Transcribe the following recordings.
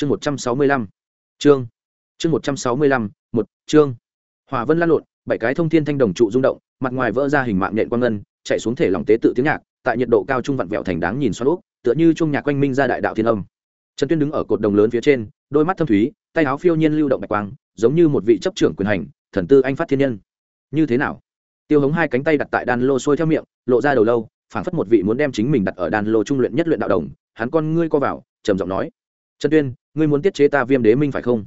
chương một trăm sáu mươi lăm. Chương. Chương một trăm sáu mươi lăm, một, chương. Hòa vân lan lộn, bảy cái thông thiên thanh đồng trụ rung động, mặt ngoài vỡ ra hình mạng nhện quang ngân, chạy xuống thể lòng tế tự tiếng nhạc, tại nhiệt độ cao trung vặn vẹo thành đáng nhìn xoắn úp tựa như trung nhạc quanh minh ra đại đạo thiên âm. Trần tuyên đứng ở cột đồng lớn phía trên, đôi mắt thâm thúy, tay áo phiêu nhiên lưu động bạch quang, giống như một vị chấp trưởng quyền hành, thần tư anh phát thiên nhân. Như thế nào? Tiêu hống hai cánh tay đặt tại đan lô sôi theo miệng, lộ ra đầu lâu, phảng phất một vị muốn đem chính mình đặt ở đan lô trung luyện nhất luyện đạo đồng, hắn con ngươi co vào, trầm giọng nói. Trần tuyên ngươi muốn tiết chế ta viêm đế minh phải không?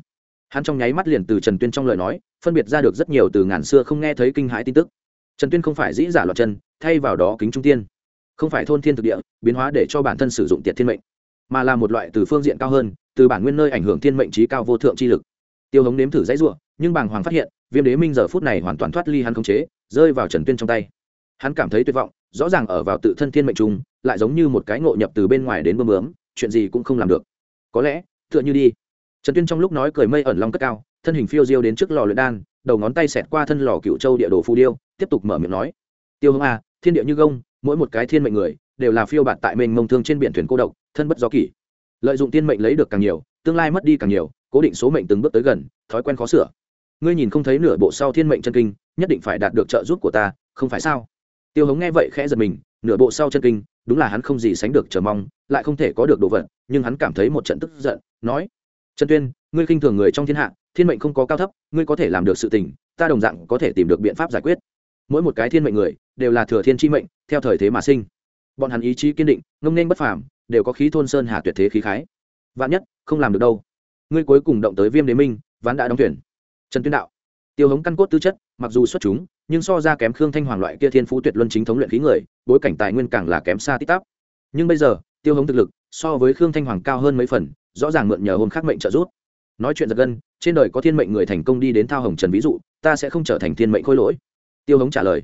Hắn trong nháy mắt liền từ trần tuyên trong lời nói, phân biệt ra được rất nhiều từ ngàn xưa không nghe thấy kinh hãi tin tức. Trần tuyên không phải dĩ giả loạt chân, thay vào đó kính trung tiên. Không phải thôn thiên thực địa, biến hóa để cho bản thân sử dụng tiệt thiên mệnh, mà là một loại từ phương diện cao hơn, từ bản nguyên nơi ảnh hưởng thiên mệnh trí cao vô thượng chi lực. Tiêu hống nếm thử dãy ruộng nhưng bàng hoàng phát hiện, viêm đế minh giờ phút này hoàn toàn thoát ly hắn khống chế, rơi vào trần tuyên trong tay. Hắn cảm thấy tuyệt vọng, rõ ràng ở vào tự thân thiên mệnh chung, lại giống như một cái ngộ nhập từ bên ngoài đến bơm bướm, chuyện gì cũng không làm được. Có lẽ tựa như đi. Trần tuyên trong lúc nói cười mây ẩn long cất cao, thân hình phiêu diêu đến trước lò luyện đan, đầu ngón tay xẹt qua thân lò cựu châu địa đồ phù điêu, tiếp tục mở miệng nói. Tiêu hương a, thiên địa như gông, mỗi một cái thiên mệnh người, đều là phiêu bạt tại mình mông thương trên biển thuyền cô độc, thân bất gió kỷ. Lợi dụng tiên mệnh lấy được càng nhiều, tương lai mất đi càng nhiều, cố định số mệnh từng bước tới gần, thói quen khó sửa. Ngươi nhìn không thấy nửa bộ sau thiên mệnh chân kinh, nhất định phải đạt được trợ giúp của ta, không phải sao? Tiêu hống nghe vậy khẽ giật mình, nửa bộ sau chân kinh, đúng là hắn không gì sánh được chờ mong, lại không thể có được đồ vật nhưng hắn cảm thấy một trận tức giận, nói, trần tuyên, ngươi khinh thường người trong thiên hạ, thiên mệnh không có cao thấp, ngươi có thể làm được sự tình, ta đồng dạng có thể tìm được biện pháp giải quyết. Mỗi một cái thiên mệnh người, đều là thừa thiên chi mệnh, theo thời thế mà sinh. Bọn hắn ý chí kiên định, ngông nên bất phàm, đều có khí thôn sơn hà tuyệt thế khí khái. Vạn nhất, không làm được đâu. Ngươi cuối cùng động tới viêm đế minh, ván đã đóng tuyển. Trần tuyên đạo. Tiêu hống căn cốt tư chất, mặc dù xuất chúng, nhưng so ra kém khương thanh hoàng loại kia thiên phú tuyệt luân chính thống luyện khí người, bối cảnh tài nguyên càng là kém xa tít tắp. Nhưng bây giờ tiêu hống thực lực, so với khương thanh hoàng cao hơn mấy phần, rõ ràng mượn nhờ hôn khắc mệnh trợ giúp. Nói chuyện giật gân, trên đời có thiên mệnh người thành công đi đến thao hồng trần ví dụ, ta sẽ không trở thành thiên mệnh khôi lỗi. Tiêu hống trả lời.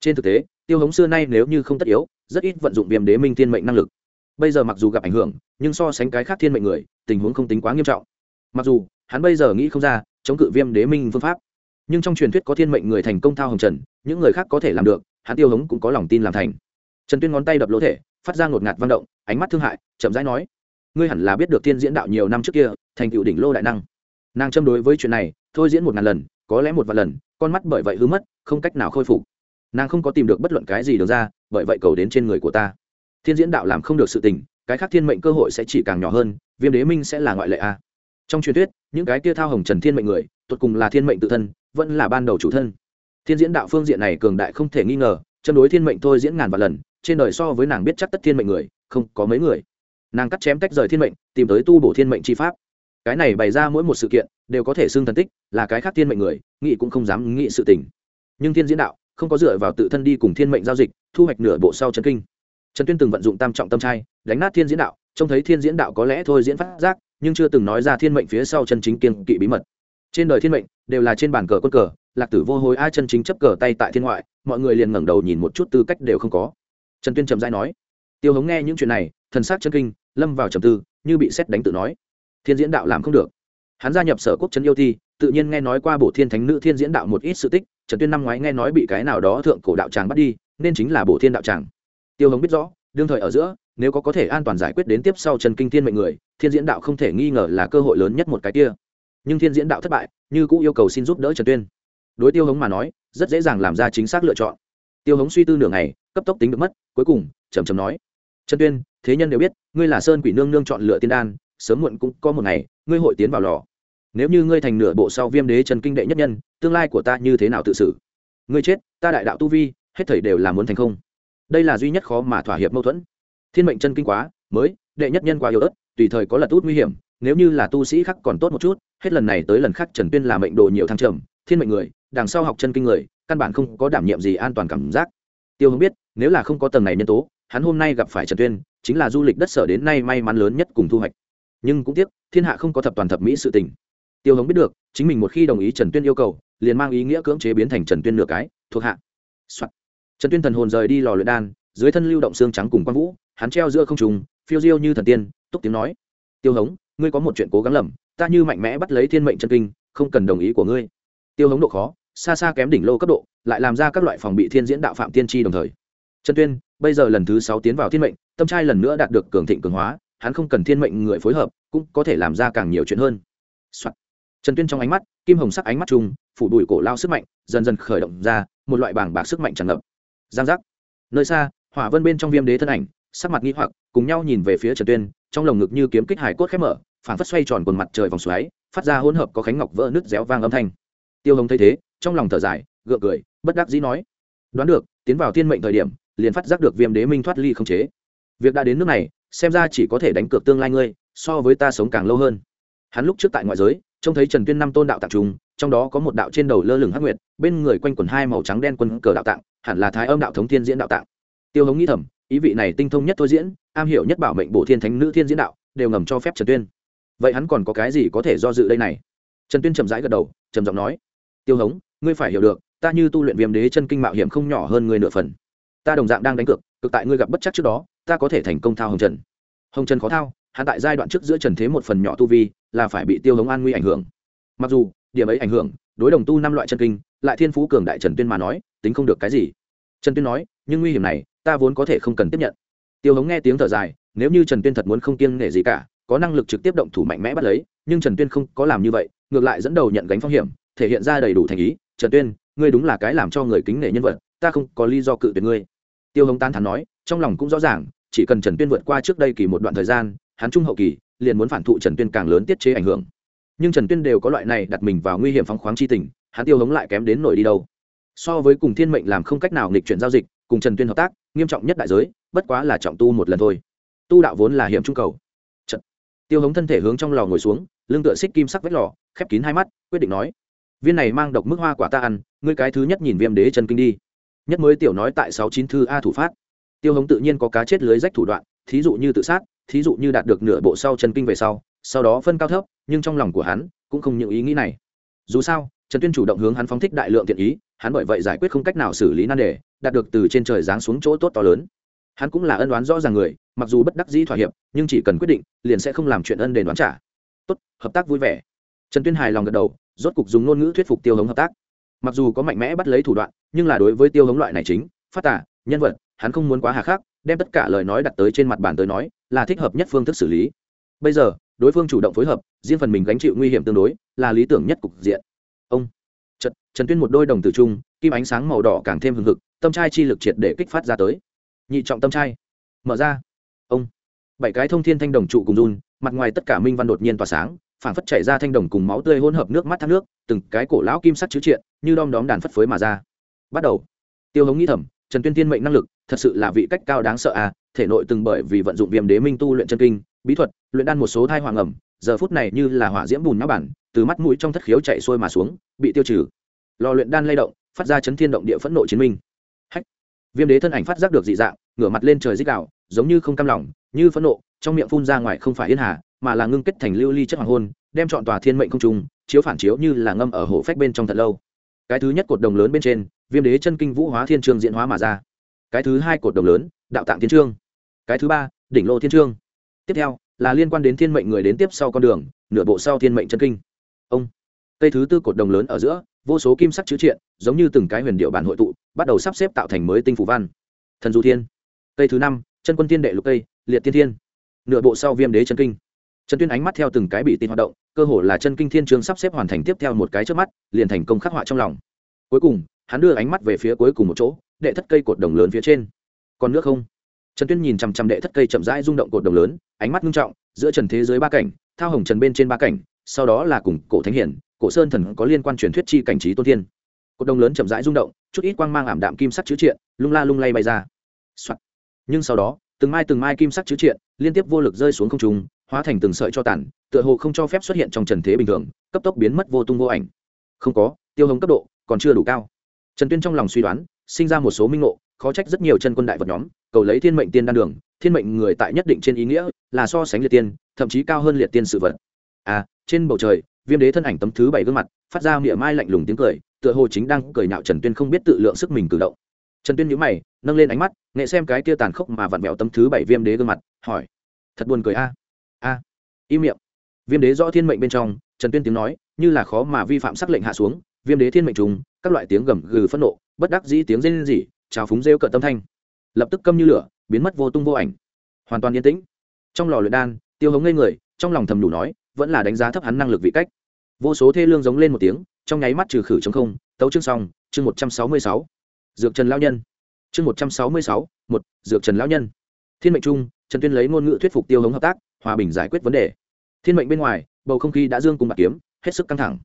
Trên thực tế, tiêu hống xưa nay nếu như không tất yếu, rất ít vận dụng viêm đế minh thiên mệnh năng lực. Bây giờ mặc dù gặp ảnh hưởng, nhưng so sánh cái khác thiên mệnh người, tình huống không tính quá nghiêm trọng. Mặc dù, hắn bây giờ nghĩ không ra, chống cự viêm đế minh phương pháp. Nhưng trong truyền thuyết có thiên mệnh người thành công thao hồng trần, những người khác có thể làm được, hắn tiêu hống cũng có lòng tin làm thành. Trần tuyên ngón tay đập lỗ thể phát ra ngột ngạt văn động, ánh mắt thương hại, chậm rãi nói, ngươi hẳn là biết được thiên diễn đạo nhiều năm trước kia, thành cựu đỉnh lô đại năng. Nàng châm đối với chuyện này, thôi diễn một ngàn lần, có lẽ một vài lần, con mắt bởi vậy hứa mất, không cách nào khôi phục. Nàng không có tìm được bất luận cái gì được ra, bởi vậy cầu đến trên người của ta. Thiên diễn đạo làm không được sự tình, cái khác thiên mệnh cơ hội sẽ chỉ càng nhỏ hơn, viêm đế minh sẽ là ngoại lệ a. Trong truyền thuyết, những cái kia thao hồng trần thiên mệnh người tuột cùng là thiên mệnh tự thân, vẫn là ban đầu chủ thân. Thiên diễn đạo phương diện này cường đại không thể nghi ngờ, châm đối thiên mệnh thôi diễn ngàn vạn lần trên đời so với nàng biết chắc tất thiên mệnh người, không có mấy người. Nàng cắt chém tách rời thiên mệnh, tìm tới tu bổ thiên mệnh chi pháp. Cái này bày ra mỗi một sự kiện, đều có thể xưng thần tích, là cái khác thiên mệnh người nghị cũng không dám nghị sự tình. Nhưng thiên diễn đạo, không có dựa vào tự thân đi cùng thiên mệnh giao dịch, thu hoạch nửa bộ sau chân kinh. Trần tuyên từng vận dụng tam trọng tâm trai, đánh nát thiên diễn đạo, trông thấy thiên diễn đạo có lẽ thôi diễn phát giác, nhưng chưa từng nói ra thiên mệnh phía sau chân chính kiên kỵ bí mật. Trên đời thiên mệnh, đều là trên bàn cờ quân cờ, lạc tử vô hối ai chân chính chấp cờ tay tại thiên ngoại, mọi người liền ngẩng đầu nhìn một chút tư cách đều không có trần tuyên trầm dai nói, tiêu hống nghe những chuyện này, thần sắc chân kinh, lâm vào trầm tư, như bị xét đánh tự nói. Thiên diễn đạo làm không được. Hắn gia nhập sở quốc trấn yêu thi, tự nhiên nghe nói qua bộ thiên thánh nữ thiên diễn đạo một ít sự tích, trần tuyên năm ngoái nghe nói bị cái nào đó thượng cổ đạo tràng bắt đi, nên chính là bộ thiên đạo tràng. Tiêu hống biết rõ, đương thời ở giữa, nếu có có thể an toàn giải quyết đến tiếp sau trần kinh thiên mệnh người, thiên diễn đạo không thể nghi ngờ là cơ hội lớn nhất một cái kia. Nhưng thiên diễn đạo thất bại, như cũng yêu cầu xin giúp đỡ trần tuyên. Đối tiêu hống mà nói, rất dễ dàng làm ra chính xác lựa chọn. Tiêu hống suy tư nửa ngày, cấp tốc tính được mất cuối cùng, trầm trầm nói, trần tuyên, thế nhân đều biết, ngươi là sơn quỷ nương nương chọn lựa tiên đan, sớm muộn cũng có một ngày, ngươi hội tiến vào lò. Nếu như ngươi thành nửa bộ sau viêm đế trần kinh đệ nhất nhân, tương lai của ta như thế nào tự xử? Ngươi chết, ta đại đạo tu vi, hết thảy đều là muốn thành không. Đây là duy nhất khó mà thỏa hiệp mâu thuẫn. Thiên mệnh chân kinh quá, mới, đệ nhất nhân quá yếu ớt, tùy thời có lật út nguy hiểm, nếu như là tu sĩ khác còn tốt một chút, hết lần này tới lần khác trần tuyên là mệnh đồ nhiều thăng trầm, thiên mệnh người, đằng sau học chân kinh người, căn bản không có đảm nhiệm gì an toàn cảm giác tiêu Hồng biết, nếu là không có tầng này nhân tố, hắn hôm nay gặp phải trần tuyên, chính là du lịch đất sở đến nay may mắn lớn nhất cùng thu hoạch. Nhưng cũng tiếc, thiên hạ không có thập toàn thập mỹ sự tình. Tiêu hồng biết được, chính mình một khi đồng ý trần tuyên yêu cầu, liền mang ý nghĩa cưỡng chế biến thành trần tuyên nửa cái, thuộc hạ、Soạn. trần tuyên thần hồn rời đi lò luyện đan, dưới thân lưu động xương trắng cùng quang vũ, hắn treo giữa không trùng phiêu diêu như thần tiên, túc tiếng nói. Tiêu hống, ngươi có một chuyện cố gắng lầm, ta như mạnh mẽ bắt lấy thiên mệnh chân kinh, không cần đồng ý của ngươi. Tiêu hống độ khó xa xa kém đỉnh lô cấp độ, lại làm ra các loại phòng bị thiên diễn đạo phạm tiên tri đồng thời. Trần tuyên, bây giờ lần thứ sáu tiến vào thiên mệnh, tâm trai lần nữa đạt được cường thịnh cường hóa, hắn không cần thiên mệnh người phối hợp, cũng có thể làm ra càng nhiều chuyện hơn、Soạn. trần tuyên trong ánh mắt, kim hồng sắc ánh mắt chung phủ đùi cổ lao sức mạnh, dần dần khởi động ra, một loại bảng bạc sức mạnh tràn ngập. Giang giác. Nơi xa, hỏa vân bên trong viêm đế thân ảnh, sắc mặt nghi hoặc, cùng nhau nhìn về phía trần tuyên, trong lồng ngực như kiếm kích hải cốt khép mở, phảng phất xoay tròn quần mặt trời vòng xoáy, phát ra hỗn hợp có khánh ngọc vỡ nứt réo vang âm thanh. Tiêu hồng thấy thế trong lòng thở dài, gượng cười, bất đắc dĩ nói. Đoán được, tiến vào thiên mệnh thời điểm, liền phát giác được viêm đế minh thoát ly không chế. Việc đã đến nước này, xem ra chỉ có thể đánh cược tương lai ngươi, so với ta sống càng lâu hơn. Hắn lúc trước tại ngoại giới, trông thấy trần tuyên năm tôn đạo tạng trùng, trong đó có một đạo trên đầu lơ lửng hắc nguyệt, bên người quanh quần hai màu trắng đen quân cờ đạo tạng, hẳn là thái âm đạo thống thiên diễn đạo tạng. Tiêu hống nghĩ thầm, ý vị này tinh thông nhất thôi diễn, am hiểu nhất bảo mệnh bổ thiên thánh nữ thiên diễn đạo, đều ngầm cho phép trần tuyên. Vậy hắn còn có cái gì có thể do dự đây này? Trần tuyên chậm rãi gật đầu, trầm giọng nói. Tiêu hống ngươi phải hiểu được, ta như tu luyện viêm đế chân kinh mạo hiểm không nhỏ hơn ngươi nửa phần. Ta đồng dạng đang đánh cược, cực tại ngươi gặp bất chắc trước đó, ta có thể thành công thao hồng trần. Hồng trần khó thao hạ tại giai đoạn trước giữa trần thế một phần nhỏ tu vi, là phải bị tiêu hống an nguy ảnh hưởng. Mặc dù, điểm ấy ảnh hưởng, đối đồng tu năm loại chân kinh, lại thiên phú cường đại trần tuyên mà nói, tính không được cái gì. Trần tuyên nói, nhưng nguy hiểm này, ta vốn có thể không cần tiếp nhận. Tiêu hống nghe tiếng thở dài, nếu như trần tuyên thật muốn không kiêng nể gì cả, có năng lực trực tiếp động thủ mạnh mẽ bắt lấy, nhưng trần tuyên không có làm như vậy, ngược lại dẫn đầu nhận gánh phong hiểm, thể hiện ra đầy đủ thành ý trần tuyên, ngươi đúng là cái làm cho người kính nể nhân vật, ta không có lý do cự tuyệt ngươi. Tiêu Hồng tán thắn nói, trong lòng cũng rõ ràng, chỉ cần trần tuyên vượt qua trước đây kỳ một đoạn thời gian, hắn trung hậu kỳ, liền muốn phản thụ trần tuyên càng lớn tiết chế ảnh hưởng. Nhưng trần tuyên đều có loại này đặt mình vào nguy hiểm phóng khoáng chi tình, hắn tiêu hống lại kém đến nổi đi đâu. So với cùng thiên mệnh làm không cách nào nghịch chuyển giao dịch, cùng trần tuyên hợp tác, nghiêm trọng nhất đại giới, bất quá là trọng tu một lần thôi. Tu đạo vốn là hiểm trung cầu. Trần tiêu hống thân thể hướng trong lò ngồi xuống, lưng tựa xích kim sắc vết lò, khép kín hai mắt, quyết định nói viên này mang độc mức hoa quả ta ăn, ngươi cái thứ nhất nhìn viêm đế chân kinh đi. Nhất mới tiểu nói tại sáu chín thư a thủ phát. Tiêu hống tự nhiên có cá chết lưới rách thủ đoạn, thí dụ như tự sát, thí dụ như đạt được nửa bộ sau chân kinh về sau sau đó phân cao thấp, nhưng trong lòng của hắn cũng không những ý nghĩ này. Dù sao, trần tuyên chủ động hướng hắn phóng thích đại lượng thiện ý, hắn bởi vậy giải quyết không cách nào xử lý nan đề, đạt được từ trên trời giáng xuống chỗ tốt to lớn. Hắn cũng là ân đoán rõ ràng người, mặc dù bất đắc dĩ thỏa hiệp, nhưng chỉ cần quyết định, liền sẽ không làm chuyện ân đền đoán trả. Tốt, hợp tác vui vẻ. Trần tuyên hài lòng gật đầu rốt cục dùng ngôn ngữ thuyết phục tiêu hống hợp tác. Mặc dù có mạnh mẽ bắt lấy thủ đoạn nhưng là đối với tiêu hống loại này chính phát tả nhân vật hắn không muốn quá hà khắc đem tất cả lời nói đặt tới trên mặt bàn tới nói là thích hợp nhất phương thức xử lý. Bây giờ đối phương chủ động phối hợp riêng phần mình gánh chịu nguy hiểm tương đối là lý tưởng nhất cục diện. Ông trần, trần tuyên một đôi đồng tử trung kim ánh sáng màu đỏ càng thêm hừng hực tâm trai chi lực triệt để kích phát ra tới. Nhị trọng tâm trai. Mở ra. Ông bảy cái thông thiên thanh đồng trụ cùng run mặt ngoài tất cả minh văn đột nhiên tỏa sáng phản phất chảy ra thanh đồng cùng máu tươi hỗn hợp nước mắt thác nước, từng cái cổ lão kim sắt chữ triện, như đom đóm đàn phất phới mà ra. Bắt đầu. Tiêu hống nghĩ thầm, trần tuyên tiên mệnh năng lực, thật sự là vị cách cao đáng sợ à thể nội từng bởi vì vận dụng viêm đế minh tu luyện chân kinh, bí thuật, luyện đan một số thai hoàng ẩm, giờ phút này như là hỏa diễm bùn nhão bản, từ mắt mũi trong thất khiếu chạy xuôi mà xuống, bị tiêu trừ. Lò luyện đan lay động, phát ra chấn thiên động địa phẫn nộ chiến minh. Hách. Viêm đế thân ảnh phát giác được dị dạng, ngửa mặt lên trời dích đạo giống như không cam lòng, như phẫn nộ, trong miệng phun ra ngoài không phải yên hà mà là ngưng kết thành lưu ly chất hoàng hôn, đem chọn tòa thiên mệnh không trung, chiếu phản chiếu như là ngâm ở hổ phách bên trong thật lâu. Cái thứ nhất cột đồng lớn bên trên, viêm đế chân kinh vũ hóa thiên trương diễn hóa mà ra. Cái thứ hai cột đồng lớn, đạo tạng thiên trương. Cái thứ ba, đỉnh lô thiên trương. Tiếp theo, là liên quan đến thiên mệnh người đến tiếp sau con đường, nửa bộ sau thiên mệnh chân kinh. Ông. Cây thứ tư cột đồng lớn ở giữa, vô số kim sắc chữ triện, giống như từng cái huyền điệu bản hội tụ, bắt đầu sắp xếp tạo thành mới tinh phủ văn. Thần du thiên. Cây thứ năm, chân quân thiên đệ lục cây, liệt tiên thiên. Nửa bộ sau viêm đế chân kinh trần tuyên ánh mắt theo từng cái bị tin hoạt động, cơ hồ là chân kinh thiên trường sắp xếp hoàn thành tiếp theo một cái trước mắt, liền thành công khắc họa trong lòng. Cuối cùng, hắn đưa ánh mắt về phía cuối cùng một chỗ, đệ thất cây cột đồng lớn phía trên. Còn nước không? Trần tuyên nhìn chằm chằm đệ thất cây chậm rãi rung động cột đồng lớn, ánh mắt nghiêm trọng, giữa trần thế giới ba cảnh, thao hồng trần bên trên ba cảnh, sau đó là cùng cổ thánh hiển, cổ sơn thần có liên quan truyền thuyết chi cảnh trí tôn thiên. Cột đồng lớn chậm rãi rung động, chút ít quang mang ảm đạm kim sắc chữ triện, lung la lung lay bay ra、Soạn. nhưng sau đó, từng mai từng mai kim sắc chữ triện, liên tiếp vô lực rơi xuống không trung hóa thành từng sợi cho tàn, tựa hồ không cho phép xuất hiện trong trần thế bình thường, cấp tốc biến mất vô tung vô ảnh. Không có, tiêu hồng cấp độ còn chưa đủ cao. Trần tuyên trong lòng suy đoán, sinh ra một số minh ngộ, khó trách rất nhiều chân quân đại vật nhóm, cầu lấy thiên mệnh tiên đan đường, thiên mệnh người tại nhất định trên ý nghĩa là so sánh liệt tiên, thậm chí cao hơn liệt tiên sự vật. À trên bầu trời, viêm đế thân ảnh tấm thứ bảy gương mặt, phát ra miệng mai lạnh lùng tiếng cười, tựa hồ chính đang cười nhạo trần tuyên không biết tự lượng sức mình cử động. Trần tuyên nhíu mày, nâng lên ánh mắt, nghệ xem cái tia tàn khốc mà vặn vẹo tấm thứ bảy viêm đế gương mặt, hỏi, thật buồn cười a a? Im miệng. Viêm đế rõ thiên mệnh bên trong, trần tuyên tiếng nói, như là khó mà vi phạm sắc lệnh hạ xuống, viêm đế thiên mệnh trùng, các loại tiếng gầm gừ phẫn nộ, bất đắc dĩ tiếng rên rỉ, trào phúng rêu cợt tâm thanh. Lập tức câm như lửa, biến mất vô tung vô ảnh. Hoàn toàn yên tĩnh. Trong lò luyện đan, tiêu hống ngây người, trong lòng thầm đủ nói, vẫn là đánh giá thấp hắn năng lực vị cách. Vô số thê lương giống lên một tiếng, trong nháy mắt trừ khử chống không, tấu chương xong, chương một trăm sáu mươi sáu. Dược trần lao nhân. Chương một trăm sáu mươi sáu, một, dược trần lao nhân. Thiên mệnh trung trần tuyên lấy ngôn ngữ thuyết phục tiêu hống hợp tác hòa bình giải quyết vấn đề. Thiên mệnh bên ngoài, bầu không khí đã dương cùng bạc kiếm, hết sức căng thẳng.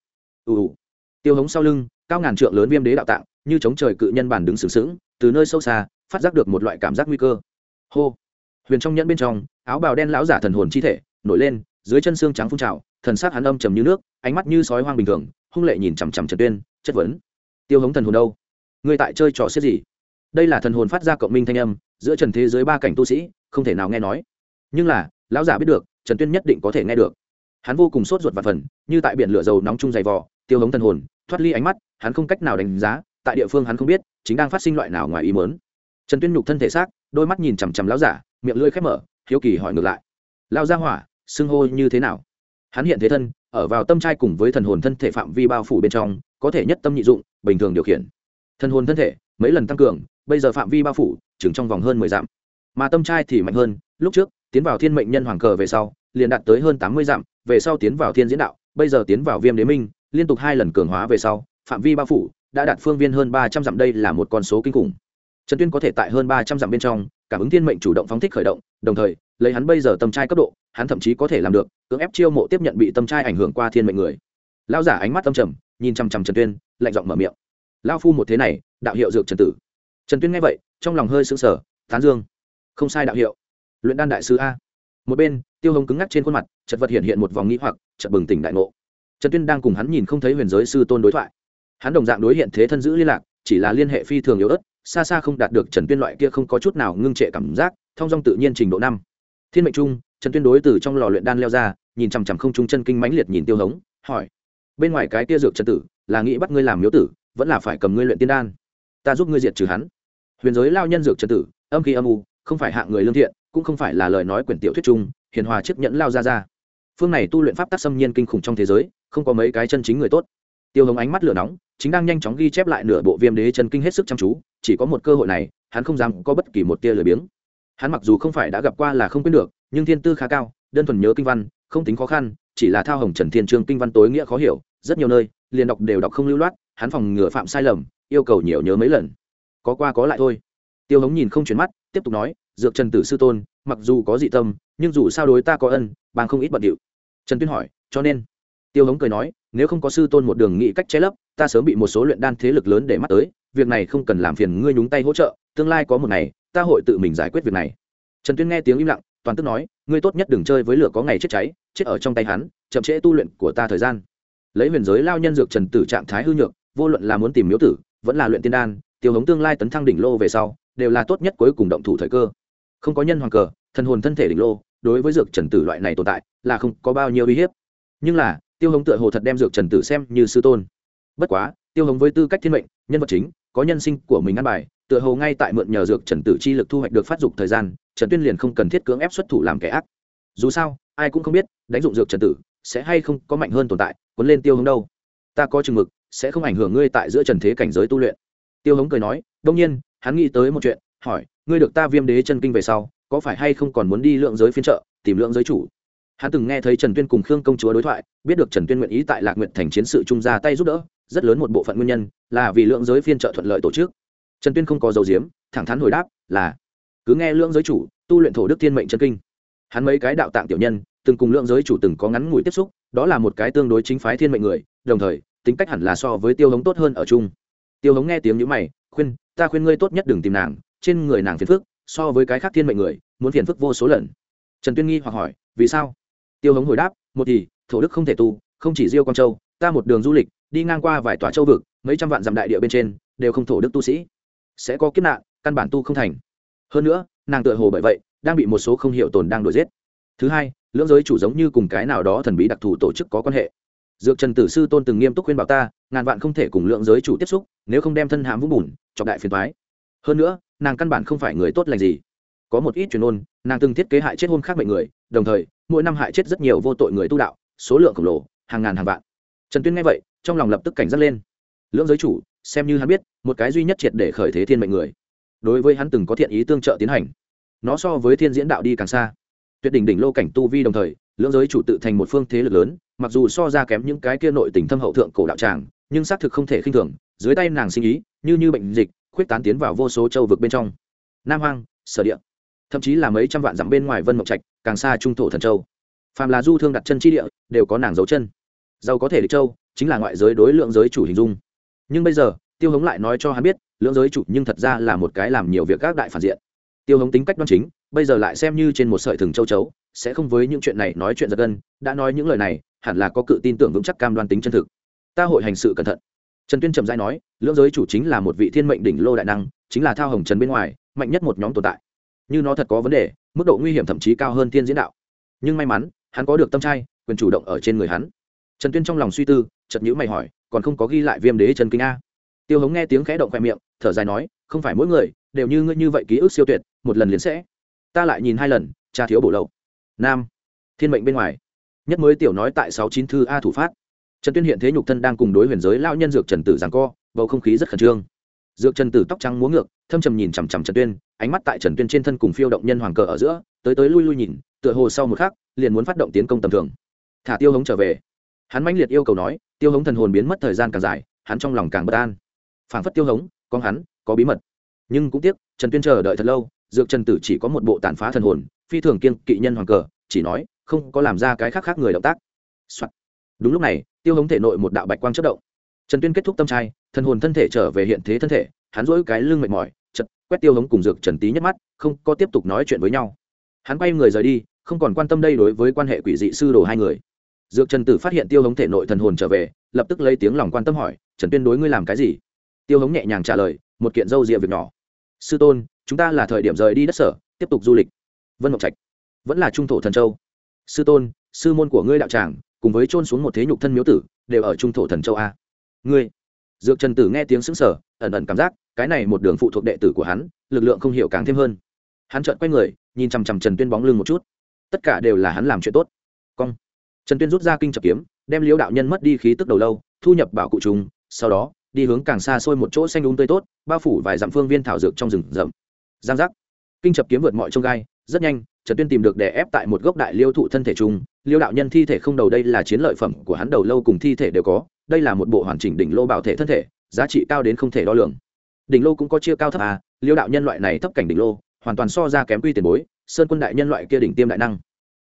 Ù ù. Tiêu hống sau lưng, cao ngàn trượng lớn viêm đế đạo tạng, như chống trời cự nhân bản đứng sừng sững, từ nơi sâu xa, phát giác được một loại cảm giác nguy cơ. Hô. Huyền trong nhẫn bên trong, áo bào đen lão giả thần hồn chi thể, nổi lên, dưới chân xương trắng phun trào, thần sắc hắn âm trầm như nước, ánh mắt như sói hoang bình thường, hung lệ nhìn chằm chằm trần tuyên, chất vấn. Tiêu hống thần hồn đâu? Người tại chơi trò xiết gì? Đây là thần hồn phát ra cộng minh thanh âm, giữa trần thế giới ba cảnh tu sĩ, không thể nào nghe nói. Nhưng là lão giả biết được, trần tuyên nhất định có thể nghe được. Hắn vô cùng sốt ruột và phần, như tại biển lửa dầu nóng chung dày vò, tiêu hống thần hồn, thoát ly ánh mắt, hắn không cách nào đánh giá, tại địa phương hắn không biết, chính đang phát sinh loại nào ngoài ý mớn trần tuyên nhục thân thể xác, đôi mắt nhìn chằm chằm lão giả, miệng lưỡi khép mở, hiếu kỳ hỏi ngược lại. Lao ra hỏa, xưng hô như thế nào? Hắn hiện thế thân, ở vào tâm trai cùng với thần hồn thân thể phạm vi bao phủ bên trong, có thể nhất tâm nhị dụng, bình thường điều khiển. Thần hồn thân thể, mấy lần tăng cường, bây giờ phạm vi bao phủ, chừng trong vòng hơn mười dặm. Mà tâm trai thì mạnh hơn, lúc trước tiến vào thiên mệnh nhân hoàng cờ về sau, liền đạt tới hơn tám mươi dặm, về sau tiến vào thiên diễn đạo, bây giờ tiến vào viêm đế minh, liên tục hai lần cường hóa về sau, phạm vi bao phủ đã đạt phương viên hơn ba trăm dặm, đây là một con số kinh khủng. Trần tuyên có thể tại hơn ba trăm dặm bên trong, cảm ứng thiên mệnh chủ động phóng thích khởi động, đồng thời, lấy hắn bây giờ tâm trai cấp độ, hắn thậm chí có thể làm được, cưỡng ép chiêu mộ tiếp nhận bị tâm trai ảnh hưởng qua thiên mệnh người. Lao giả ánh mắt tâm trầm, nhìn chằm chằm trần tuyên, lạnh giọng mở miệng. Lao phu một thế này, đạo hiệu dược trần tử. Trần tuyên nghe vậy, trong lòng hơi sững sờ, tán dương. Không sai đạo hiệu luyện đan đại sứ a. Một bên, tiêu hồng cứng ngắc trên khuôn mặt chật vật hiện hiện một vòng nghĩ hoặc chật bừng tỉnh đại ngộ. Trần tuyên đang cùng hắn nhìn không thấy huyền giới sư tôn đối thoại. Hắn đồng dạng đối hiện thế thân giữ liên lạc, chỉ là liên hệ phi thường yếu ớt, xa xa không đạt được trần tuyên loại kia không có chút nào ngưng trệ cảm giác thong dong tự nhiên trình độ năm. Thiên mệnh trung, trần tuyên đối từ trong lò luyện đan leo ra, nhìn chằm chằm không trung chân kinh mãnh liệt nhìn tiêu hống hỏi, bên ngoài cái kia dược trần tử, là nghĩ bắt ngươi làm miếu tử, vẫn là phải cầm ngươi luyện tiên đan? Ta giúp ngươi diệt trừ hắn. Huyền giới lao nhân dược trần tử, âm khí âm u, không phải hạng người lương thiện cũng không phải là lời nói quyển tiểu thuyết trung hiền hòa chiếc nhẫn lao ra ra. Phương này tu luyện pháp tác xâm nhiên kinh khủng trong thế giới, không có mấy cái chân chính người tốt. Tiêu hồng ánh mắt lửa nóng, chính đang nhanh chóng ghi chép lại nửa bộ viêm đế chân kinh hết sức chăm chú, chỉ có một cơ hội này, hắn không dám có bất kỳ một tia lười biếng. Hắn mặc dù không phải đã gặp qua là không quên được, nhưng thiên tư khá cao, đơn thuần nhớ kinh văn, không tính khó khăn, chỉ là thao hồng trần thiên trương kinh văn tối nghĩa khó hiểu, rất nhiều nơi, liền đọc đều đọc không lưu loát, hắn phòng ngừa phạm sai lầm, yêu cầu nhiều nhớ mấy lần. Có qua có lại thôi. Tiêu hống nhìn không chuyển mắt, tiếp tục nói dược trần tử sư tôn, mặc dù có dị tâm, nhưng dù sao đối ta có ân, bằng không ít bận điệu. Trần tuyên hỏi, cho nên? Tiêu hống cười nói, nếu không có sư tôn một đường nghĩ cách che lấp, ta sớm bị một số luyện đan thế lực lớn để mắt tới, việc này không cần làm phiền ngươi nhúng tay hỗ trợ, tương lai có một ngày, ta hội tự mình giải quyết việc này. Trần tuyên nghe tiếng im lặng, toàn tức nói, ngươi tốt nhất đừng chơi với lửa có ngày chết cháy, chết ở trong tay hắn, chậm trễ tu luyện của ta thời gian. Lấy huyền giới lao nhân dược trần tử trạng thái hư nhược, vô luận là muốn tìm miếu tử, vẫn là luyện tiên đan, tiêu hống tương lai tấn thăng đỉnh lô về sau, đều là tốt nhất cuối cùng động thủ thời cơ không có nhân hoàng cờ, thần hồn thân thể đỉnh lô, đối với dược trần tử loại này tồn tại, là không có bao nhiêu uy hiếp. Nhưng là, tiêu hống tựa hồ thật đem dược trần tử xem như sư tôn. Bất quá, tiêu hống với tư cách thiên mệnh, nhân vật chính, có nhân sinh của mình ăn bài, tựa hồ ngay tại mượn nhờ dược trần tử chi lực thu hoạch được phát dục thời gian, trần tuyên liền không cần thiết cưỡng ép xuất thủ làm kẻ ác. Dù sao, ai cũng không biết, đánh dụng dược trần tử sẽ hay không có mạnh hơn tồn tại, cuốn lên tiêu hống đâu. Ta có chừng mực, sẽ không ảnh hưởng ngươi tại giữa trần thế cảnh giới tu luyện. Tiêu hống cười nói đông nhiên, hắn nghĩ tới một chuyện, hỏi ngươi được ta viêm đế chân kinh về sau, có phải hay không còn muốn đi lượng giới phiên trợ tìm lượng giới chủ? Hắn từng nghe thấy trần tuyên cùng khương công chúa đối thoại, biết được trần tuyên nguyện ý tại lạc nguyện thành chiến sự trung ra tay giúp đỡ, rất lớn một bộ phận nguyên nhân là vì lượng giới phiên trợ thuận lợi tổ chức. Trần tuyên không có dầu diếm, thẳng thắn hồi đáp là, cứ nghe lượng giới chủ tu luyện thổ đức thiên mệnh chân kinh. Hắn mấy cái đạo tạng tiểu nhân, từng cùng lượng giới chủ từng có ngắn ngủi tiếp xúc, đó là một cái tương đối chính phái thiên mệnh người, đồng thời, tính cách hẳn là so với tiêu hống tốt hơn ở chung. Tiêu hống nghe tiếng nhữ mày, khuyên, ta khuyên ngươi tốt nhất đừng tìm nàng trên người nàng phiền phức, so với cái khác thiên mệnh người, muốn phiền phức vô số lần. Trần tuyên nghi hoặc hỏi, vì sao? Tiêu hống hồi đáp, một thì, thổ đức không thể tu, không chỉ diêu quang châu, ta một đường du lịch, đi ngang qua vài tòa châu vực, mấy trăm vạn dặm đại địa bên trên, đều không thổ đức tu sĩ. Sẽ có kiếp nạn, căn bản tu không thành. Hơn nữa, nàng tựa hồ bởi vậy, đang bị một số không hiểu tồn đang đuổi giết. Thứ hai, lưỡng giới chủ giống như cùng cái nào đó thần bí đặc thù tổ chức có quan hệ. Dược trần tử sư tôn từng nghiêm túc khuyên bảo ta, ngàn vạn không thể cùng lượng giới chủ tiếp xúc, nếu không đem thân hãm vũng bùn, chọc đại phiền thoái hơn nữa, nàng căn bản không phải người tốt lành gì. Có một ít truyền ôn, nàng từng thiết kế hại chết hôn khác mệnh người, đồng thời, mỗi năm hại chết rất nhiều vô tội người tu đạo, số lượng khổng lồ, hàng ngàn hàng vạn. Trần tuyên nghe vậy, trong lòng lập tức cảnh giác lên. Lưỡng giới chủ, xem như hắn biết, một cái duy nhất triệt để khởi thế thiên mệnh người. Đối với hắn từng có thiện ý tương trợ tiến hành, nó so với thiên diễn đạo đi càng xa. Tuyệt đỉnh đỉnh lô cảnh tu vi đồng thời, lưỡng giới chủ tự thành một phương thế lực lớn, mặc dù so ra kém những cái kia nội tình thâm hậu thượng cổ đạo tràng, nhưng xác thực không thể khinh thường, dưới tay nàng sinh ý, như như bệnh dịch khuyết tán tiến vào vô số châu vực bên trong. Nam hoang, sở địa, thậm chí là mấy trăm vạn dặm bên ngoài vân mộc trạch, càng xa trung thổ thần châu. Phàm là du thương đặt chân chi địa, đều có nàng dấu chân. Giàu có thể địch châu, chính là ngoại giới đối lượng giới chủ hình dung. Nhưng bây giờ, tiêu hống lại nói cho hắn biết, lượng giới chủ nhưng thật ra là một cái làm nhiều việc các đại phản diện. Tiêu hống tính cách đoan chính, bây giờ lại xem như trên một sợi thừng châu chấu, sẽ không với những chuyện này nói chuyện giật gân, đã nói những lời này, hẳn là có cự tin tưởng vững chắc cam đoan tính chân thực. Ta hội hành sự cẩn thận trần tuyên trầm giai nói, lưỡng giới chủ chính là một vị thiên mệnh đỉnh lô đại năng, chính là thao hồng trần bên ngoài, mạnh nhất một nhóm tồn tại. Như nó thật có vấn đề, mức độ nguy hiểm thậm chí cao hơn thiên diễn đạo. Nhưng may mắn, hắn có được tâm trai, quyền chủ động ở trên người hắn. Trần tuyên trong lòng suy tư chật nhữ mày hỏi, còn không có ghi lại viêm đế trần kinh a? Tiêu hống nghe tiếng khẽ động khoe miệng, thở dài nói, không phải mỗi người, đều như ngươi như vậy ký ức siêu tuyệt, một lần liền sẽ. Ta lại nhìn hai lần, cha thiếu bổ lậu. Nam, thiên mệnh bên ngoài. Nhất mới tiểu nói tại sáu chín thư a thủ phát trần tuyên hiện thế nhục thân đang cùng đối huyền giới lao nhân dược trần tử giảng co, bầu không khí rất khẩn trương. Dược trần tử tóc trắng múa ngược, thâm trầm nhìn chằm chằm trần tuyên, ánh mắt tại trần tuyên trên thân cùng phiêu động nhân hoàng cờ ở giữa, tới tới lui lui nhìn, tựa hồ sau một khắc, liền muốn phát động tiến công tầm thường. Thả tiêu hống trở về. Hắn mãnh liệt yêu cầu nói, tiêu hống thần hồn biến mất thời gian càng dài, hắn trong lòng càng bất an. Phảng phất tiêu hống, con hắn, có bí mật. Nhưng cũng tiếc, trần tuyên chờ đợi thật lâu, dược trần tử chỉ có một bộ tàn phá thần hồn, phi thường kiên kỵ nhân hoàng cờ, chỉ nói, không có làm ra cái khác khác người động tác、Soạn. đúng lúc này tiêu hống thể nội một đạo bạch quang chất động. Trần tuyên kết thúc tâm trai, thần hồn thân thể trở về hiện thế thân thể, hắn rỗi cái lưng mệt mỏi chật quét tiêu hống cùng dược trần tý nhất mắt, không có tiếp tục nói chuyện với nhau. Hắn quay người rời đi, không còn quan tâm đây đối với quan hệ quỷ dị sư đồ hai người. Dược trần tử phát hiện tiêu hống thể nội thần hồn trở về, lập tức lấy tiếng lòng quan tâm hỏi, trần tuyên đối ngươi làm cái gì? Tiêu hống nhẹ nhàng trả lời, một kiện dâu rịa việc nhỏ. Sư tôn, chúng ta là thời điểm rời đi đất sở, tiếp tục du lịch. Vân mộc trạch, vẫn là trung thổ thần châu. Sư tôn, sư môn của ngươi đạo tràng cùng với trôn xuống một thế nhục thân miếu tử, đều ở trung thổ thần châu a. Ngươi, dược trần tử nghe tiếng xứng sở ẩn ẩn cảm giác, cái này một đường phụ thuộc đệ tử của hắn, lực lượng không hiểu càng thêm hơn. Hắn trợn quay người, nhìn chằm chằm trần tuyên bóng lưng một chút. Tất cả đều là hắn làm chuyện tốt. Cong. Trần tuyên rút ra kinh chập kiếm, đem liễu đạo nhân mất đi khí tức đầu lâu, thu nhập bảo cụ trùng, sau đó, đi hướng càng xa xôi một chỗ xanh đúng um tươi tốt, bao phủ vài dặm phương viên thảo dược trong rừng rậm. Giang giác. Kinh chập kiếm vượt mọi trông gai rất nhanh, trần tuyên tìm được đè ép tại một gốc đại liêu thụ thân thể trung liêu đạo nhân thi thể không đầu đây là chiến lợi phẩm của hắn đầu lâu cùng thi thể đều có. Đây là một bộ hoàn chỉnh đỉnh lô bảo thể thân thể, giá trị cao đến không thể đo lường. Đỉnh lô cũng có chia cao thấp à liêu đạo nhân loại này thấp cảnh đỉnh lô, hoàn toàn so ra kém quy tiền bối, sơn quân đại nhân loại kia đỉnh tiêm đại năng.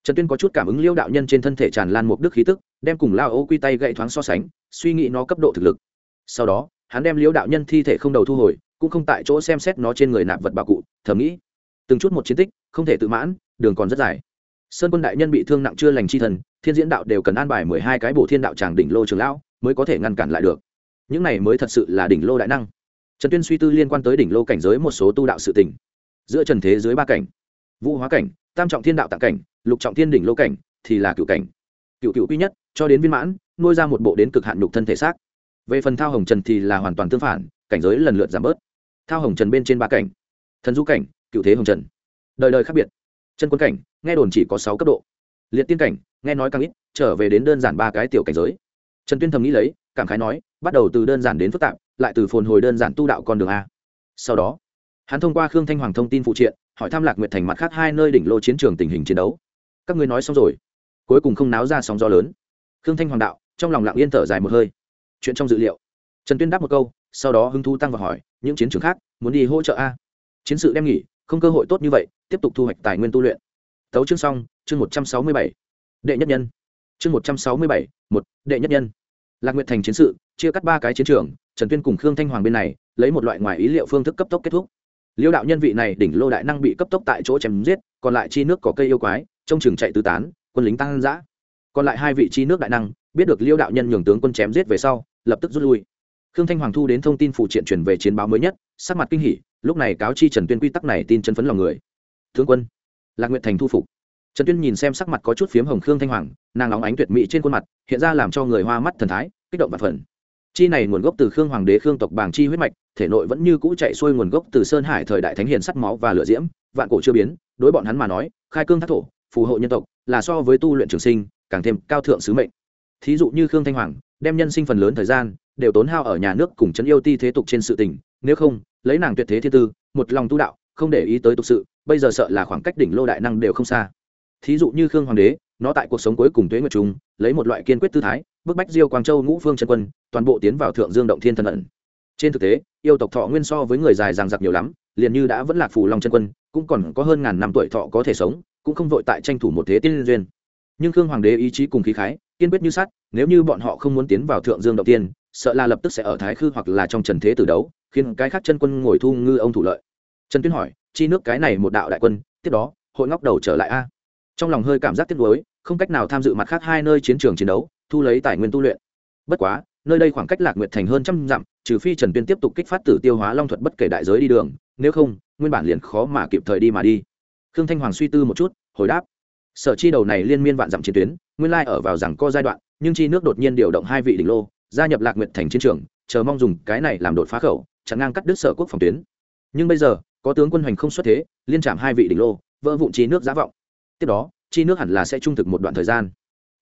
Trần tuyên có chút cảm ứng liêu đạo nhân trên thân thể tràn lan một đức khí tức, đem cùng lao ô quy tay gậy thoáng so sánh, suy nghĩ nó cấp độ thực lực. Sau đó, hắn đem liêu đạo nhân thi thể không đầu thu hồi, cũng không tại chỗ xem xét nó trên người nạp vật bà cụ, thầm nghĩ từng chút một chiến tích, không thể tự mãn, đường còn rất dài. Sơn quân đại nhân bị thương nặng chưa lành chi thần, thiên diễn đạo đều cần an bài mười hai cái bổ thiên đạo tràng đỉnh lô trường lão mới có thể ngăn cản lại được. Những này mới thật sự là đỉnh lô đại năng. Trần tuyên suy tư liên quan tới đỉnh lô cảnh giới một số tu đạo sự tỉnh giữa trần thế dưới ba cảnh, vũ hóa cảnh, tam trọng thiên đạo tạng cảnh, lục trọng thiên đỉnh lô cảnh thì là cựu cảnh. Cựu cựu quy nhất, cho đến viên mãn, nuôi ra một bộ đến cực hạn nhục thân thể xác. Về phần thao hồng trần thì là hoàn toàn tương phản, cảnh giới lần lượt giảm bớt. Thao hồng trần bên trên ba cảnh, thần du cảnh cựu thế hồng trần. Đời đời khác biệt. Chân quân cảnh, nghe đồn chỉ có sáu cấp độ. Liệt tiên cảnh, nghe nói càng ít, trở về đến đơn giản ba cái tiểu cảnh giới. Trần tuyên thầm nghĩ lấy, cảm khái nói, bắt đầu từ đơn giản đến phức tạp, lại từ phồn hồi đơn giản tu đạo con đường a. Sau đó, hắn thông qua khương thanh hoàng thông tin phụ triện, hỏi tham lạc nguyệt thành mặt khác hai nơi đỉnh lô chiến trường tình hình chiến đấu. Các ngươi nói xong rồi. Cuối cùng không náo ra sóng gió lớn. Khương thanh hoàng đạo, trong lòng lặng yên thở dài một hơi. Chuyện trong dự liệu. Trần tuyên đáp một câu, sau đó hứng thu tăng và hỏi, những chiến trường khác, muốn đi hỗ trợ a? Chiến sự đem nghỉ không cơ hội tốt như vậy, tiếp tục thu hoạch tài nguyên tu luyện. Tấu chương xong, chương một trăm sáu mươi bảy. Đệ nhất nhân. Chương một trăm sáu mươi bảy, một, đệ nhất nhân. Lạc nguyệt thành chiến sự, chia cắt ba cái chiến trường, trần tuyên cùng khương thanh hoàng bên này, lấy một loại ngoài ý liệu phương thức cấp tốc kết thúc. Liêu đạo nhân vị này đỉnh lô đại năng bị cấp tốc tại chỗ chém giết, còn lại chi nước có cây yêu quái, trong trường chạy tứ tán, quân lính tăng giã. Còn lại hai vị chi nước đại năng, biết được liêu đạo nhân nhường tướng quân chém giết về sau, lập tức rút lui. Khương thanh hoàng thu đến thông tin phụ triện truyền về chiến báo mới nhất, sắc mặt kinh hỉ lúc này cáo chi trần tuyên quy tắc này tin chân phấn lòng người. Thương quân, lạc nguyện thành thu phục. Trần tuyên nhìn xem sắc mặt có chút phiếm hồng khương thanh hoàng, nàng óng ánh tuyệt mỹ trên khuôn mặt, hiện ra làm cho người hoa mắt thần thái, kích động và phần chi này nguồn gốc từ khương hoàng đế khương tộc bảng chi huyết mạch, thể nội vẫn như cũ chạy xuôi nguồn gốc từ sơn hải thời đại thánh hiền sắt máu và lửa diễm, vạn cổ chưa biến, đối bọn hắn mà nói, khai cương thác thổ, phù hộ nhân tộc, là so với tu luyện trường sinh, càng thêm cao thượng sứ mệnh. Thí dụ như khương thanh hoàng, đem nhân sinh phần lớn thời gian, đều tốn hao ở nhà nước cùng chấn yêu ti thế tục trên sự tình nếu không, lấy nàng tuyệt thế thiên tư, một lòng tu đạo, không để ý tới tục sự, bây giờ sợ là khoảng cách đỉnh lô đại năng đều không xa. Thí dụ như khương hoàng đế, nó tại cuộc sống cuối cùng tuế nguyệt trung lấy một loại kiên quyết tư thái, bức bách diêu quang châu ngũ phương chân quân, toàn bộ tiến vào thượng dương động thiên thần ẩn. Trên thực tế, yêu tộc thọ nguyên so với người dài ràng giặc nhiều lắm, liền như đã vẫn lạc phù long chân quân, cũng còn có hơn ngàn năm tuổi thọ có thể sống, cũng không vội tại tranh thủ một thế tiên duyên. Nhưng khương hoàng đế ý chí cùng khí khái, kiên quyết như sắt, nếu như bọn họ không muốn tiến vào thượng dương động tiên sợ là lập tức sẽ ở thái khư hoặc là trong trần thế tử đấu, khiến cái khác chân quân ngồi thu ngư ông thủ lợi. Trần tuyên hỏi, chi nước cái này một đạo đại quân, tiếp đó, hội ngóc đầu trở lại a? Trong lòng hơi cảm giác tiếc nuối, không cách nào tham dự mặt khác hai nơi chiến trường chiến đấu, thu lấy tài nguyên tu luyện. Bất quá, nơi đây khoảng cách lạc nguyệt thành hơn trăm dặm, trừ phi trần tuyên tiếp tục kích phát tử tiêu hóa long thuật bất kể đại giới đi đường, nếu không, nguyên bản liền khó mà kịp thời đi mà đi. Khương thanh hoàng suy tư một chút, hồi đáp, sở chi đầu này liên miên vạn dặm chiến tuyến, nguyên lai ở vào rằng co giai đoạn, nhưng chi nước đột nhiên điều động hai vị đỉnh lô gia nhập lạc nguyệt thành chiến trường, chờ mong dùng cái này làm đột phá khẩu, chặn ngang cắt đứt sở quốc phòng tuyến. Nhưng bây giờ, có tướng quân hoành không xuất thế, liên trảm hai vị đỉnh lô, vỡ vụn chi nước giá vọng. Tiếp đó, chi nước hẳn là sẽ trung thực một đoạn thời gian.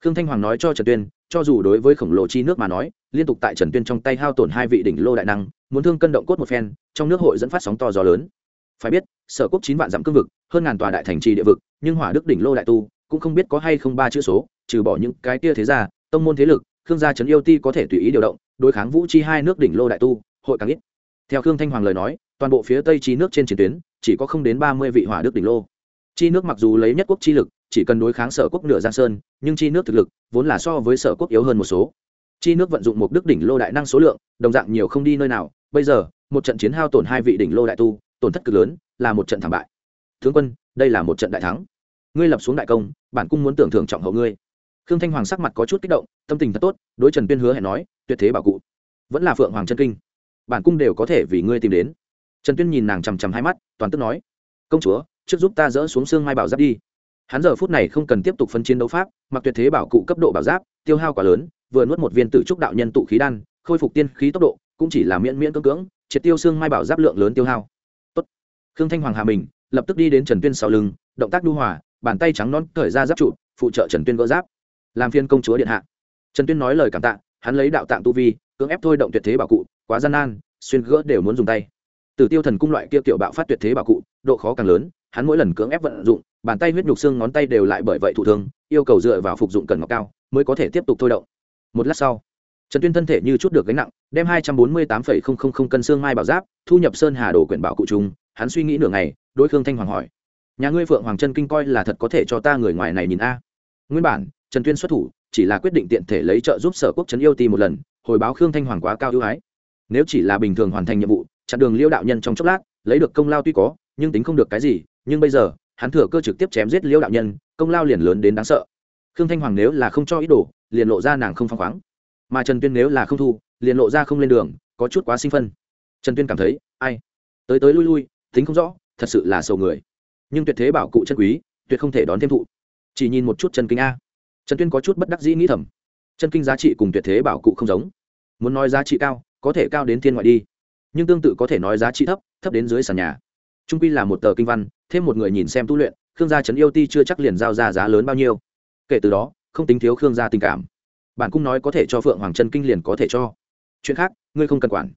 Khương thanh hoàng nói cho trần tuyên, cho dù đối với khổng lồ chi nước mà nói, liên tục tại trần tuyên trong tay hao tổn hai vị đỉnh lô đại năng, muốn thương cân động cốt một phen, trong nước hội dẫn phát sóng to gió lớn. Phải biết, sở quốc chín vạn dặm cương vực, hơn ngàn tòa đại thành trì địa vực, nhưng hỏa đức đỉnh lô đại tu, cũng không biết có hay không ba chữ số, trừ bỏ những cái tia thế gia, tông môn thế lực khương gia trấn yêu ti có thể tùy ý điều động, đối kháng vũ chi hai nước đỉnh lô đại tu, hội càng ít. Theo khương thanh hoàng lời nói, toàn bộ phía tây chi nước trên chiến tuyến, chỉ có không đến ba mươi vị hỏa đức đỉnh lô. Chi nước mặc dù lấy nhất quốc chi lực, chỉ cần đối kháng sở quốc nửa giang sơn, nhưng chi nước thực lực vốn là so với sở quốc yếu hơn một số. Chi nước vận dụng một đức đỉnh lô đại năng số lượng, đồng dạng nhiều không đi nơi nào. Bây giờ, một trận chiến hao tổn hai vị đỉnh lô đại tu, tổn thất cực lớn, là một trận thảm bại. Tướng quân, đây là một trận đại thắng. Ngươi lập xuống đại công, bản cung muốn tưởng thưởng trọng hậu ngươi khương thanh hoàng sắc mặt có chút kích động, tâm tình thật tốt, đối trần tuyên hứa hẹn nói, tuyệt thế bảo cụ, vẫn là phượng hoàng chân kinh, bản cung đều có thể vì ngươi tìm đến. Trần tuyên nhìn nàng chằm chằm hai mắt, toàn tức nói, công chúa, trước giúp ta dỡ xuống xương mai bảo giáp đi. Hắn giờ phút này không cần tiếp tục phân chiến đấu pháp, mặc tuyệt thế bảo cụ cấp độ bảo giáp, tiêu hao quá lớn, vừa nuốt một viên tự trúc đạo nhân tụ khí đan, khôi phục tiên khí tốc độ, cũng chỉ là miễn miễn cưỡng cưỡng, triệt tiêu xương mai bảo giáp lượng lớn tiêu hao. Tốt. khương thanh hoàng hà mình, lập tức đi đến trần tuyên sau lưng, động tác đu hòa, bàn tay trắng non cởi ra giáp trụ, phụ trợ trần tuyên gỡ giáp làm phiên công chúa điện hạ. Trần tuyên nói lời cảm tạ, hắn lấy đạo tạng tu vi, cưỡng ép thôi động tuyệt thế bảo cụ, quá gian nan, xuyên gỡ đều muốn dùng tay. Từ tiêu thần cung loại kia kiểu bạo phát tuyệt thế bảo cụ, độ khó càng lớn, hắn mỗi lần cưỡng ép vận dụng, bàn tay huyết nhục xương ngón tay đều lại bởi vậy thụ thương, yêu cầu dựa vào phục dụng cần ngọc cao, mới có thể tiếp tục thôi động. Một lát sau, trần tuyên thân thể như chút được gánh nặng, đem hai trăm bốn mươi tám không không không cân xương mai bảo giáp, thu nhập sơn hà đồ quyển bảo cụ trung hắn suy nghĩ nửa ngày, đối khương thanh hoàng hỏi, nhà ngươi phượng hoàng chân kinh coi là thật có thể cho ta người ngoài này nhìn a? Nguyên bản trần tuyên xuất thủ, chỉ là quyết định tiện thể lấy trợ giúp sở quốc trấn yêu ti một lần, hồi báo khương thanh hoàng quá cao ưu ái. Nếu chỉ là bình thường hoàn thành nhiệm vụ, chặn đường liêu đạo nhân trong chốc lát, lấy được công lao tuy có, nhưng tính không được cái gì, nhưng bây giờ, hắn thừa cơ trực tiếp chém giết liêu đạo nhân, công lao liền lớn đến đáng sợ. Khương thanh hoàng nếu là không cho ý đồ, liền lộ ra nàng không phăng khoáng. Mà trần tuyên nếu là không thu, liền lộ ra không lên đường, có chút quá sinh phân. Trần tuyên cảm thấy, ai? Tới tới lui lui, tính không rõ, thật sự là sầu người. Nhưng tuyệt thế bảo cụ chân quý, tuyệt không thể đón thêm thụ. Chỉ nhìn một chút chân kinh a trần tuyên có chút bất đắc dĩ nghĩ thầm. Chân kinh giá trị cùng tuyệt thế bảo cụ không giống. Muốn nói giá trị cao, có thể cao đến thiên ngoại đi. Nhưng tương tự có thể nói giá trị thấp thấp đến dưới sàn nhà. Trung quy là một tờ kinh văn, thêm một người nhìn xem tu luyện, khương gia trấn yêu ti chưa chắc liền giao ra giá lớn bao nhiêu. Kể từ đó, không tính thiếu khương gia tình cảm. Bản cung nói có thể cho phượng hoàng trần kinh liền có thể cho. Chuyện khác, ngươi không cần quản.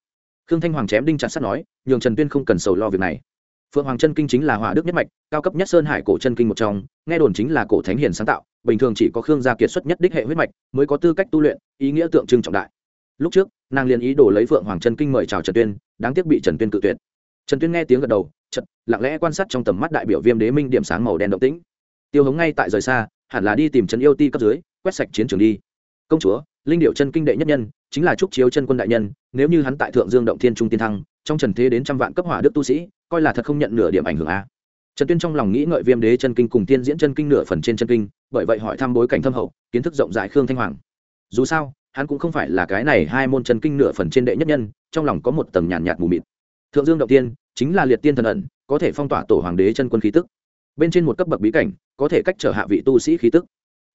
Khương thanh hoàng chém đinh chặt sắt nói, nhường trần tuyên không cần sầu lo việc này phượng hoàng chân kinh chính là hỏa đức nhất mạch, cao cấp nhất sơn hải cổ chân kinh một trong, nghe đồn chính là cổ thánh hiền sáng tạo, bình thường chỉ có khương gia kiệt xuất nhất đích hệ huyết mạch mới có tư cách tu luyện, ý nghĩa tượng trưng trọng đại. Lúc trước, nàng liền ý đồ lấy phượng hoàng chân kinh mời chào trần tuyên, đáng tiếc bị trần tuyên cự tuyệt. Trần tuyên nghe tiếng gật đầu chật lặng lẽ quan sát trong tầm mắt đại biểu viêm đế minh điểm sáng màu đen động tĩnh. Tiêu hống ngay tại rời xa, hẳn là đi tìm trần yêu ti cấp dưới, quét sạch chiến trường đi. Công chúa, linh điệu chân kinh đệ nhất nhân, chính là trúc chiếu chân quân đại nhân, nếu như hắn tại thượng dương động thiên trung tiên thăng, trong trần thế đến trăm vạn cấp hỏa đức tu sĩ coi là thật không nhận nửa điểm ảnh hưởng a. Trần tuyên trong lòng nghĩ ngợi viêm đế chân kinh cùng tiên diễn chân kinh nửa phần trên chân kinh bởi vậy hỏi thăm bối cảnh thâm hậu kiến thức rộng rãi khương thanh hoàng. Dù sao hắn cũng không phải là cái này hai môn chân kinh nửa phần trên đệ nhất nhân trong lòng có một tầng nhàn nhạt, nhạt mù mịt. Thượng dương động tiên chính là liệt tiên thần ẩn có thể phong tỏa tổ hoàng đế chân quân khí tức. Bên trên một cấp bậc bí cảnh có thể cách trở hạ vị tu sĩ khí tức.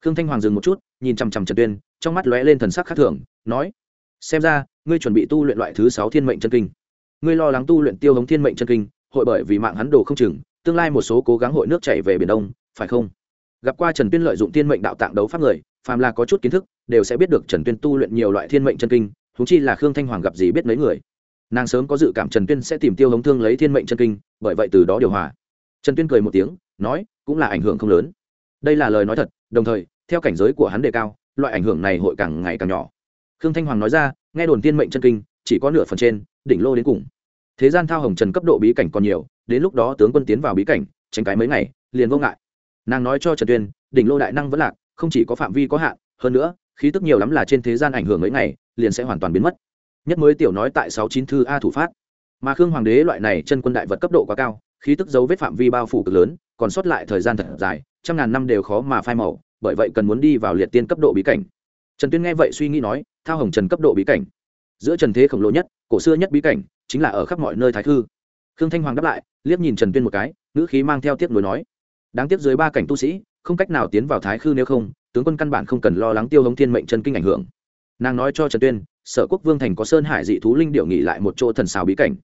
Khương thanh hoàng dừng một chút nhìn chằm chằm trần tuyên trong mắt lóe lên thần sắc khác thường nói xem ra ngươi chuẩn bị tu luyện loại thứ sáu thiên mệnh chân kinh. Ngươi lo lắng tu luyện tiêu hống thiên mệnh chân kinh hội bởi vì mạng hắn đồ không chừng, tương lai một số cố gắng hội nước chảy về biển đông, phải không? Gặp qua trần tuyên lợi dụng thiên mệnh đạo tạng đấu pháp người, phàm là có chút kiến thức, đều sẽ biết được trần tuyên tu luyện nhiều loại thiên mệnh chân kinh thú chi là khương thanh hoàng gặp gì biết mấy người. Nàng sớm có dự cảm trần tuyên sẽ tìm tiêu hống thương lấy thiên mệnh chân kinh, bởi vậy từ đó điều hòa. Trần tuyên cười một tiếng, nói, cũng là ảnh hưởng không lớn. Đây là lời nói thật, đồng thời, theo cảnh giới của hắn đề cao, loại ảnh hưởng này hội càng ngày càng nhỏ. Khương thanh hoàng nói ra, nghe đồn tiên mệnh chân kinh, chỉ có nửa phần trên, đỉnh lô đến cùng thế gian thao hồng trần cấp độ bí cảnh còn nhiều, đến lúc đó tướng quân tiến vào bí cảnh, tránh cái mấy ngày, liền vô ngại. Nàng nói cho trần tuyên, đỉnh lô đại năng vẫn lạc, không chỉ có phạm vi có hạn, hơn nữa, khí tức nhiều lắm là trên thế gian ảnh hưởng mấy ngày, liền sẽ hoàn toàn biến mất. Nhất mới tiểu nói tại sáu chín thư a thủ phát. Mà khương hoàng đế loại này chân quân đại vật cấp độ quá cao, khí tức dấu vết phạm vi bao phủ cực lớn, còn sót lại thời gian thật dài, trăm ngàn năm đều khó mà phai màu, bởi vậy cần muốn đi vào liệt tiên cấp độ bí cảnh. Trần tuyên nghe vậy suy nghĩ nói, thao hồng trần cấp độ bí cảnh. Giữa trần thế khổng lồ nhất, cổ xưa nhất bí cảnh chính là ở khắp mọi nơi thái thư. Khương thanh hoàng đáp lại, liếc nhìn trần tuyên một cái, ngữ khí mang theo tiếc nối nói, đáng tiếc dưới ba cảnh tu sĩ, không cách nào tiến vào thái khư nếu không, tướng quân căn bản không cần lo lắng tiêu hống thiên mệnh chân kinh ảnh hưởng. Nàng nói cho trần tuyên, sở quốc vương thành có sơn hải dị thú linh điệu nghỉ lại một chỗ thần xào bí cảnh.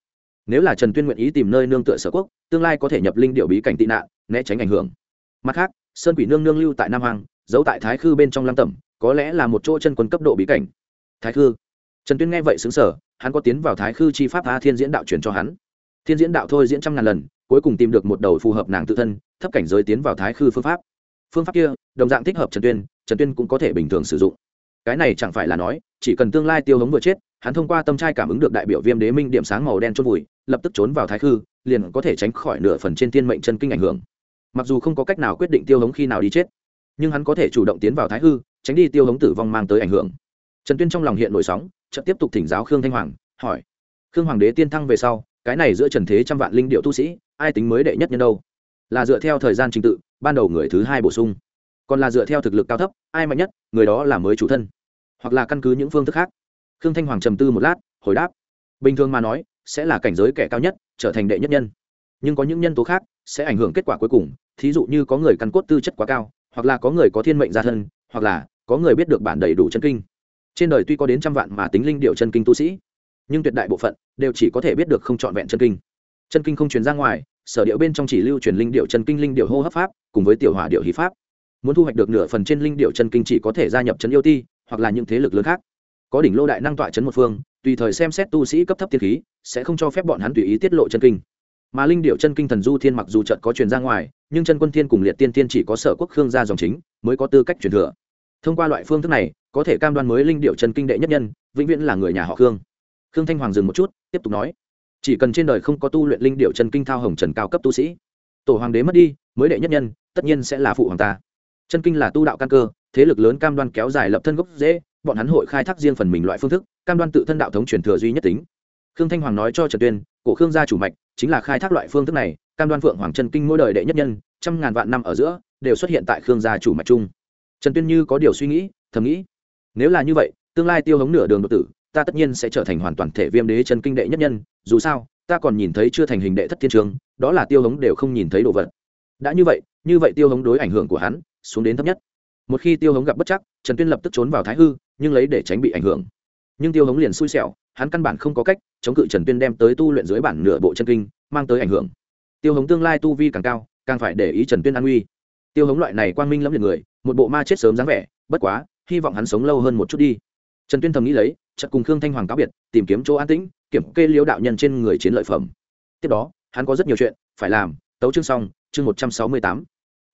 Nếu là trần tuyên nguyện ý tìm nơi nương tựa sở quốc, tương lai có thể nhập linh điệu bí cảnh tị nạn, né tránh ảnh hưởng. Mặt khác, sơn quỷ nương nương lưu tại nam hoàng giấu tại thái khư bên trong lăng tẩm, có lẽ là một chỗ chân quân cấp độ bí cảnh. Thái khư? Trần tuyên nghe vậy xứng sở hắn có tiến vào thái khư chi pháp a thiên diễn đạo truyền cho hắn. Thiên diễn đạo thôi diễn trăm ngàn lần, cuối cùng tìm được một đầu phù hợp nàng tự thân, thấp cảnh giới tiến vào thái khư phương pháp. Phương pháp kia, đồng dạng thích hợp trần tuyên trần tuyên cũng có thể bình thường sử dụng. Cái này chẳng phải là nói, chỉ cần tương lai tiêu hống vừa chết, hắn thông qua tâm trai cảm ứng được đại biểu viêm đế minh điểm sáng màu đen chôn vùi, lập tức trốn vào thái khư, liền có thể tránh khỏi nửa phần trên tiên mệnh chân kinh ảnh hưởng. Mặc dù không có cách nào quyết định tiêu hống khi nào đi chết, nhưng hắn có thể chủ động tiến vào thái hư tránh đi tiêu hống tử vong mang tới ảnh hưởng trần tuyên trong lòng hiện nổi sóng, chợt tiếp tục thỉnh giáo khương thanh hoàng, hỏi, khương hoàng đế tiên thăng về sau, cái này giữa trần thế trăm vạn linh điệu tu sĩ, ai tính mới đệ nhất nhân đâu? Là dựa theo thời gian trình tự, ban đầu người thứ hai bổ sung. Còn là dựa theo thực lực cao thấp, ai mạnh nhất, người đó là mới chủ thân. Hoặc là căn cứ những phương thức khác. Khương thanh hoàng trầm tư một lát, hồi đáp, bình thường mà nói, sẽ là cảnh giới kẻ cao nhất, trở thành đệ nhất nhân. Nhưng có những nhân tố khác, sẽ ảnh hưởng kết quả cuối cùng. Thí dụ như có người căn cốt tư chất quá cao, hoặc là có người có thiên mệnh gia thân, hoặc là có người biết được bản đầy đủ chân kinh trên đời tuy có đến trăm vạn mà tính linh điệu chân kinh tu sĩ, nhưng tuyệt đại bộ phận đều chỉ có thể biết được không trọn vẹn chân kinh. Chân kinh không truyền ra ngoài, sở điệu bên trong chỉ lưu truyền linh điệu chân kinh, linh điệu hô hấp pháp, cùng với tiểu hỏa điệu hí pháp. Muốn thu hoạch được nửa phần trên linh điệu chân kinh chỉ có thể gia nhập chân yêu ti, hoặc là những thế lực lớn khác. Có đỉnh lô đại năng tọa chấn một phương, tùy thời xem xét tu sĩ cấp thấp tiên khí, sẽ không cho phép bọn hắn tùy ý tiết lộ chân kinh. Mà linh điệu chân kinh thần du thiên mặc dù trận có truyền ra ngoài, nhưng chân quân thiên cùng liệt tiên thiên chỉ có sở quốc khương gia dòng chính, mới có tư cách truyền thừa. Thông qua loại phương thức này có thể cam đoan mới linh điệu chân kinh đệ nhất nhân, vĩnh viễn là người nhà họ khương. Khương thanh hoàng dừng một chút, tiếp tục nói, chỉ cần trên đời không có tu luyện linh điệu chân kinh thao hồng trần cao cấp tu sĩ, tổ hoàng đế mất đi, mới đệ nhất nhân, tất nhiên sẽ là phụ hoàng ta. Chân kinh là tu đạo căn cơ, thế lực lớn cam đoan kéo dài lập thân gốc dễ bọn hắn hội khai thác riêng phần mình loại phương thức, cam đoan tự thân đạo thống truyền thừa duy nhất tính. Khương thanh hoàng nói cho trần tuyên, cổ khương gia chủ mạch, chính là khai thác loại phương thức này, cam đoan phượng hoàng chân kinh mỗi đời đệ nhất nhân, trăm ngàn vạn năm ở giữa, đều xuất hiện tại khương gia chủ mạch chung. Trần tuyên như có điều suy nghĩ, thầm nghĩ nếu là như vậy, tương lai tiêu hống nửa đường đột tử, ta tất nhiên sẽ trở thành hoàn toàn thể viêm đế chân kinh đệ nhất nhân, dù sao, ta còn nhìn thấy chưa thành hình đệ thất thiên trường, đó là tiêu hống đều không nhìn thấy đồ vật. Đã như vậy như vậy tiêu hống đối ảnh hưởng của hắn xuống đến thấp nhất. Một khi tiêu hống gặp bất chắc, trần tuyên lập tức trốn vào thái hư, nhưng lấy để tránh bị ảnh hưởng. Nhưng tiêu hống liền xui xẻo, hắn căn bản không có cách chống cự trần tuyên đem tới tu luyện dưới bản nửa bộ chân kinh, mang tới ảnh hưởng. Tiêu hống tương lai tu vi càng cao, càng phải để ý trần tuyên an uy tiêu hống loại này quang minh lắm liệt người, một bộ ma chết sớm dáng vẻ, bất quá hy vọng hắn sống lâu hơn một chút đi. Trần tuyên thầm nghĩ lấy, chợt cùng khương thanh hoàng cáo biệt, tìm kiếm chỗ an tĩnh, kiểm kê liễu đạo nhân trên người chiến lợi phẩm. Tiếp đó, hắn có rất nhiều chuyện phải làm, tấu chương xong, chương một trăm sáu mươi tám.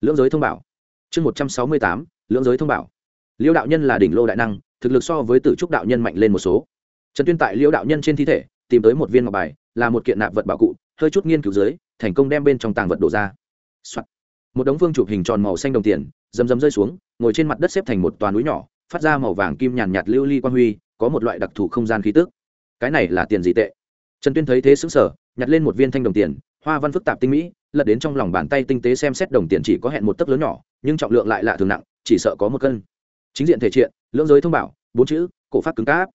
Lưỡng giới thông bảo. Chương một trăm sáu mươi tám, lưỡng giới thông bảo. Liễu đạo nhân là đỉnh lô đại năng, thực lực so với tử trúc đạo nhân mạnh lên một số. Trần tuyên tại liễu đạo nhân trên thi thể, tìm tới một viên ngọc bài, là một kiện nạp vật bảo cụ, hơi chút nghiên cứu dưới, thành công đem bên trong tàng vật đổ ra、Soạn. một đống vương chụp hình tròn màu xanh đồng tiền rầm rầm rơi xuống, ngồi trên mặt đất xếp thành một toàn núi nhỏ, phát ra màu vàng kim nhàn nhạt lưu ly quang huy, có một loại đặc thù không gian khí tức. Cái này là tiền gì tệ. Trần tuyên thấy thế xứng sở nhặt lên một viên thanh đồng tiền, hoa văn phức tạp tinh mỹ, lật đến trong lòng bàn tay tinh tế xem xét đồng tiền chỉ có hẹn một tấc lớn nhỏ, nhưng trọng lượng lại lạ thường nặng, chỉ sợ có một cân. Chính diện thể triện, lưỡng giới thông bảo, bốn chữ, cổ phát cứng cáp.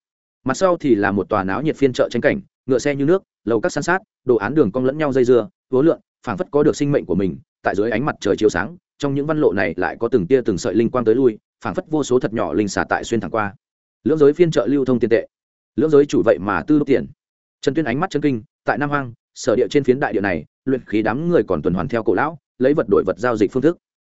Mặt sau thì là một tòa náo nhiệt phiên chợ tranh cảnh, ngựa xe như nước, lầu các san sát, đồ án đường cong lẫn nhau dây dưa vố lượn, phảng phất có được sinh mệnh của mình, tại dưới ánh mặt trời chiếu sáng trong những văn lộ này lại có từng tia từng sợi linh quang tới lui, phảng phất vô số thật nhỏ linh xả tại xuyên thẳng qua. Lưỡng giới phiên trợ lưu thông tiền tệ. Lưỡng giới chủ vậy mà tư đốt tiền. Trần tuyên ánh mắt chân kinh, tại nam hoang, sở địa trên phiến đại địa này, luyện khí đám người còn tuần hoàn theo cổ lão, lấy vật đổi vật giao dịch phương thức.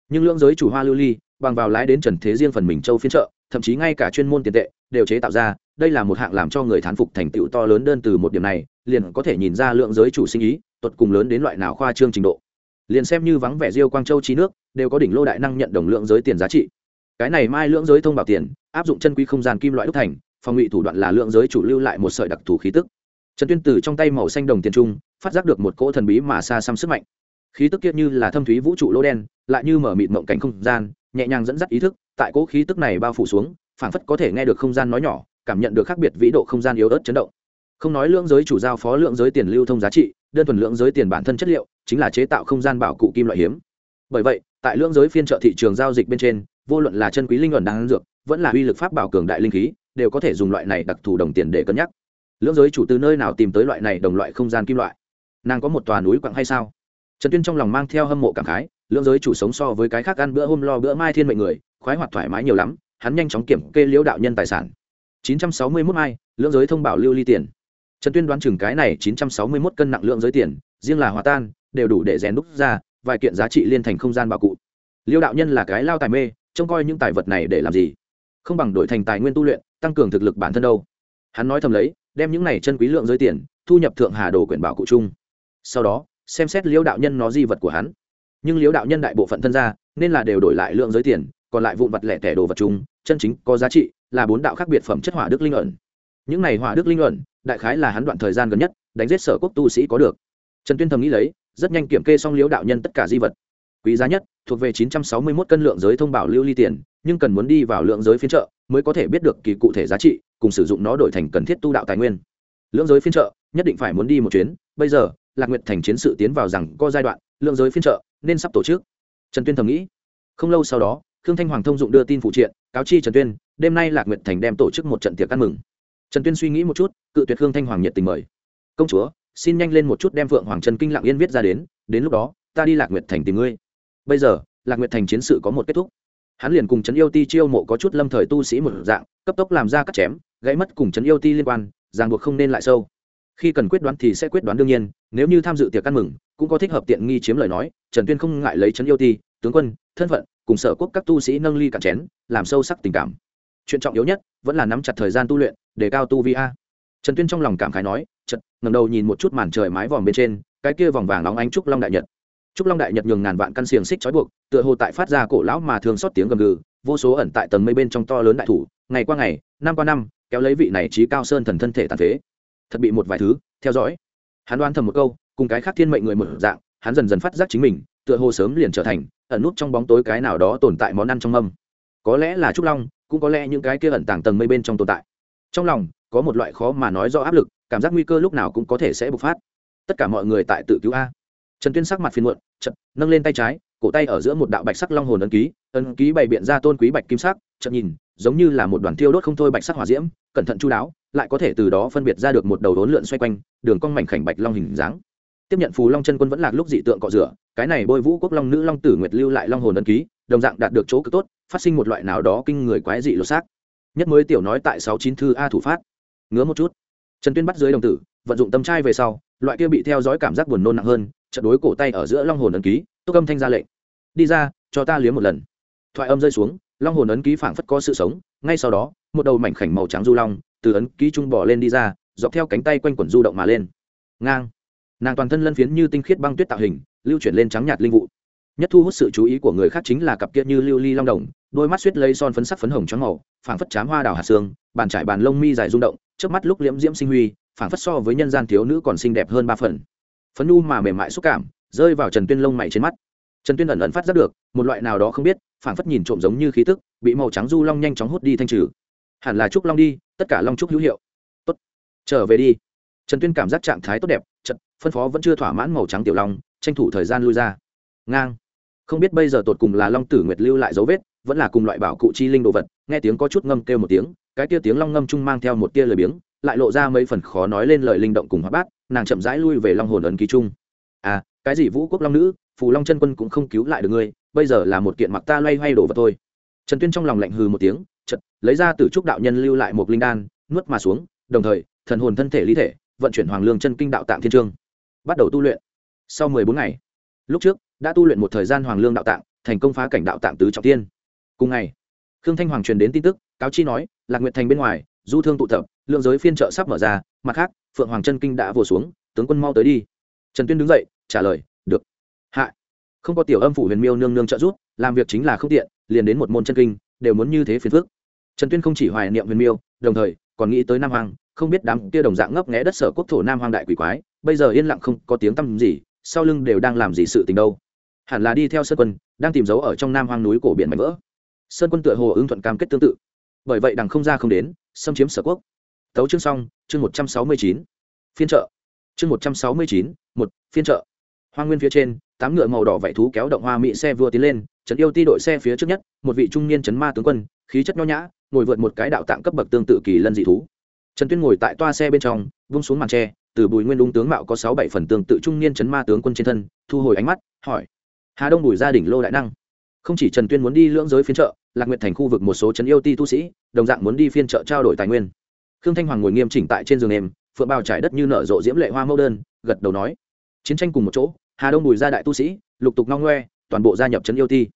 Nhưng lưỡng giới chủ hoa lưu ly, bằng vào lái đến trần thế riêng phần mình châu phiên trợ, thậm chí ngay cả chuyên môn tiền tệ, đều chế tạo ra, đây là một hạng làm cho người thán phục thành tựu to lớn đơn từ một điểm này, liền có thể nhìn ra lượng giới chủ sinh ý tuột cùng lớn đến loại nào khoa trương trình độ liền xem như vắng vẻ diêu quang châu trí nước, đều có đỉnh lô đại năng nhận đồng lượng giới tiền giá trị. Cái này mai lượng giới thông bảo tiền, áp dụng chân quý không gian kim loại đúc thành, phòng ngụy thủ đoạn là lượng giới chủ lưu lại một sợi đặc thù khí tức. Trần tuyên từ trong tay màu xanh đồng tiền trung, phát giác được một cỗ thần bí mà xa xăm sức mạnh. Khí tức kiệt như là thâm thúy vũ trụ lỗ đen, lại như mở mịt mộng cảnh không gian, nhẹ nhàng dẫn dắt ý thức, tại cỗ khí tức này bao phủ xuống, phảng phất có thể nghe được không gian nói nhỏ, cảm nhận được khác biệt vĩ độ không gian yếu ớt chấn động. Không nói lượng giới chủ giao phó lượng giới tiền lưu thông giá trị, đơn thuần lượng giới tiền bản thân chất liệu chính là chế tạo không gian bảo cụ kim loại hiếm. Bởi vậy, tại lượng giới phiên trợ thị trường giao dịch bên trên, vô luận là chân quý linh luận đang dược, vẫn là uy lực pháp bảo cường đại linh khí, đều có thể dùng loại này đặc thù đồng tiền để cân nhắc. Lưỡng giới chủ từ nơi nào tìm tới loại này đồng loại không gian kim loại? Nàng có một tòa núi quặng hay sao? Trần tuyên trong lòng mang theo hâm mộ cảm khái, lưỡng giới chủ sống so với cái khác ăn bữa hôm lo bữa mai thiên mệnh người, khoái hoạt thoải mái nhiều lắm, hắn nhanh chóng kiểm kê liễu đạo nhân tài sản. 961 mai, lưỡng giới thông bảo lưu ly tiền. Trần tuyên đoán chừng cái này 961 cân nặng lượng giới tiền, riêng là hòa tan đều đủ để rèn đúc ra vài kiện giá trị liên thành không gian bảo cụ. Liêu đạo nhân là cái lao tài mê, trông coi những tài vật này để làm gì? Không bằng đổi thành tài nguyên tu luyện, tăng cường thực lực bản thân đâu. Hắn nói thầm lấy, đem những này chân quý lượng giới tiền, thu nhập thượng hà đồ quyển bảo cụ chung. Sau đó, xem xét liêu đạo nhân nó di vật của hắn. Nhưng liêu đạo nhân đại bộ phận thân ra nên là đều đổi lại lượng giới tiền, còn lại vụn vật lẻ tẻ đồ vật chung, chân chính có giá trị là bốn đạo khác biệt phẩm chất hỏa đức linh ẩn. Những này hỏa đức linh ẩn, đại khái là hắn đoạn thời gian gần nhất, đánh giết sở quốc tu sĩ có được. Trần tuyên thầm nghĩ lấy rất nhanh kiểm kê xong liễu đạo nhân tất cả di vật. Quý giá nhất, thuộc về 961 cân lượng giới thông bảo lưu ly tiền, nhưng cần muốn đi vào lượng giới phiên trợ mới có thể biết được kỳ cụ thể giá trị, cùng sử dụng nó đổi thành cần thiết tu đạo tài nguyên. Lượng giới phiên trợ nhất định phải muốn đi một chuyến. Bây giờ, lạc nguyện thành chiến sự tiến vào rằng có giai đoạn, lượng giới phiên trợ nên sắp tổ chức. Trần tuyên thầm nghĩ. Không lâu sau đó, khương thanh hoàng thông dụng đưa tin phụ triện, cáo chi trần tuyên, đêm nay lạc nguyện thành đem tổ chức một trận tiệc ăn mừng. Trần tuyên suy nghĩ một chút, cự tuyệt khương thanh hoàng nhiệt tình mời. Công chúa xin nhanh lên một chút đem phượng hoàng trần kinh lặng yên viết ra đến đến lúc đó, ta đi lạc nguyệt thành tìm ngươi. Bây giờ, lạc nguyệt thành chiến sự có một kết thúc. Hắn liền cùng trấn yêu ti chiêu mộ có chút lâm thời tu sĩ một dạng, cấp tốc làm ra cắt chém, gãy mất cùng trấn yêu ti liên quan, ràng buộc không nên lại sâu. Khi cần quyết đoán thì sẽ quyết đoán đương nhiên, nếu như tham dự tiệc ăn mừng, cũng có thích hợp tiện nghi chiếm lời nói, trần tuyên không ngại lấy trấn yêu ti, tướng quân, thân phận, cùng sở quốc các tu sĩ nâng ly cạn chén, làm sâu sắc tình cảm. Chuyện trọng yếu nhất vẫn là nắm chặt thời gian tu luyện, để cao tu vi a trần tuyên trong lòng cảm khái nói chật ngầm đầu nhìn một chút màn trời mái vòm bên trên, cái kia vòng vàng nóng ánh trúc long đại nhật. Trúc long đại nhật nhường ngàn vạn căn xiềng xích trói buộc, tựa hồ tại phát ra cổ lão mà thường xót tiếng gầm gừ, vô số ẩn tại tầng mây bên trong to lớn đại thủ, ngày qua ngày, năm qua năm, kéo lấy vị này trí cao sơn thần thân thể tàn phế. Thật bị một vài thứ, theo dõi. Hắn đoán thầm một câu, cùng cái khác thiên mệnh người một dạng, hắn dần dần phát giác chính mình, tựa hồ sớm liền trở thành, ẩn nút trong bóng tối cái nào đó tồn tại món ăn trong âm có lẽ là trúc long, cũng có lẽ những cái kia ẩn tàng tầng mây bên trong tồn tại. Trong lòng có một loại khó mà nói do áp lực, cảm giác nguy cơ lúc nào cũng có thể sẽ bộc phát. Tất cả mọi người tại tự cứu a. Trần tuyên sắc mặt phiền muộn chật nâng lên tay trái, cổ tay ở giữa một đạo bạch sắc long hồn ấn ký ấn ký bày biện ra tôn quý bạch kim sắc chậm nhìn, giống như là một đoàn thiêu đốt không thôi bạch sắc hỏa diễm, cẩn thận chu đáo, lại có thể từ đó phân biệt ra được một đầu đốn lượn xoay quanh, đường cong mảnh khảnh bạch long hình dáng. Tiếp nhận phù long chân quân vẫn lạc lúc dị tượng cọ rửa, cái này bôi vũ quốc long nữ long tử nguyệt lưu lại long hồn ấn ký, đồng dạng đạt được chỗ cực tốt, phát sinh một loại nào đó kinh người quái dị lột xác. Nhất mới tiểu nói tại sáu chín thư a thủ phát ngứa một chút. Trần tuyên bắt dưới đồng tử, vận dụng tâm trai về sau, loại kia bị theo dõi cảm giác buồn nôn nặng hơn trận đối cổ tay ở giữa long hồn ấn ký, túc âm thanh ra lệnh. Đi ra, cho ta liếm một lần. Thoại âm rơi xuống, long hồn ấn ký phảng phất có sự sống, ngay sau đó, một đầu mảnh khảnh màu trắng du long từ ấn ký trung bỏ lên đi ra, dọc theo cánh tay quanh quẩn du động mà lên. Ngang. Nàng toàn thân lân phiến như tinh khiết băng tuyết tạo hình, lưu chuyển lên trắng nhạt linh vụ. Nhất thu hút sự chú ý của người khác chính là cặp kia như lưu ly long đồng, đôi mắt suýt lấy son phấn sắc phấn hồng trắng màu, phảng phất chám hoa đào hạt xương, bàn trải bàn lông mi dài rung động trước mắt lúc liễm diễm sinh huy, phảng phất so với nhân gian thiếu nữ còn xinh đẹp hơn ba phần. Phấn nhu mà mềm mại xúc cảm, rơi vào trần tuyên lông mày trên mắt. Trần tuyên ẩn ẩn phát giác được, một loại nào đó không biết, phảng phất nhìn trộm giống như khí tức, bị màu trắng du long nhanh chóng hút đi thanh trừ. Hẳn là trúc long đi, tất cả long trúc hữu hiệu. Tốt, trở về đi. Trần tuyên cảm giác trạng thái tốt đẹp trận phân phó vẫn chưa thỏa mãn màu trắng tiểu long, tranh thủ thời gian lui ra. Ngang. Không biết bây giờ tột cùng là long tử nguyệt lưu lại dấu vết, vẫn là cùng loại bảo cụ chi linh đồ vật, nghe tiếng có chút ngâm kêu một tiếng cái tia tiếng long ngâm chung mang theo một tia lời biếng, lại lộ ra mấy phần khó nói lên lời linh động cùng hóa bát, nàng chậm rãi lui về long hồn ấn ký chung. À cái gì vũ quốc long nữ, phù long chân quân cũng không cứu lại được ngươi, bây giờ là một kiện mặc ta loay hoay đổ vào thôi. Trần tuyên trong lòng lạnh hừ một tiếng chật lấy ra từ trúc đạo nhân lưu lại một linh đan, nuốt mà xuống, đồng thời, thần hồn thân thể lý thể, vận chuyển hoàng lương chân kinh đạo tạng thiên trương. Bắt đầu tu luyện. Sau mười bốn ngày, lúc trước, đã tu luyện một thời gian hoàng lương đạo tạng, thành công phá cảnh đạo tạng tứ trọng tiên cùng ngày khương thanh hoàng truyền đến tin tức, cáo chi nói, lạc nguyệt thành bên ngoài, du thương tụ tập, lượng giới phiên trợ sắp mở ra, mặt khác, phượng hoàng chân kinh đã vồ xuống, tướng quân mau tới đi. Trần tuyên đứng dậy, trả lời, được. Hạ. Không có tiểu âm phủ huyền miêu nương nương trợ giúp, làm việc chính là không tiện, liền đến một môn chân kinh, đều muốn như thế phiền phức. Trần tuyên không chỉ hoài niệm huyền miêu, đồng thời, còn nghĩ tới nam hoàng, không biết đám kia đồng dạng ngấp nghé đất sở quốc thổ nam hoàng đại quỷ quái, bây giờ yên lặng không có tiếng tăm gì, sau lưng đều đang làm gì sự tình đâu. Hẳn là đi theo sơn quân, đang tìm dấu ở trong nam hoang núi cổ biển mảnh vỡ sơn quân tựa hồ ứng thuận cam kết tương tự. Bởi vậy đằng không ra không đến, xâm chiếm sở quốc. Tấu chương xong, chương một trăm sáu mươi chín. Phiên trợ chương một trăm sáu mươi chín, một, phiên trợ hoa nguyên phía trên, tám ngựa màu đỏ vảy thú kéo động hoa mỹ xe vừa tiến lên, trấn yêu ti đội xe phía trước nhất, một vị trung niên trấn ma tướng quân, khí chất nho nhã, ngồi vượt một cái đạo tạng cấp bậc tương tự kỳ lân dị thú. Trần tuyên ngồi tại toa xe bên trong, vung xuống màn tre, từ bùi nguyên đung tướng mạo có sáu bảy phần tương tự trung niên trấn ma tướng quân trên thân, thu hồi ánh mắt, hỏi hà đông bùi gia đình lô đại năng? Không chỉ trần tuyên muốn đi lưỡng giới phiên trợ lạc nguyện thành khu vực một số trấn yêu ti tu sĩ, đồng dạng muốn đi phiên trợ trao đổi tài nguyên. Khương thanh hoàng ngồi nghiêm chỉnh tại trên giường em phượng bào trải đất như nở rộ diễm lệ hoa mẫu đơn, gật đầu nói, chiến tranh cùng một chỗ, hà đông bùi gia đại tu sĩ, lục tục ngong ngoe, toàn bộ gia nhập trấn yêu ti.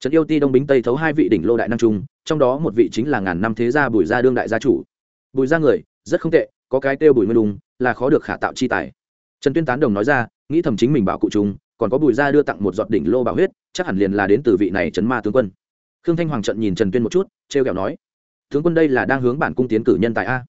Trấn yêu ti đông bính tây thấu hai vị đỉnh lô đại năng trung, trong đó một vị chính là ngàn năm thế gia bùi gia đương đại gia chủ. Bùi gia người, rất không tệ, có cái kêu bùi nguyên đùng là khó được khả tạo chi tài. Trần tuyên tán đồng nói ra, nghĩ thầm chính mình bảo cụ chúng còn có bùi gia đưa tặng một giọt đỉnh lô bảo huyết, chắc hẳn liền là đến từ vị này trấn ma tướng quân. Khương thanh hoàng trận nhìn trần tuyên một chút, trêu kẹo nói, tướng quân đây là đang hướng bản cung tiến cử nhân tài a.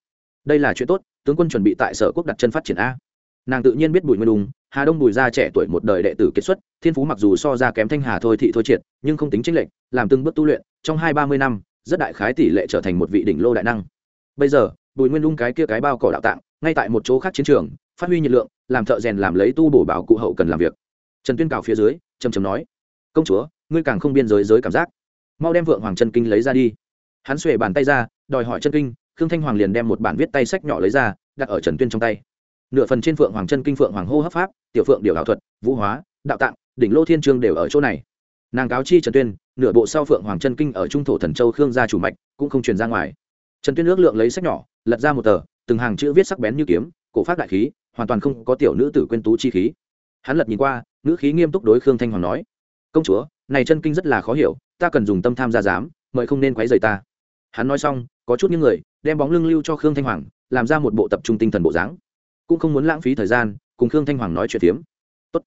Đây là chuyện tốt, tướng quân chuẩn bị tại sở quốc đặt chân phát triển a. Nàng tự nhiên biết bùi nguyên đùng hà đông bùi gia trẻ tuổi một đời đệ tử kết xuất, thiên phú mặc dù so ra kém thanh hà thôi thị thôi triệt, nhưng không tính chính lệnh làm từng bước tu luyện, trong hai ba mươi năm, rất đại khái tỷ lệ trở thành một vị đỉnh lô đại năng. Bây giờ, bùi nguyên lung cái kia cái bao cỏ đạo tạng, ngay tại một chỗ khác chiến trường, phát huy nhiệt lượng, làm thợ rèn làm lấy tu bổ bảo cụ hậu cần làm việc trần tuyên cào phía dưới, trầm trầm nói, công chúa, ngươi càng không biên giới giới cảm giác. Mau đem vượng hoàng chân kinh lấy ra đi. Hắn xuề bàn tay ra, đòi hỏi chân kinh, khương thanh hoàng liền đem một bản viết tay sách nhỏ lấy ra, đặt ở trần tuyên trong tay. Nửa phần trên phượng hoàng chân kinh phượng hoàng hô hấp pháp, tiểu phượng điều đạo thuật, vũ hóa, đạo tạng, đỉnh lô thiên trương đều ở chỗ này. Nàng cáo chi trần tuyên, nửa bộ sau phượng hoàng chân kinh ở trung thổ thần châu khương gia chủ mạch cũng không truyền ra ngoài. Trần tuyên ước lượng lấy sách nhỏ, lật ra một tờ, từng hàng chữ viết sắc bén như kiếm, cổ phát đại khí, hoàn toàn không có tiểu nữ tử quên tú chi khí. Hắn lật nhìn qua nữ khí nghiêm túc đối khương thanh hoàng nói, công chúa, này chân kinh rất là khó hiểu, ta cần dùng tâm tham gia giám, mời không nên quấy rầy ta. Hắn nói xong, có chút những người, đem bóng lưng lưu cho khương thanh hoàng, làm ra một bộ tập trung tinh thần bộ dáng. Cũng không muốn lãng phí thời gian, cùng khương thanh hoàng nói chuyện phiếm. Tốt.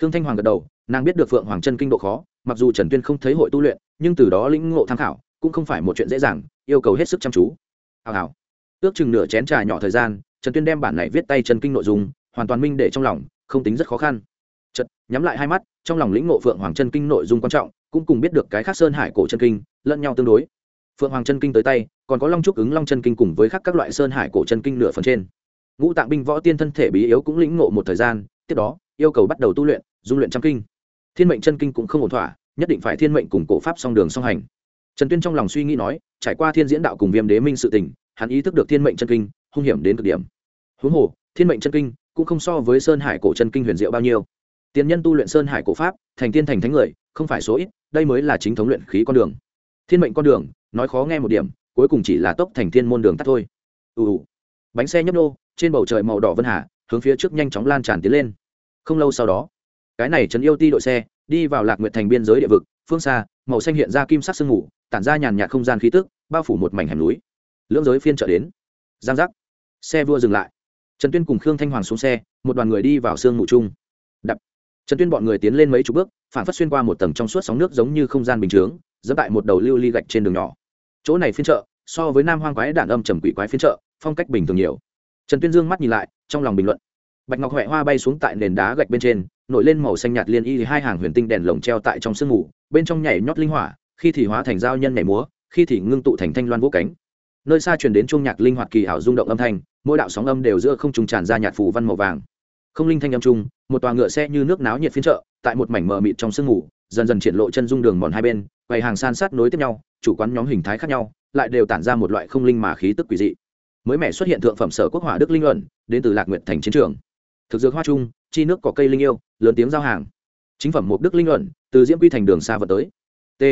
khương thanh hoàng gật đầu, nàng biết được phượng hoàng chân kinh độ khó, mặc dù trần tuyên không thấy hội tu luyện, nhưng từ đó lĩnh ngộ tham khảo, cũng không phải một chuyện dễ dàng, yêu cầu hết sức chăm chú. Hào hào. Ước chừng nửa chén trà nhỏ thời gian, trần tuyên đem bản này viết tay chân kinh nội dung, hoàn toàn minh để trong lòng, không tính rất khó khăn nhắm lại hai mắt, trong lòng lĩnh ngộ phượng hoàng chân kinh nội dung quan trọng, cũng cùng biết được cái khác sơn hải cổ chân kinh, lẫn nhau tương đối. Phượng hoàng chân kinh tới tay, còn có long trúc ứng long chân kinh cùng với khác các loại sơn hải cổ chân kinh nửa phần trên. Ngũ tạng binh võ tiên thân thể bí yếu cũng lĩnh ngộ một thời gian, tiếp đó, yêu cầu bắt đầu tu luyện, dung luyện trăm kinh. Thiên mệnh chân kinh cũng không ổn thỏa, nhất định phải thiên mệnh cùng cổ pháp song đường song hành. Trần tuyên trong lòng suy nghĩ nói, trải qua thiên diễn đạo cùng viêm đế minh sự tình, hắn ý thức được thiên mệnh chân kinh, hung hiểm đến cực điểm. Huống hồ, thiên mệnh chân kinh cũng không so với sơn hải cổ chân kinh huyền diệu bao nhiêu tiền nhân tu luyện sơn hải cổ pháp, thành tiên thành thánh người, không phải số ít, đây mới là chính thống luyện khí con đường. Thiên mệnh con đường, nói khó nghe một điểm, cuối cùng chỉ là tốc thành thiên môn đường tắt thôi. Ù ù. Bánh xe nhấp nô, trên bầu trời màu đỏ vân hà, hướng phía trước nhanh chóng lan tràn tiến lên. Không lâu sau đó, cái này trấn yêu ti đội xe, đi vào lạc nguyệt thành biên giới địa vực, phương xa, màu xanh hiện ra kim sắc sương mù, tản ra nhàn nhạt không gian khí tức, bao phủ một mảnh hẻm núi. Lưỡng giới phiên trợ đến. Giang giác. Xe vua dừng lại. Trần tuyên cùng khương thanh hoàng xuống xe, một đoàn người đi vào sương mù chung trần tuyên bọn người tiến lên mấy chục bước phản phát xuyên qua một tầng trong suốt sóng nước giống như không gian bình chướng dẫn tại một đầu lưu ly gạch trên đường nhỏ. Chỗ này phiên chợ, so với nam hoang quái đản âm trầm quỷ quái phiên chợ, phong cách bình thường nhiều. Trần tuyên dương mắt nhìn lại trong lòng bình luận. Bạch ngọc huệ hoa bay xuống tại nền đá gạch bên trên nổi lên màu xanh nhạt liên y hai hàng huyền tinh đèn lồng treo tại trong sương mù bên trong nhảy nhót linh hỏa khi thì hóa thành giao nhân nhảy múa khi thì ngưng tụ thành thanh loan vũ cánh. Nơi xa truyền đến chuông nhạc linh hoạt kỳ ảo rung động âm thanh mỗi đạo sóng âm đều giữa không trùng tràn ra nhạt phù văn màu vàng không linh thanh âm trung một tòa ngựa xe như nước náo nhiệt phiên chợ, tại một mảnh mờ mịt trong sương mù, dần dần triển lộ chân dung đường mòn hai bên, quầy hàng san sát nối tiếp nhau, chủ quán nhóm hình thái khác nhau, lại đều tản ra một loại không linh mà khí tức quỷ dị. Mới mẻ xuất hiện thượng phẩm sở quốc hỏa đức linh luận, đến từ lạc nguyện thành chiến trường. Thực dược hoa trung, chi nước có cây linh yêu, lớn tiếng giao hàng. Chính phẩm mục đức linh luận, từ diễm quy thành đường xa vật tới. T.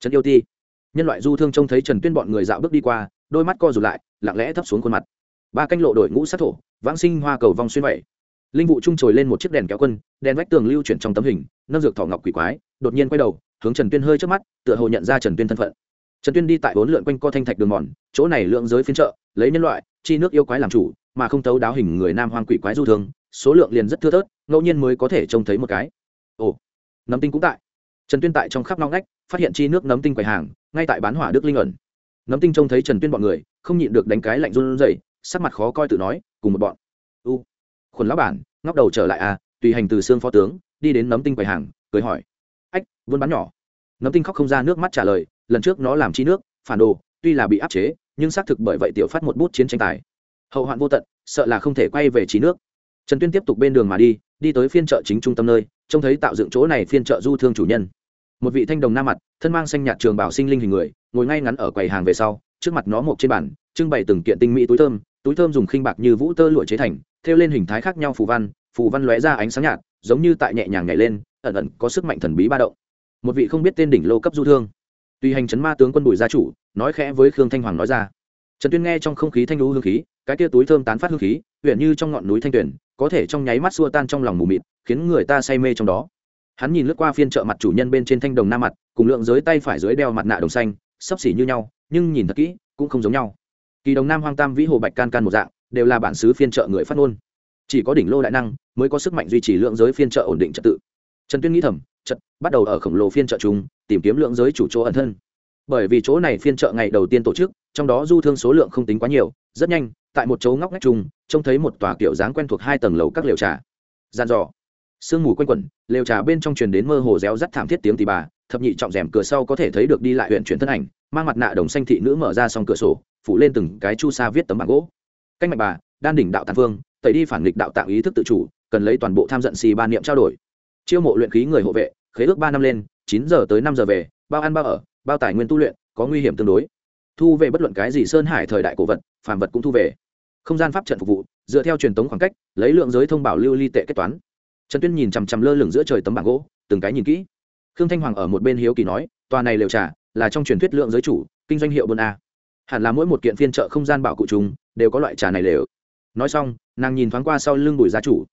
Trần yêu ti. Nhân loại du thương trông thấy trần tuyên bọn người dạo bước đi qua, đôi mắt co rụt lại, lặng lẽ thấp xuống khuôn mặt. Ba canh lộ đổi ngũ sát thổ, vãng sinh hoa cầu vong xuyên vậy linh vụ trung trồi lên một chiếc đèn kéo quân, đèn vách tường lưu chuyển trong tấm hình, nâng dược thỏ ngọc quỷ quái, đột nhiên quay đầu, hướng trần tuyên hơi trước mắt, tựa hồ nhận ra trần tuyên thân phận. Trần tuyên đi tại bốn lượn quanh co thanh thạch đường mòn, chỗ này lượng giới phiên trợ lấy nhân loại, chi nước yêu quái làm chủ, mà không thấu đáo hình người nam hoang quỷ quái du thương số lượng liền rất thưa thớt, ngẫu nhiên mới có thể trông thấy một cái. Ồ, nấm tinh cũng tại. Trần tuyên tại trong khắp nóng ngách, phát hiện chi nước nấm tinh quầy hàng, ngay tại bán hỏa đức linh ẩn. Nấm tinh trông thấy trần tuyên bọn người, không nhịn được đánh cái lạnh run rẩy, sắc mặt khó coi tự nói, cùng một bọn. U khuẩn lão bản, ngóc đầu trở lại à tùy hành từ xương phó tướng, đi đến nấm tinh quầy hàng, cười hỏi. Ách, buôn bán nhỏ. Nấm tinh khóc không ra nước mắt trả lời, lần trước nó làm chi nước, phản đồ, tuy là bị áp chế, nhưng xác thực bởi vậy tiểu phát một bút chiến tranh tài. Hậu hoạn vô tận, sợ là không thể quay về trí nước. Trần tuyên tiếp tục bên đường mà đi đi tới phiên chợ chính trung tâm nơi, trông thấy tạo dựng chỗ này phiên chợ du thương chủ nhân. Một vị thanh đồng nam mặt, thân mang xanh nhạt trường bảo sinh linh hình người, ngồi ngay ngắn ở quầy hàng về sau, trước mặt nó một trên bàn, trưng bày từng kiện tinh mỹ túi thơm túi thơm dùng khinh bạc như vũ tơ lụa chế thành, thêu lên hình thái khác nhau phù văn phù văn lóe ra ánh sáng nhạt, giống như tại nhẹ nhàng nhảy lên, ẩn ẩn có sức mạnh thần bí ba động. Một vị không biết tên đỉnh lô cấp du thương. Tùy hành chấn ma tướng quân bùi gia chủ, nói khẽ với khương thanh hoàng nói ra. Trần tuyên nghe trong không khí thanh lũ hương khí, cái tia túi thơm tán phát hương khí huyện như trong ngọn núi thanh tuyển có thể trong nháy mắt xua tan trong lòng mù mịt, khiến người ta say mê trong đó. Hắn nhìn lướt qua phiên chợ mặt chủ nhân bên trên thanh đồng nam mặt, cùng lượng dưới tay phải dưới đeo mặt nạ đồng xanh, sấp xỉ như nhau, nhưng nhìn thật kỹ, cũng không giống nhau kỳ đồng nam hoang tam vĩ hồ bạch can can một dạng, đều là bản xứ phiên trợ người phát ngôn. Chỉ có đỉnh lô đại năng mới có sức mạnh duy trì lượng giới phiên trợ ổn định trật tự. Trần tuyên nghĩ thầm chật bắt đầu ở khổng lồ phiên trợ chúng tìm kiếm lượng giới chủ chỗ ẩn thân. Bởi vì chỗ này phiên trợ ngày đầu tiên tổ chức, trong đó du thương số lượng không tính quá nhiều, rất nhanh, tại một chỗ ngóc ngách chung, trông thấy một tòa kiểu dáng quen thuộc hai tầng lầu các lều trà. Gian dò. Sương mù quanh quẩn, lều trà bên trong truyền đến mơ hồ réo rắt thảm thiết tiếng tì bà, thập nhị trọng rèm cửa sau có thể thấy được đi lại huyện chuyển thân ảnh mang mặt nạ đồng xanh thị nữ mở ra xong cửa sổ, phủ lên từng cái chu sa viết tấm bảng gỗ. Cách mạch bà, đan đỉnh đạo tạng vương, tẩy đi phản nghịch đạo tạng ý thức tự chủ, cần lấy toàn bộ tham giận xì ba niệm trao đổi. Chiêu mộ luyện khí người hộ vệ, khế ước ba năm lên, chín giờ tới năm giờ về, bao ăn bao ở, bao tài nguyên tu luyện, có nguy hiểm tương đối. Thu về bất luận cái gì sơn hải thời đại cổ vật, phàm vật cũng thu về. Không gian pháp trận phục vụ, dựa theo truyền thống khoảng cách, lấy lượng giới thông bảo lưu ly tệ kết toán. Trần tuyên nhìn chằm chằm lơ lửng giữa trời tấm bảng gỗ, từng cái nhìn kỹ. Khương thanh hoàng ở một bên hiếu kỳ nói, tòa này lều trà là trong truyền thuyết lượng giới chủ, kinh doanh hiệu bôn a. Hẳn là mỗi một kiện phiên chợ không gian bảo cụ chúng, đều có loại trà này lều. Nói xong, nàng nhìn thoáng qua sau lưng bùi gia chủ.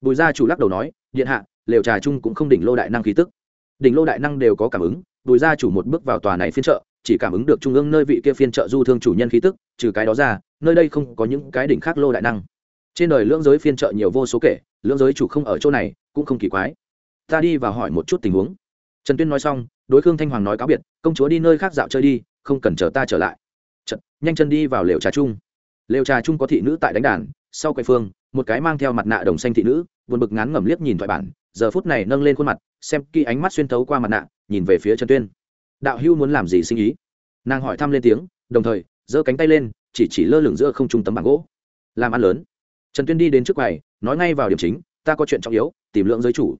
Bùi gia chủ lắc đầu nói, điện hạ, lều trà chung cũng không đỉnh lô đại năng khí tức. Đỉnh lô đại năng đều có cảm ứng, bùi gia chủ một bước vào tòa này phiên chợ, chỉ cảm ứng được trung ương nơi vị kia phiên trợ du thương chủ nhân khí tức, trừ cái đó ra, nơi đây không có những cái đỉnh khác lô đại năng. Trên đời lưỡng giới phiên trợ nhiều vô số kể lưỡng giới chủ không ở chỗ này, cũng không kỳ quái. Ta đi và hỏi một chút tình huống trần tuyên nói xong đối khương thanh hoàng nói cáo biệt công chúa đi nơi khác dạo chơi đi không cần chờ ta trở lại. Chật, nhanh chân đi vào lều trà chung. Lều trà chung có thị nữ tại đánh đàn sau quầy phương một cái mang theo mặt nạ đồng xanh thị nữ buồn bực ngán ngẩm liếc nhìn thoại bản giờ phút này nâng lên khuôn mặt xem kỹ ánh mắt xuyên thấu qua mặt nạ nhìn về phía trần tuyên. Đạo hưu muốn làm gì sinh ý? Nàng hỏi thăm lên tiếng đồng thời giơ cánh tay lên chỉ chỉ lơ lửng giữa không trung tấm bảng gỗ. Làm ăn lớn. Trần tuyên đi đến trước quầy nói ngay vào điểm chính ta có chuyện trọng yếu tìm lượng giới chủ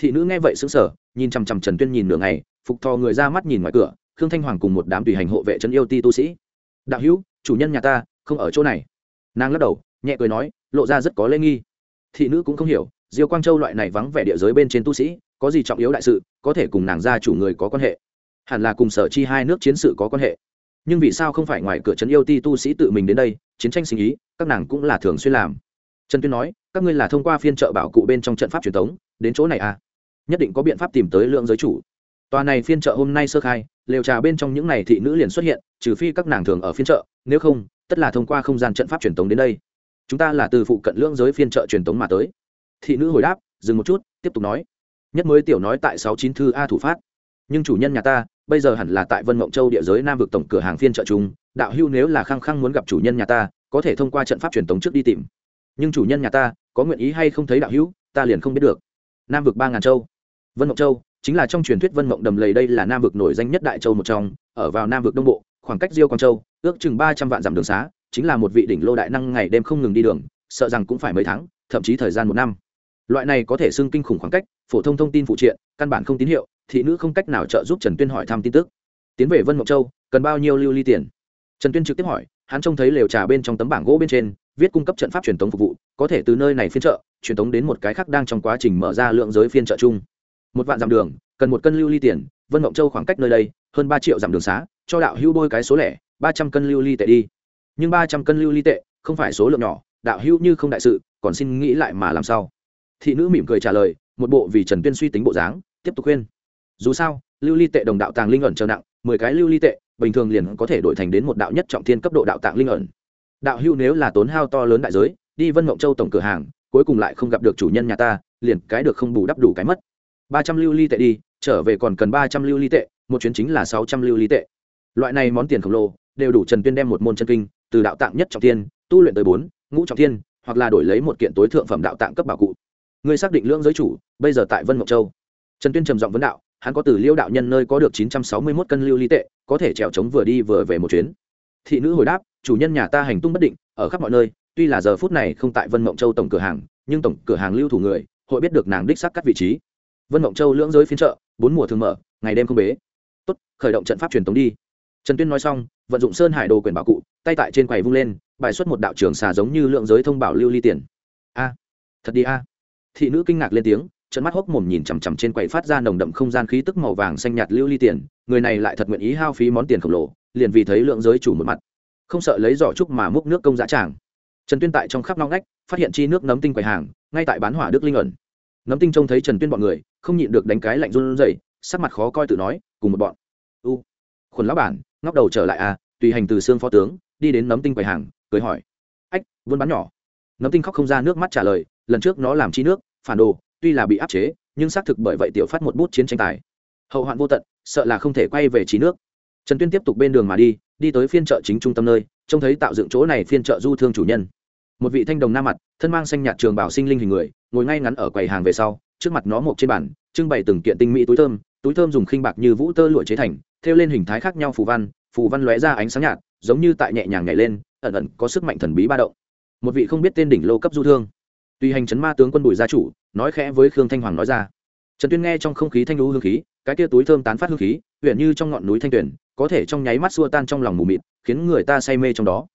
thị nữ nghe vậy sững sờ, nhìn chằm chằm trần tuyên nhìn nửa ngày phục thò người ra mắt nhìn ngoài cửa khương thanh hoàng cùng một đám tùy hành hộ vệ trấn yêu ti tu sĩ. Đạo hữu chủ nhân nhà ta không ở chỗ này. Nàng lắc đầu nhẹ cười nói lộ ra rất có lễ nghi. Thị nữ cũng không hiểu diêu quang châu loại này vắng vẻ địa giới bên trên tu sĩ có gì trọng yếu đại sự có thể cùng nàng gia chủ người có quan hệ. Hẳn là cùng sở chi hai nước chiến sự có quan hệ. Nhưng vì sao không phải ngoài cửa trấn yêu ti tu sĩ tự mình đến đây chiến tranh sinh ý các nàng cũng là thường xuyên làm. Trần tuyên nói các ngươi là thông qua phiên trợ bảo cụ bên trong trận pháp truyền thống đến chỗ này à? Nhất định có biện pháp tìm tới lượng giới chủ. Tòa này phiên chợ hôm nay sơ khai lều trà bên trong những n à y thị nữ liền xuất hiện trừ phi các nàng thường ở phiên chợ, nếu không tất là thông qua không gian trận pháp truyền thống đến đây. Chúng ta là từ phụ cận lưỡng giới phiên chợ truyền thống mà tới. Thị nữ hồi đáp dừng một chút tiếp tục nói. Nhất mới tiểu nói tại sáu chín thư a thủ phát. Nhưng chủ nhân nhà ta bây giờ hẳn là tại vân mộng châu địa giới nam vực tổng cửa hàng phiên chợ chúng đạo hưu nếu là khăng khăng muốn gặp chủ nhân nhà ta có thể thông qua trận pháp truyền thống trước đi tìm. Nhưng chủ nhân nhà ta có nguyện ý hay không thấy đạo hữu ta liền không biết được. Nam vực ba ngàn châu vân mộng châu, chính là trong truyền thuyết vân mộng đầm lầy đây là nam vực nổi danh nhất đại châu một trong, ở vào nam vực đông bộ, khoảng cách diêu quang châu, ước chừng ba trăm vạn dặm đường xá, chính là một vị đỉnh lô đại năng ngày đêm không ngừng đi đường, sợ rằng cũng phải mấy tháng, thậm chí thời gian một năm. Loại này có thể xưng kinh khủng khoảng cách, phổ thông thông tin phụ triện, căn bản không tín hiệu, thị nữ không cách nào trợ giúp trần tuyên hỏi thăm tin tức. Tiến về vân mộng châu, cần bao nhiêu lưu ly tiền? Trần tuyên trực tiếp hỏi, hắn trông thấy lều trà bên trong tấm bảng gỗ bên trên, viết cung cấp trận pháp truyền thống phục vụ, có thể từ nơi này phiên trợ, truyền thống đến một cái khác đang trong quá trình mở ra lượng giới phiên trợ chung một vạn dặm đường, cần một cân lưu ly tiền, vân mộng châu khoảng cách nơi đây, hơn ba triệu dặm đường xá, cho đạo hữu bôi cái số lẻ, ba trăm cân lưu ly tệ đi. Nhưng ba trăm cân lưu ly tệ, không phải số lượng nhỏ, đạo hữu như không đại sự, còn xin nghĩ lại mà làm sao? Thị nữ mỉm cười trả lời, một bộ vì trần tuyên suy tính bộ dáng, tiếp tục khuyên. Dù sao, lưu ly tệ đồng đạo tàng linh ẩn trở nặng, mười cái lưu ly tệ, bình thường liền có thể đổi thành đến một đạo nhất trọng thiên cấp độ đạo tạng linh ẩn. Đạo hưu nếu là tốn hao to lớn đại giới, đi vân mộng châu tổng cửa hàng, cuối cùng lại không gặp được chủ nhân nhà ta, liền cái được không bù đắp đủ cái mất ba trăm lưu ly tệ đi, trở về còn cần ba trăm lưu ly tệ, một chuyến chính là sáu trăm lưu ly tệ. Loại này món tiền khổng lồ, đều đủ trần tuyên đem một môn chân kinh, từ đạo tạng nhất trọng tiên tu luyện tới bốn, ngũ trọng tiên hoặc là đổi lấy một kiện tối thượng phẩm đạo tạng cấp bảo cụ. Người xác định lưỡng giới chủ, bây giờ tại vân mộc châu. Trần tuyên trầm giọng vấn đạo, hắn có từ liêu đạo nhân nơi có được chín trăm sáu mươi mốt cân lưu ly tệ, có thể trèo trống vừa đi vừa về một chuyến. Thị nữ hồi đáp, chủ nhân nhà ta hành tung bất định, ở khắp mọi nơi, tuy là giờ phút này không tại vân mộng châu tổng cửa hàng, nhưng tổng cửa hàng lưu thủ người, hội biết được nàng đích xác cắt vị trí vân mộng châu lưỡng giới phiên chợ, bốn mùa thường mở, ngày đêm không bế. Tốt, khởi động trận pháp truyền tống đi. Trần tuyên nói xong, vận dụng sơn hải đồ quyền bảo cụ, tay tại trên quầy vung lên, bài xuất một đạo trường xà giống như lượng giới thông bảo lưu ly tiền. A, thật đi a. Thị nữ kinh ngạc lên tiếng trận mắt hốc mồm nhìn chằm chằm trên quầy phát ra nồng đậm không gian khí tức màu vàng xanh nhạt lưu ly tiền, người này lại thật nguyện ý hao phí món tiền khổng lồ, liền vì thấy lượng giới chủ một mặt. Không sợ lấy giỏ trúc mà múc nước công giá tràng. Trần tuyên tại trong khắp ngõ nách phát hiện chi nước nấm tinh quầy hàng, ngay tại bán hỏa đức linh ẩn nấm tinh trông thấy trần tuyên bọn người không nhịn được đánh cái lạnh run rẩy sắc mặt khó coi tự nói cùng một bọn. U khuẩn lão bản ngóc đầu trở lại a à, tùy hành từ xương phó tướng đi đến nấm tinh quầy hàng cười hỏi. Ách buôn bán nhỏ. Nấm tinh khóc không ra nước mắt trả lời lần trước nó làm chi nước phản đồ tuy là bị áp chế nhưng xác thực bởi vậy tiểu phát một bút chiến tranh tài. Hậu hoạn vô tận sợ là không thể quay về trí nước. Trần tuyên tiếp tục bên đường mà đi đi tới phiên chợ chính trung tâm nơi trông thấy tạo dựng chỗ này phiên chợ du thương chủ nhân một vị thanh đồng nam mặt, thân mang xanh nhạt trường bảo sinh linh hình người, ngồi ngay ngắn ở quầy hàng về sau, trước mặt nó một trên bàn, trưng bày từng kiện tinh mỹ túi thơm túi thơm dùng khinh bạc như vũ tơ lụa chế thành, thêu lên hình thái khác nhau phù văn phù văn lóe ra ánh sáng nhạt, giống như tại nhẹ nhàng nhảy lên, ẩn ẩn có sức mạnh thần bí ba động. Một vị không biết tên đỉnh lô cấp du thương. Tùy hành chấn ma tướng quân bùi gia chủ, nói khẽ với khương thanh hoàng nói ra. Trần tuyên nghe trong không khí thanh lũ hương khí, cái tia túi thơm tán phát hương khí huyện như trong ngọn núi thanh tuyển có thể trong nháy mắt xua tan trong lòng mù mịt, khiến người ta say mê trong đó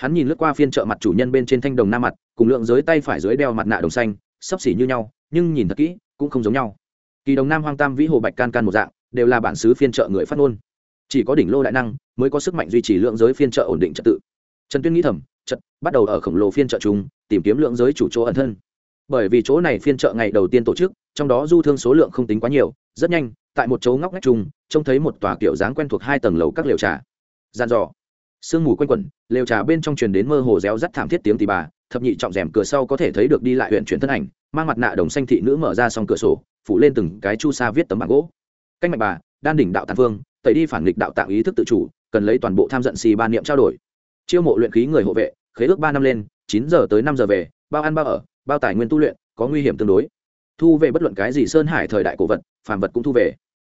hắn nhìn lướt qua phiên chợ mặt chủ nhân bên trên thanh đồng nam mặt, cùng lượng dưới tay phải dưới đeo mặt nạ đồng xanh, sấp xỉ như nhau, nhưng nhìn thật kỹ, cũng không giống nhau. Kỳ đồng nam hoang tam vĩ hồ bạch can can một dạng, đều là bản xứ phiên chợ người phát ngôn. Chỉ có đỉnh lô đại năng, mới có sức mạnh duy trì lượng giới phiên chợ ổn định trật tự. Trần tuyên nghĩ thầm trận bắt đầu ở khổng lồ phiên chợ chúng tìm kiếm lượng giới chủ chỗ ẩn thân. Bởi vì chỗ này phiên chợ ngày đầu tiên tổ chức, trong đó du thương số lượng không tính quá nhiều, rất nhanh, tại một chỗ ngóc ngách chung, trông thấy một tòa kiểu dáng quen thuộc hai tầng lầu các liều trà. Gian dò sương mù quanh quẩn lều trà bên trong truyền đến mơ hồ réo rắt thảm thiết tiếng tì bà thập nhị trọng rèm cửa sau có thể thấy được đi lại huyện chuyển thân ảnh mang mặt nạ đồng xanh thị nữ mở ra xong cửa sổ phủ lên từng cái chu sa viết tấm bảng gỗ. Canh mạch bà đan đỉnh đạo tàn vương, tẩy đi phản nghịch đạo tạng ý thức tự chủ cần lấy toàn bộ tham giận xì ba niệm trao đổi. Chiêu mộ luyện khí người hộ vệ khế ước ba năm lên chín giờ tới năm giờ về bao ăn bao ở bao tài nguyên tu luyện có nguy hiểm tương đối. Thu về bất luận cái gì sơn hải thời đại cổ vật phàm vật cũng thu về.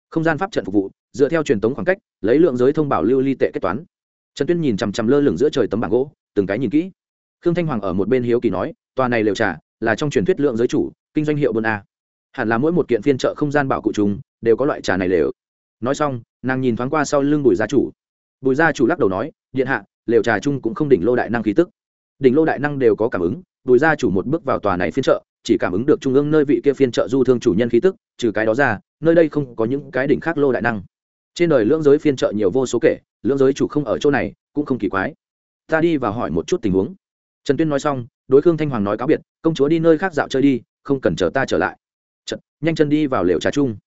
Không gian pháp trận phục vụ dựa theo truyền tống khoảng cách lấy lượng giới thông bảo lưu ly tệ kết toán trần tuyên nhìn chằm chằm lơ lửng giữa trời tấm bảng gỗ, từng cái nhìn kỹ. Khương thanh hoàng ở một bên hiếu kỳ nói, tòa này lều trà là trong truyền thuyết lượng giới chủ, kinh doanh hiệu bơn a. Hẳn là mỗi một kiện phiên trợ không gian bảo cụ chúng đều có loại trà này lều. Nói xong, nàng nhìn thoáng qua sau lưng bùi gia chủ. Bùi gia chủ lắc đầu nói, điện hạ, lều trà chung cũng không đỉnh lô đại năng khí tức. Đỉnh lô đại năng đều có cảm ứng, bùi gia chủ một bước vào tòa này phiên trợ chỉ cảm ứng được trung ương nơi vị kia phiên trợ du thương chủ nhân khí tức, trừ cái đó ra, nơi đây không có những cái đỉnh khác lô đại năng. Trên đời lưỡng giới phiên trợ nhiều vô số kể lưỡng giới chủ không ở chỗ này cũng không kỳ quái. Ta đi và hỏi một chút tình huống. Trần tuyên nói xong đối khương thanh hoàng nói cáo biệt công chúa đi nơi khác dạo chơi đi không cần chờ ta trở lại. Trật, nhanh chân đi vào lều trà chung.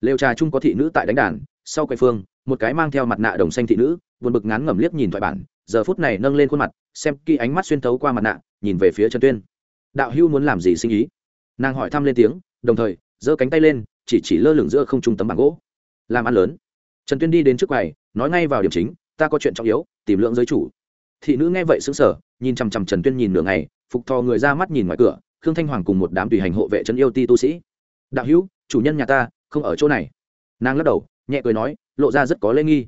Lều trà chung có thị nữ tại đánh đàn sau quầy phương một cái mang theo mặt nạ đồng xanh thị nữ buồn bực ngán ngẩm liếc nhìn thoại bản giờ phút này nâng lên khuôn mặt xem kỹ ánh mắt xuyên thấu qua mặt nạ nhìn về phía trần tuyên. Đạo hưu muốn làm gì sinh ý? Nàng hỏi thăm lên tiếng đồng thời giơ cánh tay lên chỉ chỉ lơ lửng giữa không trung tấm bảng gỗ. Làm ăn lớn trần tuyên đi đến trước quầy, nói ngay vào điểm chính, ta có chuyện trọng yếu, tìm lượng giới chủ. Thị nữ nghe vậy xứng sở nhìn chằm chằm trần tuyên nhìn nửa ngày, phục thò người ra mắt nhìn ngoài cửa, khương thanh hoàng cùng một đám tùy hành hộ vệ trấn yêu ti tu sĩ. Đạo hữu, chủ nhân nhà ta, không ở chỗ này. Nàng lắc đầu, nhẹ cười nói, lộ ra rất có lễ nghi.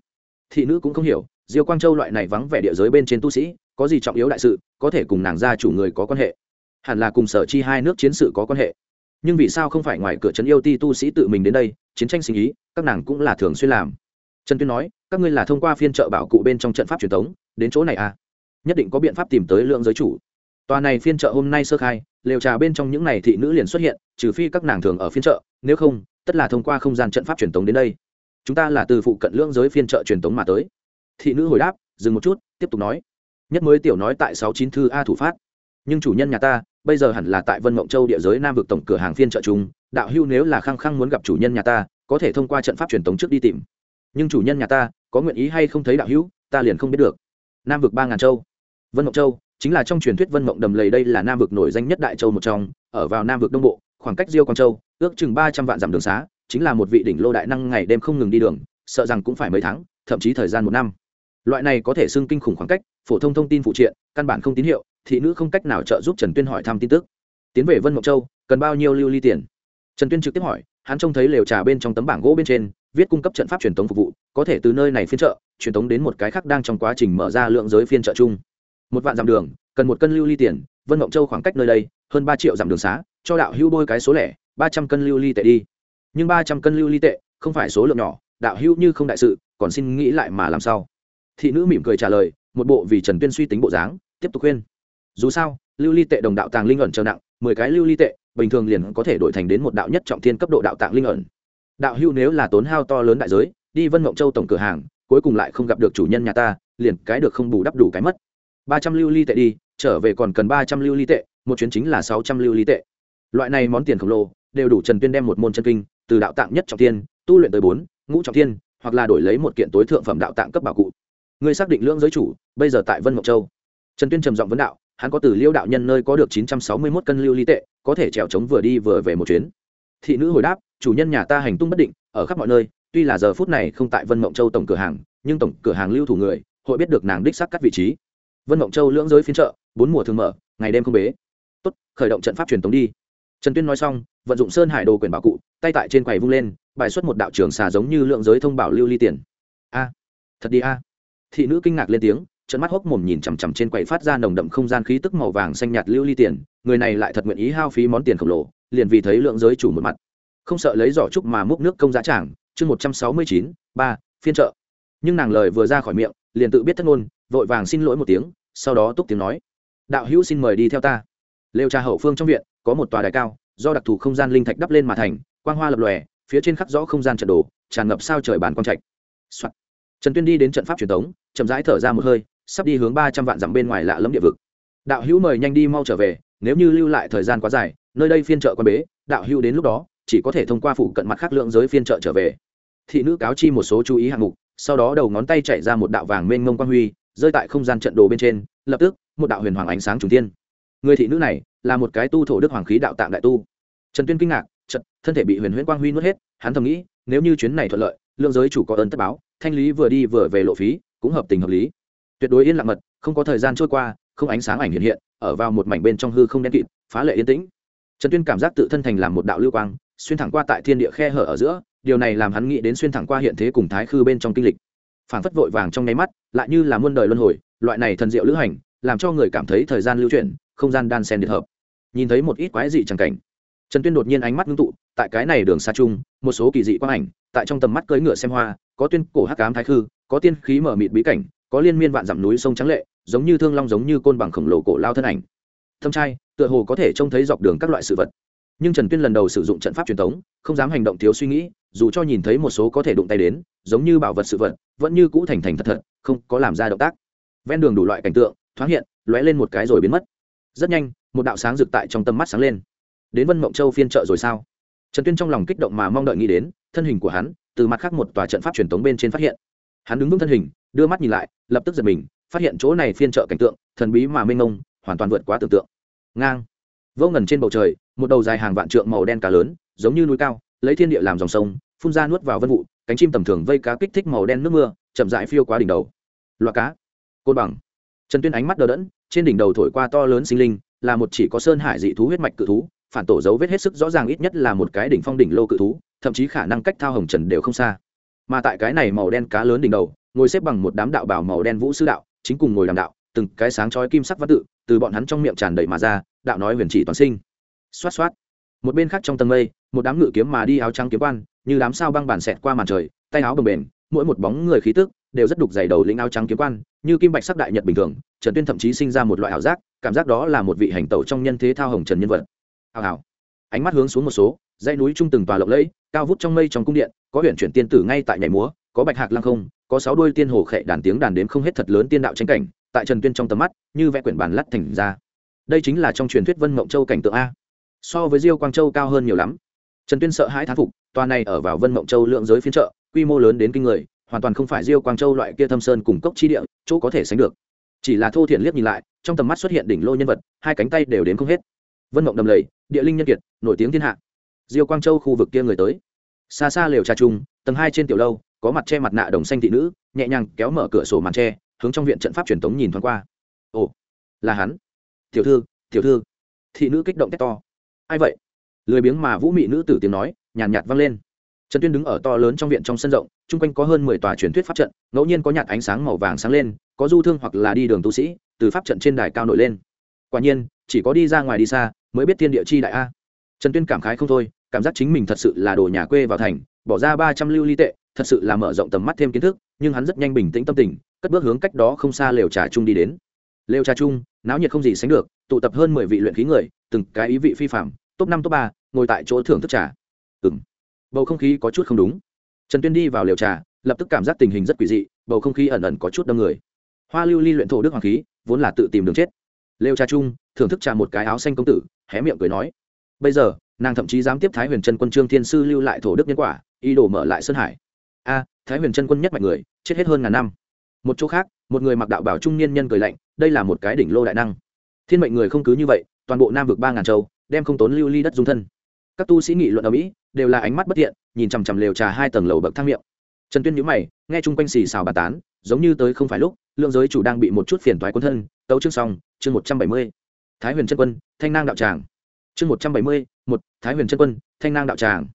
Thị nữ cũng không hiểu, diêu quang châu loại này vắng vẻ địa giới bên trên tu sĩ, có gì trọng yếu đại sự, có thể cùng nàng gia chủ người có quan hệ. Hẳn là cùng sở chi hai nước chiến sự có quan hệ. Nhưng vì sao không phải ngoài cửa trấn yêu ti tu sĩ tự mình đến đây, chiến tranh sinh ý, các nàng cũng là thường xuyên làm trần tuyên nói, các ngươi là thông qua phiên trợ bảo cụ bên trong trận pháp truyền thống, đến chỗ này à? Nhất định có biện pháp tìm tới lượng giới chủ. Tòa này phiên trợ hôm nay sơ khai, lều trà bên trong những này thị nữ liền xuất hiện, trừ phi các nàng thường ở phiên trợ, nếu không, tất là thông qua không gian trận pháp truyền thống đến đây. Chúng ta là từ phụ cận lưỡng giới phiên trợ truyền thống mà tới. Thị nữ hồi đáp, dừng một chút, tiếp tục nói. Nhất mới tiểu nói tại sáu chín thư a thủ phát. Nhưng chủ nhân nhà ta, bây giờ hẳn là tại vân mộng châu địa giới nam vực tổng cửa hàng phiên trợ chúng đạo hưu nếu là khăng khăng muốn gặp chủ nhân nhà ta, có thể thông qua trận pháp truyền thống trước đi tìm nhưng chủ nhân nhà ta có nguyện ý hay không thấy đạo hữu, ta liền không biết được. Nam vực ba ngàn châu. Vân mộng châu, chính là trong truyền thuyết vân mộng đầm lầy đây là nam vực nổi danh nhất đại châu một trong, ở vào nam vực đông bộ, khoảng cách diêu quang châu, ước chừng ba trăm vạn dặm đường xá, chính là một vị đỉnh lô đại năng ngày đêm không ngừng đi đường, sợ rằng cũng phải mấy tháng, thậm chí thời gian một năm. Loại này có thể xưng kinh khủng khoảng cách, phổ thông thông tin phụ triện, căn bản không tín hiệu, thị nữ không cách nào trợ giúp trần tuyên hỏi thăm tin tức. Tiến về vân mộc châu, cần bao nhiêu lưu ly tiền? Trần tuyên trực tiếp hỏi, hắn trông thấy lều trà bên trong tấm bảng gỗ bên trên viết cung cấp trận pháp truyền thống phục vụ, có thể từ nơi này phiên trợ truyền thống đến một cái khác đang trong quá trình mở ra lượng giới phiên trợ chung. Một vạn dặm đường, cần một cân lưu ly tiền, vân mộng châu khoảng cách nơi đây, hơn ba triệu dặm đường xá, cho đạo hữu bôi cái số lẻ, ba trăm cân lưu ly tệ đi. Nhưng ba trăm cân lưu ly tệ, không phải số lượng nhỏ, đạo hữu như không đại sự, còn xin nghĩ lại mà làm sao? Thị nữ mỉm cười trả lời, một bộ vì trần tuyên suy tính bộ dáng, tiếp tục khuyên. Dù sao, lưu ly tệ đồng đạo tàng linh ẩn trở nặng, mười cái lưu ly tệ, bình thường liền có thể đổi thành đến một đạo nhất trọng thiên cấp độ đạo tạng linh ẩn đạo hữu nếu là tốn hao to lớn đại giới, đi vân mộng châu tổng cửa hàng, cuối cùng lại không gặp được chủ nhân nhà ta, liền cái được không bù đắp đủ cái mất. Ba trăm lưu ly tệ đi, trở về còn cần ba trăm lưu ly tệ, một chuyến chính là sáu trăm lưu ly tệ. Loại này món tiền khổng lồ, đều đủ trần tuyên đem một môn chân kinh, từ đạo tạng nhất trọng thiên, tu luyện tới bốn, ngũ trọng thiên, hoặc là đổi lấy một kiện tối thượng phẩm đạo tạng cấp bảo cụ. Người xác định lưỡng giới chủ, bây giờ tại vân mộng châu. Trần tuyên trầm giọng vấn đạo, hắn có từ liêu đạo nhân nơi có được chín trăm sáu mươi mốt cân lưu ly tệ, có thể trèo trống vừa đi vừa về một chuyến thị nữ hồi đáp, chủ nhân nhà ta hành tung bất định, ở khắp mọi nơi, tuy là giờ phút này không tại vân mộng châu tổng cửa hàng, nhưng tổng cửa hàng lưu thủ người, hội biết được nàng đích xác cắt vị trí. Vân mộng châu lưỡng giới phiên chợ, bốn mùa thường mở, ngày đêm không bế. Tốt, khởi động trận pháp truyền tống đi. Trần tuyên nói xong, vận dụng sơn hải đồ quyền bảo cụ, tay tại trên quầy vung lên, bài xuất một đạo trường xà giống như lượng giới thông bảo lưu ly tiền. A, thật đi a. Thị nữ kinh ngạc lên tiếng trận mắt hốc mồm nhìn chằm chằm trên quầy phát ra nồng đậm không gian khí tức màu vàng xanh nhạt lưu ly tiền, người này lại thật nguyện ý hao phí món tiền khổng lồ, liền vì thấy lượng giới chủ một mặt. Không sợ lấy giỏ trúc mà múc nước công giá trảng, chương một trăm sáu mươi chín, ba, phiên trợ nhưng nàng lời vừa ra khỏi miệng, liền tự biết thất ngôn, vội vàng xin lỗi một tiếng, sau đó túc tiếng nói. Đạo hữu xin mời đi theo ta. Lều trà hậu phương trong viện, có một tòa đài cao, do đặc thù không gian linh thạch đắp lên mà thành, quang hoa lập lòe, phía trên khắc rõ không gian trận đồ, tràn ngập sao trời bàn quang trạch、Soạn. trần tuyên đi đến trận pháp truyền thống chậm rãi thở ra một hơi sắp đi hướng ba trăm vạn dặm bên ngoài lạ lẫm địa vực. Đạo hữu mời nhanh đi mau trở về, nếu như lưu lại thời gian quá dài, nơi đây phiên chợ quan bế, đạo hữu đến lúc đó, chỉ có thể thông qua phụ cận mặt khác lượng giới phiên chợ trở về. Thị nữ cáo chi một số chú ý hạng mục, sau đó đầu ngón tay chạy ra một đạo vàng mênh mông quang huy, rơi tại không gian trận đồ bên trên, lập tức, một đạo huyền hoàng ánh sáng trùng tiên người thị nữ này, là một cái tu thổ đức hoàng khí đạo tạng đại tu. Trần tuyên kinh ngạc trận thân thể bị huyền huyễn quang huy nuốt hết, hắn thầm nghĩ, nếu như chuyến này thuận lợi, lượng giới chủ có ơn tất báo, thanh lý vừa đi vừa về lộ phí, cũng hợp tình hợp lý tuyệt đối yên lặng mật, không có thời gian trôi qua, không ánh sáng ảnh hiện hiện, ở vào một mảnh bên trong hư không đen kịt, phá lệ yên tĩnh. Trần tuyên cảm giác tự thân thành làm một đạo lưu quang, xuyên thẳng qua tại thiên địa khe hở ở giữa, điều này làm hắn nghĩ đến xuyên thẳng qua hiện thế cùng thái khư bên trong kinh lịch. Phảng phất vội vàng trong nháy mắt, lại như là muôn đời luân hồi, loại này thần diệu lữ hành, làm cho người cảm thấy thời gian lưu chuyển, không gian đan sen điện hợp. Nhìn thấy một ít quái dị chẳng cảnh, trần tuyên đột nhiên ánh mắt ngưng tụ, tại cái này đường xa chung, một số kỳ dị quang ảnh, tại trong tầm mắt cưỡi ngựa xem hoa, có tuyên cổ hắc ám thái khư, có tiên khí mở mịt bí cảnh có liên miên vạn dặm núi sông trắng lệ, giống như thương long giống như côn bằng khổng lồ cổ lao thân ảnh. Thâm trai, tựa hồ có thể trông thấy dọc đường các loại sự vật. Nhưng trần tuyên lần đầu sử dụng trận pháp truyền thống không dám hành động thiếu suy nghĩ, dù cho nhìn thấy một số có thể đụng tay đến, giống như bảo vật sự vật, vẫn như cũ thành thành thật thật, không có làm ra động tác. Ven đường đủ loại cảnh tượng, thoáng hiện, lóe lên một cái rồi biến mất. Rất nhanh, một đạo sáng rực tại trong tâm mắt sáng lên. Đến vân mộng châu phiên trợ rồi sao? Trần tuyên trong lòng kích động mà mong đợi nghĩ đến, thân hình của hắn, từ mặt khác một tòa trận pháp truyền thống bên trên phát hiện. Hắn đứng vững thân hình đưa mắt nhìn lại, lập tức giật mình, phát hiện chỗ này phiên trợ cảnh tượng, thần bí mà mênh mông, hoàn toàn vượt quá tưởng tượng. Ngang. Vô ngần trên bầu trời, một đầu dài hàng vạn trượng màu đen cá lớn, giống như núi cao, lấy thiên địa làm dòng sông, phun ra nuốt vào vân vụ, cánh chim tầm thường vây cá kích thích màu đen nước mưa, chậm dại phiêu quá đỉnh đầu. Loạt cá. Côn bằng. Trần tuyên ánh mắt đờ đẫn, trên đỉnh đầu thổi qua to lớn sinh linh, là một chỉ có sơn hải dị thú huyết mạch cự thú, phản tổ dấu vết hết sức rõ ràng ít nhất là một cái đỉnh phong đỉnh lô cự thú, thậm chí khả năng cách thao hồng trần đều không xa. Mà tại cái này màu đen cá lớn đỉnh đầu ngồi xếp bằng một đám đạo bảo màu đen vũ sư đạo, chính cùng ngồi đàm đạo, từng cái sáng chói kim sắc văn tự, từ bọn hắn trong miệng tràn đầy mà ra, đạo nói huyền chỉ toàn sinh. Xoát xoát. Một bên khác trong tầng mây, một đám ngự kiếm mà đi áo trắng kiếm quan, như đám sao băng bản xẹt qua màn trời, tay áo bồng bềnh, mỗi một bóng người khí tức đều rất đục dày đầu lĩnh áo trắng kiếm quan, như kim bạch sắc đại nhật bình thường, trần tuyên thậm chí sinh ra một loại ảo giác, cảm giác đó là một vị hành tẩu trong nhân thế thao hồng trần nhân vật. Hào hào. Ánh mắt hướng xuống một số, dãy núi trung từng tòa lộng lẫy, cao vút trong mây trong cung điện, có huyện chuyển tiên tử ngay tại nhảy múa, có bạch hạc lăng không có sáu đuôi tiên hồ khệ đàn tiếng đàn đếm không hết thật lớn tiên đạo tranh cảnh, tại trần tuyên trong tầm mắt, như vẽ quyển bản lắt thành ra. Đây chính là trong truyền thuyết vân mộng châu cảnh tượng a. So với diêu quang châu cao hơn nhiều lắm. Trần tuyên sợ hãi thán phục, tòa này ở vào vân mộng châu lượng giới phiên trợ quy mô lớn đến kinh người, hoàn toàn không phải diêu quang châu loại kia thâm sơn cùng cốc chi địa, chỗ có thể sánh được. Chỉ là thô thiện liếc nhìn lại, trong tầm mắt xuất hiện đỉnh lô nhân vật, hai cánh tay đều đến không hết. Vân mộng đầm lầy, địa linh nhân kiệt, nổi tiếng thiên hạ. Diêu quang châu khu vực kia người tới. Xa xa lều trà trung tầng hai trên tiểu lâu có mặt che mặt nạ đồng xanh thị nữ, nhẹ nhàng kéo mở cửa sổ màn tre hướng trong viện trận pháp truyền thống nhìn thoáng qua. Ồ, là hắn. Tiểu thư tiểu thư. Thị nữ kích động tét to. Ai vậy? Lười biếng mà vũ mị nữ tử tiếng nói, nhàn nhạt vang lên. Trần tuyên đứng ở to lớn trong viện trong sân rộng, chung quanh có hơn mười tòa truyền thuyết pháp trận, ngẫu nhiên có nhạt ánh sáng màu vàng sáng lên, có du thương hoặc là đi đường tu sĩ, từ pháp trận trên đài cao nổi lên. Quả nhiên, chỉ có đi ra ngoài đi xa, mới biết thiên địa chi đại a. Trần tuyên cảm khái không thôi, cảm giác chính mình thật sự là đồ nhà quê vào thành, bỏ ra ba trăm lưu ly tệ thật sự là mở rộng tầm mắt thêm kiến thức, nhưng hắn rất nhanh bình tĩnh tâm tình, cất bước hướng cách đó không xa lều trà trung đi đến. Lều trà trung, náo nhiệt không gì sánh được, tụ tập hơn mười vị luyện khí người, từng cái ý vị phi phạm top năm, top ba, ngồi tại chỗ thưởng thức trà. Ừng bầu không khí có chút không đúng. Trần tuyên đi vào lều trà, lập tức cảm giác tình hình rất quỷ dị, bầu không khí ẩn ẩn có chút đông người. Hoa lưu ly luyện thổ đức hoàng khí, vốn là tự tìm đường chết. Lều trà trung, thưởng thức trà một cái áo xanh công tử, hé miệng cười nói. Bây giờ, nàng thậm chí dám tiếp thái huyền trân quân trương thiên sư lưu lại thổ đức nhân quả, ý đồ mở lại sơn hải a, thái huyền trân quân nhất mạch người, chết hết hơn ngàn năm. Một chỗ khác, một người mặc đạo bảo trung niên nhân cười lạnh, đây là một cái đỉnh lô đại năng. Thiên mệnh người không cứ như vậy, toàn bộ nam vực ba ngàn châu, đem không tốn lưu ly đất dung thân. Các tu sĩ nghị luận ở mỹ, đều là ánh mắt bất thiện, nhìn chằm chằm lều trà hai tầng lầu bậc thang miệng. Trần tuyên nhữ mày, nghe chung quanh xì xào bà tán, giống như tới không phải lúc, lượng giới chủ đang bị một chút phiền thoái quân thân, tấu chương xong, chương một trăm bảy mươi. Thái huyền trân quân, thanh nang đạo tràng. Chương một trăm bảy mươi, một, thái huyền trân quân, thanh nang đạo tràng.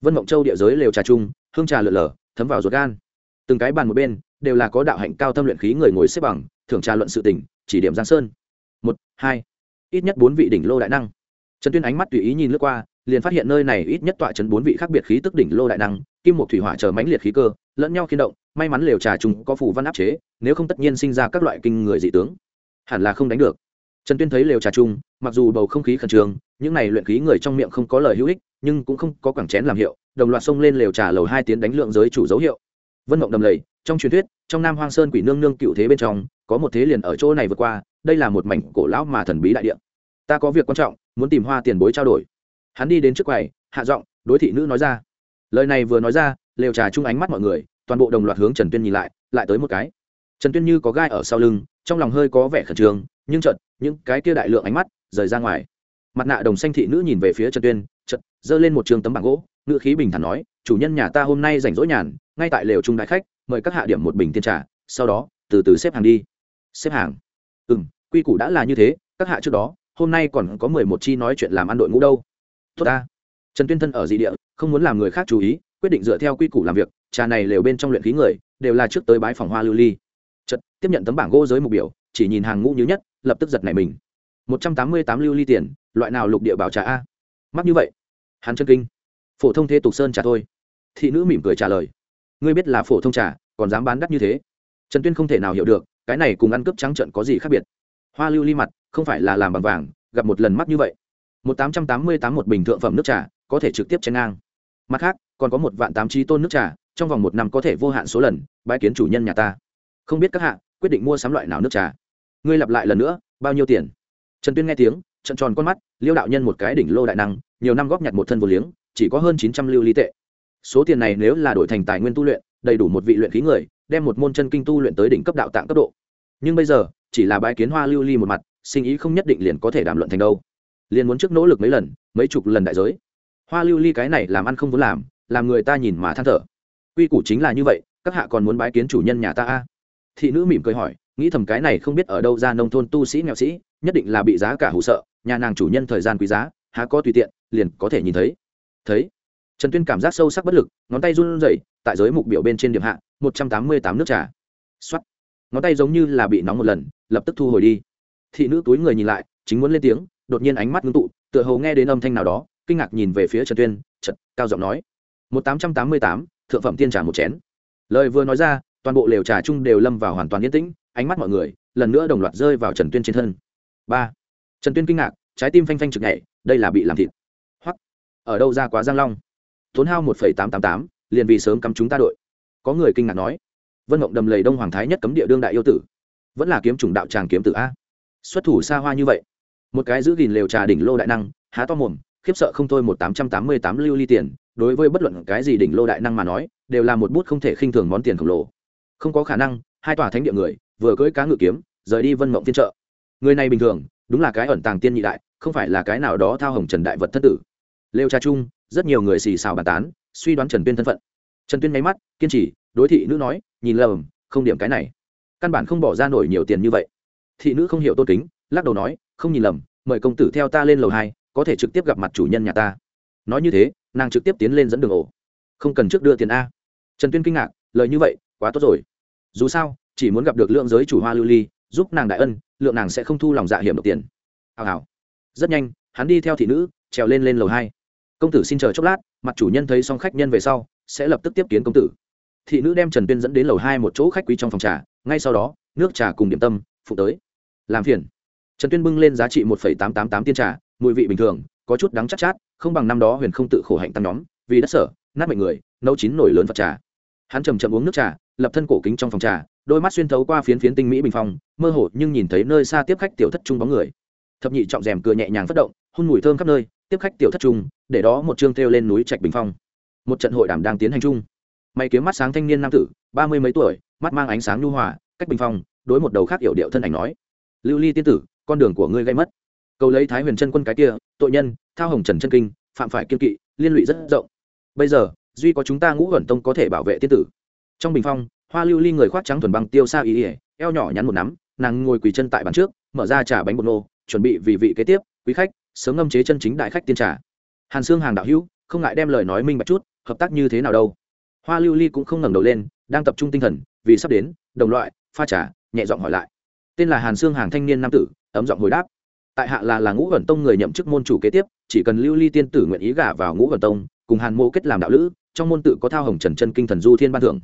Vân mộng châu địa giới lều trà trung hương trà lượn lờ thấm vào ruột gan. Từng cái bàn một bên đều là có đạo hạnh cao thâm luyện khí người ngồi xếp bằng, thưởng trà luận sự tỉnh chỉ điểm giang sơn. Một, hai, ít nhất bốn vị đỉnh lô đại năng. Trần tuyên ánh mắt tùy ý nhìn lướt qua, liền phát hiện nơi này ít nhất tọa trấn bốn vị khác biệt khí tức đỉnh lô đại năng, kim một thủy hỏa chờ mãnh liệt khí cơ, lẫn nhau khiến động, may mắn lều trà trùng có phủ văn áp chế, nếu không tất nhiên sinh ra các loại kinh người dị tướng. Hẳn là không đánh được. Trần tuyên thấy lều trà chung, mặc dù bầu không khí khẩn trương, những này luyện khí người trong miệng không có lời hữu ích, nhưng cũng không có quảng chén làm hiệu đồng loạt xông lên lều trà lầu hai tiến đánh lượng giới chủ dấu hiệu. Vân mộng đầm lầy, trong truyền thuyết, trong nam hoang sơn quỷ nương nương cựu thế bên trong, có một thế liền ở chỗ này vượt qua, đây là một mảnh cổ lão mà thần bí đại địa. Ta có việc quan trọng, muốn tìm hoa tiền bối trao đổi. Hắn đi đến trước quầy, hạ giọng, đối thị nữ nói ra. Lời này vừa nói ra, lều trà chung ánh mắt mọi người, toàn bộ đồng loạt hướng trần tuyên nhìn lại lại tới một cái. Trần tuyên như có gai ở sau lưng, trong lòng hơi có vẻ khẩn trương, nhưng chợt, những cái kia đại lượng ánh mắt rời ra ngoài. Mặt nạ đồng xanh thị nữ nhìn về phía trần tuyên, chợt giơ lên một trường tấm bảng gỗ ngự khí bình thản nói, chủ nhân nhà ta hôm nay rảnh rỗi nhàn, ngay tại lều trung đại khách, mời các hạ điểm một bình tiên trà, sau đó, từ từ xếp hàng đi. Xếp hàng? Ừ m quy củ đã là như thế, các hạ trước đó, hôm nay còn có mười một chi nói chuyện làm ăn đội ngũ đâu. Tốt ta. Trần tuyên thân ở dị địa, không muốn làm người khác chú ý, quyết định dựa theo quy củ làm việc, trà này lều bên trong luyện khí người, đều là trước tới bái phòng hoa lưu ly. Chật tiếp nhận tấm bảng gỗ giới mục biểu, chỉ nhìn hàng ngũ như nhất, lập tức giật này mình. Một trăm tám mươi tám lưu ly tiền, loại nào lục địa bảo trà a? Mắc như vậy. Hắn chân kinh phổ thông thế tục sơn trà thôi. Thị nữ mỉm cười trả lời. Ngươi biết là phổ thông trà, còn dám bán đắt như thế? Trần tuyên không thể nào hiểu được, cái này cùng ăn cướp trắng trận có gì khác biệt? Hoa lưu ly mặt, không phải là làm bằng vàng, gặp một lần mắc như vậy. Một tám trăm tám mươi tám một bình thượng phẩm nước trà, có thể trực tiếp chen ngang. Mặt khác, còn có một vạn tám trí tôn nước trà, trong vòng một năm có thể vô hạn số lần bãi kiến chủ nhân nhà ta. Không biết các hạ, quyết định mua sắm loại nào nước trà? Ngươi lặp lại lần nữa, bao nhiêu tiền? Trần tuyên nghe tiếng trận tròn con mắt, liêu đạo nhân một cái đỉnh lô đại năng, nhiều năm góp nhặt một thân vô liếng chỉ có hơn chín trăm lưu ly tệ. Số tiền này nếu là đổi thành tài nguyên tu luyện, đầy đủ một vị luyện khí người, đem một môn chân kinh tu luyện tới đỉnh cấp đạo tạng cấp độ. Nhưng bây giờ, chỉ là bãi kiến hoa lưu ly một mặt, sinh ý không nhất định liền có thể đàm luận thành đâu. Liền muốn trước nỗ lực mấy lần, mấy chục lần đại giới. Hoa lưu ly cái này làm ăn không muốn làm làm người ta nhìn mà than thở. Quy củ chính là như vậy, các hạ còn muốn bái kiến chủ nhân nhà ta a? Thị nữ mỉm cười hỏi, nghĩ thầm cái này không biết ở đâu ra nông thôn tu sĩ nghèo sĩ, nhất định là bị giá cả hụ sợ, nhà nàng chủ nhân thời gian quý giá, há có tùy tiện, liền có thể nhìn thấy thấy. Trần tuyên cảm giác sâu sắc bất lực, ngón tay run rẩy, tại giới mục biểu bên trên điểm hạ, một trăm tám mươi tám nước trà. X ngón tay giống như là bị nóng một lần, lập tức thu hồi đi. Thị nữ túi người nhìn lại, chính muốn lên tiếng, đột nhiên ánh mắt ngưng tụ, tựa hồ nghe đến âm thanh nào đó, kinh ngạc nhìn về phía trần tuyên trật cao giọng nói, một tám trăm tám mươi tám, thượng phẩm tiên trà một chén. Lời vừa nói ra, toàn bộ lều trà chung đều lâm vào hoàn toàn yên tĩnh, ánh mắt mọi người, lần nữa đồng loạt rơi vào trần tuyên trên thân. Ba. Trần tuyên kinh ngạc, trái tim phanh phanh trực nhảy, đây là bị làm thịt ở đâu ra quá giang long? Tốn hao một phẩy tám tám tám, liền vì sớm cắm chúng ta đội. Có người kinh ngạc nói, vân mộng đầm lầy đông hoàng thái nhất cấm địa đương đại yêu tử. Vẫn là kiếm chủng đạo tràng kiếm tử a. Xuất thủ xa hoa như vậy, một cái giữ gìn lều trà đỉnh lô đại năng, há to mồm, khiếp sợ không thôi một tám trăm tám mươi tám lưu ly tiền, đối với bất luận cái gì đỉnh lô đại năng mà nói, đều là một bút không thể khinh thường món tiền khổng lồ. Không có khả năng, hai tòa thánh địa người, vừa cưỡi cá ngự kiếm, rời đi vân mộng phiên trợ. Người này bình thường, đúng là cái ẩn tàng tiên nhị đại, không phải là cái nào đó thao hồng trần đại vật thất tử lêu cha chung, rất nhiều người xì xào bàn tán, suy đoán trần tuyên thân phận. Trần tuyên nháy mắt, kiên trì, đối thị nữ nói, nhìn lầm, không điểm cái này. Căn bản không bỏ ra nổi nhiều tiền như vậy. Thị nữ không hiểu tôn kính, lắc đầu nói, không nhìn lầm, mời công tử theo ta lên lầu hai, có thể trực tiếp gặp mặt chủ nhân nhà ta. Nói như thế, nàng trực tiếp tiến lên dẫn đường ổ. Không cần trước đưa tiền a. Trần tuyên kinh ngạc, lời như vậy, quá tốt rồi. Dù sao, chỉ muốn gặp được lượng giới chủ hoa lưu ly, giúp nàng đại ân, lượng nàng sẽ không thu lòng dạ hiểm độc tiền. Hào hào. Rất nhanh, hắn đi theo thị nữ, trèo lên lên lầu hai công tử xin chờ chốc lát mặt chủ nhân thấy xong khách nhân về sau sẽ lập tức tiếp kiến công tử. Thị nữ đem trần tuyên dẫn đến lầu hai một chỗ khách quý trong phòng trà ngay sau đó nước trà cùng điểm tâm phụ tới. Làm phiền. Trần tuyên bưng lên giá trị một tám tám tám tiên trà mùi vị bình thường có chút đắng chắc chát, chát không bằng năm đó huyền không tự khổ hạnh tăng nhóm vì đất sở nát mệnh người nấu chín nổi lớn phật trà. Hắn chầm chậm uống nước trà lập thân cổ kính trong phòng trà đôi mắt xuyên thấu qua phiến phiến tinh mỹ bình phong mơ hồ nhưng nhìn thấy nơi xa tiếp khách tiểu thất trung bóng người. Thập nhị trọng rèm cửa nhẹ nhàng phất động hun mùi thơm khắp nơi tiếp khách tiểu thất trung, để đó một chương theo lên núi trạch bình phong. Một trận hội đàm đang tiến hành chung. Mày kiếm mắt sáng thanh niên nam tử, ba mươi mấy tuổi, mắt mang ánh sáng nhu hòa, cách bình phong, đối một đầu khác hiểu điệu thân ảnh nói, lưu ly tiên tử, con đường của ngươi gây mất. Cầu lấy thái huyền chân quân cái kia, tội nhân, thao hồng trần chân kinh, phạm phải kiên kỵ, liên lụy rất rộng. Bây giờ, duy có chúng ta ngũ ẩn tông có thể bảo vệ tiên tử. Trong bình phong, hoa lưu ly người khoác trắng thuần băng tiêu xa ý ỉa eo nhỏ nhắn một nắm, nàng ngồi quỳ chân tại bàn trước, mở ra trà bánh bột nô, chuẩn bị vì vị kế tiếp, quý khách sớm ngâm chế chân chính đại khách tiên trà. Hàn xương hàng đạo hữu, không ngại đem lời nói minh bạch chút, hợp tác như thế nào đâu. Hoa lưu ly cũng không ngẩng đầu lên, đang tập trung tinh thần, vì sắp đến, đồng loại, pha trà, nhẹ giọng hỏi lại. Tên là hàn xương hàng thanh niên nam tử, ấm giọng hồi đáp. Tại hạ là là ngũ vẩn tông người nhậm chức môn chủ kế tiếp, chỉ cần lưu ly tiên tử nguyện ý gả vào ngũ vẩn tông, cùng hàn mô kết làm đạo lữ, trong môn tự có thao hồng trần chân kinh thần du thiên ban thưởng.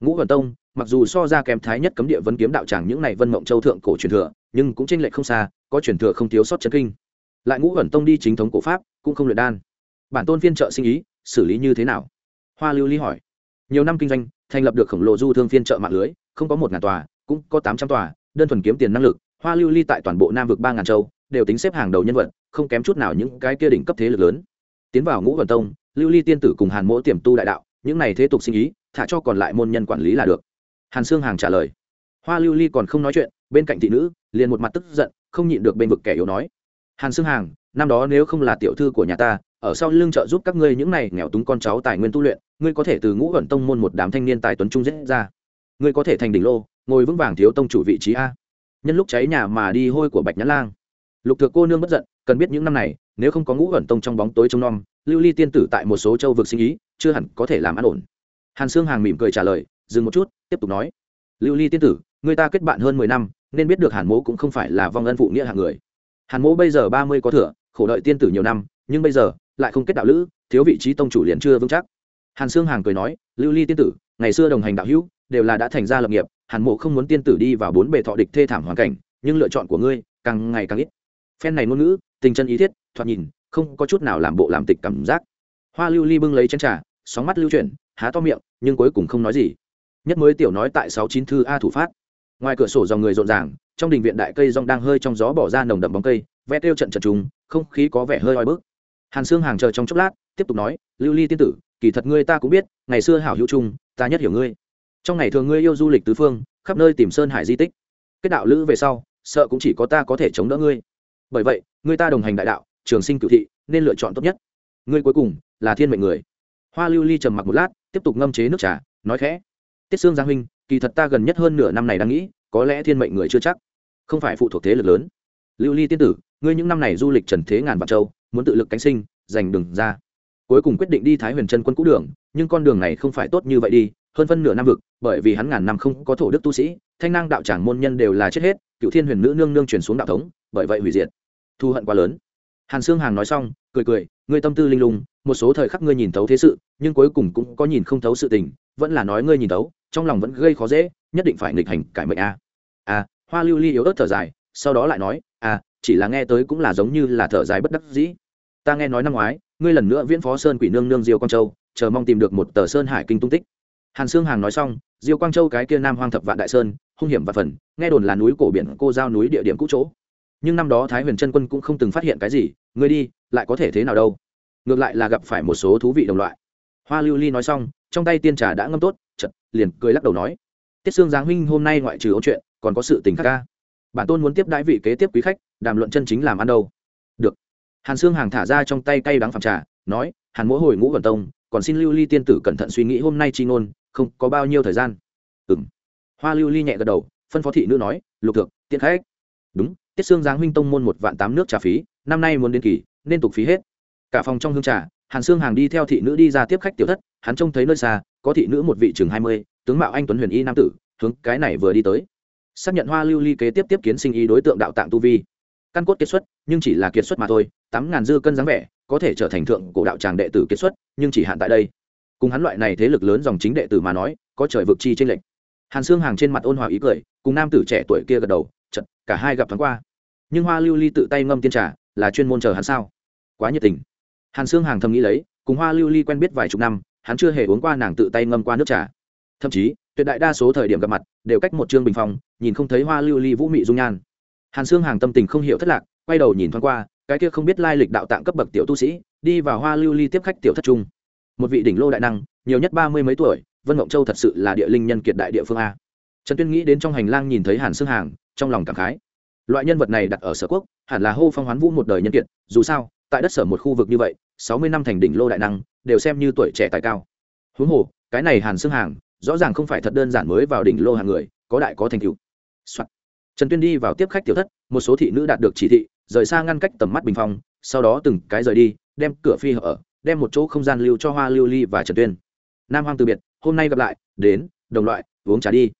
Ngũ vẩn tông, mặc dù so ra kém thái nhất cấm địa vấn kiếm đạo tràng những này vân mộng châu thượng cổ truyền thừa, nhưng cũng tranh lệch không xa, có truyền thừa không thiếu sót chân kinh lại ngũ vẩn tông đi chính thống cổ pháp, cũng không luyện đan. Bản tôn phiên trợ sinh ý, xử lý như thế nào? Hoa lưu ly hỏi. Nhiều năm kinh doanh, thành lập được khổng lồ du thương phiên trợ mạng lưới, không có một ngàn tòa, cũng có tám trăm tòa, đơn thuần kiếm tiền năng lực. Hoa lưu ly tại toàn bộ nam vực ba ngàn châu, đều tính xếp hàng đầu nhân vật, không kém chút nào những cái kia đỉnh cấp thế lực lớn. Tiến vào ngũ vần tông, lưu ly tiên tử cùng hàn mỗ tiềm tu đại đạo, những này thế tục sinh ý, thả cho còn lại môn nhân quản lý là được. Hàn sương hàng trả lời. Hoa lưu ly còn không nói chuyện, bên cạnh thị nữ, liền một mặt tức giận, không nhịn được bên vực kẻ yếu nói hàn sương hàng, năm đó nếu không là tiểu thư của nhà ta, ở sau lưng trợ giúp các ngươi những này nghèo túng con cháu tài nguyên tu luyện, ngươi có thể từ ngũ vận tông môn một đám thanh niên tài tuấn trung dễ ra. Ngươi có thể thành đỉnh lô, ngồi vững vàng thiếu tông chủ vị trí a. Nhân lúc cháy nhà mà đi hôi của bạch nhãn lang. Lục Thừa cô nương bất giận, cần biết những năm này, nếu không có ngũ ẩn tông trong bóng tối trông nom, lưu ly tiên tử tại một số châu vực sinh ý, chưa hẳn có thể làm an ổn. Hàn sương hàng mỉm cười trả lời, dừng một chút, tiếp tục nói. Lưu ly tiên tử, người ta kết bạn hơn mười năm, nên biết được hàn mỗ cũng không phải là vong ân phụ nghĩa hạng người hàn mỗ bây giờ ba mươi có thừa, khổ đợi tiên tử nhiều năm, nhưng bây giờ lại không kết đạo lữ, thiếu vị trí tông chủ liền chưa vững chắc. Hàn sương hàng cười nói, lưu ly tiên tử, ngày xưa đồng hành đạo hữu, đều là đã thành ra lập nghiệp, hàn mộ không muốn tiên tử đi vào bốn bề thọ địch thê thảm hoàn cảnh, nhưng lựa chọn của ngươi càng ngày càng ít. Phen này ngôn ngữ, tình chân ý thiết, thoạt nhìn, không có chút nào làm bộ làm tịch cảm giác. Hoa lưu ly bưng lấy chén trà, sóng mắt lưu chuyển, há to miệng, nhưng cuối cùng không nói gì. Nhất mới tiểu nói tại sáu chín thư a thủ phát. Ngoài cửa sổ dòng người rộn ràng trong đình viện đại cây rong đang hơi trong gió bỏ ra nồng đậm bóng cây, vẽ tiêu trận trận trùng, không khí có vẻ hơi oi bức. Hàn xương hàng chờ trong chốc lát, tiếp tục nói, lưu ly tiên tử, kỳ thật ngươi ta cũng biết, ngày xưa hảo hữu chung ta nhất hiểu ngươi. Trong ngày thường ngươi yêu du lịch tứ phương, khắp nơi tìm sơn hải di tích. Kết đạo lữ về sau, sợ cũng chỉ có ta có thể chống đỡ ngươi. Bởi vậy, ngươi ta đồng hành đại đạo, trường sinh cựu thị, nên lựa chọn tốt nhất. Ngươi cuối cùng là thiên mệnh người. Hoa lưu ly trầm mặc một lát, tiếp tục ngâm chế nước trà, nói khẽ, tiết sương giang huynh, kỳ thật ta gần nhất hơn nửa năm này đang nghĩ, có lẽ thiên mệnh người chưa chắc không phải phụ thuộc thế lực lớn. Lưu ly tiên tử, ngươi những năm này du lịch trần thế ngàn vạn châu, muốn tự lực cánh sinh, giành đường ra. Cuối cùng quyết định đi thái huyền chân quân cũ đường, nhưng con đường này không phải tốt như vậy đi, hơn phân nửa năm vực, bởi vì hắn ngàn năm không có thổ đức tu sĩ, thanh năng đạo tràng môn nhân đều là chết hết, cựu thiên huyền nữ nương nương chuyển xuống đạo thống, bởi vậy hủy diệt. Thu hận quá lớn. Hàn sương hàng nói xong, cười cười, ngươi tâm tư linh lung, một số thời khắc ngươi nhìn thấu thế sự, nhưng cuối cùng cũng có nhìn không thấu sự tình, vẫn là nói ngươi nhìn thấu, trong lòng vẫn gây khó dễ, nhất định phải nghịch hành, cải mệnh a. A hoa lưu ly yếu ớt thở dài sau đó lại nói à, chỉ là nghe tới cũng là giống như là thở dài bất đắc dĩ. Ta nghe nói năm ngoái ngươi lần nữa viễn phó sơn quỷ nương nương diêu quang châu chờ mong tìm được một tờ sơn hải kinh tung tích. Hàn sương hàng nói xong diêu quang châu cái kia nam hoang thập vạn đại sơn hung hiểm và phần nghe đồn là núi cổ biển cô giao núi địa điểm cũ chỗ. Nhưng năm đó thái huyền trân quân cũng không từng phát hiện cái gì ngươi đi lại có thể thế nào đâu? Ngược lại là gặp phải một số thú vị đồng loại. Hoa lưu ly nói xong trong tay tiên trà đã ngâm tốt chật liền cười lắc đầu nói tiết sương giáng huynh hôm nay ngoại trừ ấu chuyện còn có sự tình khác ca. Bản tôn muốn tiếp đãi vị kế tiếp quý khách, đàm luận chân chính làm ăn đâu. Được. Hàn xương hàng thả ra trong tay cay đắng phẳng trà, nói, hàn mỗi hồi ngũ vần tông, còn xin lưu ly tiên tử cẩn thận suy nghĩ hôm nay chi ngôn, không có bao nhiêu thời gian. Ừng hoa lưu ly nhẹ gật đầu, phân phó thị nữ nói, lục thượng, tiện khách. Đúng, tiết xương giáng huynh tông môn một vạn tám nước trà phí, năm nay muốn đến kỳ, nên tục phí hết. Cả phòng trong hương trà, hàn xương hàng đi theo thị nữ đi ra tiếp khách tiểu thất, hắn trông thấy nơi xa, có thị nữ một vị chừng hai mươi, tướng mạo anh tuấn huyền y nam tử, hướng cái này vừa đi tới xác nhận hoa lưu ly kế tiếp tiếp kiến sinh y đối tượng đạo tạng tu vi. Căn cốt kiệt xuất, nhưng chỉ là kiệt xuất mà thôi, tám ngàn dư cân dáng vẻ, có thể trở thành thượng cổ đạo tràng đệ tử kiệt xuất, nhưng chỉ hạn tại đây. Cùng hắn loại này thế lực lớn dòng chính đệ tử mà nói, có trời vực chi tranh lệch. Hàn xương hàng trên mặt ôn hòa ý cười, cùng nam tử trẻ tuổi kia gật đầu chật cả hai gặp thoáng qua. Nhưng hoa lưu ly tự tay ngâm tiên trà, là chuyên môn chờ hắn sao? Quá nhiệt tình. Hàn xương hàng thầm nghĩ lấy, cùng hoa lưu ly quen biết vài chục năm, hắn chưa hề uống qua nàng tự tay ngâm qua nước trà. Thậm chí tuyệt đại đa số thời điểm gặp mặt đều cách một chương bình phong, nhìn không thấy hoa lưu ly vũ mị dung nhan. Hàn xương hàng tâm tình không hiểu thất lạc, quay đầu nhìn thoáng qua, cái kia không biết lai lịch đạo tạng cấp bậc tiểu tu sĩ, đi vào hoa lưu ly tiếp khách tiểu thất trung. Một vị đỉnh lô đại năng, nhiều nhất ba mươi mấy tuổi, vân mộng châu thật sự là địa linh nhân kiệt đại địa phương a. Trần tuyên nghĩ đến trong hành lang nhìn thấy hàn xương hàng, trong lòng cảm khái. Loại nhân vật này đặt ở sở quốc, hẳn là hô phong hoán vũ một đời nhân kiệt, dù sao, tại đất sở một khu vực như vậy, sáu mươi năm thành đỉnh lô đại năng, đều xem như tuổi trẻ tài cao. Huống hồ, cái này hàn xương hàng rõ ràng không phải thật đơn giản mới vào đỉnh lô hàng người, có đại có thành tựu、Soạn. trần tuyên đi vào tiếp khách tiểu thất, một số thị nữ đạt được chỉ thị, rời xa ngăn cách tầm mắt bình phong, sau đó từng cái rời đi, đem cửa phi hở đem một chỗ không gian lưu cho hoa lưu ly và trần tuyên. Nam hoàng từ biệt, hôm nay gặp lại, đến, đồng loại, uống trà đi.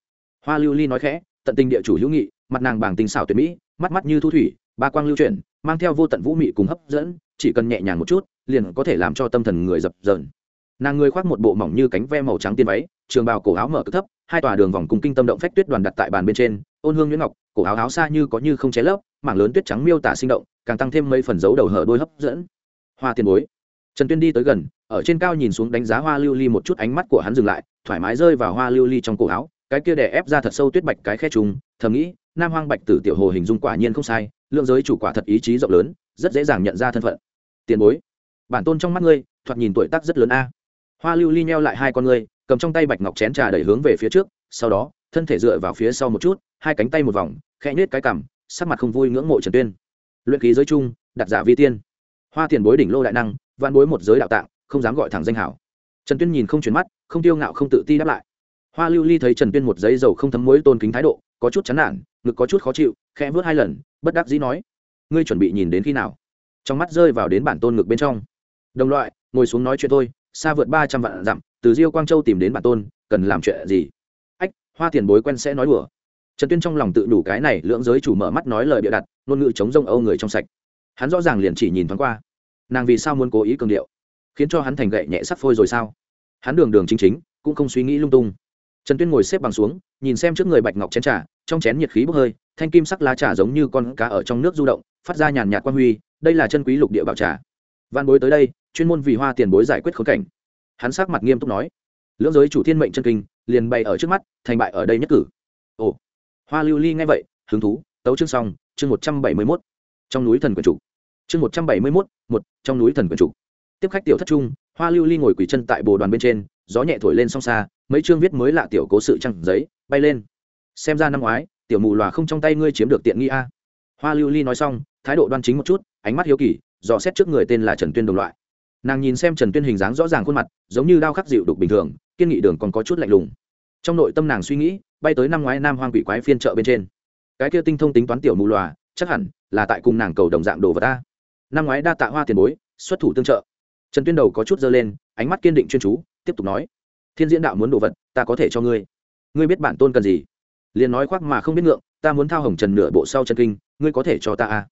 Hoa lưu ly nói khẽ, tận tình địa chủ hữu nghị, mặt nàng bảng tình xảo tuyệt mỹ, mắt mắt như thu thủy, ba quang lưu chuyển, mang theo vô tận vũ mị cùng hấp dẫn, chỉ cần nhẹ nhàng một chút, liền có thể làm cho tâm thần người dập dờn. Nàng người khoác một bộ mỏng như cánh ve màu trắng tiên váy trường bào cổ áo mở cực thấp, hai tòa đường vòng cùng kinh tâm động phách tuyết đoàn đặt tại bàn bên trên, ôn hương nhuyễn ngọc, cổ áo áo xa như có như không ché lớp mảng lớn tuyết trắng miêu tả sinh động, càng tăng thêm mấy phần dấu đầu hở đôi hấp dẫn. Hoa tiền bối. Trần tuyên đi tới gần, ở trên cao nhìn xuống đánh giá hoa lưu ly một chút ánh mắt của hắn dừng lại, thoải mái rơi vào hoa lưu ly trong cổ áo, cái kia đè ép ra thật sâu tuyết bạch cái khe trùng, thầm nghĩ, nam hoang bạch tử tiểu hồ hình dung quả nhiên không sai, lượng giới chủ quả thật ý chí rộng lớn, rất dễ dàng nhận ra thân phận. Tiền bối. Bản tôn trong mắt ngươi, thoạt nhìn tuổi tác rất lớn a. Hoa lưu ly nheo lại hai con ngươi cầm trong tay bạch ngọc chén trà đẩy hướng về phía trước, sau đó, thân thể dựa vào phía sau một chút, hai cánh tay một vòng, khẽ nhết cái cằm, sắc mặt không vui ngưỡng mộ trần tuyên. Luyện khí giới chung đặt giả dạ vi tiên. Hoa tiền bối đỉnh lô đại năng văn bối một giới đạo tạng, không dám gọi thẳng danh hảo. Trần tuyên nhìn không chuyển mắt, không tiêu ngạo không tự ti đáp lại. Hoa lưu ly thấy trần tuyên một giấy dầu không thấm muối tôn kính thái độ, có chút chán nản, ngực có chút khó chịu, khẽ vớt hai lần, bất đắc dĩ nói, ngươi chuẩn bị nhìn đến khi nào? Trong mắt rơi vào đến bản tôn ngực bên trong. Đồng loại, ngồi xuống nói chuyện thôi, xa vượt ba trăm vạn dặm từ diêu quang châu tìm đến bản tôn, cần làm chuyện gì? Ách, hoa tiền bối quen sẽ nói đùa. Trần tuyên trong lòng tự đủ cái này, lưỡng giới chủ mở mắt nói lời bịa đặt, ngôn ngữ chống rông âu người trong sạch. Hắn rõ ràng liền chỉ nhìn thoáng qua. Nàng vì sao muốn cố ý cường điệu? Khiến cho hắn thành gậy nhẹ sắp phôi rồi sao? Hắn đường đường chính chính, cũng không suy nghĩ lung tung. Trần tuyên ngồi xếp bằng xuống, nhìn xem trước người bạch ngọc chén trà, trong chén nhiệt khí bốc hơi, thanh kim sắc lá trà giống như con cá ở trong nước du động, phát ra nhàn nhạt quan huy, đây là chân quý lục địa bảo trà. Văn bối tới đây, chuyên môn vì hoa tiền bối giải quyết khốn cảnh hắn sắc mặt nghiêm túc nói, lưỡng giới chủ thiên mệnh chân kinh, liền bày ở trước mắt, thành bại ở đây nhất cử. Ồ. Hoa lưu ly nghe vậy, hứng thú, tấu chương xong, chương một trăm bảy mươi mốt. Trong núi thần quyền chủ. Chương một trăm bảy mươi mốt, một, trong núi thần quyền chủ. Tiếp khách tiểu thất trung, hoa lưu ly ngồi quỳ chân tại bồ đoàn bên trên, gió nhẹ thổi lên song xa, mấy chương viết mới lạ tiểu cố sự trăng giấy, bay lên. Xem ra năm ngoái, tiểu mù lòa không trong tay ngươi chiếm được tiện nghi a. Hoa lưu ly nói xong, thái độ đoan chính một chút, ánh mắt hiếu kỳ, dò xét trước người tên là trần tuyên đồng loại nàng nhìn xem trần tuyên hình dáng rõ ràng khuôn mặt giống như đao khắc dịu đục bình thường kiên nghị đường còn có chút lạnh lùng trong nội tâm nàng suy nghĩ bay tới năm ngoái nam hoang quỷ quái phiên chợ bên trên cái kia tinh thông tính toán tiểu mù lòa chắc hẳn là tại cùng nàng cầu đồng dạng đồ vật ta năm ngoái đa tạ hoa tiền bối xuất thủ tương trợ trần tuyên đầu có chút dơ lên ánh mắt kiên định chuyên chú tiếp tục nói thiên diễn đạo muốn đồ vật ta có thể cho ngươi ngươi biết bản tôn cần gì liền nói khoác mà không biết ngượng ta muốn thao hồng trần nửa bộ sau chân kinh ngươi có thể cho ta à?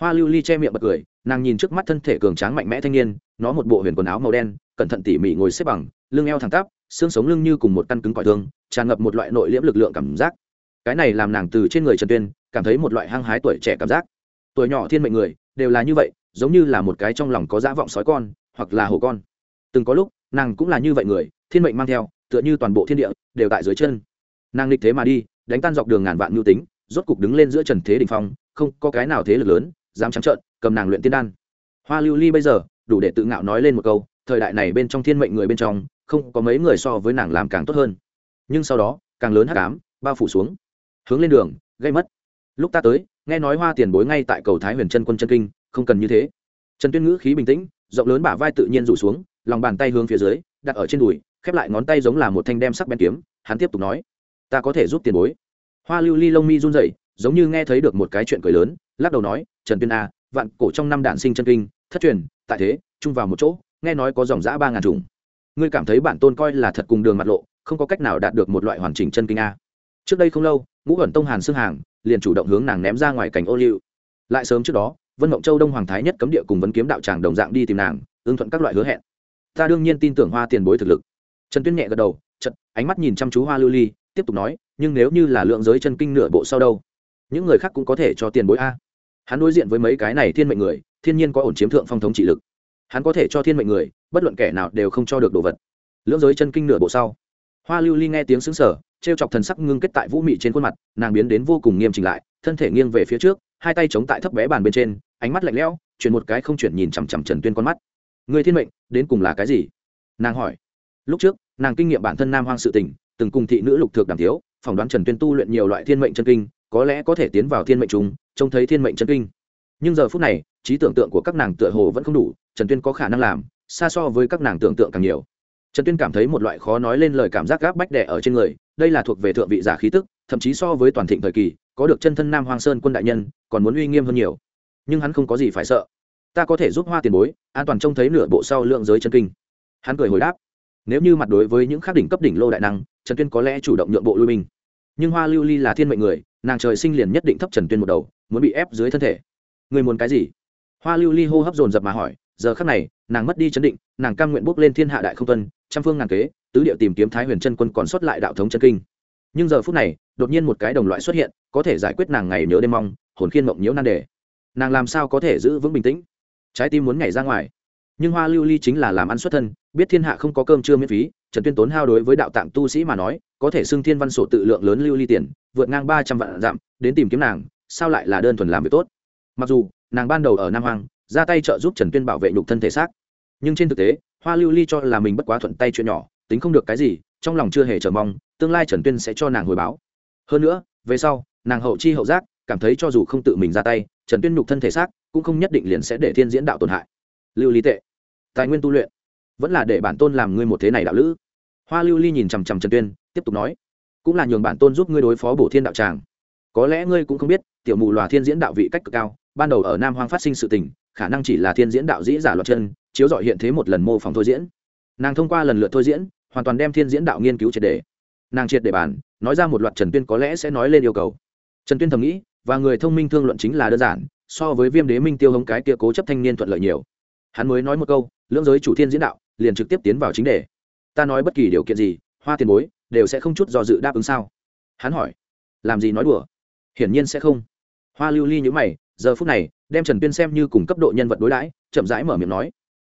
Hoa lưu ly che miệng bật cười, nàng nhìn trước mắt thân thể cường tráng mạnh mẽ thanh niên, nó một bộ huyền quần áo màu đen, cẩn thận tỉ mỉ ngồi xếp bằng, lưng eo thẳng tắp, xương sống lưng như cùng một căn cứng cỏi thương, tràn ngập một loại nội liễm lực lượng cảm giác. Cái này làm nàng từ trên người trần tuyên, cảm thấy một loại hăng hái tuổi trẻ cảm giác. Tuổi nhỏ thiên mệnh người, đều là như vậy, giống như là một cái trong lòng có dã vọng sói con, hoặc là hổ con. Từng có lúc, nàng cũng là như vậy người, thiên mệnh mang theo, tựa như toàn bộ thiên địa, đều tại dưới chân. Nàng lịch thế mà đi, đánh tan dọc đường ngàn vạn mưu tính, rốt cục đứng lên giữa trần thế đình phong, không có cái nào thế lực lớn dám trắng trợn, cầm nàng luyện tiên đan. Hoa lưu ly bây giờ, đủ để tự ngạo nói lên một câu, thời đại này bên trong thiên mệnh người bên trong, không có mấy người so với nàng làm càng tốt hơn. Nhưng sau đó, càng lớn hắc ám, bao phủ xuống. Hướng lên đường, gây mất. Lúc ta tới, nghe nói hoa tiền bối ngay tại cầu thái huyền chân quân chân kinh, không cần như thế. Trần tuyên ngữ khí bình tĩnh, rộng lớn bả vai tự nhiên rủ xuống, lòng bàn tay hướng phía dưới, đặt ở trên đùi, khép lại ngón tay giống là một thanh đem sắc bén kiếm, hắn tiếp tục nói, ta có thể giúp tiền bối. Hoa lưu ly lông mi run rẩy, giống như nghe thấy được một cái chuyện cười lớn, lắc đầu nói trần tuyên a, vạn cổ trong năm đản sinh chân kinh, thất truyền, tại thế, chung vào một chỗ, nghe nói có dòng giã ba ngàn trùng ngươi cảm thấy bản tôn coi là thật cùng đường mặt lộ, không có cách nào đạt được một loại hoàn chỉnh chân kinh a. Trước đây không lâu, ngũ ẩn tông hàn xương hàng liền chủ động hướng nàng ném ra ngoài cảnh ô liu. Lại sớm trước đó, vân mộng châu đông hoàng thái nhất cấm địa cùng vấn kiếm đạo tràng đồng dạng đi tìm nàng, ưng thuận các loại hứa hẹn. Ta đương nhiên tin tưởng hoa tiền bối thực lực. Trần tuyên nhẹ gật đầu chật ánh mắt nhìn chăm chú hoa lưu ly, tiếp tục nói, nhưng nếu như là lượng giới chân kinh nửa bộ sau đâu, những người khác cũng có thể cho tiền bối a hắn đối diện với mấy cái này thiên mệnh người, thiên nhiên có ổn chiếm thượng phong thống trị lực. Hắn có thể cho thiên mệnh người, bất luận kẻ nào đều không cho được đồ vật. Lưỡng giới chân kinh nửa bộ sau, hoa lưu ly nghe tiếng xứng sở t r e o chọc thần sắc ngưng kết tại vũ mị trên khuôn mặt, nàng biến đến vô cùng nghiêm chỉnh lại, thân thể nghiêng về phía trước, hai tay chống tại thấp bé bàn bên trên, ánh mắt lạnh lẽo, chuyển một cái không chuyển nhìn chằm chằm trần tuyên con mắt. Người thiên mệnh, đến cùng là cái gì? Nàng hỏi. Lúc trước, nàng kinh nghiệm bản thân nam hoang sự tình, từng cùng thị nữ lục thược đàm thiếu phỏng đoán trần tuyên tu luyện nhiều loại thiên mệnh chân kinh có lẽ có thể tiến vào thiên mệnh chúng trông thấy thiên mệnh chân kinh. Nhưng giờ phút này, trí tưởng tượng của các nàng tựa hồ vẫn không đủ, trần tuyên có khả năng làm, xa so với các nàng tưởng tượng càng nhiều. Trần tuyên cảm thấy một loại khó nói lên lời cảm giác gáp bách đẻ ở trên người, đây là thuộc về thượng vị giả khí tức, thậm chí so với toàn thịnh thời kỳ, có được chân thân nam hoàng sơn quân đại nhân, còn muốn uy nghiêm hơn nhiều. Nhưng hắn không có gì phải sợ. Ta có thể giúp hoa tiền bối, an toàn trông thấy nửa bộ sau lượng giới chân kinh. Hắn cười hồi đáp. Nếu như mặt đối với những khác đỉnh cấp đỉnh lô đại năng, trần tuyên có lẽ chủ động nhượng bộ lui mình nhưng hoa lưu ly là thiên mệnh người, nàng trời sinh liền nhất định thấp trần tuyên một đầu, muốn bị ép dưới thân thể. Người muốn cái gì? Hoa lưu ly hô hấp dồn dập mà hỏi, giờ khắc này, nàng mất đi chấn định, nàng cam nguyện bước lên thiên hạ đại không tuân, trăm phương ngàn kế, tứ điệu tìm kiếm thái huyền chân quân còn sót lại đạo thống chân kinh. Nhưng giờ phút này, đột nhiên một cái đồng loại xuất hiện, có thể giải quyết nàng ngày nhớ đêm mong, hồn khiên mộng nhiễu nan đề. Nàng làm sao có thể giữ vững bình tĩnh? Trái tim muốn nhảy ra ngoài. Nhưng hoa lưu ly chính là làm ăn xuất thân biết thiên hạ không có cơm trưa miễn phí, trần tuyên tốn hao đối với đạo tạng tu sĩ mà nói, có thể xưng thiên văn sổ tự lượng lớn lưu ly tiền, vượt ngang ba trăm vạn dặm, đến tìm kiếm nàng, sao lại là đơn thuần làm việc tốt? Mặc dù, nàng ban đầu ở nam hoàng ra tay trợ giúp trần tuyên bảo vệ nhục thân thể xác. Nhưng trên thực tế, hoa lưu ly cho là mình bất quá thuận tay chuyện nhỏ, tính không được cái gì, trong lòng chưa hề chờ mong, tương lai trần tuyên sẽ cho nàng hồi báo. Hơn nữa, về sau, nàng hậu chi hậu giác, cảm thấy cho dù không tự mình ra tay, trần tuyên nhục thân thể xác, cũng không nhất định liền sẽ để thiên diễn đạo tổn hại. Lưu ly tệ. Tài nguyên tu luyện vẫn là để bản tôn làm ngươi một thế này đạo lữ. Hoa lưu ly nhìn chằm chằm trần tuyên, tiếp tục nói, cũng là nhường bản tôn giúp ngươi đối phó bổ thiên đạo tràng. Có lẽ ngươi cũng không biết, tiểu mù lòa thiên diễn đạo vị cách cực cao, ban đầu ở nam hoang phát sinh sự tình, khả năng chỉ là thiên diễn đạo dĩ giả loạt chân, chiếu dọi hiện thế một lần mô phỏng thôi diễn. Nàng thông qua lần lượt thôi diễn, hoàn toàn đem thiên diễn đạo nghiên cứu triệt đề nàng triệt đề bản nói ra một loạt trần tuyên có lẽ sẽ nói lên yêu cầu. Trần tuyên thầm nghĩ, và người thông minh thương luận chính là đơn giản, so với viêm đế minh tiêu hống cái kia cố chấp thanh niên thuận lợi nhiều. Hắn mới nói một câu, lưỡng giới chủ thiên diễn đạo liền trực tiếp tiến vào chính đề. Ta nói bất kỳ điều kiện gì, hoa tiền bối, đều sẽ không chút do dự đáp ứng sao? Hắn hỏi. Làm gì nói đùa? Hiển nhiên sẽ không. Hoa lưu ly nhữ mày, giờ phút này, đem trần tuyên xem như cùng cấp độ nhân vật đối đãi, chậm rãi mở miệng nói.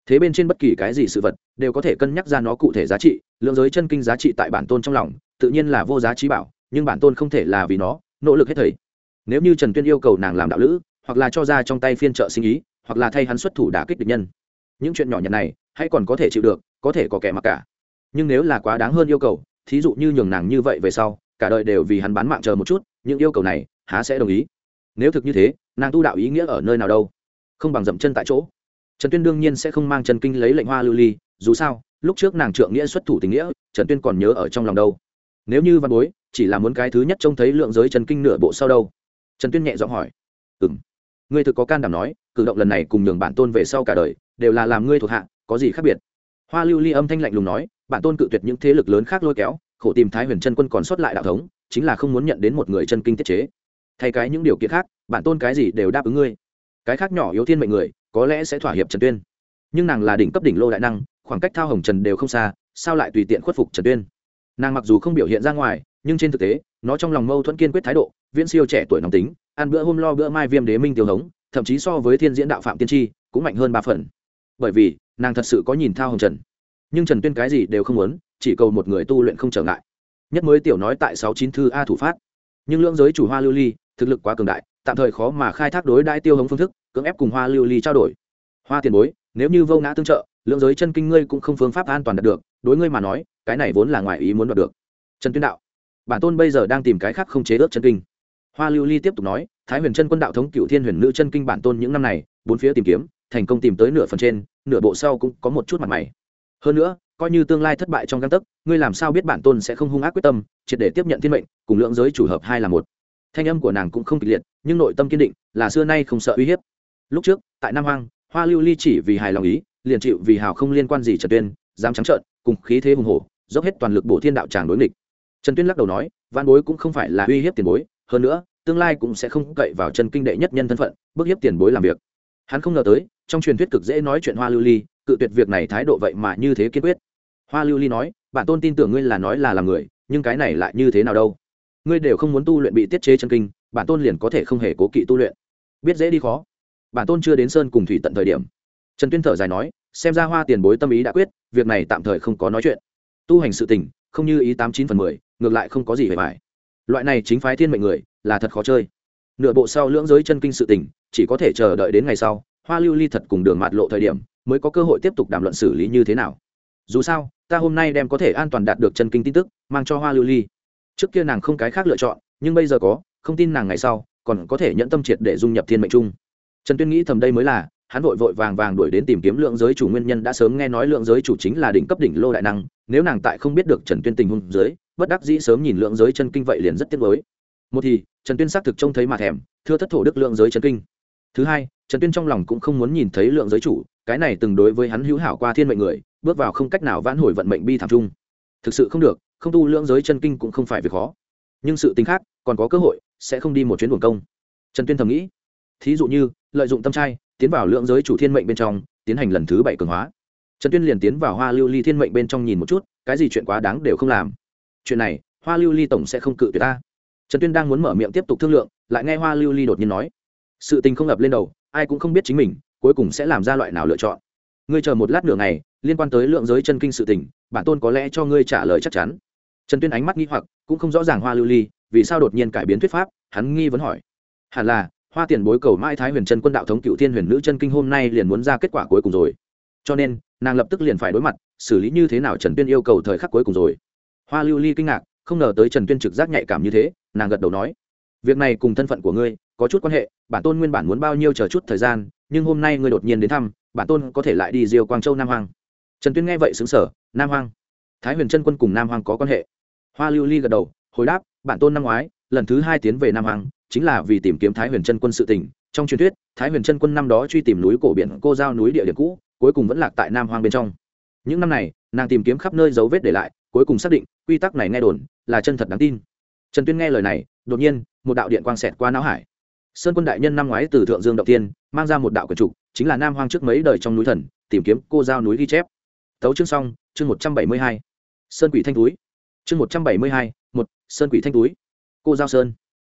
Thế bên trên bất kỳ cái gì sự vật, đều có thể cân nhắc ra nó cụ thể giá trị, lượng giới chân kinh giá trị tại bản tôn trong lòng, tự nhiên là vô giá trí bảo, nhưng bản tôn không thể là vì nó, nỗ lực hết thầy. Nếu như trần tuyên yêu cầu nàng làm đạo lữ, hoặc là cho ra trong tay phiên trợ sinh ý, hoặc là thay hắn xuất thủ đả kích địch nhân. Những chuyện nhỏ nhặt này hay còn có thể chịu được, có thể có kẻ mặc cả. Nhưng nếu là quá đáng hơn yêu cầu, thí dụ như nhường nàng như vậy về sau, cả đời đều vì hắn bán mạng chờ một chút, những yêu cầu này, há sẽ đồng ý. Nếu thực như thế, nàng tu đạo ý nghĩa ở nơi nào đâu? Không bằng dậm chân tại chỗ. Trần tuyên đương nhiên sẽ không mang trần kinh lấy lệnh hoa lưu ly, dù sao, lúc trước nàng trượng nghĩa xuất thủ tình nghĩa, trần tuyên còn nhớ ở trong lòng đâu. Nếu như văn bối, chỉ là muốn cái thứ nhất trông thấy lượng giới trần kinh nửa bộ sau đâu? Trần tuyên nhẹ giọng hỏi. Ừ m ngươi thực có can đảm nói, cử động lần này cùng nhường bản tôn về sau cả đời, đều là làm ngươi thuộc hạ có gì khác biệt? Hoa lưu ly âm thanh lạnh lùng nói, bản tôn cự tuyệt những thế lực lớn khác lôi kéo, khổ tìm thái huyền chân quân còn sót lại đạo thống, chính là không muốn nhận đến một người chân kinh tiết chế. Thay cái những điều kiện khác, bản tôn cái gì đều đáp ứng ngươi. Cái khác nhỏ yếu thiên mệnh người, có lẽ sẽ thỏa hiệp trần tuyên. Nhưng nàng là đỉnh cấp đỉnh lô đại năng, khoảng cách thao hồng trần đều không xa, sao lại tùy tiện khuất phục trần tuyên? Nàng mặc dù không biểu hiện ra ngoài, nhưng trên thực tế, nó trong lòng mâu thuẫn kiên quyết thái độ, viễn siêu trẻ tuổi nóng tính, ăn bữa hôm lo bữa mai viêm đế minh tiêu hống, thậm chí so với thiên diễn đạo phạm tiên tri, cũng mạnh hơn ba phần. Bởi vì nàng thật sự có nhìn thao hồng trần. Nhưng trần tuyên cái gì đều không muốn, chỉ cầu một người tu luyện không trở ngại. Nhất mới tiểu nói tại sáu chín thư a thủ phát. Nhưng lưỡng giới chủ hoa lưu ly, thực lực quá cường đại, tạm thời khó mà khai thác đối đãi tiêu hống phương thức, cưỡng ép cùng hoa lưu ly trao đổi. Hoa tiền bối, nếu như vô ngã tương trợ lượng giới chân kinh ngươi cũng không phương pháp an toàn đạt được, đối ngươi mà nói, cái này vốn là ngoài ý muốn đạt được. Trần tuyên đạo, bản tôn bây giờ đang tìm cái khác không chế ước chân kinh. Hoa lưu ly tiếp tục nói, thái huyền chân quân đạo thống cựu thiên huyền nữ chân kinh bản tôn những năm này, bốn phía tìm kiếm, thành công tìm tới nửa phần trên nửa bộ sau cũng có một chút mặt mày. Hơn nữa, coi như tương lai thất bại trong găng tấc, ngươi làm sao biết bản tôn sẽ không hung ác quyết tâm, triệt để tiếp nhận thiên mệnh, cùng lượng giới chủ hợp hai là một. Thanh âm của nàng cũng không kịch liệt, nhưng nội tâm kiên định, là xưa nay không sợ uy hiếp. Lúc trước, tại nam hoang, hoa lưu ly chỉ vì hài lòng ý, liền chịu vì hào không liên quan gì trần tuyên, dám trắng trợn, cùng khí thế hùng hổ, dốc hết toàn lực bổ thiên đạo tràng đối nghịch. Trần tuyên lắc đầu nói văn bối cũng không phải là uy hiếp tiền bối, hơn nữa, tương lai cũng sẽ không cậy vào chân kinh đệ nhất nhân thân phận, bức hiếp tiền bối làm việc hắn không ngờ tới, trong truyền thuyết cực dễ nói chuyện hoa lưu ly, cự tuyệt việc này thái độ vậy mà như thế kiên quyết. Hoa lưu ly nói bản tôn tin tưởng ngươi là nói là làm người, nhưng cái này lại như thế nào đâu? Ngươi đều không muốn tu luyện bị tiết chế chân kinh bản tôn liền có thể không hề cố kỵ tu luyện. Biết dễ đi khó. Bản tôn chưa đến sơn cùng thủy tận thời điểm. Trần tuyên thở dài nói, xem ra hoa tiền bối tâm ý đã quyết, việc này tạm thời không có nói chuyện. Tu hành sự tình, không như ý tám chín phần mười, ngược lại không có gì hề phải loại này chính phái thiên mệnh người, là thật khó chơi nửa bộ sau lưỡng giới chân kinh sự tình, chỉ có thể chờ đợi đến ngày sau, hoa lưu ly thật cùng đường mạt lộ thời điểm, mới có cơ hội tiếp tục đàm luận xử lý như thế nào. Dù sao, ta hôm nay đem có thể an toàn đạt được chân kinh tin tức, mang cho hoa lưu ly. Trước kia nàng không cái khác lựa chọn, nhưng bây giờ có, không tin nàng ngày sau, còn có thể nhận tâm triệt để dung nhập thiên mệnh chung. Trần tuyên nghĩ thầm đây mới là, hắn vội vội vàng vàng đuổi đến tìm kiếm lượng giới chủ nguyên nhân đã sớm nghe nói lượng giới chủ chính là đỉnh cấp đỉnh lô đại năng, nếu nàng tại không biết được trần tuyên tình hôn giới bất đắc dĩ sớm nhìn lượng giới chân kinh vậy liền rất tiếc với một thì, trần tuyên xác thực trông thấy mà thèm, thưa thất thổ đức lượng giới chân kinh. Thứ hai, trần tuyên trong lòng cũng không muốn nhìn thấy lượng giới chủ, cái này từng đối với hắn hữu hảo qua thiên mệnh người, bước vào không cách nào vãn hồi vận mệnh bi thảm chung. Thực sự không được, không tu lượng giới chân kinh cũng không phải việc khó. Nhưng sự tính khác, còn có cơ hội, sẽ không đi một chuyến buồn công. Trần tuyên thầm nghĩ. Thí dụ như, lợi dụng tâm trai, tiến vào lượng giới chủ thiên mệnh bên trong, tiến hành lần thứ bảy cường hóa. Trần tuyên liền tiến vào hoa lưu ly thiên mệnh bên trong nhìn một chút, cái gì chuyện quá đáng đều không làm. Chuyện này, hoa lưu ly tổng sẽ không cự tuyệt ta trần tuyên đang muốn mở miệng tiếp tục thương lượng, lại nghe hoa lưu ly đột nhiên nói. Sự tình không ập lên đầu, ai cũng không biết chính mình, cuối cùng sẽ làm ra loại nào lựa chọn. Ngươi chờ một lát nửa ngày, liên quan tới lượng giới chân kinh sự tình, bản tôn có lẽ cho ngươi trả lời chắc chắn. Trần tuyên ánh mắt nghi hoặc, cũng không rõ ràng hoa lưu ly, vì sao đột nhiên cải biến thuyết pháp, hắn nghi vấn hỏi. Hẳn là, hoa tiền bối cầu mãi thái huyền trân quân đạo thống cựu thiên huyền nữ chân kinh hôm nay liền muốn ra kết quả cuối cùng rồi. Cho nên, nàng lập tức liền phải đối mặt, xử lý như thế nào trần tuyên yêu cầu thời khắc cuối cùng rồi. Hoa lưu ly kinh ngạc không ngờ tới trần tuyên trực giác nhạy cảm như thế, nàng gật đầu nói, việc này cùng thân phận của ngươi có chút quan hệ, bản tôn nguyên bản muốn bao nhiêu chờ chút thời gian, nhưng hôm nay ngươi đột nhiên đến thăm, bản tôn có thể lại đi diêu quang châu nam hoàng trần tuyên nghe vậy xứng sở nam hoàng thái huyền Trân quân cùng nam hoàng có quan hệ? Hoa lưu ly gật đầu, hồi đáp, bản tôn năm ngoái, lần thứ hai tiến về nam hoàng chính là vì tìm kiếm thái huyền Trân quân sự tình. Trong truyền thuyết, thái huyền Trân quân năm đó truy tìm núi cổ biển cô giao núi địa điểm cũ, cuối cùng vẫn lạc tại nam Hoàng bên trong. Những năm này, nàng tìm kiếm khắp nơi dấu vết để lại cuối cùng xác định, quy tắc này nghe đồn là chân thật đáng tin. Trần tuyên nghe lời này, đột nhiên, một đạo điện quang xẹt qua não hải. Sơn quân đại nhân năm ngoái từ thượng dương động tiên, mang ra một đạo quần trục, chính là nam hoang trước mấy đời trong núi thần, tìm kiếm cô giao núi ghi chép. Tấu chương xong, chương một trăm bảy mươi hai. Sơn quỷ thanh túi. Chương một trăm bảy mươi hai, một, sơn quỷ thanh túi. Cô giao sơn.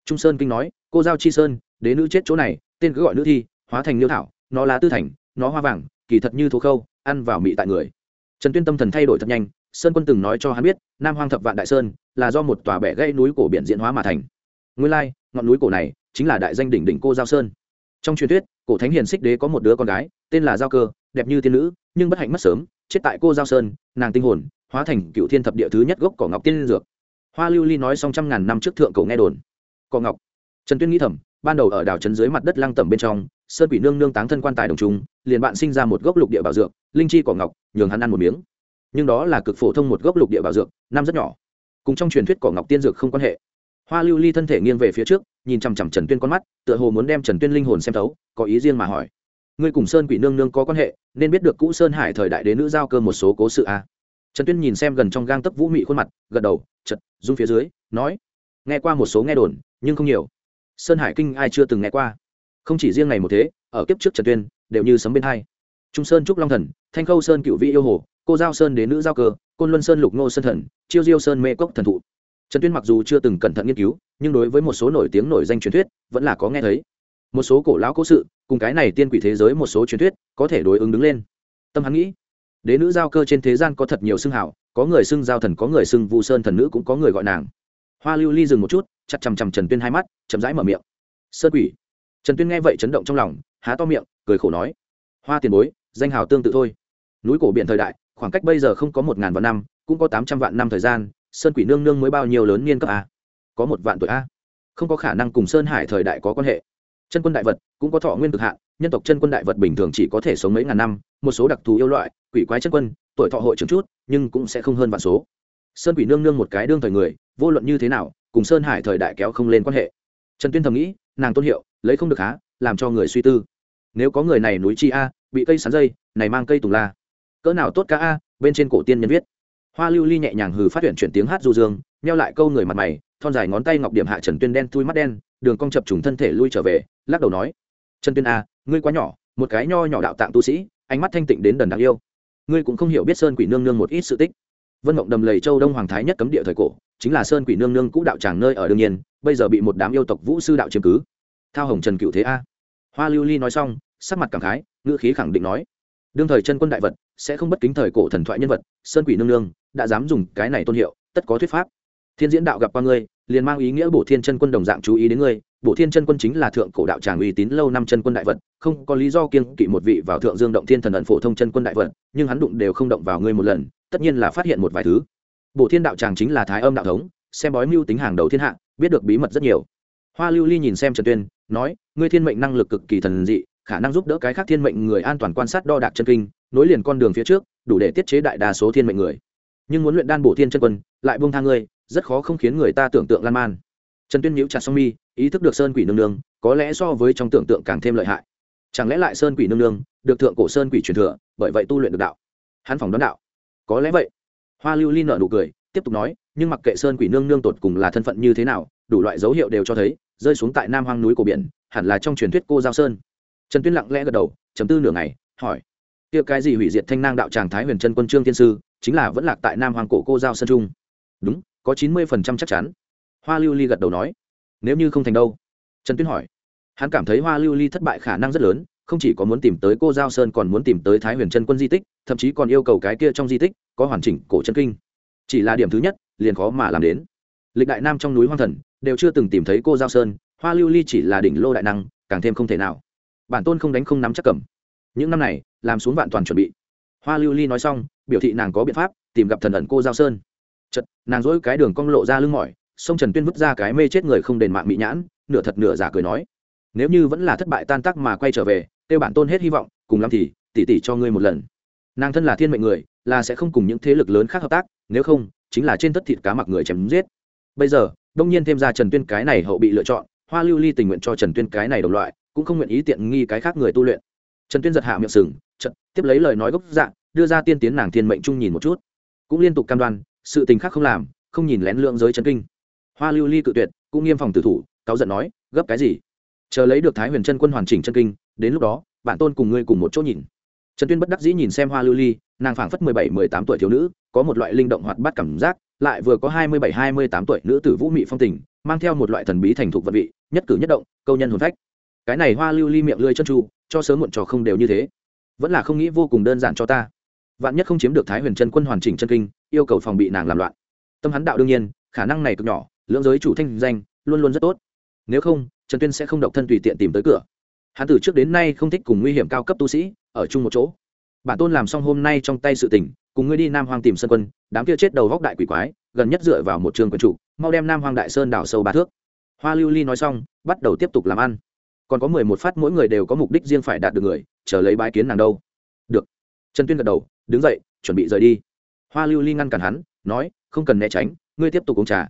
Trung sơn kinh nói, cô giao chi sơn, đế nữ chết chỗ này, tên cứ gọi nữ thi, hóa thành liêu thảo, nó là tư thành, nó hoa vàng, kỳ thật như thố khâu, ăn vào mị tại người. Trần tuyên tâm thần thay đổi thật nhanh sơn quân từng nói cho hắn biết, nam hoang thập vạn đại sơn là do một tòa bẻ gây núi cổ biển diễn hóa mà thành. Nguyên lai, ngọn núi cổ này chính là đại danh đỉnh đỉnh cô giao sơn. Trong truyền thuyết, cổ thánh hiền xích đế có một đứa con gái, tên là giao cơ, đẹp như tiên nữ, nhưng bất hạnh mất sớm, chết tại cô giao sơn, nàng tinh hồn hóa thành cựu thiên thập địa thứ nhất gốc cỏ ngọc tiên dược. Hoa lưu ly nói xong trăm ngàn năm trước thượng cổ nghe đồn. Cỏ ngọc. Trần tuyên nghĩ thầm, ban đầu ở đảo trấn dưới mặt đất lăng tẩm bên trong, sơn quỷ nương nương táng thân quan tài đồng trung liền bạn sinh ra một gốc lục địa bảo dược, linh chi cỏ ngọc, nhường hắn ăn một miếng nhưng đó là cực phổ thông một gốc lục địa bảo dược, năm rất nhỏ. Cùng trong truyền thuyết cỏ ngọc tiên dược không quan hệ. Hoa lưu ly thân thể nghiêng về phía trước, nhìn chằm chằm trần tuyên con mắt, tựa hồ muốn đem trần tuyên linh hồn xem thấu, có ý riêng mà hỏi. Ngươi cùng sơn quỷ nương nương có quan hệ, nên biết được cũ sơn hải thời đại đế nữ giao cơ một số cố sự a à. trần tuyên nhìn xem gần trong gang tấc vũ mị khuôn mặt, gật đầu chật rung phía dưới, nói. Nghe qua một số nghe đồn, nhưng không nhiều. Sơn hải kinh ai chưa từng nghe qua. Không chỉ riêng ngày một thế, ở kiếp trước trần tuyên, đều như sấm bên hai. Trung sơn trúc long thần, thanh khâu sơn cựu vị yêu hồ cô giao sơn đến nữ giao cơ, côn luân sơn, lục ngô sơn thần, chiêu diêu sơn, mê cốc thần thụ. Trần tuyên mặc dù chưa từng cẩn thận nghiên cứu, nhưng đối với một số nổi tiếng nổi danh truyền thuyết, vẫn là có nghe thấy. Một số cổ lão cố sự, cùng cái này tiên quỷ thế giới một số truyền thuyết, có thể đối ứng đứng lên. Tâm hắn nghĩ đế nữ giao cơ trên thế gian có thật nhiều xưng hảo, có người xưng giao thần, có người xưng vu sơn thần nữ cũng có người gọi nàng. Hoa lưu ly dừng một chút, chặt chằm chằm trần tuyên hai mắt, chậm rãi mở miệng. Sơn quỷ. Trần tuyên nghe vậy chấn động trong lòng, há to miệng, cười khổ nói. Hoa tiền bối, danh hào tương tự thôi. Núi cổ biển thời đại khoảng cách bây giờ không có một ngàn vạn năm, cũng có tám trăm vạn năm thời gian, sơn quỷ nương nương mới bao nhiêu lớn niên cấp a? Có một vạn tuổi a? Không có khả năng cùng sơn hải thời đại có quan hệ. Chân quân đại vật cũng có thọ nguyên cực hạn, nhân tộc chân quân đại vật bình thường chỉ có thể sống mấy ngàn năm, một số đặc thù yêu loại, quỷ quái chân quân, tuổi thọ hội trưởng chút, nhưng cũng sẽ không hơn vạn số. Sơn quỷ nương nương một cái đương thời người, vô luận như thế nào, cùng sơn hải thời đại kéo không lên quan hệ. Trần tuyên thầm nghĩ, nàng tôn hiệu, lấy không được há, làm cho người suy tư. Nếu có người này núi chi a, bị cây sắn dây, này mang cây tùng la cỡ nào tốt ca a, bên trên cổ tiên nhân viết. Hoa lưu ly nhẹ nhàng hừ phát hiện chuyển tiếng hát du dương neo lại câu người mặt mày, thon dài ngón tay ngọc điểm hạ trần tuyên đen thui mắt đen, đường cong chập trùng thân thể lui trở về, lắc đầu nói, trần tuyên a ngươi quá nhỏ, một cái nho nhỏ đạo tạng tu sĩ, ánh mắt thanh tịnh đến đần đáng yêu. Ngươi cũng không hiểu biết sơn quỷ nương nương một ít sự tích. Vân mộng đầm lầy châu đông hoàng thái nhất cấm địa thời cổ, chính là sơn quỷ nương nương cũ đạo tràng nơi ở đương nhiên, bây giờ bị một đám yêu tộc vũ sư đạo chiếm cứ. Thao hồng trần cựu thế a. Hoa lưu ly nói xong, sắc mặt cảm khái, ngữ khí khẳng định nói đương thời chân quân đại vật, sẽ không bất kính thời cổ thần thoại nhân vật, sơn quỷ nương nương, đã dám dùng cái này tôn hiệu, tất có thuyết pháp. Thiên diễn đạo gặp qua ngươi, liền mang ý nghĩa bổ thiên chân quân đồng dạng chú ý đến ngươi. Bổ thiên chân quân chính là thượng cổ đạo tràng uy tín lâu năm chân quân đại vật, không có lý do kiêng kỵ một vị vào thượng dương động thiên thần ẩn phổ thông chân quân đại vật, nhưng hắn đụng đều không động vào ngươi một lần, tất nhiên là phát hiện một vài thứ. Bổ thiên đạo tràng chính là thái âm đạo thống, xem bói mưu tính hàng đầu thiên hạ, biết được bí mật rất nhiều. Hoa lưu ly nhìn xem trần tuyên, nói, ngươi thiên mệnh năng lực cực kỳ thần dị khả năng giúp đỡ cái khác thiên mệnh người an toàn quan sát đo đạc chân kinh, nối liền con đường phía trước, đủ để tiết chế đại đa số thiên mệnh người. Nhưng muốn luyện đan bổ thiên chân quân, lại buông thang ngươi, rất khó không khiến người ta tưởng tượng lan man. Trần tuyên nhíu chặt song mi, ý thức được sơn quỷ nương nương, có lẽ so với trong tưởng tượng càng thêm lợi hại. Chẳng lẽ lại sơn quỷ nương nương được thượng cổ sơn quỷ truyền thừa, bởi vậy tu luyện được đạo? Hắn phỏng đoán đạo. Có lẽ vậy. Hoa lưu ly nợ nụ cười, tiếp tục nói, nhưng mặc kệ sơn quỷ nương nương tột cùng là thân phận như thế nào, đủ loại dấu hiệu đều cho thấy, rơi xuống tại nam hoang núi cổ biển, hẳn là trong truyền thuyết cô giao sơn trần tuyên lặng lẽ gật đầu chấm tư nửa ngày, hỏi, kia cái gì hủy diệt thanh nang đạo tràng thái huyền trân quân trương thiên sư, chính là vẫn lạc tại nam hoàng cổ cô giao sơn trung? Đúng, có chín mươi phần trăm chắc chắn. Hoa lưu ly gật đầu nói, nếu như không thành đâu? Trần tuyên hỏi, hắn cảm thấy hoa lưu ly thất bại khả năng rất lớn, không chỉ có muốn tìm tới cô giao sơn còn muốn tìm tới thái huyền trân quân di tích, thậm chí còn yêu cầu cái kia trong di tích có hoàn chỉnh cổ chân kinh. Chỉ là điểm thứ nhất, liền khó mà làm đến. Lịch đại nam trong núi hoang thần đều chưa từng tìm thấy cô giao sơn, hoa lưu ly chỉ là đỉnh lô đại năng, càng thêm không thể nào bản tôn không đánh không nắm chắc cầm. Những năm này, làm xuống vạn toàn chuẩn bị. Hoa lưu ly nói xong, biểu thị nàng có biện pháp, tìm gặp thần ẩn cô giao sơn. Chật nàng dỗi cái đường cong lộ ra lưng mỏi, sông trần tuyên vứt ra cái mê chết người không đền mạng bị nhãn, nửa thật nửa giả cười nói, nếu như vẫn là thất bại tan tác mà quay trở về kêu bản tôn hết hy vọng, cùng lắm thì tỉ tỉ cho ngươi một lần. Nàng thân là thiên mệnh người, là sẽ không cùng những thế lực lớn khác hợp tác, nếu không, chính là trên tất thịt cá mặc người chém giết. Bây giờ, đông nhiên thêm ra trần tuyên cái này hậu bị lựa chọn, hoa lưu ly tình nguyện cho trần tuyên cái này đồng loại cũng không nguyện ý tiện nghi cái khác người tu luyện. Trần tuyên giật hạ miệng sừng chật tiếp lấy lời nói gốc dạ đưa ra tiên tiến nàng thiên mệnh Chung nhìn một chút. Cũng liên tục cam đoan, sự tình khác không làm, không nhìn lén lượng giới chân kinh. Hoa lưu ly cự tuyệt, cũng nghiêm phòng tử thủ, cáu giận nói, gấp cái gì? Chờ lấy được thái huyền chân quân hoàn chỉnh chân kinh, đến lúc đó bản tôn cùng ngươi cùng một chỗ nhìn. Trần tuyên bất đắc dĩ nhìn xem hoa lưu ly, nàng phảng phất mười bảy, mười tám tuổi thiếu nữ, có một loại linh động hoạt bát cảm giác, lại vừa có hai mươi bảy, hai mươi tám tuổi nữ tử vũ mị phong tình, mang theo một loại thần bí thành thục vật vị, nhất cử nhất động, câu nhân hồn phách cái này hoa lưu ly miệng lưỡi chân tru cho sớm muộn trò không đều như thế. Vẫn là không nghĩ vô cùng đơn giản cho ta. Vạn nhất không chiếm được thái huyền chân quân hoàn chỉnh chân kinh, yêu cầu phòng bị nàng làm loạn. Tâm hắn đạo đương nhiên, khả năng này cực nhỏ, lưỡng giới chủ thanh danh, luôn luôn rất tốt. Nếu không, trần tuyên sẽ không độc thân tùy tiện tìm tới cửa. Hắn từ trước đến nay không thích cùng nguy hiểm cao cấp tu sĩ ở chung một chỗ. Bản tôn làm xong hôm nay trong tay sự tình, cùng ngươi đi nam hoang tìm sân quân, đám kia chết đầu góc đại quỷ quái, gần nhất dựa vào một trường quân chủ, mau đem nam hoang đại sơn đảo sâu ba thước. Hoa lưu ly nói xong, bắt đầu tiếp tục làm ăn còn có mười một phát mỗi người đều có mục đích riêng phải đạt được người, chờ lấy bái kiến nàng đâu. Được. Trần tuyên gật đầu, đứng dậy, chuẩn bị rời đi. Hoa lưu ly ngăn cản hắn, nói, không cần né tránh, ngươi tiếp tục uống trà.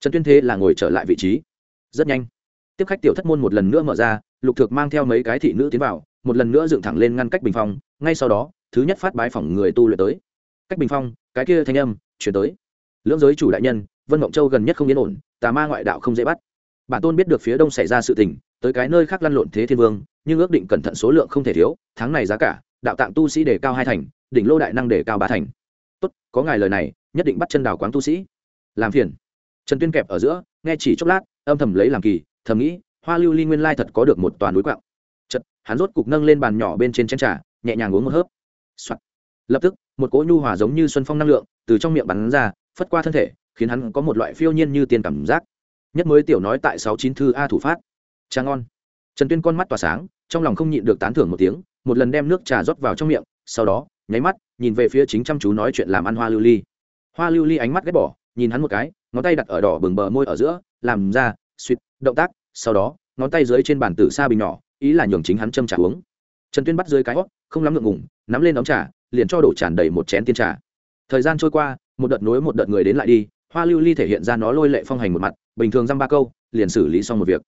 Trần tuyên thế là ngồi trở lại vị trí. Rất nhanh. Tiếp khách tiểu thất môn một lần nữa mở ra, lục thực mang theo mấy cái thị nữ tiến vào, một lần nữa dựng thẳng lên ngăn cách bình phong, ngay sau đó, thứ nhất phát bái phỏng người tu luyện tới. Cách bình phong, cái kia thanh âm, chuyển tới. Lưỡng giới chủ đại nhân, vân mộng châu gần nhất không yên ổn, tà ma ngoại đạo không dễ bắt. Bản tôn biết được phía đông xảy ra sự tình tới cái nơi khác lăn lộn thế thiên vương, nhưng ước định cẩn thận số lượng không thể thiếu, tháng này giá cả, đạo tạng tu sĩ đề cao hai thành, đỉnh lô đại năng đề cao ba thành. Tốt, có ngài lời này, nhất định bắt chân đào quán tu sĩ. Làm phiền. Trần tuyên kẹp ở giữa, nghe chỉ chốc lát, âm thầm lấy làm kỳ, thầm nghĩ, hoa lưu ly nguyên lai thật có được một toàn núi quạng. Chật hắn rốt cục nâng lên bàn nhỏ bên trên chén trà, nhẹ nhàng uống một hớp、Soạn. lập tức, một cỗ nhu hòa giống như xuân phong năng lượng, từ trong miệng bắn ra, phất qua thân thể, khiến hắn có một loại phiêu nhiên như tiền cảm giác. Nhất mới tiểu nói tại sáu chín thư a thủ phát trà ngon. Trần tuyên con mắt tỏa sáng, trong lòng không nhịn được tán thưởng một tiếng, một lần đem nước trà rót vào trong miệng, sau đó, nháy mắt, nhìn về phía chính chăm chú nói chuyện làm ăn hoa lưu ly. Hoa lưu ly ánh mắt ghét bỏ, nhìn hắn một cái, ngón tay đặt ở đỏ bừng bờ môi ở giữa, làm ra, suýt, động tác, sau đó, ngón tay dưới trên bàn tử xa bình nhỏ, ý là nhường chính hắn châm trà uống. Trần tuyên bắt dưới cái hót không lắm ngượng ngùng, nắm lên ống trà, liền cho đổ tràn đầy một chén tiên trà. Thời gian trôi qua, một đợt nối một đợt người đến lại đi, hoa lưu ly thể hiện ra nó lôi lệ phong hành một mặt, bình thường dăm ba câu, liền xử lý xong một việc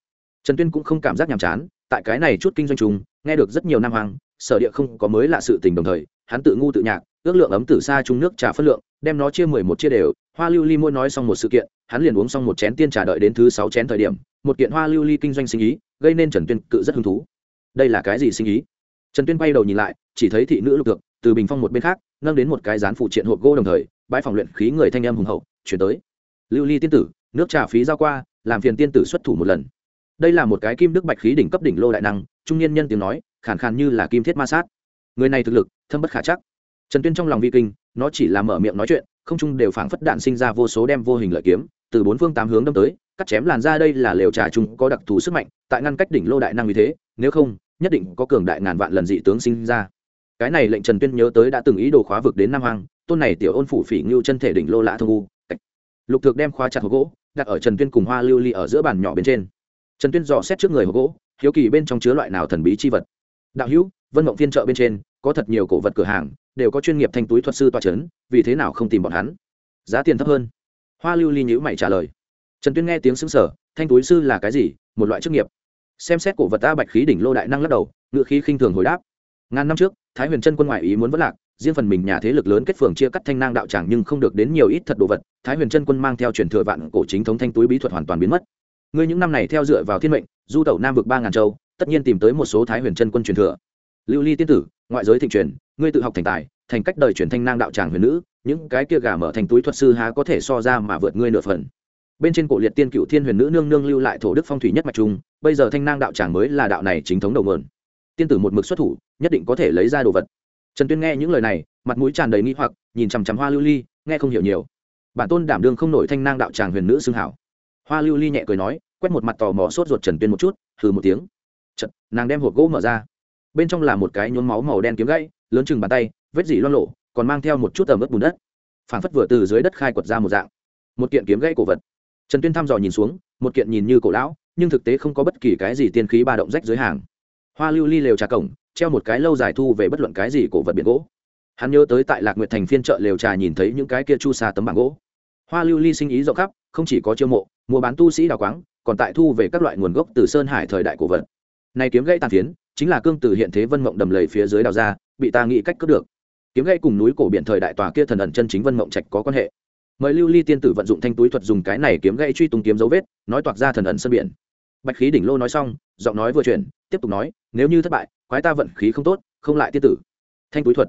trần tuyên cũng không cảm giác nhàm chán, tại cái này chút kinh doanh trùng nghe được rất nhiều nam hoàng, sở địa không có mới lạ sự tình đồng thời, hắn tự ngu tự nhạc, ước lượng ấm từ xa chung nước trà phân lượng, đem nó chia mười một chia đều, hoa lưu ly môi nói xong một sự kiện, hắn liền uống xong một chén tiên trà đợi đến thứ sáu chén thời điểm, một kiện hoa lưu ly kinh doanh sinh ý, gây nên trần tuyên cự rất hứng thú. Đây là cái gì sinh ý? Trần tuyên bay đầu nhìn lại, chỉ thấy thị nữ lục thực từ bình phong một bên khác, nâng đến một cái gián phụ triện hộp gỗ đồng thời, bãi phòng luyện khí người thanh âm hùng hậu, chuyển tới. Lưu ly tiên tử, nước trà phí giao qua, làm phiền tiên tử xuất thủ một lần đây là một cái kim đức bạch khí đỉnh cấp đỉnh lô đại năng, trung niên nhân tiếng nói, khàn khàn như là kim thiết ma sát. Người này thực lực, thâm bất khả chắc. Trần tuyên trong lòng vi kinh, nó chỉ là mở miệng nói chuyện, không chung đều phảng phất đạn sinh ra vô số đem vô hình lợi kiếm, từ bốn phương tám hướng đâm tới, cắt chém làn ra đây là lều trà chung có đặc thù sức mạnh, tại ngăn cách đỉnh lô đại năng như thế, nếu không, nhất định có cường đại ngàn vạn lần dị tướng sinh ra. Cái này lệnh trần tuyên nhớ tới đã từng ý đồ khóa vực đến nam hoàng tôn này tiểu ôn phủ phỉ ngưu chân thể đỉnh lô lạ thông u. Lục thực đem khóa chặt hộp gỗ, đặt ở trần tuyên cùng hoa lưu ly ở giữa bàn nhỏ bên trên trần tuyên dò xét trước người hộp gỗ, hiếu kỳ bên trong chứa loại nào thần bí chi vật. Đạo hữu, vân mộng phiên chợ bên trên, có thật nhiều cổ vật cửa hàng, đều có chuyên nghiệp thanh túi thuật sư toa c h ấ n vì thế nào không tìm bọn hắn? Giá tiền thấp hơn. Hoa lưu ly nhữ mày trả lời. Trần tuyên nghe tiếng xứng sở thanh túi sư là cái gì? Một loại chức nghiệp. Xem xét cổ vật ta bạch khí đỉnh lô đại năng lắc đầu ngự khí khinh thường hồi đáp. Ngàn năm trước, thái huyền Trân quân ngoại ý muốn vất lạc, riêng phần mình nhà thế lực lớn kết phường chia cắt thanh nang đạo tràng nhưng không được đến nhiều ít thật đồ vật, thái huyền Trân quân mang theo truyền thừa vạn cổ chính thống thanh túi bí thuật hoàn toàn biến mất ngươi những năm này theo dựa vào thiên mệnh, du tẩu nam vực ba ngàn châu, tất nhiên tìm tới một số thái huyền chân quân truyền thừa. Lưu ly tiên tử, ngoại giới thịnh truyền, ngươi tự học thành tài, thành cách đời truyền thanh nang đạo tràng huyền nữ, những cái kia gà mở thành túi thuật sư há có thể so ra mà vượt ngươi nửa phần. Bên trên cổ liệt tiên cựu thiên huyền nữ nương nương lưu lại thổ đức phong thủy nhất mạch trung, bây giờ thanh nang đạo tràng mới là đạo này chính thống đầu nguồn. Tiên tử một mực xuất thủ, nhất định có thể lấy ra đồ vật. Trần tuyên nghe những lời này, mặt mũi tràn đầy nghi hoặc, nhìn chằm chằm hoa lưu ly, nghe không hiểu nhiều. Bản tôn đảm đương không nổi thanh nang đạo tràng huyền nữ xưng hảo hoa lưu ly nhẹ cười nói quét một mặt tò mò sốt ruột trần tuyên một chút hừ một tiếng. Chật, nàng đem hộp gỗ mở ra. Bên trong là một cái nhuốm máu màu đen kiếm gãy lớn chừng bàn tay vết dỉ loang lộ còn mang theo một chút tầm ướp bùn đất. Phản phất vừa từ dưới đất khai quật ra một dạng. Một kiện kiếm gãy cổ vật. Trần tuyên thăm dò nhìn xuống một kiện nhìn như cổ lão nhưng thực tế không có bất kỳ cái gì tiên khí ba động rách dưới hàng. Hoa lưu ly lều trà cổng treo một cái lâu dài thu về bất luận cái gì cổ vật biển gỗ. Hắn nhớ tới tại lạc nguyệt thành phiên chợ lều trà nhìn thấy những cái kia chu xa tấm bảng gỗ. Hoa lưu ly sinh ý rộng khắp không chỉ có chiêu mộ, mua bán tu sĩ đào quáng, còn tại thu về các loại nguồn gốc từ sơn hải thời đại cổ vật. Này kiếm gãy tàn phiến, chính là cương từ hiện thế vân mộng đầm lầy phía dưới đào ra, bị ta nghĩ cách cướp được. Kiếm gãy cùng núi cổ biển thời đại tòa kia thần ẩn chân chính vân mộng trạch có quan hệ. Mời lưu ly tiên tử vận dụng thanh túi thuật dùng cái này kiếm gãy truy tung kiếm dấu vết, nói toạc ra thần ẩn sân biển. Bạch khí đỉnh lô nói xong, giọng nói vừa chuyển, tiếp tục nói, nếu như thất bại, quái ta vận khí không tốt, không lại tiên tử. Thanh túi thuật.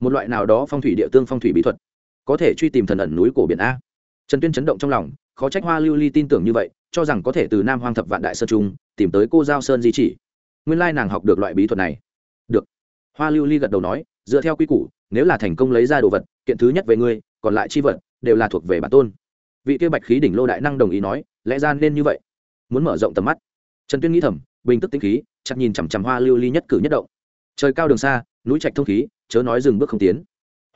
Một loại nào đó phong thủy địa tương phong thủy bí thuật, có thể truy tìm thần ẩn núi cổ biển a. Trần tuyên chấn động trong lòng khó trách hoa lưu ly tin tưởng như vậy, cho rằng có thể từ nam hoang thập vạn đại sơn trung tìm tới cô giao sơn di chỉ. Nguyên lai nàng học được loại bí thuật này. Được. Hoa lưu ly gật đầu nói, dựa theo quy củ, nếu là thành công lấy ra đồ vật, kiện thứ nhất về ngươi, còn lại chi vật, đều là thuộc về bản tôn. Vị kia bạch khí đỉnh lô đại năng đồng ý nói, lẽ ra nên như vậy. Muốn mở rộng tầm mắt. Trần tuyên nghĩ thầm, bình tức tĩnh khí, chặt nhìn chằm chằm hoa lưu ly nhất cử nhất động. Trời cao đường xa, núi trạch thông khí, chớ nói dừng bước không tiến.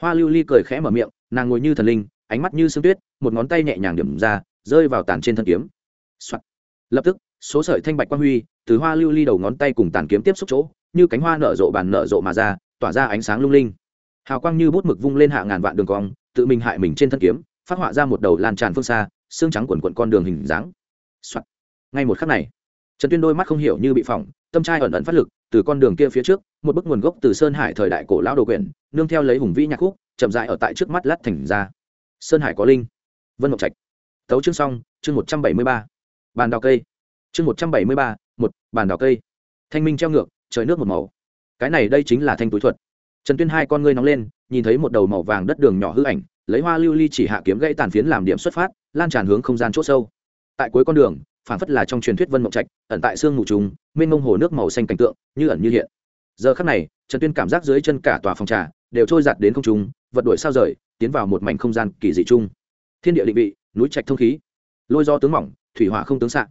Hoa lưu ly cười khẽ mở miệng, nàng ngồi như thần linh, ánh mắt như sương tuyết, một ngón tay nhẹ nhàng điểm ra rơi vào tàn trên thân kiếm、Soạn. lập tức, số sợi thanh bạch quang huy từ hoa lưu ly đầu ngón tay cùng tàn kiếm tiếp xúc chỗ, như cánh hoa nở rộ bàn nở rộ mà ra, tỏa ra ánh sáng lung linh. Hào quang như bút mực vung lên hạ ngàn vạn đường cong, tự mình hại mình trên thân kiếm, phát họa ra một đầu lan tràn phương xa, xương trắng quần quận con đường hình dáng、Soạn. ngay một khắc này, trần tuyên đôi mắt không hiểu như bị phỏng, tâm trai ẩn ẩn phát lực, từ con đường kia phía trước, một bức nguồn gốc từ sơn hải thời đại cổ lão đồ quyển, nương theo lấy hùng vĩ nhạc khúc, chậm dại ở tại trước mắt lát thành ra. Sơn hải có linh. Vân mộc trạch tấu chương xong, chương một trăm bảy mươi ba. Bàn đào cây. Chương một trăm bảy mươi ba, một, bàn đào cây. Thanh minh treo ngược, trời nước một màu. Cái này đây chính là thanh túi thuật. Trần tuyên hai con ngươi nóng lên, nhìn thấy một đầu màu vàng đất đường nhỏ hư ảnh, lấy hoa lưu ly chỉ hạ kiếm gãy tàn phiến làm điểm xuất phát, lan tràn hướng không gian c h ỗ sâu. Tại cuối con đường phản phất là trong truyền thuyết vân mộng trạch, ẩn tại xương mù trùng, mênh mông hồ nước màu xanh cảnh tượng, như ẩn như hiện. Giờ khắc này, trần tuyên cảm giác dưới chân cả tòa phòng trà đều trôi giặt đến không trung, vật đuổi sao rời, tiến vào một mảnh không gian kỳ dị chung. Thiên địa định vị núi trạch thông khí. Lôi do tướng mỏng, thủy hỏa không tướng xạ.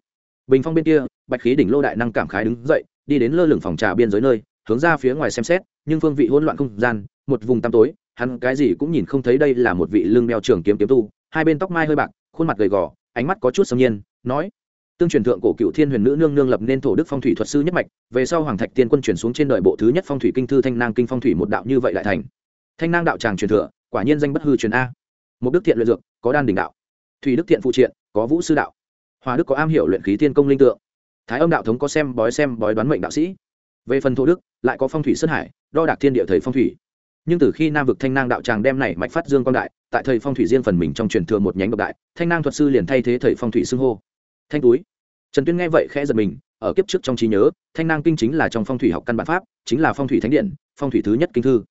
Bình phong bên kia, bạch khí đỉnh lô đại năng cảm khái đứng dậy, đi đến lơ lửng phòng trà biên giới nơi, hướng ra phía ngoài xem xét, nhưng phương vị hỗn loạn không gian, một vùng tăm tối, hắn cái gì cũng nhìn không thấy đây là một vị lưng đeo trường kiếm kiếm tu, hai bên tóc mai hơi bạc, khuôn mặt gầy gò, ánh mắt có chút sâm nhiên, nói tương truyền thượng cổ cựu thiên huyền nữ nương nương lập nên thổ đức phong thủy thuật sư nhất mạch, về sau hoàng thạch tiên quân chuyển xuống trên đời bộ thứ nhất phong thủy kinh thư thanh nang kinh phong thủy một đạo như vậy lại thành. Thanh nang đạo tràng truyền thừa, quả nhiên danh bất hư truyền a. Một đức thiện luyện dược, có đan đỉnh đạo thủy đức thiện phụ triện, có vũ sư đạo. Hòa đức có am hiểu luyện khí tiên công linh tượng. Thái âm đạo thống có xem bói xem bói đoán mệnh đạo sĩ. Về phần thổ đức, lại có phong thủy sơn hải, đo đạc thiên địa thầy phong thủy. Nhưng từ khi nam vực thanh nang đạo tràng đem này mạch phát dương quang đại, tại thầy phong thủy riêng phần mình trong truyền thừa một nhánh độc đại, thanh nang thuật sư liền thay thế thầy phong thủy xưng hô. Thanh túi. Trần tuyên nghe vậy khẽ giật mình, ở kiếp trước trong trí nhớ, thanh nang kinh chính là trong phong thủy học căn bản pháp, chính là phong thủy thánh điện, phong thủy thứ nhất kinh thư.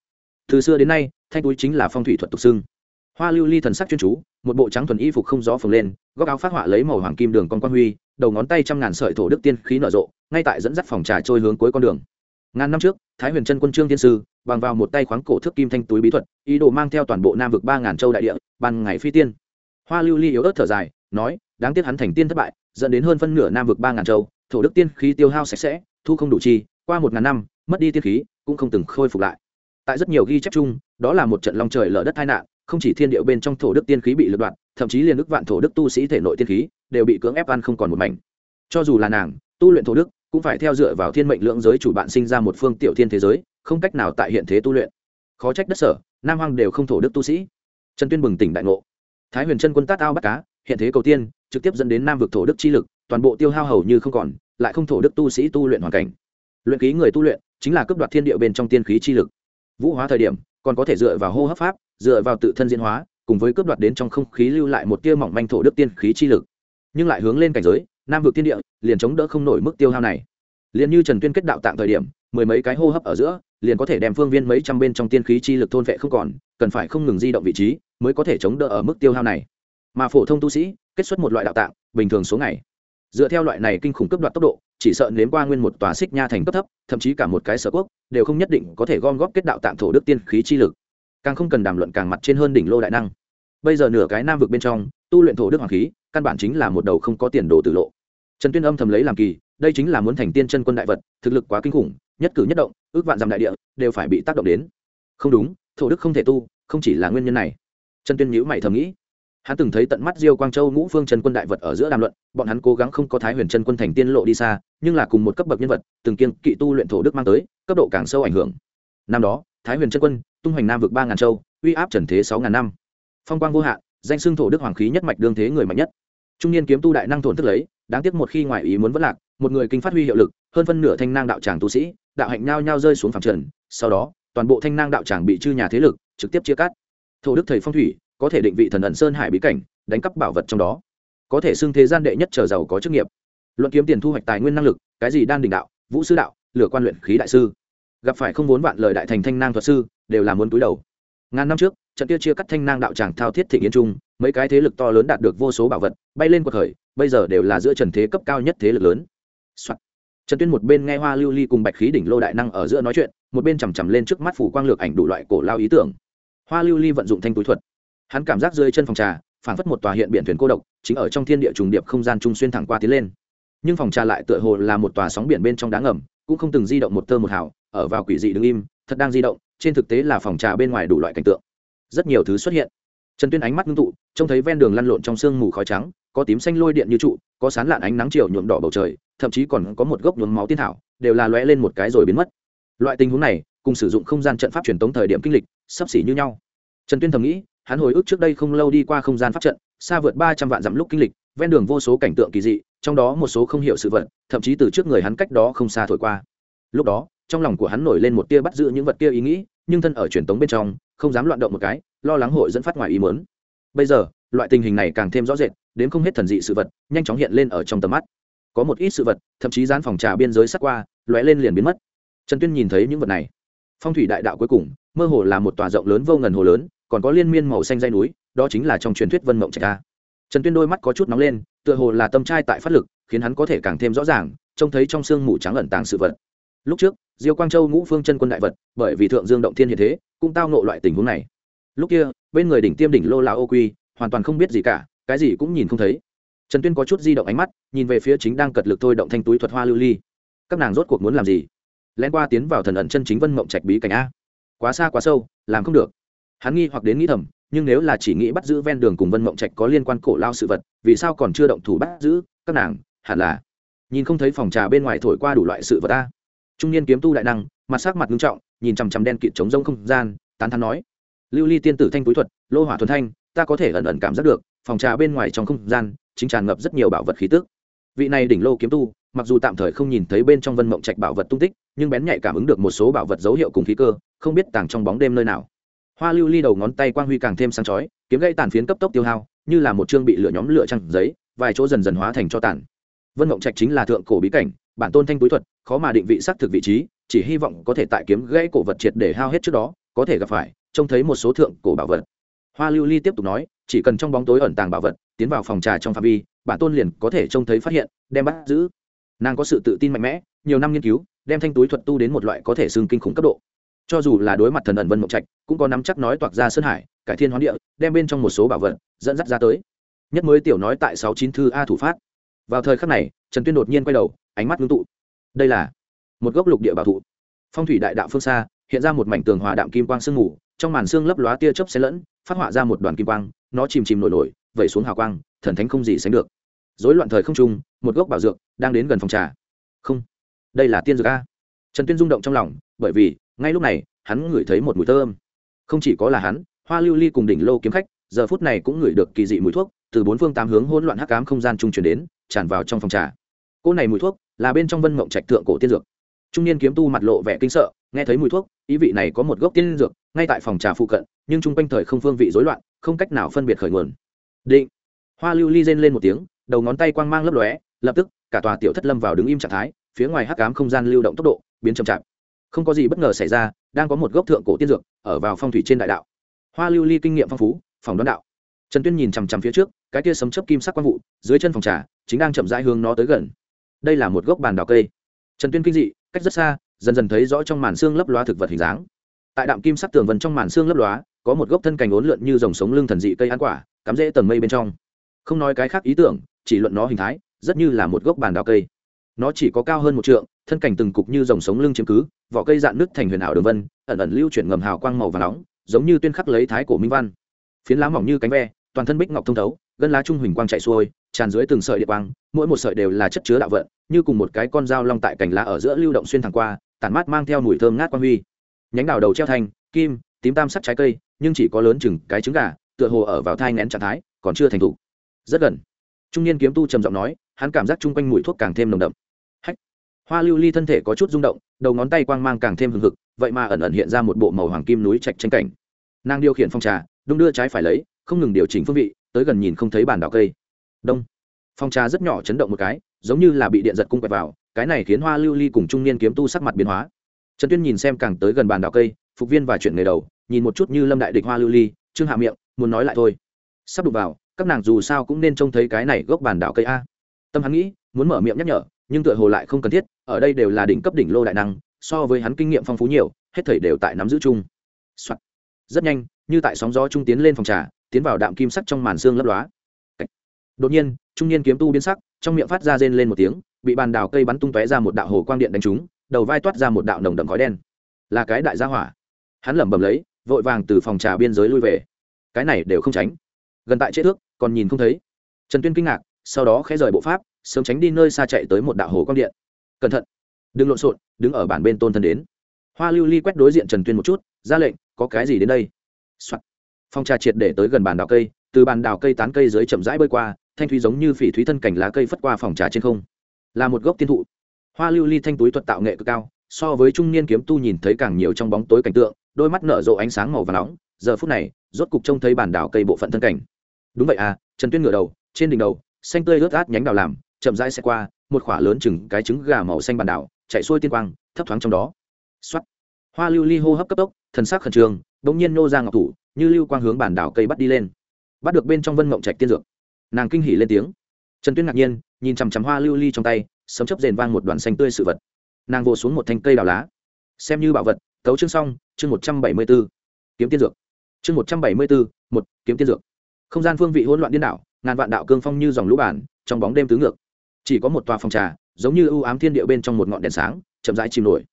Từ xưa đến nay, thanh túi chính là phong thủy thuật tục xưng hoa lưu ly thần sắc chuyên chú, một bộ trắng thuần y phục không gió phồng lên, góc áo phát họa lấy màu hoàng kim đường con quan huy, đầu ngón tay trăm ngàn sợi thổ đức tiên khí nở rộ, ngay tại dẫn dắt phòng trà trôi hướng cuối con đường. Ngàn năm trước, thái huyền trân quân trương tiên sư, bằng vào một tay khoáng cổ thước kim thanh túi bí thuật, ý đồ mang theo toàn bộ nam vực ba ngàn châu đại địa, ban ngày phi tiên. Hoa lưu ly yếu ớt thở dài, nói, đáng tiếc hắn thành tiên thất bại, dẫn đến hơn phân nửa nam vực ba ngàn châu, thổ đức tiên khí tiêu hao sạch sẽ, thu không đủ chi, qua một ngàn năm, mất đi tiên khí, cũng không từng khôi phục lại. Tại rất nhiều ghi chép chung, đó là một trận long trời lở đất tai nạn không chỉ thiên điệu bên trong thổ đức tiên khí bị lật đoạn, thậm chí liền ức vạn thổ đức tu sĩ thể nội tiên khí đều bị cưỡng ép ăn không còn một mảnh. Cho dù là nàng, tu luyện thổ đức cũng phải theo dựa vào thiên mệnh lượng giới chủ bạn sinh ra một phương tiểu thiên thế giới, không cách nào tại hiện thế tu luyện. Khó trách đất sở, nam hoang đều không thổ đức tu sĩ. Trần tuyên bừng tỉnh đại ngộ. Thái huyền chân quân tát ao bắt cá, hiện thế cầu tiên, trực tiếp dẫn đến nam vực thổ đức chi lực, toàn bộ tiêu hao hầu như không còn, lại không thổ đức tu sĩ tu luyện hoàn cảnh. Luyện khí người tu luyện, chính là cấp đoạt thiên địa bên trong tiên khí chi lực. Vũ hóa thời điểm còn có thể dựa vào hô hấp pháp, dựa vào tự thân diễn hóa, cùng với cướp đoạt đến trong không khí lưu lại một tia mỏng manh thổ đức tiên khí chi lực. Nhưng lại hướng lên cảnh giới, nam vực tiên địa, liền chống đỡ không nổi mức tiêu hao này. Liền như trần tuyên kết đạo tạng thời điểm, mười mấy cái hô hấp ở giữa, liền có thể đem phương viên mấy trăm bên trong tiên khí chi lực thôn vệ không còn, cần phải không ngừng di động vị trí, mới có thể chống đỡ ở mức tiêu hao này. Mà phổ thông tu sĩ, kết xuất một loại đạo tạng, bình thường số ngày. Dựa theo loại này kinh khủng cấp đoạt tốc độ, chỉ sợ nếm qua nguyên một tòa xích nha thành cấp thấp, thậm chí cả một cái sở quốc đều không nhất định có thể gom góp kết đạo tạm thổ đức tiên khí chi lực. Càng không cần đàm luận càng mặt trên hơn đỉnh lô đại năng. Bây giờ nửa cái nam vực bên trong, tu luyện thổ đức hoàng khí, căn bản chính là một đầu không có tiền đồ tử lộ. Trần tuyên âm thầm lấy làm kỳ, đây chính là muốn thành tiên chân quân đại vật, thực lực quá kinh khủng, nhất cử nhất động, ước vạn dặm đại địa, đều phải bị tác động đến. Không đúng, thổ đức không thể tu, không chỉ là nguyên nhân này. Trần tuyên nhữ mày thầm nghĩ. Hắn từng thấy tận mắt diêu quang châu ngũ phương trần quân đại vật ở giữa đàm luận, bọn hắn cố gắng không có thái huyền trần quân thành tiên lộ đi xa, nhưng là cùng một cấp bậc nhân vật, từng kiên kỵ tu luyện thổ đức mang tới cấp độ càng sâu ảnh hưởng. Năm đó, thái huyền chân quân, tung hoành nam vực ba ngàn châu, uy áp trần thế sáu ngàn năm. Phong quang vô hạn, danh xưng thổ đức hoàng khí nhất mạch đương thế người mạnh nhất. Trung niên kiếm tu đại năng thổn thức lấy, đáng tiếc một khi ngoại ý muốn vất lạc, một người kinh phát huy hiệu lực, hơn phân nửa thanh nang đạo tràng tu sĩ, đạo hạnh nhao nhao rơi xuống phẳng trần, sau đó, toàn bộ thanh nang đạo tràng bị chư nhà thế lực trực tiếp chia cắt. Thổ đức thầy phong thủy, có thể định vị thần ẩn sơn hải bí cảnh, đánh cắp bảo vật trong đó. Có thể xưng thế gian đệ nhất trở giàu có chức nghiệp. Luận kiếm tiền thu hoạch tài nguyên năng lực, cái gì đan đình đạo, vũ sư đạo, lửa quan luyện khí đại sư gặp phải không vốn vạn lời đại thành thanh nang thuật sư, đều là muốn túi đầu. Ngàn năm trước, trận kia chia cắt thanh nang đạo tràng thao thiết thị nghiên trung, mấy cái thế lực to lớn đạt được vô số bảo vật, bay lên cuộc khởi, bây giờ đều là giữa trần thế cấp cao nhất thế lực lớn、Soạn. trần tuyên một bên nghe hoa lưu ly cùng bạch khí đỉnh lô đại năng ở giữa nói chuyện, một bên chằm chằm lên trước mắt phủ quang lược ảnh đủ loại cổ lao ý tưởng. Hoa lưu ly vận dụng thanh túi thuật. Hắn cảm giác rơi chân phòng trà phản phất một tòa hiện biển thuyền cô độc, chính ở trong thiên địa trùng điệp không gian trung xuyên thẳng qua tiến lên nhưng phòng trà lại tựa hồ là một tòa sóng biển bên trong đá ngầm, cũng không từng di động một tơ một hào, ở vào quỷ dị đứng im, thật đang di động, trên thực tế là phòng trà bên ngoài đủ loại cảnh tượng. Rất nhiều thứ xuất hiện. Trần tuyên ánh mắt ngưng tụ, trông thấy ven đường lăn lộn trong sương mù khói trắng, có tím xanh lôi điện như trụ, có sán lạn ánh nắng chiều nhuộm đỏ bầu trời, thậm chí còn có một gốc nhuốm máu tiên thảo, đều là lóe lên một cái rồi biến mất. Loại tình huống này, cùng sử dụng không gian trận pháp truyền tống thời điểm kinh lịch, sắp xỉ như nhau. Trần tuyên thầm nghĩ, hắn hồi ức trước đây không lâu đi qua không gian pháp trận, xa vượt ba trăm vạn dặm lúc kinh lịch, ven đường vô số cảnh tượng kỳ dị trong đó một số không hiểu sự vật, thậm chí từ trước người hắn cách đó không xa thổi qua. Lúc đó, trong lòng của hắn nổi lên một tia bắt giữ những vật kia ý nghĩ, nhưng thân ở truyền tống bên trong, không dám loạn động một cái, lo lắng hội dẫn phát ngoài ý muốn. bây giờ, loại tình hình này càng thêm rõ rệt, đến không hết thần dị sự vật, nhanh chóng hiện lên ở trong tầm mắt. Có một ít sự vật, thậm chí dán phòng trà biên giới sắt qua, lóe lên liền biến mất. Trần tuyên nhìn thấy những vật này. Phong thủy đại đạo cuối cùng, mơ hồ là một tòa rộng lớn vô ngần hồ lớn, còn có liên miên màu xanh dây núi, đó chính là trong truyền thuyết vân mộng trạch a. Trần tuyên đôi mắt có chút nóng lên tựa hồ là tâm trai tại phát lực, khiến hắn có thể càng thêm rõ ràng, trông thấy trong sương mù trắng ẩn tàng sự vật. Lúc trước, diêu quang châu ngũ phương chân quân đại vật, bởi vì thượng dương động thiên hiện thế, cũng tao nộ loại tình huống này. Lúc kia, bên người đỉnh tiêm đỉnh lô là ô quy, hoàn toàn không biết gì cả, cái gì cũng nhìn không thấy. Trần tuyên có chút di động ánh mắt, nhìn về phía chính đang cật lực thôi động thanh túi thuật hoa lưu ly. Các nàng rốt cuộc muốn làm gì? Lén qua tiến vào thần ẩn chân chính vân mộng trạch bí cảnh a. Quá xa quá sâu, làm không được. Hắn nghi hoặc đến nghĩ thầm nhưng nếu là chỉ nghĩ bắt giữ ven đường cùng vân mộng trạch có liên quan cổ lao sự vật, vì sao còn chưa động thủ bắt giữ? Các nàng, hẳn là nhìn không thấy phòng trà bên ngoài thổi qua đủ loại sự vật ta. Trung niên kiếm tu đại năng, mặt sắc mặt nghiêm trọng, nhìn chằm chằm đen kịt trống rông không gian, tán thán nói, lưu ly tiên tử thanh túi thuật, lô hỏa thuần thanh, ta có thể ẩn ẩn cảm giác được, phòng trà bên ngoài trong không gian, chính tràn ngập rất nhiều bảo vật khí tức. Vị này đỉnh lô kiếm tu, mặc dù tạm thời không nhìn thấy bên trong vân mộng trạch bảo vật tung tích, nhưng bén nhạy cảm ứng được một số bảo vật dấu hiệu cùng khí cơ, không biết tàng trong bóng đêm nơi nào hoa lưu ly đầu ngón tay quang huy càng thêm sáng chói, kiếm gây tàn phiến cấp tốc tiêu hao, như là một chương bị lửa nhóm lửa trăng giấy, vài chỗ dần dần hóa thành cho tàn. Vân mộng trạch chính là thượng cổ bí cảnh, bản tôn thanh túi thuật, khó mà định vị xác thực vị trí, chỉ hy vọng có thể tại kiếm gãy cổ vật triệt để hao hết trước đó, có thể gặp phải, trông thấy một số thượng cổ bảo vật. Hoa lưu ly tiếp tục nói, chỉ cần trong bóng tối ẩn tàng bảo vật, tiến vào phòng trà trong phạm vi, bản tôn liền có thể trông thấy phát hiện, đem bắt giữ. Nàng có sự tự tin mạnh mẽ, nhiều năm nghiên cứu, đem thanh túi thuật tu đến một loại có thể xương kinh khủng cấp độ cho dù là đối mặt thần ẩn vân mộng trạch, cũng có nắm chắc nói toạc ra sơn hải, cải thiên hoán địa, đem bên trong một số bảo vật dẫn dắt ra tới. Nhất mới tiểu nói tại sáu chín thư a thủ phát. Vào thời khắc này, trần tuyên đột nhiên quay đầu, ánh mắt ngưng tụ. Đây là một gốc lục địa bảo thụ. Phong thủy đại đạo phương xa, hiện ra một mảnh tường hòa đạm kim quang sương mù, trong màn xương lấp lóa tia chớp xen lẫn, phát họa ra một đoàn kim quang, nó chìm chìm nổi nổi, vẩy xuống hào quang, thần thánh không gì sánh được. Dối loạn thời không trung, một gốc bảo dược đang đến gần phòng trà. Không, đây là tiên dược a. Trần tuyên rung động trong lòng bởi vì, ngay lúc này, hắn ngửi thấy một mùi thơm. Không chỉ có là hắn, hoa lưu ly cùng đỉnh lô kiếm khách, giờ phút này cũng ngửi được kỳ dị mùi thuốc, từ bốn phương tám hướng hỗn loạn hắc ám không gian trung chuyển đến, tràn vào trong phòng trà. Cô này mùi thuốc, là bên trong vân mộng trạch tượng cổ tiên dược. Trung niên kiếm tu mặt lộ vẻ kinh sợ, nghe thấy mùi thuốc, ý vị này có một gốc tiên dược, ngay tại phòng trà phụ cận, nhưng chung quanh thời không phương vị rối loạn, không cách nào phân biệt khởi nguồn. Định. Hoa lưu ly rên lên một tiếng, đầu ngón tay quang mang lấp lóe, lập tức, cả tòa tiểu thất lâm vào đứng im trạng thái, phía ngoài hắc ám không gian lưu động tốc độ, biến chậm chạp không có gì bất ngờ xảy ra, đang có một gốc thượng cổ tiên dược ở vào phong thủy trên đại đạo. Hoa lưu ly kinh nghiệm phong phú, phòng đoán đạo. Trần tuyên nhìn chằm chằm phía trước, cái kia sấm chấp kim sắc quang vụ, dưới chân phòng trà, chính đang chậm rãi hướng nó tới gần. Đây là một gốc bàn đào cây. Trần tuyên kinh dị, cách rất xa, dần dần thấy rõ trong màn xương lấp loá thực vật hình dáng. Tại đạm kim sắc tường vần trong màn xương lấp lóa, có một gốc thân cành ốn lượn như dòng sống lưng thần dị cây ăn quả, cắm rễ tầng mây bên trong. Không nói cái khác ý tưởng, chỉ luận nó hình thái, rất như là một gốc bàn đào cây nó chỉ có cao hơn một trượng, thân cảnh từng cục như dòng sống lưng chiếm cứ, vỏ cây dạn nứt thành huyền ảo đường vân, ẩn ẩn lưu chuyển ngầm hào quang màu và nóng, giống như tuyên khắc lấy thái cổ minh văn. Phiến lá mỏng như cánh ve, toàn thân bích ngọc thông thấu, gân lá trung huỳnh quang chạy xuôi, tràn dưới từng sợi địa quang, mỗi một sợi đều là chất chứa đạo vận, như cùng một cái con dao long tại cành lá ở giữa lưu động xuyên thẳng qua, tản mát mang theo mùi thơm ngát quang huy. Nhánh đào đầu treo thành, kim, tím tam sắc trái cây, nhưng chỉ có lớn chừng cái trứng gà, tựa hồ ở vào thai nén trạng thái, còn chưa thành thủ rất gần. Trung niên kiếm tu trầm giọng nói, hắn cảm giác chung quanh mùi thuốc càng thêm nồng đậm hoa lưu ly thân thể có chút rung động, đầu ngón tay quang mang càng thêm hừng hực, vậy mà ẩn ẩn hiện ra một bộ màu hoàng kim núi trạch tranh cảnh. Nàng điều khiển phong trà, đung đưa trái phải lấy, không ngừng điều chỉnh phương vị, tới gần nhìn không thấy bàn đảo cây. Đông. Phong trà rất nhỏ chấn động một cái, giống như là bị điện giật cung quẹt vào, cái này khiến hoa lưu ly cùng trung niên kiếm tu sắc mặt biến hóa. Trần tuyên nhìn xem càng tới gần bàn đảo cây, phục viên và chuyện nghề đầu, nhìn một chút như lâm đại địch hoa lưu ly, trương hạ miệng, muốn nói lại thôi. Sắp đụng vào, các nàng dù sao cũng nên trông thấy cái này gốc bàn đảo cây a. Tâm hắn nghĩ, muốn mở miệng nhắc nhở nhưng tựa hồ lại không cần thiết, ở đây đều là đỉnh cấp đỉnh lô đại năng, so với hắn kinh nghiệm phong phú nhiều, hết thảy đều tại nắm giữ chung、Soạn. rất nhanh, như tại sóng gió trung tiến lên phòng trà, tiến vào đạm kim sắc trong màn xương lấp lóa. Đột nhiên, trung niên kiếm tu biến sắc, trong miệng phát ra rên lên một tiếng, bị bàn đào cây bắn tung tóe ra một đạo hồ quang điện đánh trúng, đầu vai toát ra một đạo nồng đậm khói đen. Là cái đại gia hỏa. Hắn lẩm bẩm lấy, vội vàng từ phòng trà biên giới lui về. Cái này đều không tránh. Gần tại chế thước, còn nhìn không thấy. Trần tuyên kinh ngạc, sau đó khẽ rời bộ pháp sớm tránh đi nơi xa chạy tới một đạo hồ quang điện. Cẩn thận. Đừng lộn xộn, đứng ở bản bên tôn thân đến. Hoa lưu ly quét đối diện trần tuyên một chút, ra lệnh, có cái gì đến đây、Soạn. phong trà triệt để tới gần bàn đào cây, từ bàn đào cây tán cây dưới chậm rãi bơi qua, thanh thúy giống như phỉ thúy thân cảnh lá cây phất qua phòng trà trên không. Là một gốc tiên thụ. Hoa lưu ly thanh túi thuật tạo nghệ cực cao, so với trung niên kiếm tu nhìn thấy càng nhiều trong bóng tối cảnh tượng, đôi mắt nở rộ ánh sáng màu và nóng. Giờ phút này, rốt cục trông thấy bản đảo cây bộ phận thân cảnh đúng vậy à trần tuyên ngửa đầu, trên đỉnh đầu, xanh tươi ướt át nhánh đào làm chậm rãi xe qua, một khỏa lớn chừng cái trứng gà màu xanh bản đảo, chạy xuôi tiên quang, thấp thoáng trong đó. Xuất hoa lưu ly hô hấp cấp tốc, thần sắc khẩn trương bỗng nhiên nô ra ngọc thủ, như lưu quang hướng bản đảo cây bắt đi lên. Bắt được bên trong vân mộng trạch tiên dược. Nàng kinh hỉ lên tiếng. Trần Tuyết ngạc nhiên, nhìn chằm chằm hoa lưu ly trong tay, sấm chấp rền vang một đoàn xanh tươi sự vật. Nàng vồ xuống một thanh cây đào lá. Xem như bảo vật, tấu chương xong, chương một trăm bảy mươi b ố kiếm tiên dược. Chương một trăm bảy mươi b ố một, kiếm tiên dược. Không gian phương vị hỗn loạn điên đảo, ngàn vạn đạo cương phong như dòng lũ bản, trong bóng đêm tứ ngược chỉ có một tòa phòng trà, giống như ưu ám thiên địa bên trong một ngọn đèn sáng, chậm rãi chìm nổi.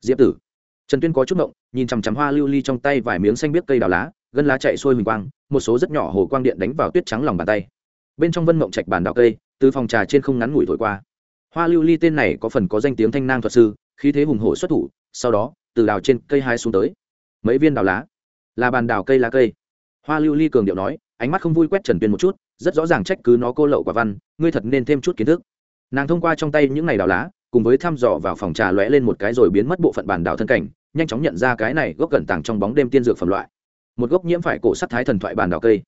Diệp tử. Trần tuyên có chút động nhìn chằm chằm hoa lưu ly trong tay vài miếng xanh biết cây đào lá, gân lá chạy xuôi huỳnh quang, một số rất nhỏ hồ quang điện đánh vào tuyết trắng lòng bàn tay. Bên trong vân mộng trạch bàn đào cây, từ phòng trà trên không ngắn ngủi thổi qua. Hoa lưu ly tên này có phần có danh tiếng thanh nang thuật sư, khí thế hùng hổ xuất thủ, sau đó, từ đào trên cây hai xuống tới. Mấy viên đào lá. Là bàn đào cây lá cây. Hoa lưu ly cường điệu nói, ánh mắt không vui quét trần tuyên một chút, rất rõ ràng trách cứ nó cô lậu quả văn, ngươi thật nên thêm chút kiến thức nàng thông qua trong tay những ngày đào lá, cùng với thăm dò vào phòng trà lóe lên một cái rồi biến mất bộ phận bàn đào thân cảnh, nhanh chóng nhận ra cái này gốc cẩn tàng trong bóng đêm tiên dược phẩm loại. Một gốc nhiễm phải cổ sắt thái thần thoại bàn đào cây.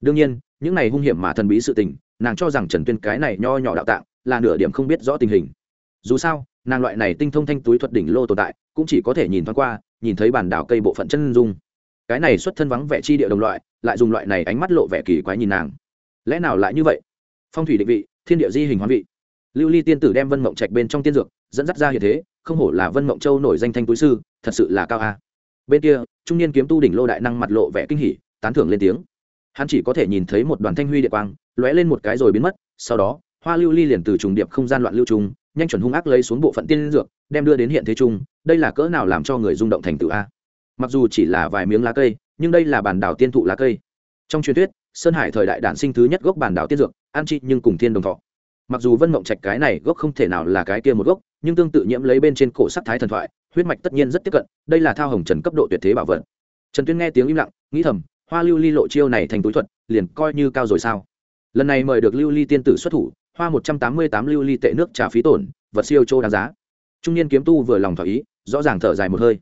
Đương nhiên, những này hung hiểm mà thần bí sự tình, nàng cho rằng trần tuyên cái này nho nhỏ đạo tạng, là nửa điểm không biết rõ tình hình. Dù sao, nàng loại này tinh thông thanh túi thuật đỉnh lô tồn tại, cũng chỉ có thể nhìn thoáng qua, nhìn thấy bàn đảo cây bộ phận chân dung. Cái này xuất thân vắng vẻ chi địa đồng loại, lại dùng loại này ánh mắt lộ vẻ kỳ quái nhìn nàng. Lẽ nào lại như vậy? Phong thủy định vị, thiên địa di hình hoán vị lưu ly tiên tử đem vân mộng trạch bên trong tiên dược, dẫn dắt ra hiện thế, không hổ là vân mộng châu nổi danh thanh túi sư, thật sự là cao a. Bên kia, trung niên kiếm tu đỉnh lô đại năng mặt lộ vẻ kinh hỉ, tán thưởng lên tiếng. Hắn chỉ có thể nhìn thấy một đoàn thanh huy địa quang, lóe lên một cái rồi biến mất, sau đó, hoa lưu ly liền từ trùng điệp không gian loạn lưu trùng, nhanh chuẩn hung ác lấy xuống bộ phận tiên dược, đem đưa đến hiện thế trung đây là cỡ nào làm cho người rung động thành tựu a? Mặc dù chỉ là vài miếng lá cây, nhưng đây là bản đảo tiên thụ lá cây. Trong truyền thuyết, sơn hải thời đại đản sinh thứ nhất gốc bản đảo tiên dược, an trị nhưng cùng thiên đồng thọ mặc dù vân mộng trạch cái này gốc không thể nào là cái kia một gốc, nhưng tương tự nhiễm lấy bên trên cổ sắc thái thần thoại, huyết mạch tất nhiên rất tiếp cận, đây là thao hồng trần cấp độ tuyệt thế bảo vật. Trần tuyên nghe tiếng im lặng, nghĩ thầm, hoa lưu ly lộ chiêu này thành túi thuật, liền coi như cao rồi sao? Lần này mời được lưu ly tiên tử xuất thủ, hoa một trăm tám mươi tám lưu ly tệ nước trả phí tổn, vật siêu châu đáng giá. Trung niên kiếm tu vừa lòng thỏa ý, rõ ràng thở dài một hơi.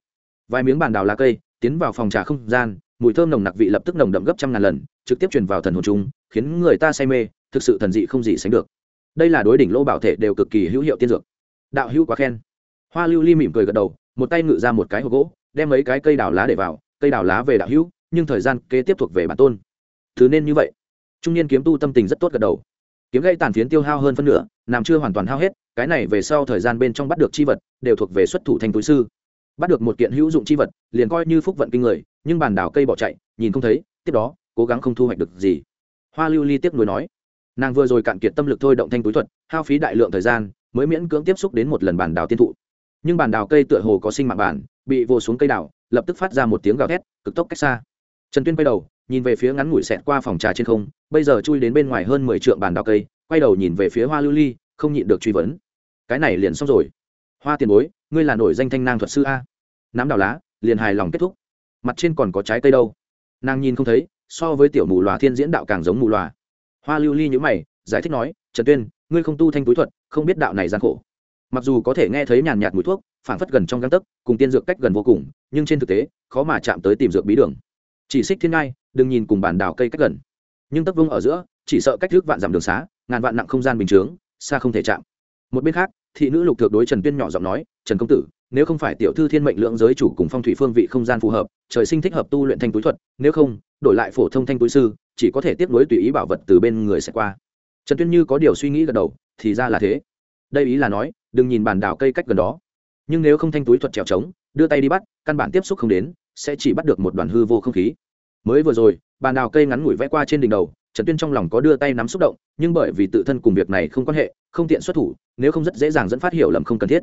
Vài miếng bàn đào lá cây, tiến vào phòng trà không gian, mùi thơm nồng nặc vị lập tức nồng đậm gấp trăm ngàn lần, trực tiếp truyền vào thần hồn chúng khiến người ta say mê, thực sự thần dị không gì sánh được đây là đối đỉnh lô bảo thể đều cực kỳ hữu hiệu tiên dược. Đạo hữu quá khen. Hoa lưu ly mỉm cười gật đầu, một tay ngự ra một cái hộp gỗ, đem mấy cái cây đào lá để vào, cây đào lá về đạo hữu, nhưng thời gian kế tiếp thuộc về bản tôn. Thứ nên như vậy. Trung niên kiếm tu tâm tình rất tốt gật đầu. Kiếm gây tàn phiến tiêu hao hơn phân nửa, nằm chưa hoàn toàn hao hết, cái này về sau thời gian bên trong bắt được chi vật, đều thuộc về xuất thủ thành túi sư. Bắt được một kiện hữu dụng chi vật, liền coi như phúc vận kinh người, nhưng bàn đảo cây bỏ chạy, nhìn không thấy, tiếp đó, cố gắng không thu hoạch được gì. Hoa lưu ly tiếp nối nói nàng vừa rồi cạn kiệt tâm lực thôi động thanh túi thuật hao phí đại lượng thời gian mới miễn cưỡng tiếp xúc đến một lần bàn đào tiên thụ. Nhưng bàn đào cây tựa hồ có sinh mạng bản bị vô xuống cây đào, lập tức phát ra một tiếng gào thét cực tốc cách xa. Trần tuyên quay đầu nhìn về phía ngắn ngủi xẹt qua phòng trà trên không bây giờ chui đến bên ngoài hơn mười trượng bàn đào cây quay đầu nhìn về phía hoa lưu ly không nhịn được truy vấn. Cái này liền xong rồi. Hoa tiền bối ngươi là nổi danh thanh nang thuật sư a. Nắm đào lá liền hài lòng kết thúc. Mặt trên còn có trái cây đâu? Nàng nhìn không thấy so với tiểu mù loà thiên diễn đạo càng giống mù loà hoa lưu ly nhữ mày, giải thích nói, trần tuyên, ngươi không tu thanh túi thuật, không biết đạo này gian khổ. Mặc dù có thể nghe thấy nhàn nhạt mùi thuốc phản phất gần trong găng tấc, cùng tiên dược cách gần vô cùng, nhưng trên thực tế, khó mà chạm tới tìm dược bí đường. Chỉ xích thiên ngai, đừng nhìn cùng bản đào cây cách gần. Nhưng tấc vung ở giữa, chỉ sợ cách trước vạn dặm đường xá, ngàn vạn nặng không gian bình chướng, xa không thể chạm. Một bên khác, thị nữ lục thượng đối trần tuyên nhỏ giọng nói, trần công tử, nếu không phải tiểu thư thiên mệnh lượng giới chủ cùng phong thủy phương vị không gian phù hợp, trời sinh thích hợp tu luyện thanh túi thuật, nếu không đổi lại phổ thông thanh túi sư, chỉ có thể tiếp nối tùy ý bảo vật từ bên người sẽ qua. Trần tuyên như có điều suy nghĩ gật đầu, thì ra là thế. Đây ý là nói, đừng nhìn bản đào cây cách gần đó. Nhưng nếu không thanh túi thuật trèo trống, đưa tay đi bắt, căn bản tiếp xúc không đến, sẽ chỉ bắt được một đoàn hư vô không khí. Mới vừa rồi bàn đào cây ngắn ngủi vẽ qua trên đỉnh đầu, trần tuyên trong lòng có đưa tay nắm xúc động, nhưng bởi vì tự thân cùng việc này không quan hệ, không tiện xuất thủ, nếu không rất dễ dàng dẫn phát hiểu lầm không cần thiết.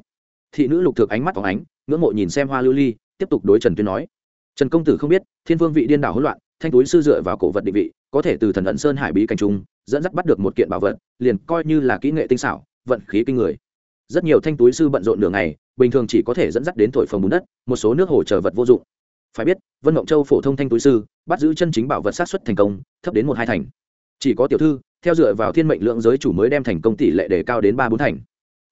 Thị nữ lục thực ánh mắt phóng ánh, ngưỡng mộ nhìn xem hoa lưu ly, tiếp tục đối trần tuyên nói. Trần công tử không biết, thiên vương vị điên đảo hỗn loạn thanh túi sư dựa vào cổ vật định vị, có thể từ thần ẩn sơn hải bí cảnh trung, dẫn dắt bắt được một kiện bảo vật, liền coi như là kỹ nghệ tinh xảo, vận khí kinh người. Rất nhiều thanh túi sư bận rộn nửa ngày, bình thường chỉ có thể dẫn dắt đến thổi phồng bùn đất, một số nước hồ chờ vật vô dụng. Phải biết, vân mộng châu phổ thông thanh túi sư, bắt giữ chân chính bảo vật sát xuất thành công, thấp đến một hai thành. Chỉ có tiểu thư, theo dựa vào thiên mệnh lượng giới chủ mới đem thành công tỷ lệ đề cao đến ba bốn thành.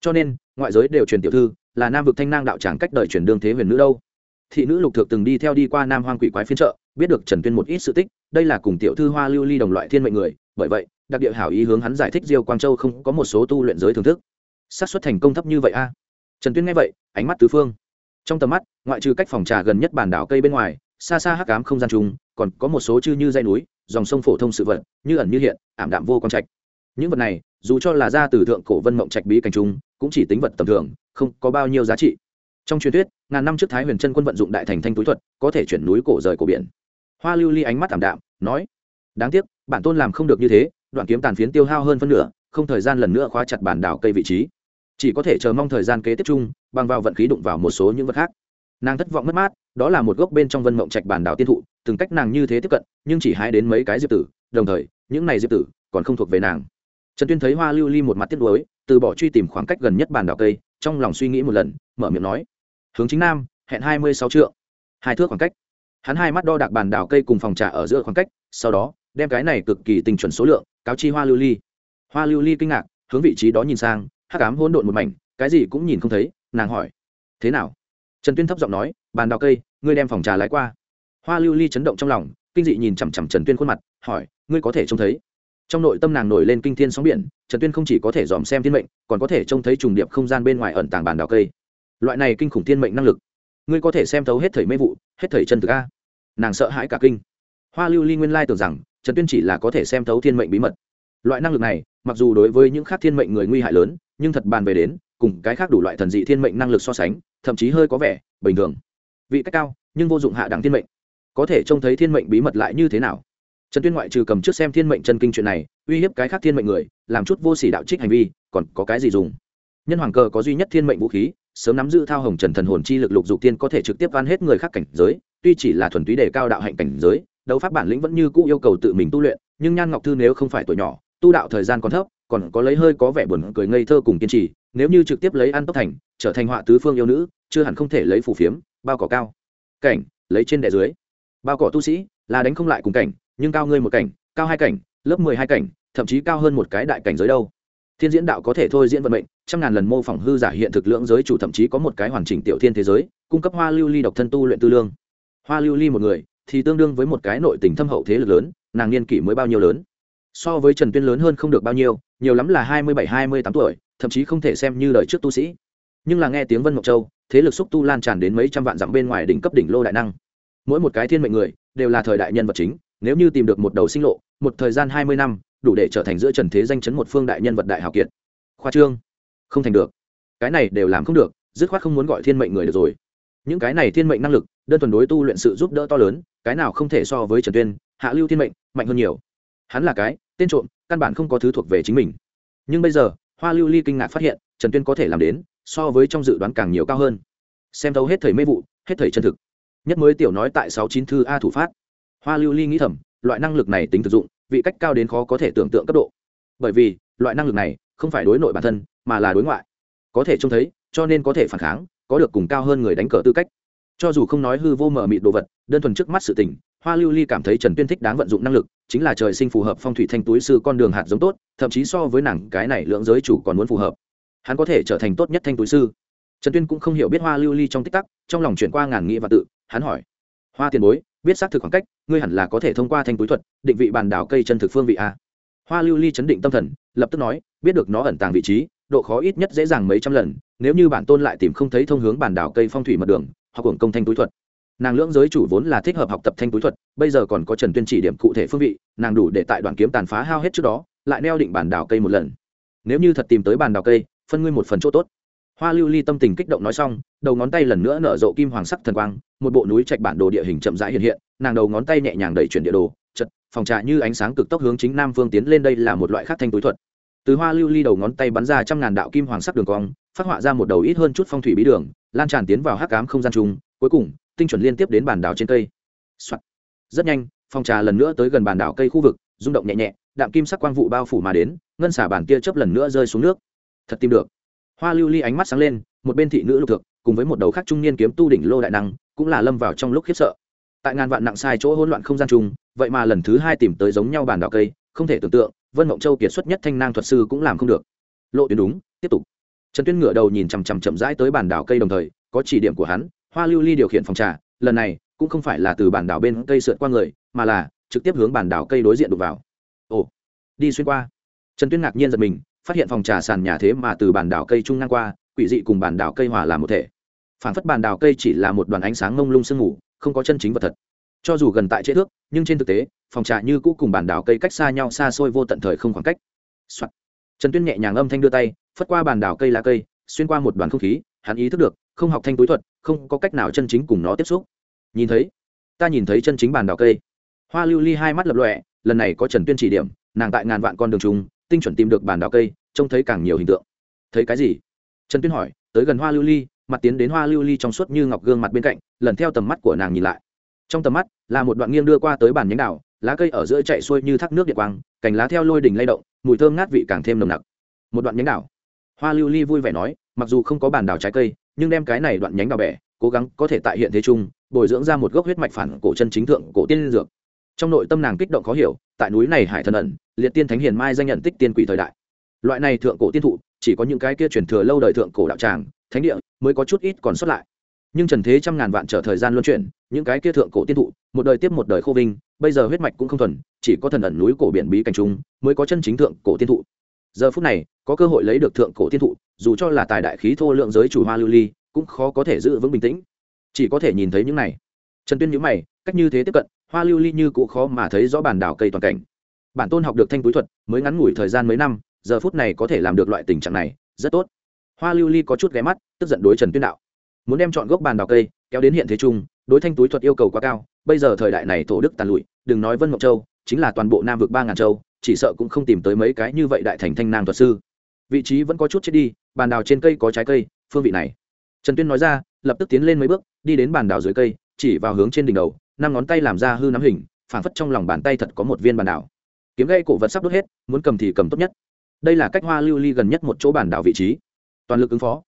Cho nên, ngoại giới đều truyền tiểu thư, là nam vực thanh nang đạo tràng cách đời truyền đương thế huyền nữ đâu thị nữ lục thượng từng đi theo đi qua nam hoang quỷ quái phiên trợ biết được trần tuyên một ít sự tích, đây là cùng tiểu thư hoa lưu ly đồng loại thiên mệnh người, bởi vậy, đặc địa hảo ý hướng hắn giải thích diêu quang châu không có một số tu luyện giới thưởng thức. Xác suất thành công thấp như vậy a? Trần tuyên nghe vậy, ánh mắt tứ phương. Trong tầm mắt, ngoại trừ cách phòng trà gần nhất bản đảo cây bên ngoài, xa xa hắc ám không gian trùng, còn có một số chư như dây núi, dòng sông phổ thông sự vật, như ẩn như hiện, ảm đạm vô quang trạch. Những vật này, dù cho là ra từ thượng cổ vân mộng trạch bí cảnh trung cũng chỉ tính vật tầm thường, không có bao nhiêu giá trị trong truyền thuyết, ngàn năm trước thái huyền chân quân vận dụng đại thành thanh túi thuật, có thể chuyển núi cổ rời cổ biển. Hoa lưu ly ánh mắt ảm đạm, nói, đáng tiếc, bản tôn làm không được như thế, đoạn kiếm tàn phiến tiêu hao hơn phân nửa, không thời gian lần nữa khóa chặt bản đảo cây vị trí. Chỉ có thể chờ mong thời gian kế tiếp chung, bằng vào vận khí đụng vào một số những vật khác. Nàng thất vọng mất mát, đó là một gốc bên trong vân mộng trạch bản đảo tiên thụ, từng cách nàng như thế tiếp cận, nhưng chỉ hái đến mấy cái diệp tử, đồng thời, những này diệp tử còn không thuộc về nàng. Trần tuyên thấy hoa lưu ly một mặt tiếc nuối, từ bỏ truy tìm khoảng cách gần nhất bản đảo cây, trong lòng suy nghĩ một lần, mở miệng nói hướng chính nam, hẹn hai mươi sáu triệu hai thước khoảng cách. Hắn hai mắt đo đạc bàn đào cây cùng phòng trà ở giữa khoảng cách, sau đó, đem cái này cực kỳ tình chuẩn số lượng, cáo chi hoa lưu ly. Hoa lưu ly kinh ngạc, hướng vị trí đó nhìn sang, hắc ám hỗn độn một mảnh, cái gì cũng nhìn không thấy, nàng hỏi. Thế nào? Trần tuyên thấp giọng nói, bàn đào cây, ngươi đem phòng trà lái qua. Hoa lưu ly chấn động trong lòng, kinh dị nhìn chằm chằm trần tuyên khuôn mặt, hỏi, ngươi có thể trông thấy? Trong nội tâm nàng nổi lên kinh thiên sóng biển, trần tuyên không chỉ có thể dòm xem thiên mệnh, còn có thể trông thấy trùng điệp không gian bên ngoài ẩn tàng bàn đào cây loại này kinh khủng thiên mệnh năng lực, ngươi có thể xem thấu hết thầy mê vụ, hết thầy chân thực a. Nàng sợ hãi cả kinh. Hoa lưu ly nguyên lai tưởng rằng, trần tuyên chỉ là có thể xem thấu thiên mệnh bí mật. Loại năng lực này, mặc dù đối với những khác thiên mệnh người nguy hại lớn, nhưng thật bàn về đến, cùng cái khác đủ loại thần dị thiên mệnh năng lực so sánh, thậm chí hơi có vẻ bình thường. Vị cách cao, nhưng vô dụng hạ đẳng thiên mệnh. Có thể trông thấy thiên mệnh bí mật lại như thế nào? Trần tuyên ngoại trừ cầm trước xem thiên mệnh chân kinh chuyện này, uy hiếp cái khác thiên mệnh người, làm chút vô sỉ đạo trích hành vi, còn có cái gì dùng? Nhân hoàng cờ có duy nhất thiên mệnh vũ khí sớm nắm giữ thao hồng trần thần hồn chi lực lục dục tiên có thể trực tiếp van hết người khác cảnh giới, tuy chỉ là thuần túy đề cao đạo hạnh cảnh giới, đấu pháp bản lĩnh vẫn như cũ yêu cầu tự mình tu luyện, nhưng nhan ngọc thư nếu không phải tuổi nhỏ, tu đạo thời gian còn thấp, còn có lấy hơi có vẻ buồn cười ngây thơ cùng kiên trì, nếu như trực tiếp lấy ăn tốc thành, trở thành họa tứ phương yêu nữ, chưa hẳn không thể lấy phù phiếm, bao cỏ cao. Cảnh, lấy trên đẻ dưới. Bao cỏ tu sĩ, là đánh không lại cùng cảnh, nhưng cao ngươi một cảnh, cao hai cảnh, lớp mười hai cảnh, thậm chí cao hơn một cái đại cảnh giới đâu. Thiên diễn đạo có thể thôi diễn vận mệnh trăm ngàn lần mô phỏng hư giả hiện thực lưỡng giới chủ thậm chí có một cái hoàn chỉnh tiểu thiên thế giới, cung cấp hoa lưu ly độc thân tu luyện tư lương. Hoa lưu ly một người thì tương đương với một cái nội tình thâm hậu thế lực lớn, nàng niên kỷ mới bao nhiêu lớn? So với trần tuyên lớn hơn không được bao nhiêu, nhiều lắm là hai mươi bảy, hai mươi tám tuổi, thậm chí không thể xem như đời trước tu sĩ. Nhưng là nghe tiếng vân mộc châu, thế lực xúc tu lan tràn đến mấy trăm vạn dặm bên ngoài đỉnh cấp đỉnh lô đại năng. Mỗi một cái thiên mệnh người đều là thời đại nhân vật chính, nếu như tìm được một đầu sinh lộ, một thời gian hai mươi năm, đủ để trở thành giữa trần thế danh chấn một phương đại nhân vật đại hào kiệt. Khoa trương không thành được. Cái này đều làm không được, dứt khoát không muốn gọi thiên mệnh người được rồi. Những cái này thiên mệnh năng lực, đơn thuần đối tu luyện sự giúp đỡ to lớn, cái nào không thể so với trần tuyên, hạ lưu thiên mệnh, mạnh hơn nhiều. Hắn là cái, tên trộm, căn bản không có thứ thuộc về chính mình. Nhưng bây giờ, hoa lưu ly kinh ngạc phát hiện, trần tuyên có thể làm đến, so với trong dự đoán càng nhiều cao hơn. Xem thấu hết thầy mê vụ, hết thầy chân thực. Nhất mới tiểu nói tại sáu chín thư a thủ phát. Hoa lưu ly nghĩ thầm, loại năng lực này tính thực dụng, vị cách cao đến khó có thể tưởng tượng cấp độ. Bởi vì, loại năng lực này không phải đối nội bản thân mà là đối ngoại. Có thể trông thấy, cho nên có thể phản kháng, có được cùng cao hơn người đánh cờ tư cách. Cho dù không nói hư vô mờ mịt đồ vật, đơn thuần trước mắt sự tình, hoa lưu ly cảm thấy trần tuyên thích đáng vận dụng năng lực, chính là trời sinh phù hợp phong thủy thanh túi sư con đường hạt giống tốt, thậm chí so với nàng cái này lưỡng giới chủ còn muốn phù hợp. Hắn có thể trở thành tốt nhất thanh túi sư. Trần tuyên cũng không hiểu biết hoa lưu ly trong tích tắc, trong lòng chuyển qua ngàn nghĩ và tự, hắn hỏi, hoa tiền bối, biết xác thực khoảng cách, ngươi hẳn là có thể thông qua thanh túi thuật, định vị bàn đảo cây chân thực phương vị a? Hoa lưu ly chấn định tâm thần, lập tức nói, biết được nó ẩn tàng vị trí độ khó ít nhất dễ dàng mấy trăm lần, nếu như bản tôn lại tìm không thấy thông hướng bản đảo cây phong thủy mật đường hoặc hưởng công thanh túi thuật. Nàng lưỡng giới chủ vốn là thích hợp học tập thanh túi thuật, bây giờ còn có trần tuyên chỉ điểm cụ thể phương vị, nàng đủ để tại đoàn kiếm tàn phá hao hết trước đó, lại neo định bản đảo cây một lần. Nếu như thật tìm tới bản đảo cây, phân ngươi một phần chỗ tốt. Hoa lưu ly tâm tình kích động nói xong, đầu ngón tay lần nữa nở rộ kim hoàng sắc thần quang, một bộ núi trạch bản đồ địa hình chậm rãi hiện hiện, nàng đầu ngón tay nhẹ nhàng đẩy chuyển địa đồ chật phòng trà như ánh sáng cực tốc hướng chính nam phương tiến lên, đây là một loại khác thanh túi thuật từ hoa lưu ly đầu ngón tay bắn ra trăm ngàn đạo kim hoàng sắc đường cong, phát họa ra một đầu ít hơn chút phong thủy bí đường, lan tràn tiến vào hắc cám không gian chung, cuối cùng, tinh chuẩn liên tiếp đến bàn đảo trên cây、Soạn. rất nhanh, phong trà lần nữa tới gần bàn đảo cây khu vực, rung động nhẹ nhẹ, đạm kim sắc quang vụ bao phủ mà đến, ngân xả bàn kia chớp lần nữa rơi xuống nước. Thật tìm được. Hoa lưu ly ánh mắt sáng lên, một bên thị nữ lục thực cùng với một đầu khác trung niên kiếm tu đỉnh lô đại năng, cũng là lâm vào trong lúc khiếp sợ. Tại ngàn vạn nặng sai chỗ hỗn loạn không gian chung, vậy mà lần thứ hai tìm tới giống nhau bàn đảo cây, không thể tưởng tượng vân mộng châu kiệt xuất nhất thanh nang thuật sư cũng làm không được. Lộ tuyến đúng, tiếp tục. Trần tuyên ngửa đầu nhìn chằm chằm chậm rãi tới bản đảo cây đồng thời, có chỉ điểm của hắn, hoa lưu ly điều khiển phòng trà, lần này cũng không phải là từ bản đảo bên cây sượt qua người, mà là trực tiếp hướng bản đảo cây đối diện đục vào. Ồ, đi xuyên qua. Trần tuyên ngạc nhiên giật mình, phát hiện phòng trà sàn nhà thế mà từ bản đảo cây trung ngang qua, quỷ dị cùng bản đảo cây hòa làm một thể. Phản phất bản đảo cây chỉ là một đoàn ánh sáng mông lung sương mù, không có chân chính vật thật cho dù gần tại chế thước, nhưng trên thực tế, phòng trà như cũ cùng bàn đảo cây cách xa nhau xa xôi vô tận thời không khoảng cách、Soạn. trần tuyên nhẹ nhàng âm thanh đưa tay, phất qua bàn đảo cây lá cây, xuyên qua một đoàn không khí, hắn ý thức được, không học thanh túi thuật, không có cách nào chân chính cùng nó tiếp xúc. Nhìn thấy, ta nhìn thấy chân chính bàn đảo cây. Hoa lưu ly hai mắt lập lọe lần này có trần tuyên chỉ điểm, nàng tại ngàn vạn con đường trùng tinh chuẩn tìm được bàn đảo cây, trông thấy càng nhiều hình tượng. Thấy cái gì? Trần tuyên hỏi, tới gần hoa lưu ly, mặt tiến đến hoa lưu ly trong suốt như ngọc gương mặt bên cạnh, lần theo tầm mắt của nàng nhìn lại. Trong tầm mắt là một đoạn nghiêng đưa qua tới bàn nhánh đảo, lá cây ở giữa chạy xuôi như thác nước điện quang, cành lá theo lôi đỉnh lay động, mùi thơm ngát vị càng thêm nồng nặc. Một đoạn nhánh đảo. Hoa lưu ly vui vẻ nói, mặc dù không có bàn đảo trái cây, nhưng đem cái này đoạn nhánh đào bẻ, cố gắng có thể tại hiện thế chung, bồi dưỡng ra một gốc huyết mạch phản cổ chân chính thượng cổ tiên dược. Trong nội tâm nàng kích động khó hiểu, tại núi này hải thần ẩn, liệt tiên thánh hiền mai danh nhận tích tiên quỷ thời đại. Loại này thượng cổ tiên thụ, chỉ có những cái kia truyền thừa lâu đời thượng cổ đạo tràng, thánh địa mới có chút ít còn xuất lại nhưng trần thế trăm ngàn vạn trở thời gian luân chuyển, những cái kia thượng cổ tiên thụ, một đời tiếp một đời khô vinh, bây giờ huyết mạch cũng không thuần, chỉ có thần ẩn núi cổ biển bí cảnh trung mới có chân chính thượng cổ tiên thụ. Giờ phút này, có cơ hội lấy được thượng cổ tiên thụ, dù cho là tài đại khí thô lượng giới chủ hoa lưu ly, cũng khó có thể giữ vững bình tĩnh. Chỉ có thể nhìn thấy những này. Trần tuyên nhữ mày, cách như thế tiếp cận, hoa lưu ly như cũ khó mà thấy rõ bản đảo cây toàn cảnh. Bản tôn học được thanh túi thuật, mới ngắn ngủi thời gian mấy năm, giờ phút này có thể làm được loại tình trạng này, rất tốt. Hoa lưu ly có chút ghé mắt, tức giận đối trần tuyên đạo muốn đem chọn gốc bàn đào cây kéo đến hiện thế trung đối thanh túi thuật yêu cầu quá cao, bây giờ thời đại này thổ đức tàn lụi, đừng nói vân mộc châu, chính là toàn bộ nam vực ba ngàn châu, chỉ sợ cũng không tìm tới mấy cái như vậy đại thành thanh nang thuật sư. Vị trí vẫn có chút chết đi, bàn đào trên cây có trái cây, phương vị này. Trần tuyên nói ra, lập tức tiến lên mấy bước, đi đến bàn đào dưới cây, chỉ vào hướng trên đỉnh đầu, năm ngón tay làm ra hư nắm hình, phảng phất trong lòng bàn tay thật có một viên bàn đào. Kiếm gây cổ vật sắp đốt hết, muốn cầm thì cầm tốt nhất. Đây là cách hoa lưu ly gần nhất một chỗ bàn đảo vị trí. Toàn lực ứng phó.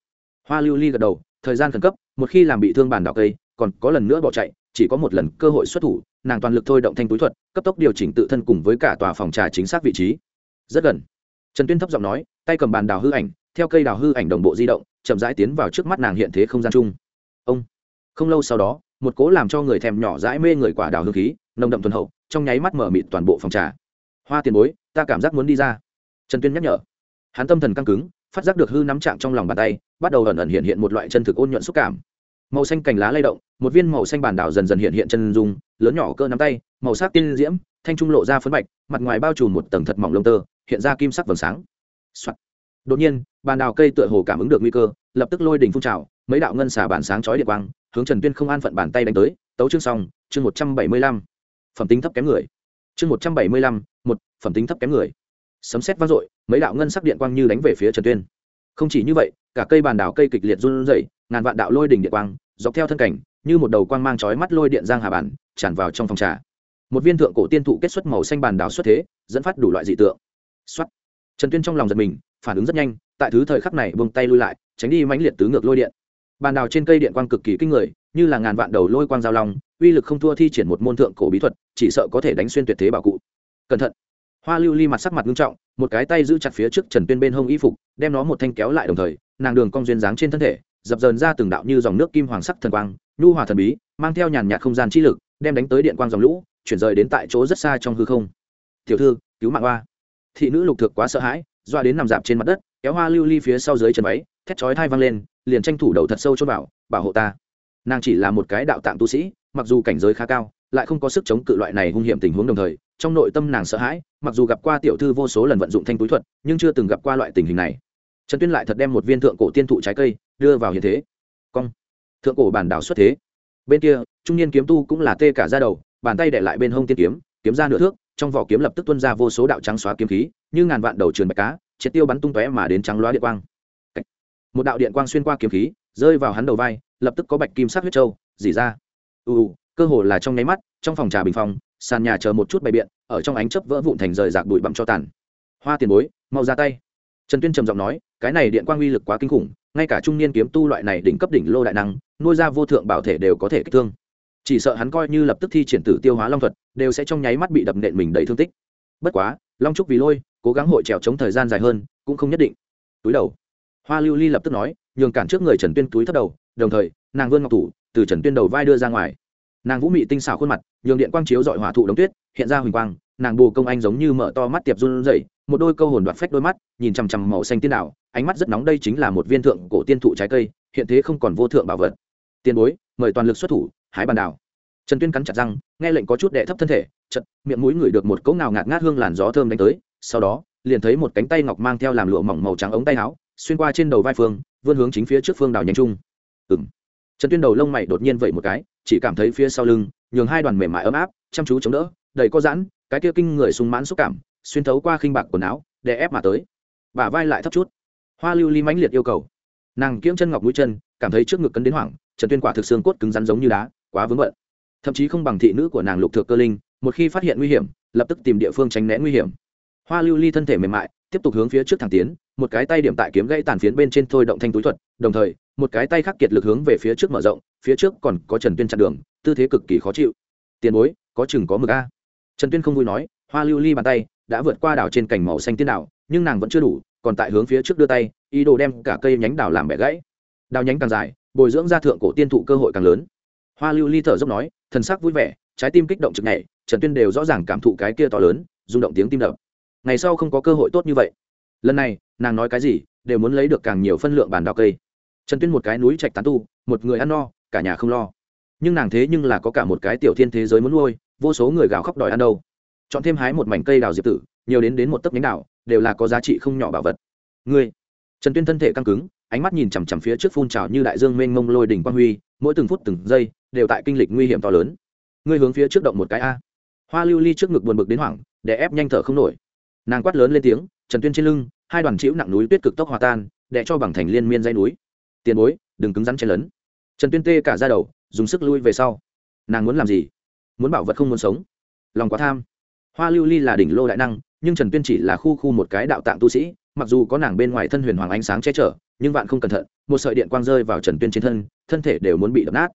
Hoa lưu ly gật đầu thời gian khẩn cấp, một khi làm bị thương bàn đảo cây, còn có lần nữa bỏ chạy, chỉ có một lần cơ hội xuất thủ, nàng toàn lực thôi động thanh túi thuật, cấp tốc điều chỉnh tự thân cùng với cả tòa phòng trà chính xác vị trí. Rất gần. Trần tuyên thấp giọng nói, tay cầm bàn đào hư ảnh, theo cây đào hư ảnh đồng bộ di động, chậm rãi tiến vào trước mắt nàng hiện thế không gian chung. Ông. Không lâu sau đó, một cố làm cho người thèm nhỏ dãi mê người quả đào hương khí, nồng đậm thuần hậu, trong nháy mắt mở mịt toàn bộ phòng trà. Hoa tiền bối, ta cảm giác muốn đi ra. Trần tuyên nhắc nhở. Hắn tâm thần căng cứng phát giác được hư nắm trạng trong lòng bàn tay, bắt đầu ẩn ẩn hiện hiện một loại chân thực ôn nhuận xúc cảm. Màu xanh cành lá lay động, một viên màu xanh bản đảo dần dần hiện hiện chân dung, lớn nhỏ cơ nắm tay, màu sắc tiên diễm, thanh trung lộ ra phấn bạch, mặt ngoài bao trùm một tầng thật mỏng lông tơ, hiện ra kim sắc vầng sáng、Soạn. đột nhiên, bàn đào cây tựa hồ cảm ứng được nguy cơ, lập tức lôi đỉnh phun trào, mấy đạo ngân xả bản sáng chói điện quang, hướng trần tuyên không an phận bàn tay đánh tới, tấu chương xong, chương một trăm bảy mươi lăm. Phẩm tính thấp kém người. Chương một trăm bảy mươi lăm, một, phẩm tính thấp kém người sấm xét vang dội, mấy đạo ngân sắc điện quang như đánh về phía trần tuyên. Không chỉ như vậy, cả cây bàn đảo cây kịch liệt run rẩy, ngàn vạn đạo lôi đỉnh điện quang, dọc theo thân cảnh, như một đầu quang mang chói mắt lôi điện giang hà bản, tràn vào trong phòng trà. Một viên thượng cổ tiên thụ kết xuất màu xanh bàn đảo xuất thế, dẫn phát đủ loại dị tượng. Xuất trần tuyên trong lòng giật mình, phản ứng rất nhanh, tại thứ thời khắc này buông tay lui lại, tránh đi mãnh liệt tứ ngược lôi điện. Bàn đào trên cây điện quang cực kỳ kinh người, như là ngàn vạn đầu lôi quang giao long, uy lực không thua thi triển một môn thượng cổ bí thuật, chỉ sợ có thể đánh xuyên tuyệt thế bảo cụ. Cẩn thận hoa lưu ly mặt sắc mặt nghiêm trọng, một cái tay giữ chặt phía trước trần tuyên bên hông y phục, đem nó một thanh kéo lại đồng thời, nàng đường cong duyên dáng trên thân thể, dập dờn ra từng đạo như dòng nước kim hoàng sắc thần quang, nhu hòa thần bí, mang theo nhàn nhạt không gian chi lực, đem đánh tới điện quang dòng lũ, chuyển rời đến tại chỗ rất xa trong hư không. Tiểu thư, cứu mạng hoa. Thị nữ lục thực quá sợ hãi, doa đến nằm dạp trên mặt đất, kéo hoa lưu ly phía sau dưới chân váy, thét chói thai văng lên, liền tranh thủ đầu thật sâu cho bảo bảo hộ ta. Nàng chỉ là một cái đạo tạng tu sĩ, mặc dù cảnh giới khá cao lại không có sức chống cự loại này hung hiểm tình huống đồng thời, trong nội tâm nàng sợ hãi, mặc dù gặp qua tiểu thư vô số lần vận dụng thanh túi thuật, nhưng chưa từng gặp qua loại tình hình này. Trần tuyên lại thật đem một viên thượng cổ tiên thụ trái cây đưa vào hiện thế. Cong. Thượng cổ bản đảo xuất thế. Bên kia, trung niên kiếm tu cũng là tê cả ra đầu, bàn tay để lại bên hông tiên kiếm kiếm ra nửa thước, trong vỏ kiếm lập tức tuân ra vô số đạo trắng xóa kiếm khí, như ngàn vạn đầu trườn bạch cá, triệt tiêu bắn tung tóe mà đến trắng loá điện quang. Một đạo điện quang xuyên qua kiếm khí, rơi vào hắn đầu vai, lập tức có bạch kim sắc huyết trâu dỉ ra. Ù ù cơ hồ là trong nháy mắt, trong phòng trà bình phong, sàn nhà chờ một chút bày biện, ở trong ánh chớp vỡ vụn thành rời rạc bụi bặm cho tàn. Hoa tiền bối, mau ra tay. Trần tuyên trầm giọng nói, cái này điện quang uy lực quá kinh khủng, ngay cả trung niên kiếm tu loại này đỉnh cấp đỉnh lô đại năng, nuôi ra vô thượng bảo thể đều có thể kích thương. Chỉ sợ hắn coi như lập tức thi triển tử tiêu hóa long thuật, đều sẽ trong nháy mắt bị đập nện mình đầy thương tích. Bất quá, long trúc vì lôi, cố gắng hội trèo chống thời gian dài hơn, cũng không nhất định. Túi đầu. Hoa lưu ly lập tức nói, nhường cản trước người trần tuyên túi thấp đầu, đồng thời, nàng vươn ngọc thủ, từ trần tuyên đầu vai đưa ra ngoài nàng vũ mị tinh xảo khuôn mặt nhường điện quang chiếu dọi hỏa thụ đống tuyết hiện ra huỳnh quang nàng bù công anh giống như mở to mắt tiệp run rẩy một đôi câu hồn đoạt phách đôi mắt nhìn chằm chằm màu xanh tiên đảo, ánh mắt rất nóng đây chính là một viên thượng cổ tiên thụ trái cây hiện thế không còn vô thượng bảo vật. Tiền bối mời toàn lực xuất thủ hái bàn đảo. Trần tuyên cắn chặt răng nghe lệnh có chút đệ thấp thân thể chật miệng mũi ngửi được một cỗ nào ngạt ngát hương làn gió thơm đánh tới sau đó liền thấy một cánh tay ngọc mang theo làm lụa mỏng màu trắng ống tay áo xuyên qua trên đầu vai phương vươn hướng chính phía trước phương đảo nhanh trung. Ừng trần tuyên đầu lông mày đột nhiên vậy một cái, chỉ cảm thấy phía sau lưng, nhường hai đoàn mềm mại ấm áp, chăm chú chống đỡ, đầy có giãn, cái kia kinh người sung mãn xúc cảm, xuyên thấu qua khinh bạc quần áo để ép mà tới. Bả vai lại thấp chút. Hoa lưu ly mãnh liệt yêu cầu. Nàng kiễng chân ngọc mũi chân, cảm thấy trước ngực cấn đến hoảng, trần tuyên quả thực xương cốt cứng rắn giống như đá, quá vướng bận. Thậm chí không bằng thị nữ của nàng lục thượng cơ linh, một khi phát hiện nguy hiểm, lập tức tìm địa phương tránh né nguy hiểm. Hoa lưu ly thân thể mềm mại, tiếp tục hướng phía trước thẳng tiến, một cái tay điểm tại kiếm gãy tàn phiến bên trên thôi động thanh túi thuật, đồng thời một cái tay khắc kiệt lực hướng về phía trước mở rộng, phía trước còn có trần tuyên chặn đường, tư thế cực kỳ khó chịu. Tiền bối, có chừng có mực a. Trần tuyên không vui nói, hoa lưu ly bàn tay đã vượt qua đảo trên cành màu xanh tiên đảo, nhưng nàng vẫn chưa đủ, còn tại hướng phía trước đưa tay, ý đồ đem cả cây nhánh đảo làm bẻ gãy. Đào nhánh càng dài, bồi dưỡng ra thượng cổ tiên thụ cơ hội càng lớn. Hoa lưu ly thở dốc nói, thần sắc vui vẻ, trái tim kích động chực nhảy, trần tuyên đều rõ ràng cảm thụ cái kia to lớn, rung động tiếng tim đập. Ngày sau không có cơ hội tốt như vậy. Lần này, nàng nói cái gì, đều muốn lấy được càng nhiều phân lượng bàn đào cây trần tuyên một cái núi trạch tán tu, một người ăn no, cả nhà không lo. Nhưng nàng thế nhưng là có cả một cái tiểu thiên thế giới muốn nuôi, vô số người gào khóc đòi ăn đâu. Chọn thêm hái một mảnh cây đào diệp tử, nhiều đến đến một tấc nhánh đào, đều là có giá trị không nhỏ bảo vật. Ngươi. Trần tuyên thân thể căng cứng, ánh mắt nhìn chằm chằm phía trước phun trào như đại dương mênh mông lôi đỉnh quang huy, mỗi từng phút từng giây, đều tại kinh lịch nguy hiểm to lớn. Ngươi hướng phía trước động một cái a. Hoa lưu ly trước ngực buồn bực đến hoảng, để ép nhanh thở không nổi. Nàng quát lớn lên tiếng, trần tuyên trên lưng, hai đoàn chịu nặng núi tuyết cực tốc hòa tan, để cho bằng thành liên miên dây núi tiền bối, đừng cứng rắn chen lấn. Trần tuyên tê cả ra đầu, dùng sức lui về sau. Nàng muốn làm gì? Muốn bảo vật không muốn sống. Lòng quá tham. Hoa lưu ly là đỉnh lô đại năng, nhưng trần tuyên chỉ là khu khu một cái đạo tạng tu sĩ, mặc dù có nàng bên ngoài thân huyền hoàng ánh sáng che chở, nhưng vạn không cẩn thận, một sợi điện quang rơi vào trần tuyên trên thân thân thể đều muốn bị đập nát.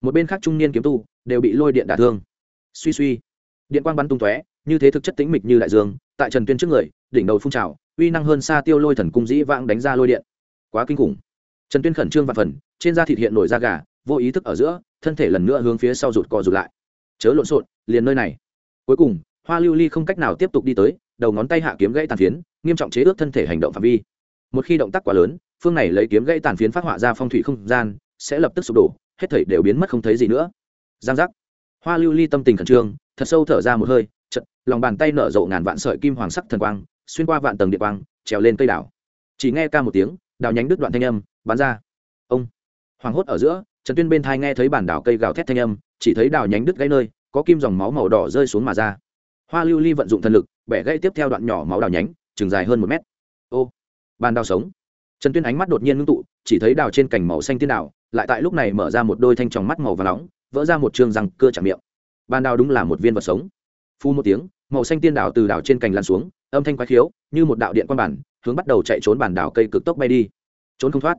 Một bên khác trung niên kiếm tu, đều bị lôi điện đả thương. Suy suy. Điện quang bắn tung tóe, như thế thực chất tĩnh mịch như đại dương, tại trần tuyên trước người, đỉnh đầu phun trào, uy năng hơn xa tiêu lôi thần cung dĩ vãng đánh ra lôi điện. Quá kinh khủng trần tuyên khẩn trương và phần, trên da thịt hiện nổi da gà, vô ý thức ở giữa, thân thể lần nữa hướng phía sau rụt co rụt lại. Chớ lộn xộn, liền nơi này. Cuối cùng, hoa lưu ly không cách nào tiếp tục đi tới, đầu ngón tay hạ kiếm gãy tàn phiến, nghiêm trọng chế ước thân thể hành động phạm vi. Một khi động tác quá lớn, phương này lấy kiếm gãy tàn phiến phát họa ra phong thủy không gian, sẽ lập tức sụp đổ, hết thảy đều biến mất không thấy gì nữa. Giang giác. Hoa lưu ly tâm tình khẩn trương, thật sâu thở ra một hơi chật lòng bàn tay nở rộ ngàn vạn sợi kim hoàng sắc thần quang, xuyên qua vạn tầng địa quang, trèo lên cây đảo. Chỉ nghe ca một tiếng đào nhánh đứt đoạn thanh âm, bắn ra. Ông. Hoảng hốt ở giữa, trần tuyên bên thai nghe thấy bản đảo cây gào thét thanh âm, chỉ thấy đào nhánh đứt gãy nơi, có kim dòng máu màu đỏ rơi xuống mà ra. Hoa lưu ly vận dụng thần lực, bẻ gãy tiếp theo đoạn nhỏ máu đào nhánh, chừng dài hơn một mét. Ô. Bàn đào sống. Trần tuyên ánh mắt đột nhiên ngưng tụ, chỉ thấy đào trên cành màu xanh tiên đào, lại tại lúc này mở ra một đôi thanh tròng mắt màu và nóng, vỡ ra một trường răng cưa chạm miệng. Bàn đào đúng là một viên vật sống. Phu một tiếng, màu xanh tiên đào từ đào trên cành lan xuống, âm thanh quái khiếu, như một đạo điện quan bản hướng bắt đầu chạy trốn bản đảo cây cực tốc bay đi. Trốn không thoát.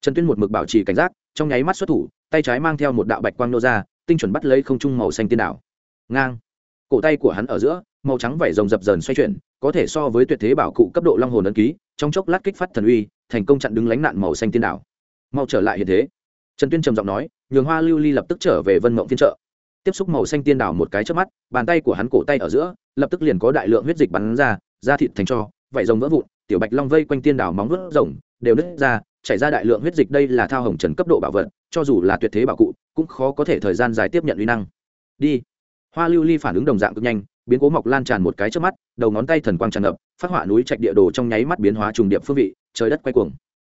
Trần tuyên một mực bảo trì cảnh giác, trong nháy mắt xuất thủ, tay trái mang theo một đạo bạch quang nô ra, tinh chuẩn bắt lấy không trung màu xanh tiên đảo. Ngang. Cổ tay của hắn ở giữa, màu trắng vảy rồng dập dờn xoay chuyển, có thể so với tuyệt thế bảo cụ cấp độ long hồn ấn ký, trong chốc lát kích phát thần uy, thành công chặn đứng lánh nạn màu xanh tiên đảo. Mau trở lại hiện thế. Trần tuyên trầm giọng nói, nhường hoa lưu ly lập tức trở về vân mộng phiên trợ tiếp xúc màu xanh tiên đảo một cái trước mắt, bàn tay của hắn cổ tay ở giữa, lập tức liền có đại lượng huyết dịch bắn ra, da thịt thành cho, vảy rồng vỡ vụn tiểu bạch long vây quanh tiên đảo móng vuốt rồng, đều nứt ra, chảy ra đại lượng huyết dịch, đây là thao hồng trần cấp độ bảo vật, cho dù là tuyệt thế bảo cụ, cũng khó có thể thời gian dài tiếp nhận uy năng. Đi. Hoa lưu ly phản ứng đồng dạng cực nhanh, biến cố mọc lan tràn một cái trước mắt, đầu ngón tay thần quang tràn ngập, phát họa núi trạch địa đồ trong nháy mắt biến hóa trùng điệp phương vị, trời đất quay cuồng.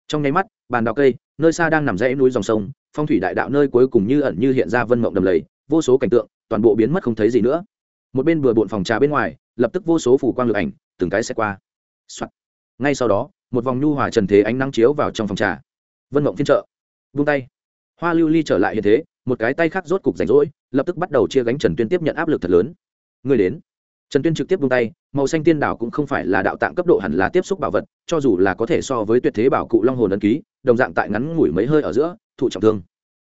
Trong nháy mắt, bàn đào cây, nơi xa đang nằm rẽ núi dòng sông, phong thủy đại đạo nơi cuối cùng như ẩn như hiện ra vân mộng đầm lầy, vô số cảnh tượng, toàn bộ biến mất không thấy gì nữa. Một bên vừa bộn phòng trà bên ngoài, lập tức vô số phủ quang lực ảnh, từng cái sẽ qua、Soạn ngay sau đó, một vòng nhu hòa trần thế ánh nắng chiếu vào trong phòng trà. Vân mộng phiên trợ vung tay. Hoa lưu ly trở lại hiện thế, một cái tay khác rốt cục rảnh rỗi, lập tức bắt đầu chia gánh trần tuyên tiếp nhận áp lực thật lớn. Người đến. Trần tuyên trực tiếp vung tay, màu xanh tiên đảo cũng không phải là đạo tạng cấp độ hẳn là tiếp xúc bảo vật, cho dù là có thể so với tuyệt thế bảo cụ long hồn ấn ký, đồng dạng tại ngắn ngủi mấy hơi ở giữa, thụ trọng thương.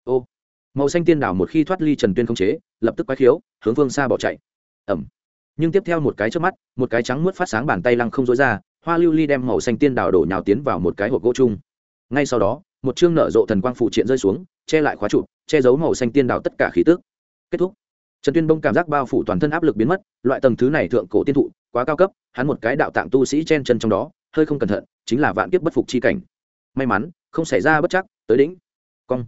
Ô. Màu xanh tiên đảo một khi thoát ly trần tuyên không chế, lập tức quái khiếu, hướng phương xa bỏ chạy. Ẩm. Nhưng tiếp theo một cái trước mắt, một cái trắng muốt phát sáng bàn tay lăng không dối ra hoa lưu ly đem màu xanh tiên đào đổ nhào tiến vào một cái hộp gỗ chung. Ngay sau đó, một chương nở rộ thần quang phụ triện rơi xuống, che lại khóa trụ, che giấu màu xanh tiên đào tất cả khí tước kết thúc. Trần tuyên bông cảm giác bao phủ toàn thân áp lực biến mất, loại tầng thứ này thượng cổ tiên thụ, quá cao cấp, hắn một cái đạo tạng tu sĩ chen chân trong đó, hơi không cẩn thận, chính là vạn kiếp bất phục chi cảnh. May mắn, không xảy ra bất chắc, tới đỉnh. Cong.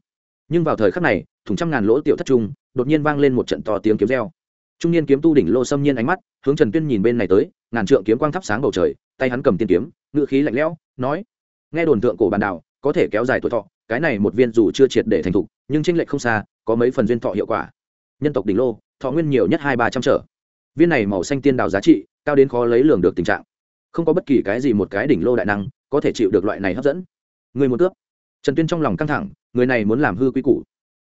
Nhưng vào thời khắc này, thùng trăm ngàn lỗ tiểu thất trung, đột nhiên vang lên một trận to tiếng kiếm reo. Trung niên kiếm tu đỉnh lô xâm nhiên ánh mắt, hướng trần tuyên nhìn bên này tới, ngàn trượng kiếm quang thắp sáng bầu trời tay hắn cầm tiên kiếm ngự khí lạnh lẽo, nói, nghe đồn tượng cổ bản đảo có thể kéo dài tuổi thọ, cái này một viên dù chưa triệt để thành thục, nhưng tranh lệch không xa, có mấy phần duyên thọ hiệu quả. Nhân tộc đỉnh lô, thọ nguyên nhiều nhất hai ba trăm trở. Viên này màu xanh tiên đào giá trị, cao đến khó lấy lường được tình trạng. Không có bất kỳ cái gì một cái đỉnh lô đại năng có thể chịu được loại này hấp dẫn. Người một cướp. Trần tuyên trong lòng căng thẳng, người này muốn làm hư quy củ.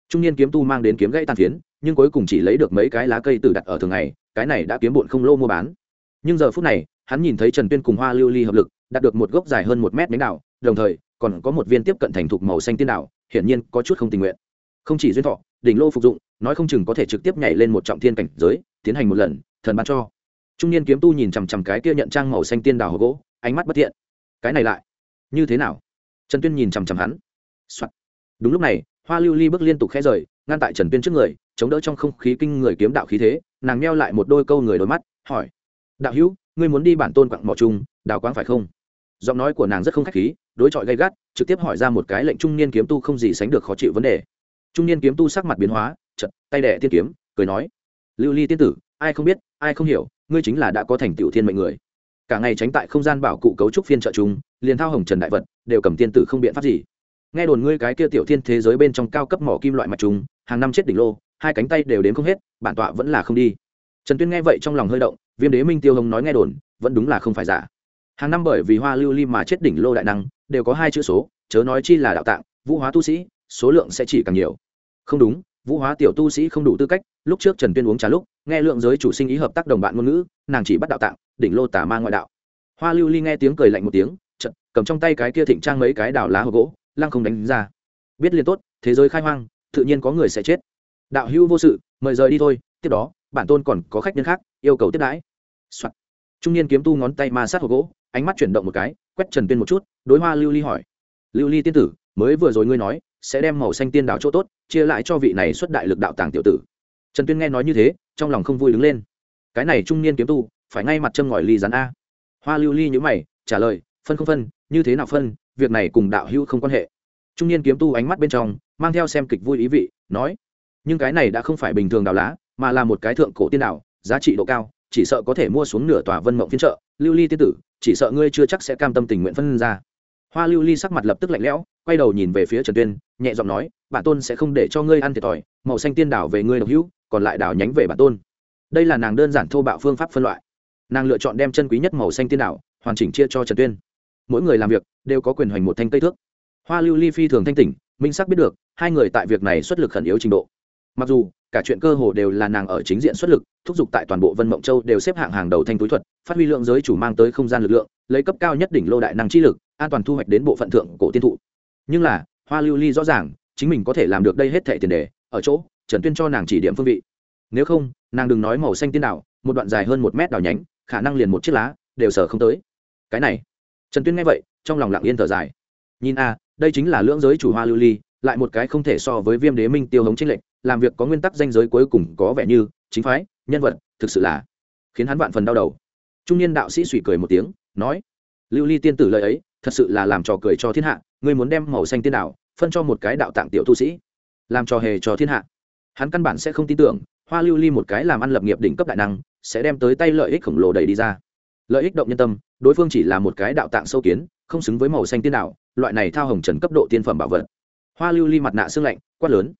Trung niên kiếm tu mang đến kiếm gãy tàn phiến, nhưng cuối cùng chỉ lấy được mấy cái lá cây từ đặt ở thường ngày, cái này đã kiếm bụn không lô mua bán. Nhưng giờ phút này hắn nhìn thấy trần tuyên cùng hoa lưu ly hợp lực đạt được một gốc dài hơn một mét nhánh đảo đồng thời còn có một viên tiếp cận thành thục màu xanh tiên đảo, hiển nhiên có chút không tình nguyện. Không chỉ duyên thọ đỉnh lô phục dụng nói không chừng có thể trực tiếp nhảy lên một trọng thiên cảnh giới tiến hành một lần thần ban cho. Trung niên kiếm tu nhìn chằm chằm cái kia nhận trang màu xanh tiên đảo hộp gỗ ánh mắt bất thiện. Cái này lại như thế nào? Trần tuyên nhìn chằm chằm hắn、Soạn. đúng lúc này hoa lưu ly bước liên tục khẽ rời ngăn tại trần tuyên trước người chống đỡ trong không khí kinh người kiếm đạo khí thế nàng meo lại một đôi câu người đôi mắt hỏi. Đạo hữu ngươi muốn đi bản tôn quặng mỏ chung, đào quang phải không? Giọng nói của nàng rất không khách khí, đối chọi gay gắt, trực tiếp hỏi ra một cái lệnh trung niên kiếm tu không gì sánh được khó chịu vấn đề. Trung niên kiếm tu sắc mặt biến hóa chật tay đẻ tiên kiếm, cười nói, lưu ly tiên tử, ai không biết, ai không hiểu, ngươi chính là đã có thành tựu thiên mệnh người. Cả ngày tránh tại không gian bảo cụ cấu trúc phiên trợ chúng liền thao hồng trần đại vật, đều cầm tiên tử không biện pháp gì. Nghe đồn ngươi cái kia tiểu thiên thế giới bên trong cao cấp mỏ kim loại mạch chúng hàng năm chết đỉnh lô, hai cánh tay đều đến không hết, bản tọa vẫn là không đi. Trần tuyên nghe vậy trong lòng hơi động viêm đế minh tiêu hồng nói nghe đồn, vẫn đúng là không phải giả. Hàng năm bởi vì hoa lưu ly mà chết đỉnh lô đại năng, đều có hai chữ số, chớ nói chi là đạo tạng, vũ hóa tu sĩ, số lượng sẽ chỉ càng nhiều. Không đúng, vũ hóa tiểu tu sĩ không đủ tư cách, lúc trước trần tuyên uống trà lúc, nghe lượng giới chủ sinh ý hợp tác đồng bạn ngôn ngữ, nàng chỉ bắt đạo tạng, đỉnh lô tả ma ngoại đạo. Hoa lưu ly nghe tiếng cười lạnh một tiếng chật cầm trong tay cái kia thịnh trang mấy cái đào lá hộp gỗ, lăng không đánh ra. Biết liền tốt, thế giới khai hoang, tự nhiên có người sẽ chết. Đạo hữu vô sự, mời rời đi thôi, tiếp đó, bản tôn còn có khách nhân khác yêu cầu tiếp đãi、Soạn. trung niên kiếm tu ngón tay ma sát hộp gỗ, ánh mắt chuyển động một cái, quét trần tuyên một chút, đối hoa lưu ly hỏi. Lưu ly tiên tử, mới vừa rồi ngươi nói, sẽ đem màu xanh tiên đạo chỗ tốt, chia lại cho vị này xuất đại lực đạo tàng tiểu tử. Trần tuyên nghe nói như thế, trong lòng không vui đứng lên. Cái này trung niên kiếm tu, phải ngay mặt châm ngòi ly rắn a. Hoa lưu ly nhữ mày, trả lời, phân không phân, như thế nào phân, việc này cùng đạo hữu không quan hệ. Trung niên kiếm tu ánh mắt bên trong, mang theo xem kịch vui ý vị, nói, nhưng cái này đã không phải bình thường đào lá, mà là một cái thượng cổ tiên đạo giá trị độ cao, chỉ sợ có thể mua xuống nửa tòa vân mộng phiên trợ lưu ly tiên tử, chỉ sợ ngươi chưa chắc sẽ cam tâm tình nguyện phân ra. Hoa lưu ly sắc mặt lập tức lạnh lẽo, quay đầu nhìn về phía trần tuyên, nhẹ giọng nói, bản tôn sẽ không để cho ngươi ăn thiệt thòi, màu xanh tiên đảo về ngươi độc hữu, còn lại đảo nhánh về bản tôn. Đây là nàng đơn giản thô bạo phương pháp phân loại. Nàng lựa chọn đem chân quý nhất màu xanh tiên đảo, hoàn chỉnh chia cho trần tuyên. Mỗi người làm việc, đều có quyền hoành một thanh cây thước. Hoa lưu ly phi thường thanh tỉnh, minh sắc biết được, hai người tại việc này xuất lực khẩn yếu trình độ. Mặc dù cả chuyện cơ hồ đều là nàng ở chính diện xuất lực, thúc giục tại toàn bộ vân mộng châu đều xếp hạng hàng đầu thanh túi thuật, phát huy lượng giới chủ mang tới không gian lực lượng, lấy cấp cao nhất đỉnh lô đại năng trí lực, an toàn thu hoạch đến bộ phận thượng cổ tiên thụ. Nhưng là, hoa lưu ly rõ ràng, chính mình có thể làm được đây hết thệ tiền đề, ở chỗ, trần tuyên cho nàng chỉ điểm phương vị. Nếu không, nàng đừng nói màu xanh tiên đảo, một đoạn dài hơn một mét đảo nhánh, khả năng liền một chiếc lá, đều sở không tới. Cái này, trần tuyên nghe vậy, trong lòng lặng yên thở dài. Nhìn a đây chính là lưỡng giới chủ hoa lưu ly, lại một cái không thể so với viêm đế minh tiêu hống trinh lệnh làm việc có nguyên tắc danh giới cuối cùng có vẻ như chính phái, nhân vật, thực sự là khiến hắn vạn phần đau đầu. Trung niên đạo sĩ suy cười một tiếng, nói, lưu ly tiên tử lời ấy, thật sự là làm trò cười cho thiên hạ, ngươi muốn đem màu xanh tiên đạo phân cho một cái đạo tạng tiểu tu sĩ, làm trò hề cho thiên hạ. Hắn căn bản sẽ không tin tưởng, hoa lưu ly một cái làm ăn lập nghiệp đỉnh cấp đại năng, sẽ đem tới tay lợi ích khổng lồ đầy đi ra. Lợi ích động nhân tâm, đối phương chỉ là một cái đạo tạng sâu kiến, không xứng với màu xanh tiên đạo, loại này thao hồng trần cấp độ tiên phẩm bảo vật. Hoa lưu ly mặt nạ xương lạnh, quát lớn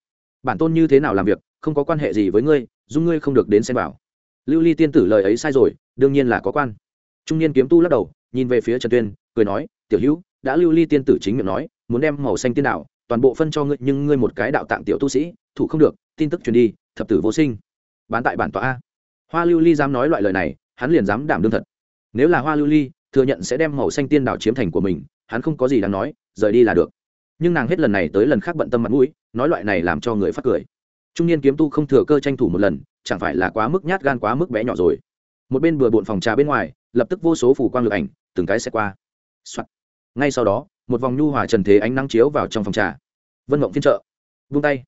bản tôn như thế nào làm việc, không có quan hệ gì với ngươi, dung ngươi không được đến xem bảo lưu ly tiên tử lời ấy sai rồi, đương nhiên là có quan. Trung niên kiếm tu lắc đầu, nhìn về phía trần tuyên, cười nói, tiểu hữu, đã lưu ly tiên tử chính miệng nói, muốn đem màu xanh tiên đạo, toàn bộ phân cho ngươi, nhưng ngươi một cái đạo tạng tiểu tu sĩ, thủ không được, tin tức truyền đi, thập tử vô sinh. Bán tại bản tọa a. Hoa lưu ly dám nói loại lời này, hắn liền dám đảm đương thật. Nếu là hoa lưu ly thừa nhận sẽ đem màu xanh tiên đạo chiếm thành của mình, hắn không có gì đáng nói, rời đi là được nhưng nàng hết lần này tới lần khác bận tâm mặt mũi, nói loại này làm cho người phát cười. Trung niên kiếm tu không thừa cơ tranh thủ một lần, chẳng phải là quá mức nhát gan quá mức bé nhỏ rồi. Một bên bừa bộn phòng trà bên ngoài, lập tức vô số phủ quang lực ảnh, từng cái sẽ qua、Soạn. ngay sau đó, một vòng nhu hòa trần thế ánh nắng chiếu vào trong phòng trà. Vân mộng phiên trợ vung tay.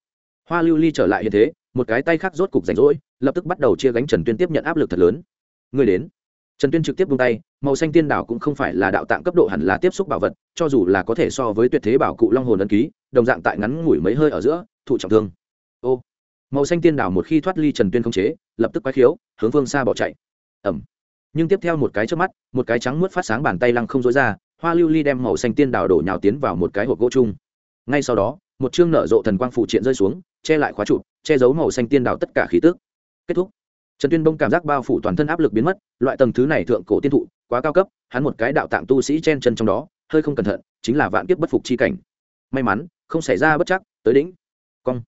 Hoa lưu ly trở lại hiện thế, một cái tay khác rốt cục rảnh rỗi, lập tức bắt đầu chia gánh trần tuyên tiếp nhận áp lực thật lớn. Người đến trần tuyên trực tiếp vung tay, màu xanh tiên đảo cũng không phải là đạo tạng cấp độ hẳn là tiếp xúc bảo vật, cho dù là có thể so với tuyệt thế bảo cụ long hồn ấn ký, đồng dạng tại ngắn ngủi mấy hơi ở giữa, thụ trọng thương. Ô, màu xanh tiên đảo một khi thoát ly trần tuyên không chế, lập tức quái khiếu, hướng phương xa bỏ chạy. Ẩm nhưng tiếp theo một cái trước mắt, một cái trắng muốt phát sáng bàn tay lăng không dối ra, hoa lưu ly đem màu xanh tiên đảo đổ nhào tiến vào một cái hộp gỗ chung. Ngay sau đó, một chương nở rộ thần quang phụ triện rơi xuống, che lại khóa trụ, che giấu màu xanh tiên đảo tất cả khí tức. Kết thúc trần tuyên bông cảm giác bao phủ toàn thân áp lực biến mất, loại tầng thứ này thượng cổ tiên thụ, quá cao cấp, hắn một cái đạo tạng tu sĩ chen chân trong đó, hơi không cẩn thận, chính là vạn kiếp bất phục chi cảnh. May mắn, không xảy ra bất chắc, tới đỉnh. Cong.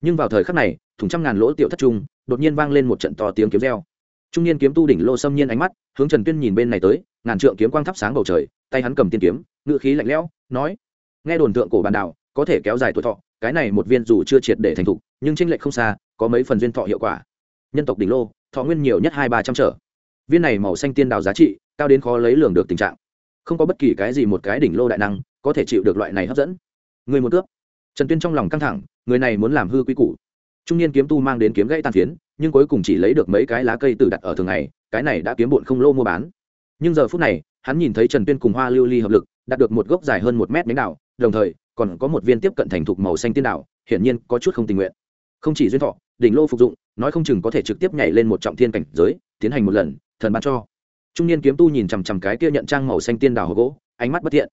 Nhưng vào thời khắc này, thùng trăm ngàn lỗ tiểu thất trung đột nhiên vang lên một trận to tiếng kiếm reo. Trung niên kiếm tu đỉnh lô xâm nhiên ánh mắt, hướng trần tuyên nhìn bên này tới, ngàn trượng kiếm quang thắp sáng bầu trời, tay hắn cầm tiên kiếm ngự khí lạnh lẽo, nói nghe đồn tượng cổ bản đạo, có thể kéo dài tuổi thọ, cái này một viên dù chưa triệt để thành thục, nhưng tranh lệch không xa, có mấy phần duyên thọ hiệu quả nhân tộc đỉnh lô, thọ nguyên nhiều nhất hai ba trăm trở. Viên này màu xanh tiên đào giá trị, cao đến khó lấy lường được tình trạng. Không có bất kỳ cái gì một cái đỉnh lô đại năng có thể chịu được loại này hấp dẫn. Người một cướp. Trần tuyên trong lòng căng thẳng, người này muốn làm hư quy củ. Trung niên kiếm tu mang đến kiếm gãy tàn phiến, nhưng cuối cùng chỉ lấy được mấy cái lá cây từ đặt ở thường ngày, cái này đã kiếm bụn không lô mua bán. Nhưng giờ phút này, hắn nhìn thấy trần tuyên cùng hoa lưu ly hợp lực, đạt được một gốc dài hơn một mét nhánh đạo đồng thời, còn có một viên tiếp cận thành thục màu xanh tiên đạo hiển nhiên có chút không tình nguyện. Không chỉ duyên thọ đỉnh lô phục dụng, nói không chừng có thể trực tiếp nhảy lên một trọng thiên cảnh giới, tiến hành một lần, thần ban cho. Trung niên kiếm tu nhìn chằm chằm cái kia nhận trang màu xanh tiên đào hộp gỗ, ánh mắt bất thiện.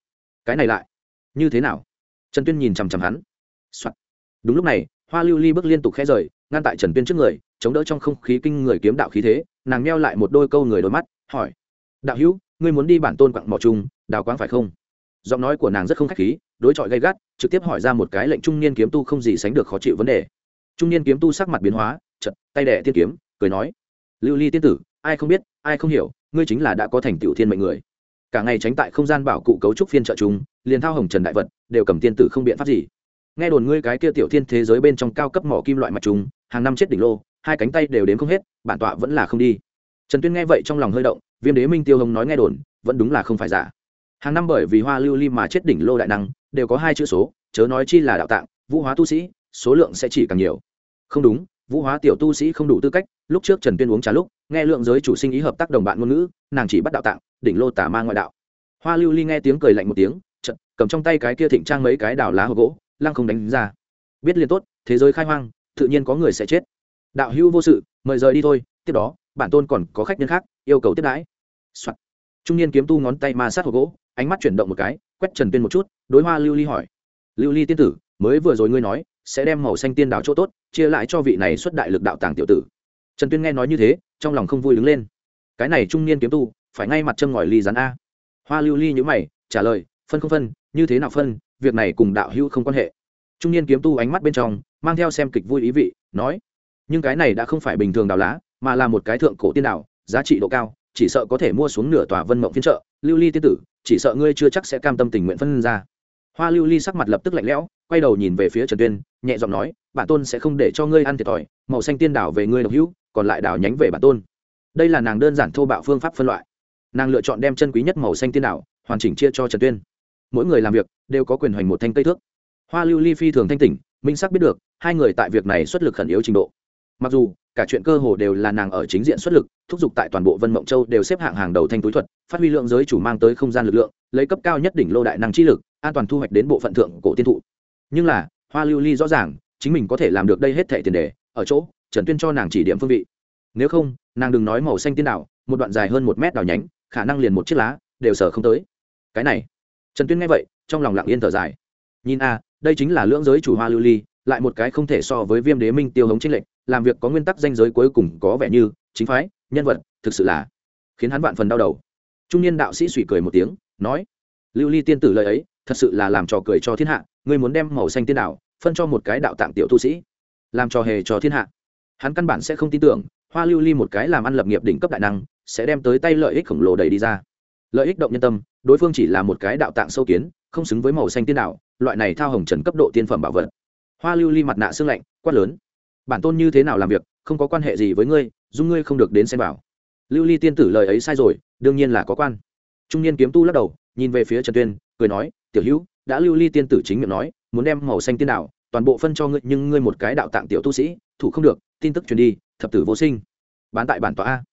Cái này lại, như thế nào? Trần tuyên nhìn chằm chằm hắn、Soạn. đúng lúc này, hoa lưu ly bước liên tục khẽ rời, ngăn tại trần tuyên trước người, chống đỡ trong không khí kinh người kiếm đạo khí thế, nàng neo lại một đôi câu người đôi mắt, hỏi. Đạo hữu, ngươi muốn đi bản tôn quặng mỏ chung đào quáng phải không? Giọng nói của nàng rất không khách khí, đối chọi gay gắt, trực tiếp hỏi ra một cái lệnh trung niên kiếm tu không gì sánh được khó chịu vấn đề trung niên kiếm tu sắc mặt biến hóa chật tay đẻ tiên kiếm, cười nói, lưu ly tiên tử, ai không biết, ai không hiểu, ngươi chính là đã có thành tựu thiên mệnh người. Cả ngày tránh tại không gian bảo cụ cấu trúc phiên trợ chúng liền thao hồng trần đại vật, đều cầm tiên tử không biện pháp gì. Nghe đồn ngươi cái kia tiểu thiên thế giới bên trong cao cấp mỏ kim loại mặt chúng hàng năm chết đỉnh lô, hai cánh tay đều đến không hết, bản tọa vẫn là không đi. Trần tuyên nghe vậy trong lòng hơi động, viêm đế minh tiêu hồng nói nghe đồn, vẫn đúng là không phải giả. Hàng năm bởi vì hoa lưu ly mà chết đỉnh lô đại năng, đều có hai chữ số, chớ nói chi là đạo tạng, vũ hóa tu sĩ số lượng sẽ chỉ càng nhiều. Không đúng, vũ hóa tiểu tu sĩ không đủ tư cách, lúc trước trần tuyên uống trà lúc, nghe lượng giới chủ sinh ý hợp tác đồng bạn ngôn ngữ, nàng chỉ bắt đạo tạng, đỉnh lô tả ma ngoại đạo. Hoa lưu ly nghe tiếng cười lạnh một tiếng chật cầm trong tay cái kia thịnh trang mấy cái đào lá hộp gỗ, lăng không đánh ra. Biết liền tốt, thế giới khai hoang, tự nhiên có người sẽ chết. Đạo hữu vô sự, mời rời đi thôi, tiếp đó, bản tôn còn có khách nhân khác, yêu cầu tiếp đãi、Soạn. trung niên kiếm tu ngón tay ma sát hộp gỗ, ánh mắt chuyển động một cái, quét trần tuyên một chút, đối hoa lưu ly hỏi. Lưu ly tiên tử, mới vừa rồi ngươi nói sẽ đem màu xanh tiên đào chỗ tốt, chia lại cho vị này xuất đại lực đạo tàng tiểu tử. Trần tuyên nghe nói như thế, trong lòng không vui đứng lên. Cái này trung niên kiếm tu, phải ngay mặt châm ngòi ly rắn a. Hoa lưu ly nhữ mày, trả lời, phân không phân, như thế nào phân, việc này cùng đạo hữu không quan hệ. Trung niên kiếm tu ánh mắt bên trong, mang theo xem kịch vui ý vị, nói, nhưng cái này đã không phải bình thường đào lá, mà là một cái thượng cổ tiên đảo giá trị độ cao, chỉ sợ có thể mua xuống nửa tòa vân mộng phiên trợ lưu ly tiên tử, chỉ sợ ngươi chưa chắc sẽ cam tâm tình nguyện phân ra hoa lưu ly sắc mặt lập tức lạnh lẽo, quay đầu nhìn về phía trần tuyên, nhẹ giọng nói, bản tôn sẽ không để cho ngươi ăn thiệt thòi, màu xanh tiên đảo về ngươi độc hữu, còn lại đảo nhánh về bản tôn. Đây là nàng đơn giản thô bạo phương pháp phân loại. Nàng lựa chọn đem chân quý nhất màu xanh tiên đảo, hoàn chỉnh chia cho trần tuyên. Mỗi người làm việc đều có quyền hoành một thanh cây thước. Hoa lưu ly phi thường thanh tỉnh, minh sắc biết được, hai người tại việc này xuất lực khẩn yếu trình độ. Mặc dù, cả chuyện cơ hồ đều là nàng ở chính diện xuất lực, thúc giục tại toàn bộ vân mộng châu đều xếp hạng hàng đầu thanh túi thuật, phát huy lượng giới chủ mang tới không gian lực lượng, lấy cấp cao nhất đỉnh lô đại năng trí lực an toàn thu hoạch đến bộ phận thượng cổ tiên thụ. Nhưng là, hoa lưu ly rõ ràng, chính mình có thể làm được đây hết thệ tiền đề, ở chỗ, trần tuyên cho nàng chỉ điểm phương vị. Nếu không, nàng đừng nói màu xanh tiên đảo, một đoạn dài hơn một mét đào nhánh, khả năng liền một chiếc lá, đều sở không tới. Cái này, trần tuyên nghe vậy, trong lòng lặng yên thở dài. Nhìn a đây chính là lưỡng giới chủ hoa lưu ly, lại một cái không thể so với viêm đế minh tiêu hống chính lệnh làm việc có nguyên tắc danh giới cuối cùng có vẻ như, chính phái, nhân vật, thực sự là khiến hắn vạn phần đau đầu. Trung niên đạo sĩ suy cười một tiếng, nói, lưu ly tiên tử lời ấy thật sự là làm trò cười cho thiên hạ, ngươi muốn đem màu xanh tiên đạo phân cho một cái đạo tạng tiểu tu sĩ, làm trò hề cho thiên hạ. Hắn căn bản sẽ không tin tưởng, hoa lưu ly một cái làm ăn lập nghiệp đỉnh cấp đại năng, sẽ đem tới tay lợi ích khổng lồ đầy đi ra. Lợi ích động nhân tâm, đối phương chỉ là một cái đạo tạng sâu kiến, không xứng với màu xanh tiên đạo, loại này thao hồng trần cấp độ tiên phẩm bảo vật. Hoa lưu ly mặt nạ xương lạnh, quát lớn. Bản tôn như thế nào làm việc, không có quan hệ gì với ngươi dung ngươi không được đến xem bảo. Lưu ly tiên tử lời ấy sai rồi, đương nhiên là có quan. Trung niên kiếm tu lắc đầu, nhìn về phía trần tuyên cười nói, tiểu hữu, đã lưu ly tiên tử chính miệng nói, muốn đem màu xanh tiên đạo toàn bộ phân cho ngươi, nhưng ngươi một cái đạo tạng tiểu tu sĩ, thủ không được, tin tức truyền đi, thập tử vô sinh. Bán tại bản tòa a.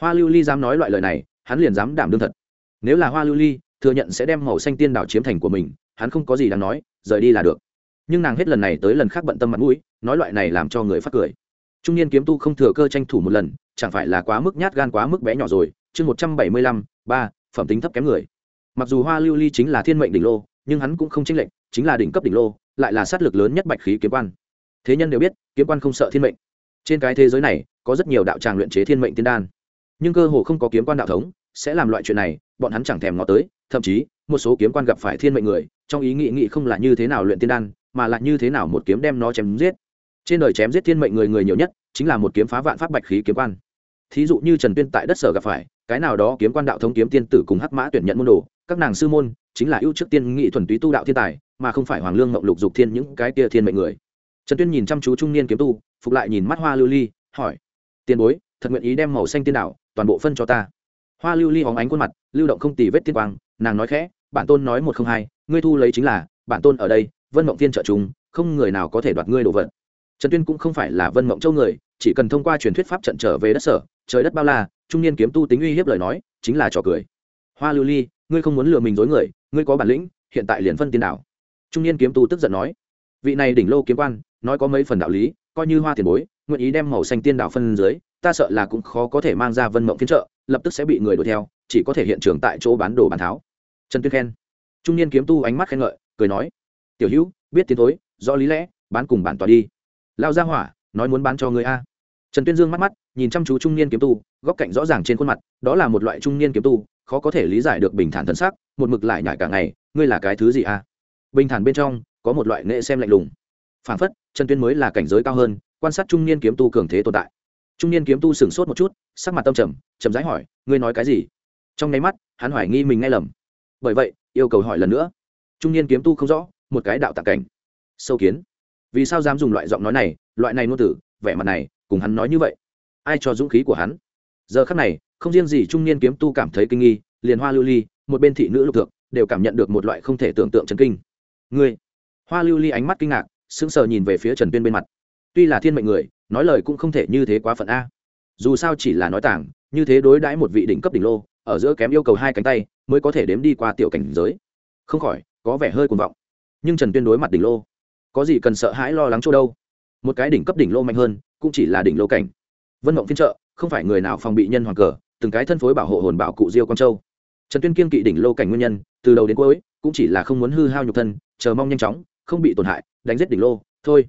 Hoa lưu ly dám nói loại lời này, hắn liền dám đảm đương thật. Nếu là hoa lưu ly thừa nhận sẽ đem màu xanh tiên đảo chiếm thành của mình, hắn không có gì đáng nói, rời đi là được. Nhưng nàng hết lần này tới lần khác bận tâm mặt mũi, nói loại này làm cho người phát cười. Trung niên kiếm tu không thừa cơ tranh thủ một lần, chẳng phải là quá mức nhát gan quá mức bé nhỏ rồi. Chương một trăm bảy mươi lăm, ba, phẩm tính thấp kém người mặc dù hoa lưu ly chính là thiên mệnh đỉnh lô, nhưng hắn cũng không chênh lệnh chính là đỉnh cấp đỉnh lô, lại là sát lực lớn nhất bạch khí kiếm quan. Thế nhân đều biết, kiếm quan không sợ thiên mệnh. Trên cái thế giới này, có rất nhiều đạo tràng luyện chế thiên mệnh tiên đan. Nhưng cơ hồ không có kiếm quan đạo thống sẽ làm loại chuyện này, bọn hắn chẳng thèm ngó tới, thậm chí, một số kiếm quan gặp phải thiên mệnh người, trong ý nghĩ nghĩ không là như thế nào luyện tiên đan, mà là như thế nào một kiếm đem nó chém giết. Trên đời chém giết thiên mệnh người người nhiều nhất, chính là một kiếm phá vạn pháp bạch khí kiếm quan. Thí dụ như trần tuyên tại đất sở gặp phải, cái nào đó kiếm quan đạo thống kiếm tiên tử cùng hắc mã tuyển nhận môn đồ các nàng sư môn chính là ưu trước tiên nghị thuần túy tu đạo thiên tài, mà không phải hoàng lương mộng lục dục thiên những cái kia thiên mệnh người. Trần tuyên nhìn chăm chú trung niên kiếm tu, phục lại nhìn mắt hoa lưu ly, hỏi, tiền bối, thật nguyện ý đem màu xanh tiên đạo toàn bộ phân cho ta? Hoa lưu ly hóng ánh khuôn mặt, lưu động không tì vết tiên quang, nàng nói khẽ, bản tôn nói một không hai, ngươi thu lấy chính là, bản tôn ở đây, vân mộng tiên trợ chúng, không người nào có thể đoạt ngươi đồ vật. Trần tuyên cũng không phải là vân mộng châu người, chỉ cần thông qua truyền thuyết pháp trận trở về đất sở, trời đất bao la, trung niên kiếm tu tính uy hiếp lời nói, chính là trò cười. Hoa lưu ly ngươi không muốn lừa mình dối người, ngươi có bản lĩnh, hiện tại liền phân tiên đảo. Trung niên kiếm tu tức giận nói. Vị này đỉnh lô kiếm quan, nói có mấy phần đạo lý, coi như hoa tiền bối, nguyện ý đem màu xanh tiên đảo phân dưới, ta sợ là cũng khó có thể mang ra vân mộng phiên trợ, lập tức sẽ bị người đuổi theo, chỉ có thể hiện trường tại chỗ bán đồ bán tháo. Trần tuyên khen. Trung niên kiếm tu ánh mắt khen ngợi, cười nói. Tiểu hữu, biết tiến thối do lý lẽ, bán cùng bản tòa đi. Lao ra hỏa, nói muốn bán cho người a. Trần tuyên dương mắt mắt, nhìn chăm chú trung niên kiếm tu góc cạnh rõ ràng trên khuôn mặt, đó là một loại trung niên kiếm tu, khó có thể lý giải được bình thản thân sắc, một mực lại nhải cả ngày, ngươi là cái thứ gì a bình thản bên trong, có một loại nghệ xem lạnh lùng. Phản phất trần tuyên mới là cảnh giới cao hơn, quan sát trung niên kiếm tu cường thế tồn tại. Trung niên kiếm tu sửng sốt một chút, sắc mặt tâm trầm chầm rãi hỏi, ngươi nói cái gì? Trong nháy mắt, hắn hoài nghi mình nghe lầm. Bởi vậy, yêu cầu hỏi lần nữa. Trung niên kiếm tu không rõ, một cái đạo tạc cảnh. Sâu kiến. Vì sao dám dùng loại giọng nói này, loại này ngôn tử vẻ mặt này, cùng hắn nói như vậy? Ai cho dũng khí của hắn? Giờ khắc này, không riêng gì trung niên kiếm tu cảm thấy kinh nghi, liền hoa lưu ly, một bên thị nữ lục thượng, đều cảm nhận được một loại không thể tưởng tượng chấn kinh. Ngươi? Hoa lưu ly ánh mắt kinh ngạc, sững sờ nhìn về phía trần tuyên bên mặt. Tuy là thiên mệnh người, nói lời cũng không thể như thế quá phận a. Dù sao chỉ là nói tảng, như thế đối đãi một vị đỉnh cấp đỉnh lô, ở giữa kém yêu cầu hai cánh tay, mới có thể đếm đi qua tiểu cảnh giới. Không khỏi, có vẻ hơi cuồng vọng. Nhưng trần tuyên đối mặt đỉnh lô, có gì cần sợ hãi lo lắng chỗ đâu? Một cái đỉnh cấp đỉnh lô mạnh hơn, cũng chỉ là đỉnh lô cảnh. Vân mộng phiên trợ không phải người nào phòng bị nhân hoàng cờ, từng cái thân phối bảo hộ hồn bảo cụ diêu quang châu. Trần tuyên kiên kỵ đỉnh lô cảnh nguyên nhân, từ đầu đến cuối, cũng chỉ là không muốn hư hao nhục thân, chờ mong nhanh chóng, không bị tổn hại, đánh giết đỉnh lô, thôi.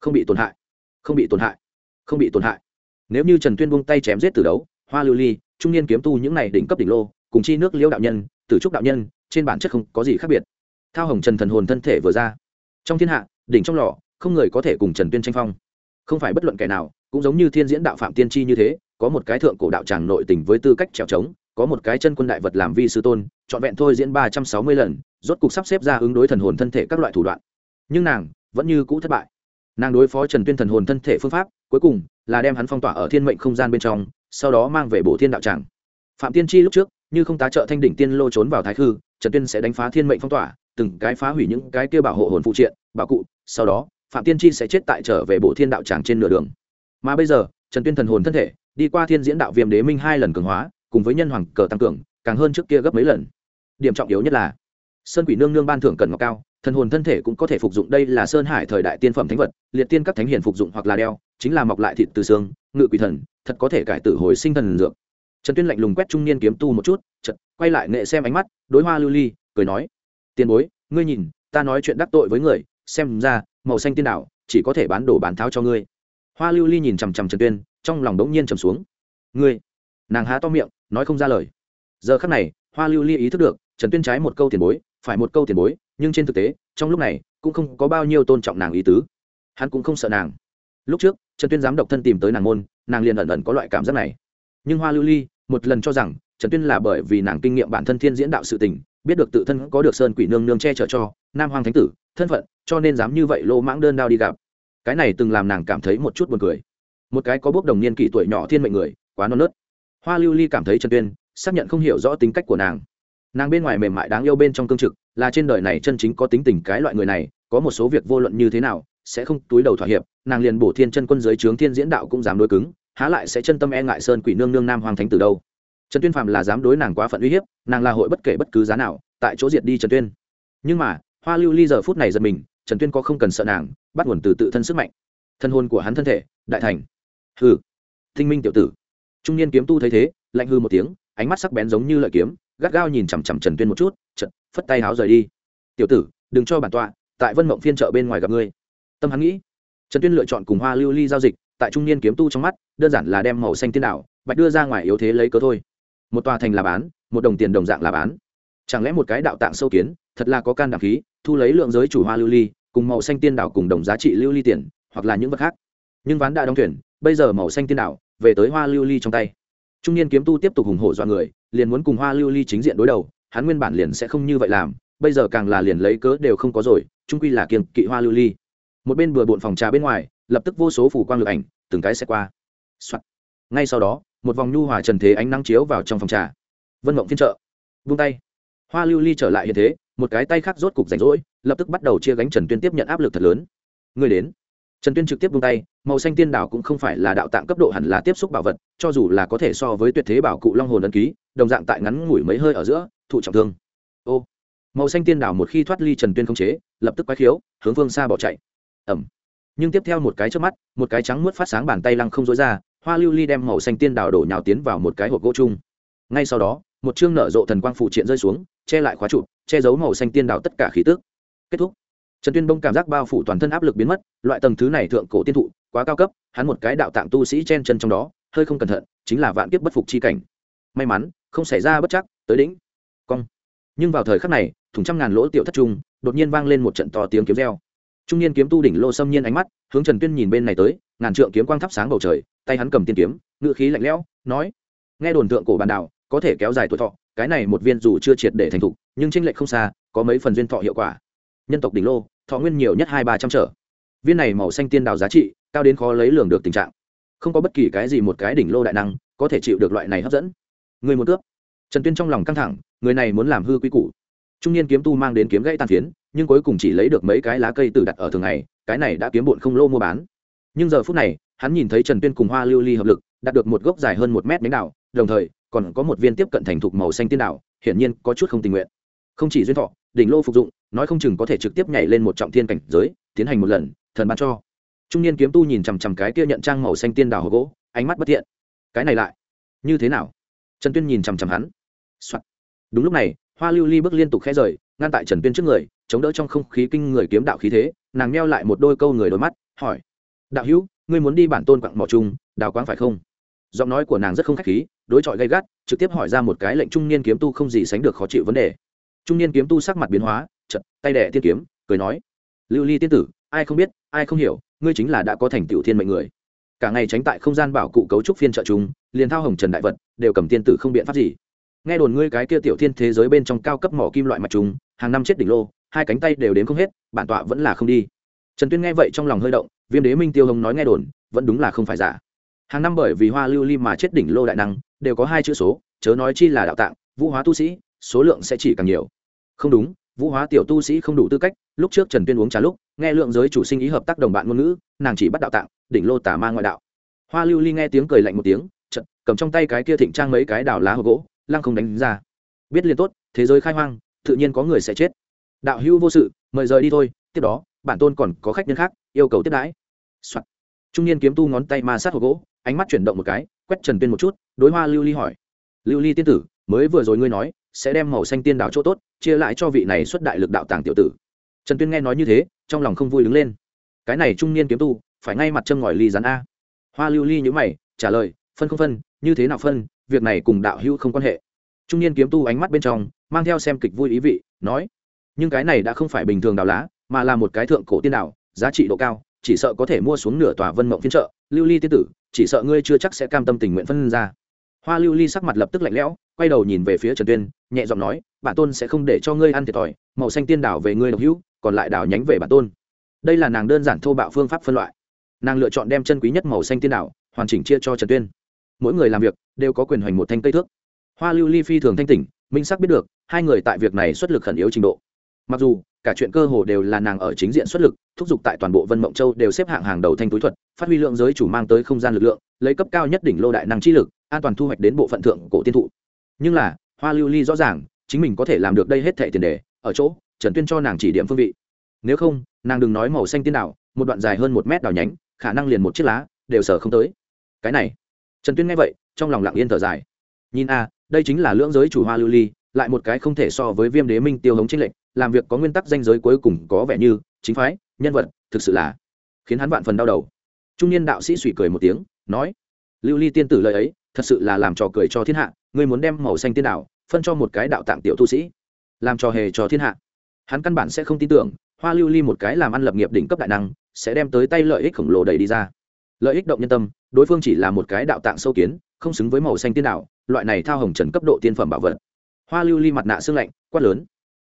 Không bị tổn hại. Không bị tổn hại. Không bị tổn hại. Nếu như trần tuyên buông tay chém giết từ đấu, hoa lưu ly, trung niên kiếm tu những này đỉnh cấp đỉnh lô, cùng chi nước liễu đạo nhân, tử trúc đạo nhân, trên bản chất không có gì khác biệt. Thao hồng trần thần hồn thân thể vừa ra. Trong thiên hạ, đỉnh trong lò, không người có thể cùng trần tuyên tranh phong. Không phải bất luận kẻ nào, cũng giống như thiên diễn đạo phạm tiên tri như thế có một cái thượng cổ đạo tràng nội tình với tư cách trèo trống, có một cái chân quân đại vật làm vi sư tôn, trọn vẹn thôi diễn ba trăm sáu mươi lần, rốt cục sắp xếp ra ứng đối thần hồn thân thể các loại thủ đoạn. Nhưng nàng vẫn như cũ thất bại. Nàng đối phó trần tuyên thần hồn thân thể phương pháp, cuối cùng là đem hắn phong tỏa ở thiên mệnh không gian bên trong, sau đó mang về bộ thiên đạo tràng. Phạm tiên tri lúc trước, như không tá trợ thanh đỉnh tiên lô trốn vào thái khư, trần tuyên sẽ đánh phá thiên mệnh phong tỏa, từng cái phá hủy những cái kia bảo hộ hồn phụ triện, bảo cụ, sau đó, phạm tiên chi sẽ chết tại trở về bộ thiên đạo tràng trên nửa đường. Mà bây giờ, trần tuyên thần hồn thân thể đi qua thiên diễn đạo viêm đế minh hai lần cường hóa, cùng với nhân hoàng cờ tăng cường, càng hơn trước kia gấp mấy lần. Điểm trọng yếu nhất là, sơn quỷ nương nương ban thưởng cần ngọc cao, thần hồn thân thể cũng có thể phục dụng đây là sơn hải thời đại tiên phẩm thánh vật, liệt tiên các thánh hiền phục dụng hoặc là đeo, chính là mọc lại thịt từ xương, ngự quỷ thần, thật có thể cải tử hồi sinh thần dược. Trần tuyên lạnh lùng quét trung niên kiếm tu một chút chật quay lại nghệ xem ánh mắt, đối hoa lưu ly, cười nói, tiền bối, ngươi nhìn, ta nói chuyện đắc tội với người, xem ra, màu xanh tiên đạo, chỉ có thể bán đồ bán tháo cho ngươi. Hoa lưu ly nhìn chằm chằm trần tuyên trong lòng đống nhiên trầm xuống. Ngươi? Nàng há to miệng, nói không ra lời. Giờ khắc này, hoa lưu ly ý thức được, trần tuyên trái một câu tiền bối, phải một câu tiền bối, nhưng trên thực tế, trong lúc này, cũng không có bao nhiêu tôn trọng nàng ý tứ. Hắn cũng không sợ nàng. Lúc trước, trần tuyên dám độc thân tìm tới nàng môn, nàng liền ẩn ẩn có loại cảm giác này. Nhưng hoa lưu ly, một lần cho rằng, trần tuyên là bởi vì nàng kinh nghiệm bản thân thiên diễn đạo sự tình, biết được tự thân có được sơn quỷ nương nương che chở cho, nam hoàng thánh tử, thân phận, cho nên dám như vậy lô mãng đơn đao đi gặp. Cái này từng làm nàng cảm thấy một chút buồn cười một cái có bốc đồng niên kỷ tuổi nhỏ thiên mệnh người, quá non nớt. Hoa lưu ly cảm thấy trần tuyên xác nhận không hiểu rõ tính cách của nàng. Nàng bên ngoài mềm mại đáng yêu bên trong cương trực, là trên đời này chân chính có tính tình cái loại người này, có một số việc vô luận như thế nào, sẽ không túi đầu thỏa hiệp, nàng liền bổ thiên chân quân giới trướng thiên diễn đạo cũng dám đối cứng, há lại sẽ chân tâm e ngại sơn quỷ nương nương nam hoàng thánh từ đâu. Trần tuyên phạm là dám đối nàng quá phận uy hiếp, nàng là hội bất kể bất cứ giá nào, tại chỗ diệt đi trần tuyên. Nhưng mà, hoa lưu ly giờ phút này giật mình, trần tuyên có không cần sợ nàng, bắt nguồn từ tự thân sức mạnh. Thân hôn của hắn thân thể, đại thành hừ, thinh minh tiểu tử. Trung niên kiếm tu thấy thế lạnh hư một tiếng ánh mắt sắc bén giống như lợi kiếm gắt gao nhìn chằm chằm trần tuyên một chút chật phất tay háo rời đi. Tiểu tử đừng cho bản tọa tại vân mộng phiên chợ bên ngoài gặp ngươi. Tâm hắn nghĩ. Trần tuyên lựa chọn cùng hoa lưu ly giao dịch tại trung niên kiếm tu trong mắt đơn giản là đem màu xanh tiên đạo bạch đưa ra ngoài yếu thế lấy cớ thôi. Một tòa thành là bán một đồng tiền đồng dạng là bán. Chẳng lẽ một cái đạo tạng sâu kiến thật là có can đảm khí thu lấy lượng giới chủ hoa lưu ly cùng màu xanh tiên đảo cùng đồng giá trị lưu ly tiền hoặc là những vật khác? Nhưng ván đã đóng thuyền bây giờ màu xanh tiên đảo về tới hoa lưu ly trong tay. Trung niên kiếm tu tiếp tục hùng hổ dọa người, liền muốn cùng hoa lưu ly chính diện đối đầu, hắn nguyên bản liền sẽ không như vậy làm, bây giờ càng là liền lấy cớ đều không có rồi, trung quy là kiềng kỵ hoa lưu ly. Một bên bừa bộn phòng trà bên ngoài, lập tức vô số phủ quang lực ảnh, từng cái sẽ qua、Soạn. ngay sau đó, một vòng nhu hòa trần thế ánh nắng chiếu vào trong phòng trà. Vân mộng phiên trợ vung tay. Hoa lưu ly trở lại hiện thế, một cái tay khác rốt cục rảnh rỗi, lập tức bắt đầu chia gánh trần tuyên tiếp nhận áp lực thật lớn. Người đến trần tuyên trực tiếp vung tay, màu xanh tiên đảo cũng không phải là đạo tạng cấp độ hẳn là tiếp xúc bảo vật, cho dù là có thể so với tuyệt thế bảo cụ long hồn ấn ký, đồng dạng tại ngắn ngủi mấy hơi ở giữa, thụ trọng thương. Ô, màu xanh tiên đảo một khi thoát ly trần tuyên không chế, lập tức quái khiếu, hướng phương xa bỏ chạy. Ẩm. Nhưng tiếp theo một cái trước mắt, một cái trắng muốt phát sáng bàn tay lăng không dối ra, hoa lưu ly đem màu xanh tiên đảo đổ nhào tiến vào một cái hộp gỗ chung. Ngay sau đó, một chương nở rộ thần quang phụ triện rơi xuống, che lại khóa trụ, che giấu màu xanh tiên đảo tất cả khí tức. Kết thúc trần tuyên bông cảm giác bao phủ toàn thân áp lực biến mất, loại tầng thứ này thượng cổ tiên thụ, quá cao cấp, hắn một cái đạo tạng tu sĩ chen chân trong đó, hơi không cẩn thận, chính là vạn kiếp bất phục chi cảnh. May mắn, không xảy ra bất chắc, tới đỉnh. Cong. Nhưng vào thời khắc này thủng trăm ngàn lỗ tiểu thất trung, đột nhiên vang lên một trận to tiếng kiếm reo. Trung niên kiếm tu đỉnh lô xâm nhiên ánh mắt, hướng trần tuyên nhìn bên này tới, ngàn trượng kiếm quang thắp sáng bầu trời, tay hắn cầm tiên kiếm ngự khí lạnh lẽo, nói nghe đồn tượng cổ bàn đảo có thể kéo dài tuổi thọ, cái này một viên dù chưa triệt để thành thục, nhưng tranh lệch không xa, có mấy phần duyên thọ hiệu quả. Nhân tộc đỉnh lô thọ nguyên nhiều nhất hai ba trăm trở. Viên này màu xanh tiên đào giá trị, cao đến khó lấy lường được tình trạng. Không có bất kỳ cái gì một cái đỉnh lô đại năng có thể chịu được loại này hấp dẫn. Người một cướp trần tuyên trong lòng căng thẳng, người này muốn làm hư quy củ. Trung niên kiếm tu mang đến kiếm gãy tàn phiến, nhưng cuối cùng chỉ lấy được mấy cái lá cây từ đặt ở thường ngày, cái này đã kiếm bụn không lô mua bán. Nhưng giờ phút này, hắn nhìn thấy trần tuyên cùng hoa lưu ly hợp lực, đạt được một gốc dài hơn một mét nhánh đạo đồng thời, còn có một viên tiếp cận thành thục màu xanh tiên đạo hiển nhiên có chút không tình nguyện. Không chỉ duyên thọ, đỉnh lô phục dụng nói không chừng có thể trực tiếp nhảy lên một trọng thiên cảnh giới, tiến hành một lần, thần ban cho. Trung niên kiếm tu nhìn chằm chằm cái kia nhận trang màu xanh tiên đào hộp gỗ, ánh mắt bất thiện. Cái này lại, như thế nào? Trần tuyên nhìn chằm chằm hắn、Soạn. đúng lúc này, hoa lưu ly bước liên tục khẽ rời, ngăn tại trần tuyên trước người, chống đỡ trong không khí kinh người kiếm đạo khí thế, nàng neo lại một đôi câu người đôi mắt, hỏi. Đạo hữu, ngươi muốn đi bản tôn quặng mỏ chung đào quáng phải không? Giọng nói của nàng rất không khách khí, đối chọi gay gắt, trực tiếp hỏi ra một cái lệnh trung niên kiếm tu không gì sánh được khó chịu vấn đề. Trung niên kiếm tu sắc mặt biến hóa chật, tay đẻ tiên kiếm, cười nói, lưu ly tiên tử, ai không biết, ai không hiểu, ngươi chính là đã có thành tựu thiên mệnh người. Cả ngày tránh tại không gian bảo cụ cấu trúc phiên trợ chúng, liền thao hồng trần đại vật, đều cầm tiên tử không biện pháp gì. Nghe đồn ngươi cái kia tiểu thiên thế giới bên trong cao cấp mỏ kim loại mạch trùng hàng năm chết đỉnh lô, hai cánh tay đều đến không hết, bản tọa vẫn là không đi. Trần tuyên nghe vậy trong lòng hơi động, viêm đế minh tiêu hồng nói nghe đồn, vẫn đúng là không phải giả. Hàng năm bởi vì hoa lưu ly mà chết đỉnh lô đại năng, đều có hai chữ số, chớ nói chi là đạo tạng, vũ hóa tu sĩ, số lượng sẽ chỉ càng nhiều. Không đúng vũ hóa tiểu tu sĩ không đủ tư cách, lúc trước trần tuyên uống trà lúc, nghe lượng giới chủ sinh ý hợp tác đồng bạn ngôn ngữ, nàng chỉ bắt đạo tạng, đỉnh lô tả ma ngoại đạo. Hoa lưu ly nghe tiếng cười lạnh một tiếng trận cầm trong tay cái kia thịnh trang mấy cái đào lá hộp gỗ, lăng không đánh ra. Biết liền tốt, thế giới khai hoang, tự nhiên có người sẽ chết. Đạo hữu vô sự, mời rời đi thôi, tiếp đó, bản tôn còn có khách nhân khác, yêu cầu tiếp đãi、Soạn. trung niên kiếm tu ngón tay ma sát hộp gỗ, ánh mắt chuyển động một cái, quét trần tuyên một chút, đối hoa lưu ly hỏi. Lưu ly tiên tử mới vừa rồi ngươi nói, sẽ đem màu xanh tiên đào chỗ tốt, chia lại cho vị này xuất đại lực đạo tàng tiểu tử. Trần tuyên nghe nói như thế, trong lòng không vui đứng lên. Cái này trung niên kiếm tu, phải ngay mặt châm ngòi ly rắn a. Hoa lưu ly nhữ mày, trả lời, phân không phân, như thế nào phân, việc này cùng đạo hữu không quan hệ. Trung niên kiếm tu ánh mắt bên trong, mang theo xem kịch vui ý vị, nói, nhưng cái này đã không phải bình thường đào lá, mà là một cái thượng cổ tiên đảo giá trị độ cao, chỉ sợ có thể mua xuống nửa tòa vân mộng phiên trợ lưu ly tiên tử, chỉ sợ ngươi chưa chắc sẽ cam tâm tình nguyện phân ra hoa lưu ly sắc mặt lập tức lạnh lẽo, quay đầu nhìn về phía trần tuyên, nhẹ giọng nói, bản tôn sẽ không để cho ngươi ăn thiệt thòi, màu xanh tiên đảo về ngươi độc hữu, còn lại đảo nhánh về bản tôn. Đây là nàng đơn giản thô bạo phương pháp phân loại. Nàng lựa chọn đem chân quý nhất màu xanh tiên đảo, hoàn chỉnh chia cho trần tuyên. Mỗi người làm việc đều có quyền hoành một thanh cây thước. Hoa lưu ly phi thường thanh tỉnh, minh sắc biết được, hai người tại việc này xuất lực khẩn yếu trình độ. Mặc dù, cả chuyện cơ hồ đều là nàng ở chính diện xuất lực, thúc giục tại toàn bộ vân mộng châu đều xếp hạng hàng đầu thanh túi thuật, phát huy lượng giới chủ mang tới không gian lực lượng, lấy cấp cao nhất đỉnh lô đại năng chi lực an toàn thu hoạch đến bộ phận thượng cổ tiên thụ. Nhưng là, hoa lưu ly rõ ràng, chính mình có thể làm được đây hết thệ tiền đề, ở chỗ, trần tuyên cho nàng chỉ điểm phương vị. Nếu không, nàng đừng nói màu xanh tiên đảo, một đoạn dài hơn một mét đào nhánh, khả năng liền một chiếc lá, đều sở không tới. Cái này, trần tuyên nghe vậy, trong lòng lặng yên thở dài. Nhìn a đây chính là lưỡng giới chủ hoa lưu ly, lại một cái không thể so với viêm đế minh tiêu hống chính lệnh làm việc có nguyên tắc danh giới cuối cùng có vẻ như, chính phái, nhân vật, thực sự là khiến hắn vạn phần đau đầu. Trung niên đạo sĩ suy cười một tiếng, nói, lưu ly tiên tử lời ấy thật sự là làm trò cười cho thiên hạ, ngươi muốn đem màu xanh tiên đạo phân cho một cái đạo tạng tiểu tu sĩ, làm trò hề cho thiên hạ. Hắn căn bản sẽ không tin tưởng, hoa lưu ly một cái làm ăn lập nghiệp đỉnh cấp đại năng, sẽ đem tới tay lợi ích khổng lồ đầy đi ra. Lợi ích động nhân tâm, đối phương chỉ là một cái đạo tạng sâu kiến, không xứng với màu xanh tiên đạo, loại này thao hồng trần cấp độ tiên phẩm bảo vật. Hoa lưu ly mặt nạ xương lạnh, quát lớn.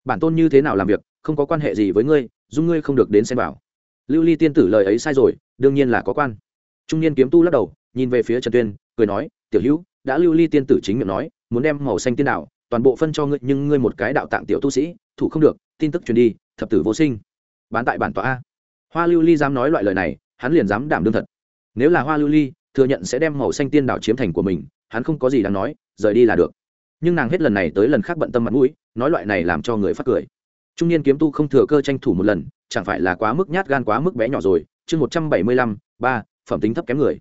Bản tôn như thế nào làm việc, không có quan hệ gì với ngươi dung ngươi không được đến xem bảo. Lưu ly tiên tử lời ấy sai rồi, đương nhiên là có quan. Trung niên kiếm tu lắc đầu, nhìn về phía trần tuyên, cười nói tiểu hữu, đã lưu ly tiên tử chính miệng nói, muốn đem màu xanh tiên đạo toàn bộ phân cho ngươi, nhưng ngươi một cái đạo tạng tiểu tu sĩ, thủ không được, tin tức truyền đi, thập tử vô sinh. Bán tại bản tọa a. Hoa lưu ly dám nói loại lời này, hắn liền dám đảm đương thật. Nếu là hoa lưu ly, thừa nhận sẽ đem màu xanh tiên đảo chiếm thành của mình, hắn không có gì đáng nói, rời đi là được. Nhưng nàng hết lần này tới lần khác bận tâm mặt mũi, nói loại này làm cho người phát cười. Trung niên kiếm tu không thừa cơ tranh thủ một lần, chẳng phải là quá mức nhát gan quá mức bé nhỏ rồi. Chương một trăm bảy mươi lăm, ba, phẩm tính thấp kém người.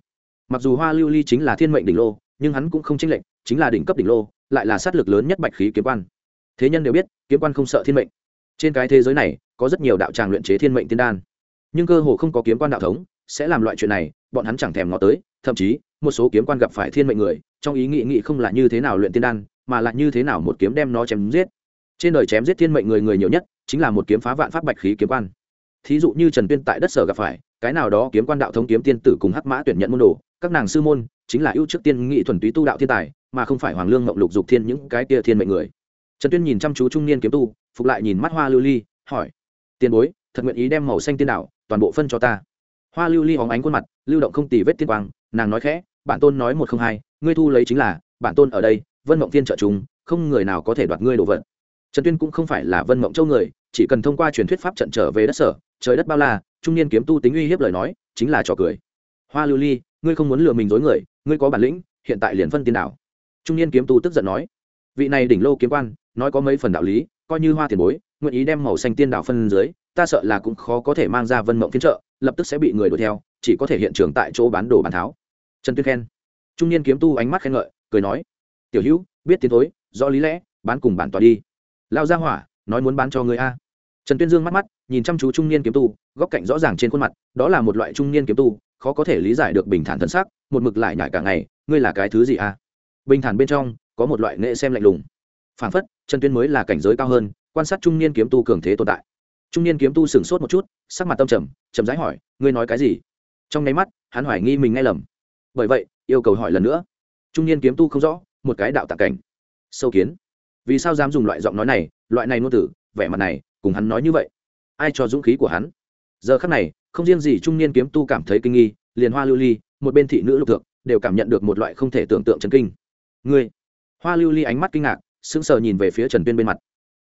Mặc dù hoa lưu ly chính là thiên mệnh đỉnh lô nhưng hắn cũng không chênh lệnh chính là đỉnh cấp đỉnh lô, lại là sát lực lớn nhất bạch khí kiếm quan. Thế nhân đều biết, kiếm quan không sợ thiên mệnh. Trên cái thế giới này, có rất nhiều đạo tràng luyện chế thiên mệnh tiên đan. Nhưng cơ hồ không có kiếm quan đạo thống sẽ làm loại chuyện này, bọn hắn chẳng thèm ngó tới, thậm chí, một số kiếm quan gặp phải thiên mệnh người, trong ý nghĩ nghĩ không là như thế nào luyện tiên đan, mà là như thế nào một kiếm đem nó chém giết. Trên đời chém giết thiên mệnh người người nhiều nhất, chính là một kiếm phá vạn pháp bạch khí kiếm quan. Thí dụ như trần tuyên tại đất sở gặp phải, cái nào đó kiếm quan đạo thống kiếm tiên tử cùng hắc mã tuyển nhận môn đồ các nàng sư môn chính là ưu trước tiên nghị thuần túy tu đạo thiên tài, mà không phải hoàng lương ngậm lục dục thiên những cái kia thiên mệnh người. Trần tuyên nhìn chăm chú trung niên kiếm tu, phục lại nhìn mắt hoa lưu ly, hỏi, tiền bối, thật nguyện ý đem màu xanh tiên đạo toàn bộ phân cho ta? Hoa lưu ly hóng ánh khuôn mặt, lưu động không tì vết tiên quang, nàng nói khẽ, bản tôn nói một không hai, ngươi thu lấy chính là, bản tôn ở đây, vân mộng tiên trợ chúng, không người nào có thể đoạt ngươi đồ vật. Trần tuyên cũng không phải là vân mộng châu người, chỉ cần thông qua truyền thuyết pháp trận trở về đất sở, trời đất bao la, trung niên kiếm tu tính uy hiếp lời nói, chính là trò cười. Hoa lưu ly ngươi không muốn lừa mình dối người, ngươi có bản lĩnh, hiện tại liền phân tiên đảo trung niên kiếm tu tức giận nói. Vị này đỉnh lô kiếm quan, nói có mấy phần đạo lý, coi như hoa tiền bối, nguyện ý đem màu xanh tiên đảo phân dưới, ta sợ là cũng khó có thể mang ra vân mộng phiên trợ, lập tức sẽ bị người đuổi theo, chỉ có thể hiện trường tại chỗ bán đồ bán tháo. Trần tuyên khen. Trung niên kiếm tu ánh mắt khen ngợi, cười nói. Tiểu hữu, biết tiến thối do lý lẽ, bán cùng bản tòa đi. Lao ra hỏa, nói muốn bán cho người a. Trần tuyên dương mắt mắt, nhìn chăm chú trung niên kiếm tu, góc cạnh rõ ràng trên khuôn mặt, đó là một loại trung niên kiếm tu khó có thể lý giải được bình thản thân sắc, một mực lại nhải cả ngày, ngươi là cái thứ gì à? bình thản bên trong, có một loại nghệ xem lạnh lùng. Phản phất trần tuyên mới là cảnh giới cao hơn, quan sát trung niên kiếm tu cường thế tồn tại. Trung niên kiếm tu sửng sốt một chút, sắc mặt tâm trầm, chậm rãi hỏi, ngươi nói cái gì? Trong nháy mắt, hắn hoài nghi mình nghe lầm. Bởi vậy, yêu cầu hỏi lần nữa. Trung niên kiếm tu không rõ, một cái đạo tạc cảnh. Sâu kiến. Vì sao dám dùng loại giọng nói này, loại này ngôn tử vẻ mặt này, cùng hắn nói như vậy? Ai cho dũng khí của hắn? Giờ khắc này không riêng gì trung niên kiếm tu cảm thấy kinh nghi, liền hoa lưu ly, một bên thị nữ lục thượng, đều cảm nhận được một loại không thể tưởng tượng chấn kinh. Ngươi? Hoa lưu ly ánh mắt kinh ngạc, sững sờ nhìn về phía trần tuyên bên mặt.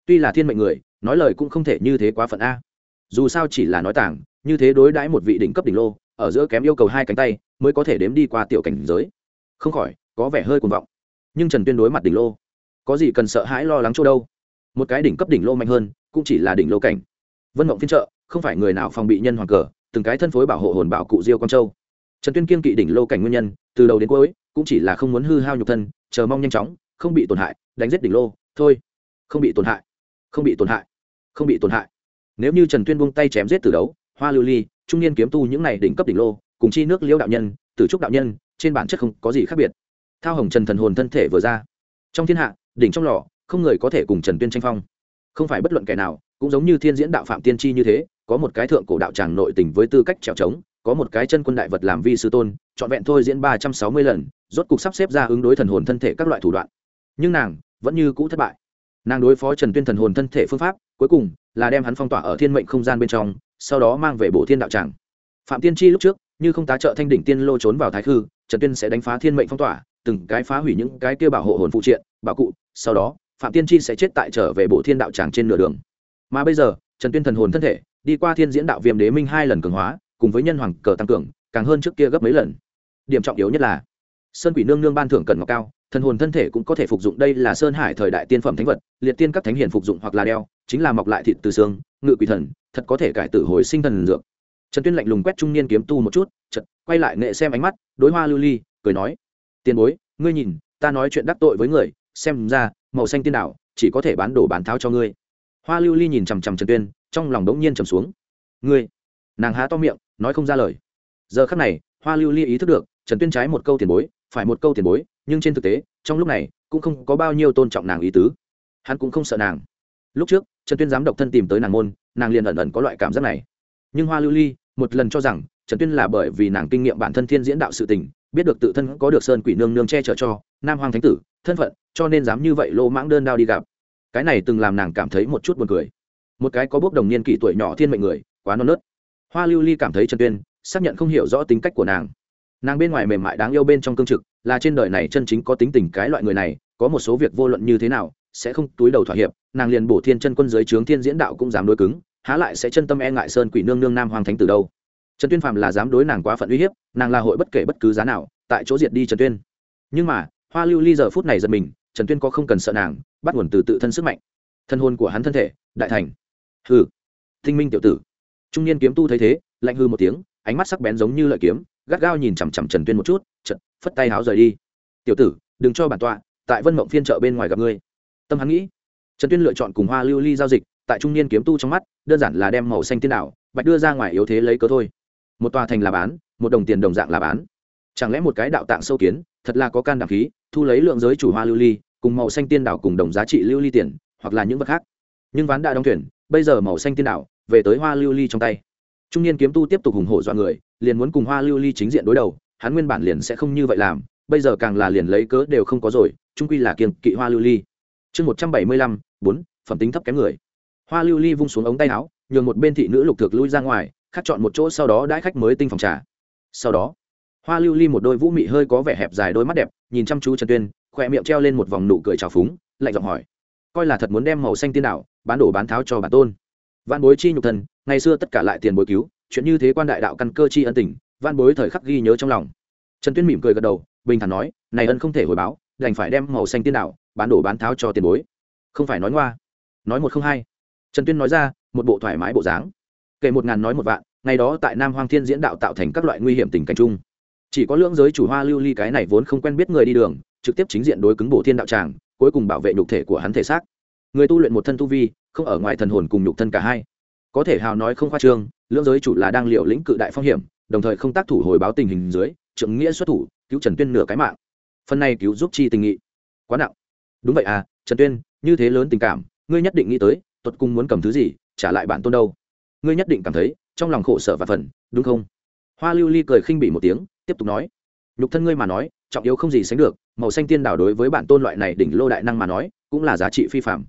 Tuy là thiên mệnh người, nói lời cũng không thể như thế quá phận a. Dù sao chỉ là nói tảng, như thế đối đãi một vị đỉnh cấp đỉnh lô, ở giữa kém yêu cầu hai cánh tay, mới có thể đếm đi qua tiểu cảnh giới. Không khỏi, có vẻ hơi cuồng vọng. Nhưng trần tuyên đối mặt đỉnh lô, có gì cần sợ hãi lo lắng chỗ đâu? Một cái đỉnh cấp đỉnh lô mạnh hơn, cũng chỉ là đỉnh lô cảnh. Vân mộng phiên trợ không phải người nào phòng bị nhân hoàng cờ từng cái thân phối bảo hộ hồn bảo cụ diêu quang châu. Trần tuyên kiên kỵ đỉnh lô cảnh nguyên nhân, từ đầu đến cuối, cũng chỉ là không muốn hư hao nhục thân, chờ mong nhanh chóng, không bị tổn hại, đánh giết đỉnh lô, thôi. Không bị tổn hại, không bị tổn hại, không bị tổn hại. Nếu như trần tuyên buông tay chém giết từ đấu, hoa lưu ly, trung niên kiếm tu những này đỉnh cấp đỉnh lô, cùng chi nước liễu đạo nhân, tử trúc đạo nhân, trên bản chất không có gì khác biệt. Thao hồng trần thần hồn thân thể vừa ra, trong thiên hạ, đỉnh trong lò, không người có thể cùng trần tuyên tranh phong. Không phải bất luận kẻ nào, cũng giống như thiên diễn đạo phạm tiên tri như thế có một cái thượng cổ đạo tràng nội tình với tư cách trèo trống, có một cái chân quân đại vật làm vi sư tôn, trọn vẹn thôi diễn ba trăm sáu mươi lần, rốt cục sắp xếp ra ứng đối thần hồn thân thể các loại thủ đoạn. Nhưng nàng vẫn như cũ thất bại. Nàng đối phó trần tuyên thần hồn thân thể phương pháp, cuối cùng là đem hắn phong tỏa ở thiên mệnh không gian bên trong, sau đó mang về bộ thiên đạo tràng. Phạm tiên tri lúc trước, như không tá trợ thanh đỉnh tiên lô trốn vào thái khư, trần tuyên sẽ đánh phá thiên mệnh phong tỏa, từng cái phá hủy những cái kia bảo hộ hồn phụ triện, bảo cụ, sau đó, phạm tiên tri sẽ chết tại trở về bộ thiên đạo tràng trên nửa đường. Mà bây giờ, trần tuyên thần hồn thân thể đi qua thiên diễn đạo viêm đế minh hai lần cường hóa, cùng với nhân hoàng cờ tăng cường, càng hơn trước kia gấp mấy lần. Điểm trọng yếu nhất là, sơn quỷ nương nương ban thưởng cần ngọc cao, thần hồn thân thể cũng có thể phục dụng đây là sơn hải thời đại tiên phẩm thánh vật, liệt tiên các thánh hiền phục dụng hoặc là đeo, chính là mọc lại thịt từ xương, ngự quỷ thần, thật có thể cải tử hồi sinh thần dược. Trần tuyên lạnh lùng quét trung niên kiếm tu một chút chật quay lại nghệ xem ánh mắt, đối hoa lưu ly, cười nói, tiền bối, ngươi nhìn, ta nói chuyện đắc tội với người, xem ra, màu xanh tiên đạo, chỉ có thể bán đồ bán tháo cho ngươi hoa lưu ly nhìn chằm chằm trần tuyên, trong lòng đống nhiên trầm xuống. Ngươi? Nàng há to miệng, nói không ra lời. Giờ khắc này, hoa lưu ly ý thức được, trần tuyên trái một câu tiền bối, phải một câu tiền bối, nhưng trên thực tế, trong lúc này, cũng không có bao nhiêu tôn trọng nàng ý tứ. Hắn cũng không sợ nàng. Lúc trước, trần tuyên dám độc thân tìm tới nàng môn, nàng liền ẩn ẩn có loại cảm giác này. Nhưng hoa lưu ly, một lần cho rằng, trần tuyên là bởi vì nàng kinh nghiệm bản thân thiên diễn đạo sự tình, biết được tự thân có được sơn quỷ nương nương che chở cho, nam hoàng thánh tử, thân phận, cho nên dám như vậy lô mãng đơn đao đi gặp cái này từng làm nàng cảm thấy một chút buồn cười. Một cái có bốc đồng niên kỷ tuổi nhỏ thiên mệnh người, quá non nớt. Hoa lưu ly cảm thấy trần tuyên, xác nhận không hiểu rõ tính cách của nàng. Nàng bên ngoài mềm mại đáng yêu bên trong cương trực, là trên đời này chân chính có tính tình cái loại người này, có một số việc vô luận như thế nào, sẽ không túi đầu thỏa hiệp, nàng liền bổ thiên chân quân giới trướng thiên diễn đạo cũng dám đối cứng, há lại sẽ chân tâm e ngại sơn quỷ nương nương nam hoàng thánh từ đâu. Trần tuyên phạm là dám đối nàng quá phận uy hiếp, nàng là hội bất kể bất cứ giá nào, tại chỗ diệt đi trần tuyên. Nhưng mà, hoa lưu ly giờ phút này giật mình trần tuyên có không cần sợ nàng bắt nguồn từ tự thân sức mạnh. Thân hôn của hắn thân thể, đại thành. Hừ. Thinh minh tiểu tử. Trung niên kiếm tu thấy thế, lạnh hư một tiếng, ánh mắt sắc bén giống như lợi kiếm, gắt gao nhìn chằm chằm trần tuyên một chút chật phất tay háo rời đi. Tiểu tử, đừng cho bản tọa tại vân mộng phiên chợ bên ngoài gặp ngươi. Tâm hắn nghĩ. Trần tuyên lựa chọn cùng hoa lưu ly giao dịch, tại trung niên kiếm tu trong mắt, đơn giản là đem màu xanh tiên đạo, bạch đưa ra ngoài yếu thế lấy cớ thôi. Một tòa thành là bán, một đồng tiền đồng dạng là bán. Chẳng lẽ một cái đạo tạng sâu kiến, thật là có can đảm khí, thu lấy lượng giới chủ hoa lưu ly cùng màu xanh tiên đảo cùng đồng giá trị lưu ly tiền, hoặc là những vật khác. Nhưng ván đã đóng thuyền, bây giờ màu xanh tiên đảo, về tới hoa lưu ly trong tay. Trung niên kiếm tu tiếp tục hùng hổ dọa người, liền muốn cùng hoa lưu ly chính diện đối đầu, hắn nguyên bản liền sẽ không như vậy làm, bây giờ càng là liền lấy cớ đều không có rồi, trung quy là kiềng kỵ hoa lưu ly. Chương một trăm bảy mươi lăm, bốn, phẩm tính thấp kém người. Hoa lưu ly vung xuống ống tay áo, nhường một bên thị nữ lục thực lui ra ngoài, khắc chọn một chỗ sau đó đãi khách mới tinh phòng trà. Sau đó, hoa lưu ly một đôi vũ mị hơi có vẻ hẹp dài đôi mắt đẹp, nhìn chăm chú trần tuyên khỏe miệng treo lên một vòng nụ cười trào phúng, lạnh giọng hỏi, coi là thật muốn đem màu xanh tiên đạo bán đổ bán tháo cho bản tôn. Văn bối chi nhục thần ngày xưa tất cả lại tiền bối cứu, chuyện như thế quan đại đạo căn cơ chi ân tình văn bối thời khắc ghi nhớ trong lòng. Trần tuyên mỉm cười gật đầu, bình thản nói, này ân không thể hồi báo, đành phải đem màu xanh tiên đạo bán đổ bán tháo cho tiền bối. Không phải nói ngoa, nói một không hai. Trần tuyên nói ra, một bộ thoải mái bộ dáng. Kể một ngàn nói một vạn, ngày đó tại nam hoang thiên diễn đạo tạo thành các loại nguy hiểm tình cảnh chung. Chỉ có lưỡng giới chủ hoa lưu ly cái này vốn không quen biết người đi đường trực tiếp chính diện đối cứng bổ thiên đạo tràng, cuối cùng bảo vệ nhục thể của hắn thể xác. Người tu luyện một thân tu vi, không ở ngoài thần hồn cùng nhục thân cả hai. Có thể hào nói không khoa trương, lưỡng giới chủ là đang liệu lĩnh cự đại phong hiểm, đồng thời không tác thủ hồi báo tình hình dưới trượng nghĩa xuất thủ, cứu trần tuyên nửa cái mạng. Phần này cứu giúp chi tình nghị. Quá nặng. Đúng vậy à trần tuyên, như thế lớn tình cảm, ngươi nhất định nghĩ tới tuật cung muốn cầm thứ gì, trả lại bản tôn đâu. Ngươi nhất định cảm thấy, trong lòng khổ sở và phần, đúng không? Hoa lưu ly cười khinh bỉ một tiếng, tiếp tục nói. Nhục thân ngươi mà nói, trọng yếu không gì sánh được màu xanh tiên đảo đối với bản tôn loại này đỉnh lô đại năng mà nói, cũng là giá trị phi phạm.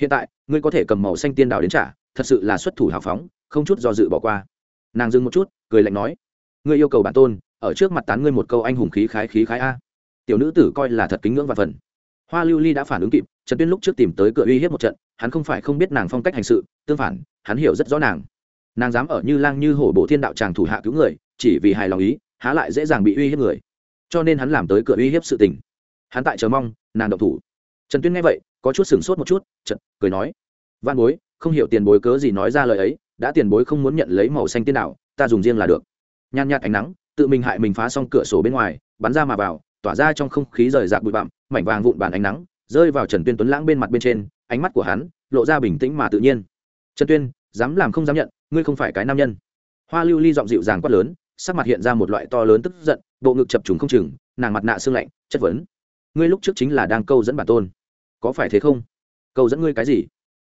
Hiện tại, ngươi có thể cầm màu xanh tiên đảo đến trả, thật sự là xuất thủ hào phóng, không chút do dự bỏ qua. Nàng dừng một chút, cười lạnh nói, ngươi yêu cầu bản tôn, ở trước mặt tán ngươi một câu anh hùng khí khái khí khái a. Tiểu nữ tử coi là thật kính ngưỡng và phần. Hoa lưu ly đã phản ứng kịp, trần tuyên lúc trước tìm tới cửa uy hiếp một trận, hắn không phải không biết nàng phong cách hành sự, tương phản, hắn hiểu rất rõ nàng. Nàng dám ở như lang như hổ bộ thiên đạo tràng thủ hạ cứu người, chỉ vì hài lòng ý, há lại dễ dàng bị uy hiếp người cho nên hắn làm tới cửa uy hiếp sự tình. Hắn tại chờ mong, nàng động thủ. Trần tuyên nghe vậy, có chút sửng sốt một chút trận cười nói, văn bối, không hiểu tiền bối cớ gì nói ra lời ấy, đã tiền bối không muốn nhận lấy màu xanh tiên đạo, ta dùng riêng là được. Nhàn nhạt ánh nắng, tự mình hại mình phá xong cửa sổ bên ngoài, bắn ra mà vào, tỏa ra trong không khí rời rạc bụi bặm, mảnh vàng vụn bàn ánh nắng, rơi vào trần tuyên tuấn lãng bên mặt bên trên, ánh mắt của hắn lộ ra bình tĩnh mà tự nhiên. Trần tuyên, dám làm không dám nhận, ngươi không phải cái nam nhân. Hoa lưu ly giọng dịu dàng quát lớn, sắc mặt hiện ra một loại to lớn tức giận bộ ngực chập trùng không chừng, nàng mặt nạ xương lạnh, chất vấn. Ngươi lúc trước chính là đang câu dẫn bản tôn. Có phải thế không? Câu dẫn ngươi cái gì?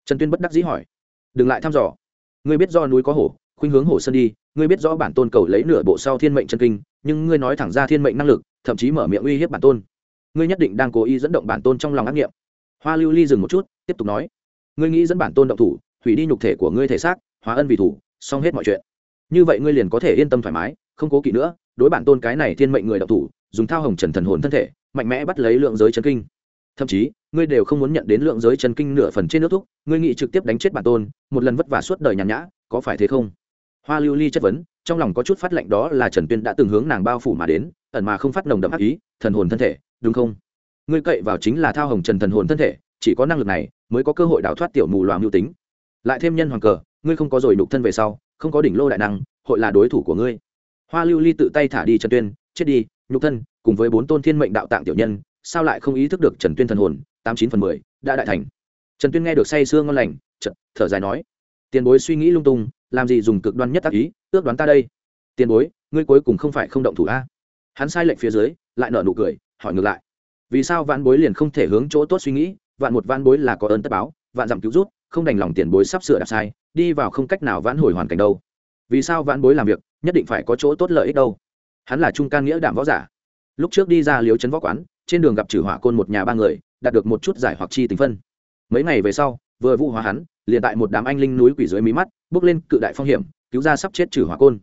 Trần tuyên bất đắc dĩ hỏi. Đừng lại thăm dò. Ngươi biết do núi có hổ, khuynh hướng hổ sơn đi, ngươi biết rõ bản tôn cầu lấy nửa bộ sau thiên mệnh chân kinh, nhưng ngươi nói thẳng ra thiên mệnh năng lực, thậm chí mở miệng uy hiếp bản tôn. Ngươi nhất định đang cố ý dẫn động bản tôn trong lòng ác nghiệm. Hoa lưu ly dừng một chút, tiếp tục nói. Ngươi nghĩ dẫn bản tôn động thủ, hủy đi nhục thể của ngươi thể xác, hóa ân vì thủ, xong hết mọi chuyện. Như vậy ngươi liền có thể yên tâm thoải mái, không cố kỵ nữa đối bản tôn cái này thiên mệnh người đạo thủ, dùng thao hồng trần thần hồn thân thể, mạnh mẽ bắt lấy lượng giới chân kinh. Thậm chí, ngươi đều không muốn nhận đến lượng giới chân kinh nửa phần trên nước thúc, ngươi nghĩ trực tiếp đánh chết bản tôn, một lần vất vả suốt đời nhàn nhã, có phải thế không? Hoa lưu ly chất vấn, trong lòng có chút phát lệnh đó là trần tuyên đã từng hướng nàng bao phủ mà đến, ẩn mà không phát nồng đậm ác ý, thần hồn thân thể, đúng không? Ngươi cậy vào chính là thao hồng trần thần hồn thân thể, chỉ có năng lực này mới có cơ hội đào thoát tiểu mù loà mưu tính. Lại thêm nhân hoàng cờ, ngươi không có rồi đục thân về sau, không có đỉnh lô đại năng, hội là đối thủ của ngươi hoa lưu ly tự tay thả đi trần tuyên, chết đi, nhục thân, cùng với bốn tôn thiên mệnh đạo tạng tiểu nhân, sao lại không ý thức được trần tuyên thần hồn? Tám chín phần mười, đã đại thành. Trần tuyên nghe được say sương ngon lành chật thở dài nói, tiền bối suy nghĩ lung tung, làm gì dùng cực đoan nhất tác ý, ước đoán ta đây? Tiền bối, ngươi cuối cùng không phải không động thủ a? Hắn sai lệnh phía dưới, lại nở nụ cười, hỏi ngược lại, vì sao vạn bối liền không thể hướng chỗ tốt suy nghĩ? Vạn một vạn bối là có ơn tất báo, vạn dặm cứu rút, không đành lòng tiền bối sắp sửa đạp sai, đi vào không cách nào vãn hồi hoàn cảnh đâu vì sao vãn bối làm việc, nhất định phải có chỗ tốt lợi ích đâu. Hắn là trung can nghĩa đảm võ giả. Lúc trước đi ra liếu trấn võ quán, trên đường gặp trừ hỏa côn một nhà ba người, đạt được một chút giải hoặc chi tình phân. Mấy ngày về sau, vừa vũ hóa hắn, liền tại một đám anh linh núi quỷ dưới mí mắt, bước lên cự đại phong hiểm, cứu ra sắp chết trừ hỏa côn.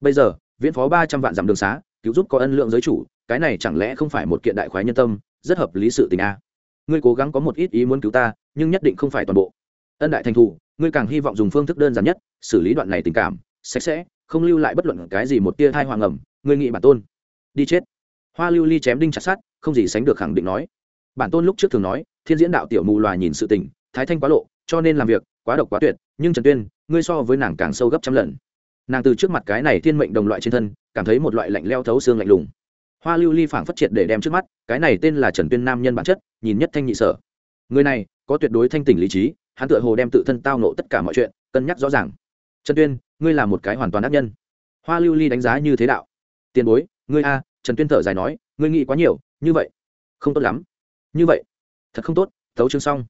Bây giờ, viễn phó ba trăm vạn dặm đường xá, cứu giúp có ân lượng giới chủ, cái này chẳng lẽ không phải một kiện đại khoái nhân tâm, rất hợp lý sự tình a. Ngươi cố gắng có một ít ý muốn cứu ta, nhưng nhất định không phải toàn bộ. Ân đại thành thù ngươi càng hy vọng dùng phương thức đơn giản nhất, xử lý đoạn này tình cảm sạch sẽ, không lưu lại bất luận cái gì một tia thai hoàng ẩm, ngươi nghĩ bản tôn, đi chết. Hoa lưu ly chém đinh chặt sát không gì sánh được khẳng định nói. Bản tôn lúc trước thường nói, thiên diễn đạo tiểu mù loà nhìn sự tình, thái thanh quá lộ, cho nên làm việc, quá độc quá tuyệt, nhưng trần tuyên, ngươi so với nàng càng sâu gấp trăm lần. Nàng từ trước mặt cái này thiên mệnh đồng loại trên thân, cảm thấy một loại lạnh leo thấu xương lạnh lùng. Hoa lưu ly phảng phất triệt để đem trước mắt, cái này tên là trần tuyên nam nhân bản chất, nhìn nhất thanh nhị sở. Người này, có tuyệt đối thanh tỉnh lý trí, hắn tựa hồ đem tự thân tao nộ tất cả mọi chuyện, cân nhắc rõ ràng. Trần tuyên ngươi là một cái hoàn toàn ác nhân. Hoa lưu ly đánh giá như thế đạo. Tiền bối, ngươi a, trần tuyên thở dài nói, ngươi nghĩ quá nhiều, như vậy. Không tốt lắm. Như vậy. Thật không tốt, thấu chương xong.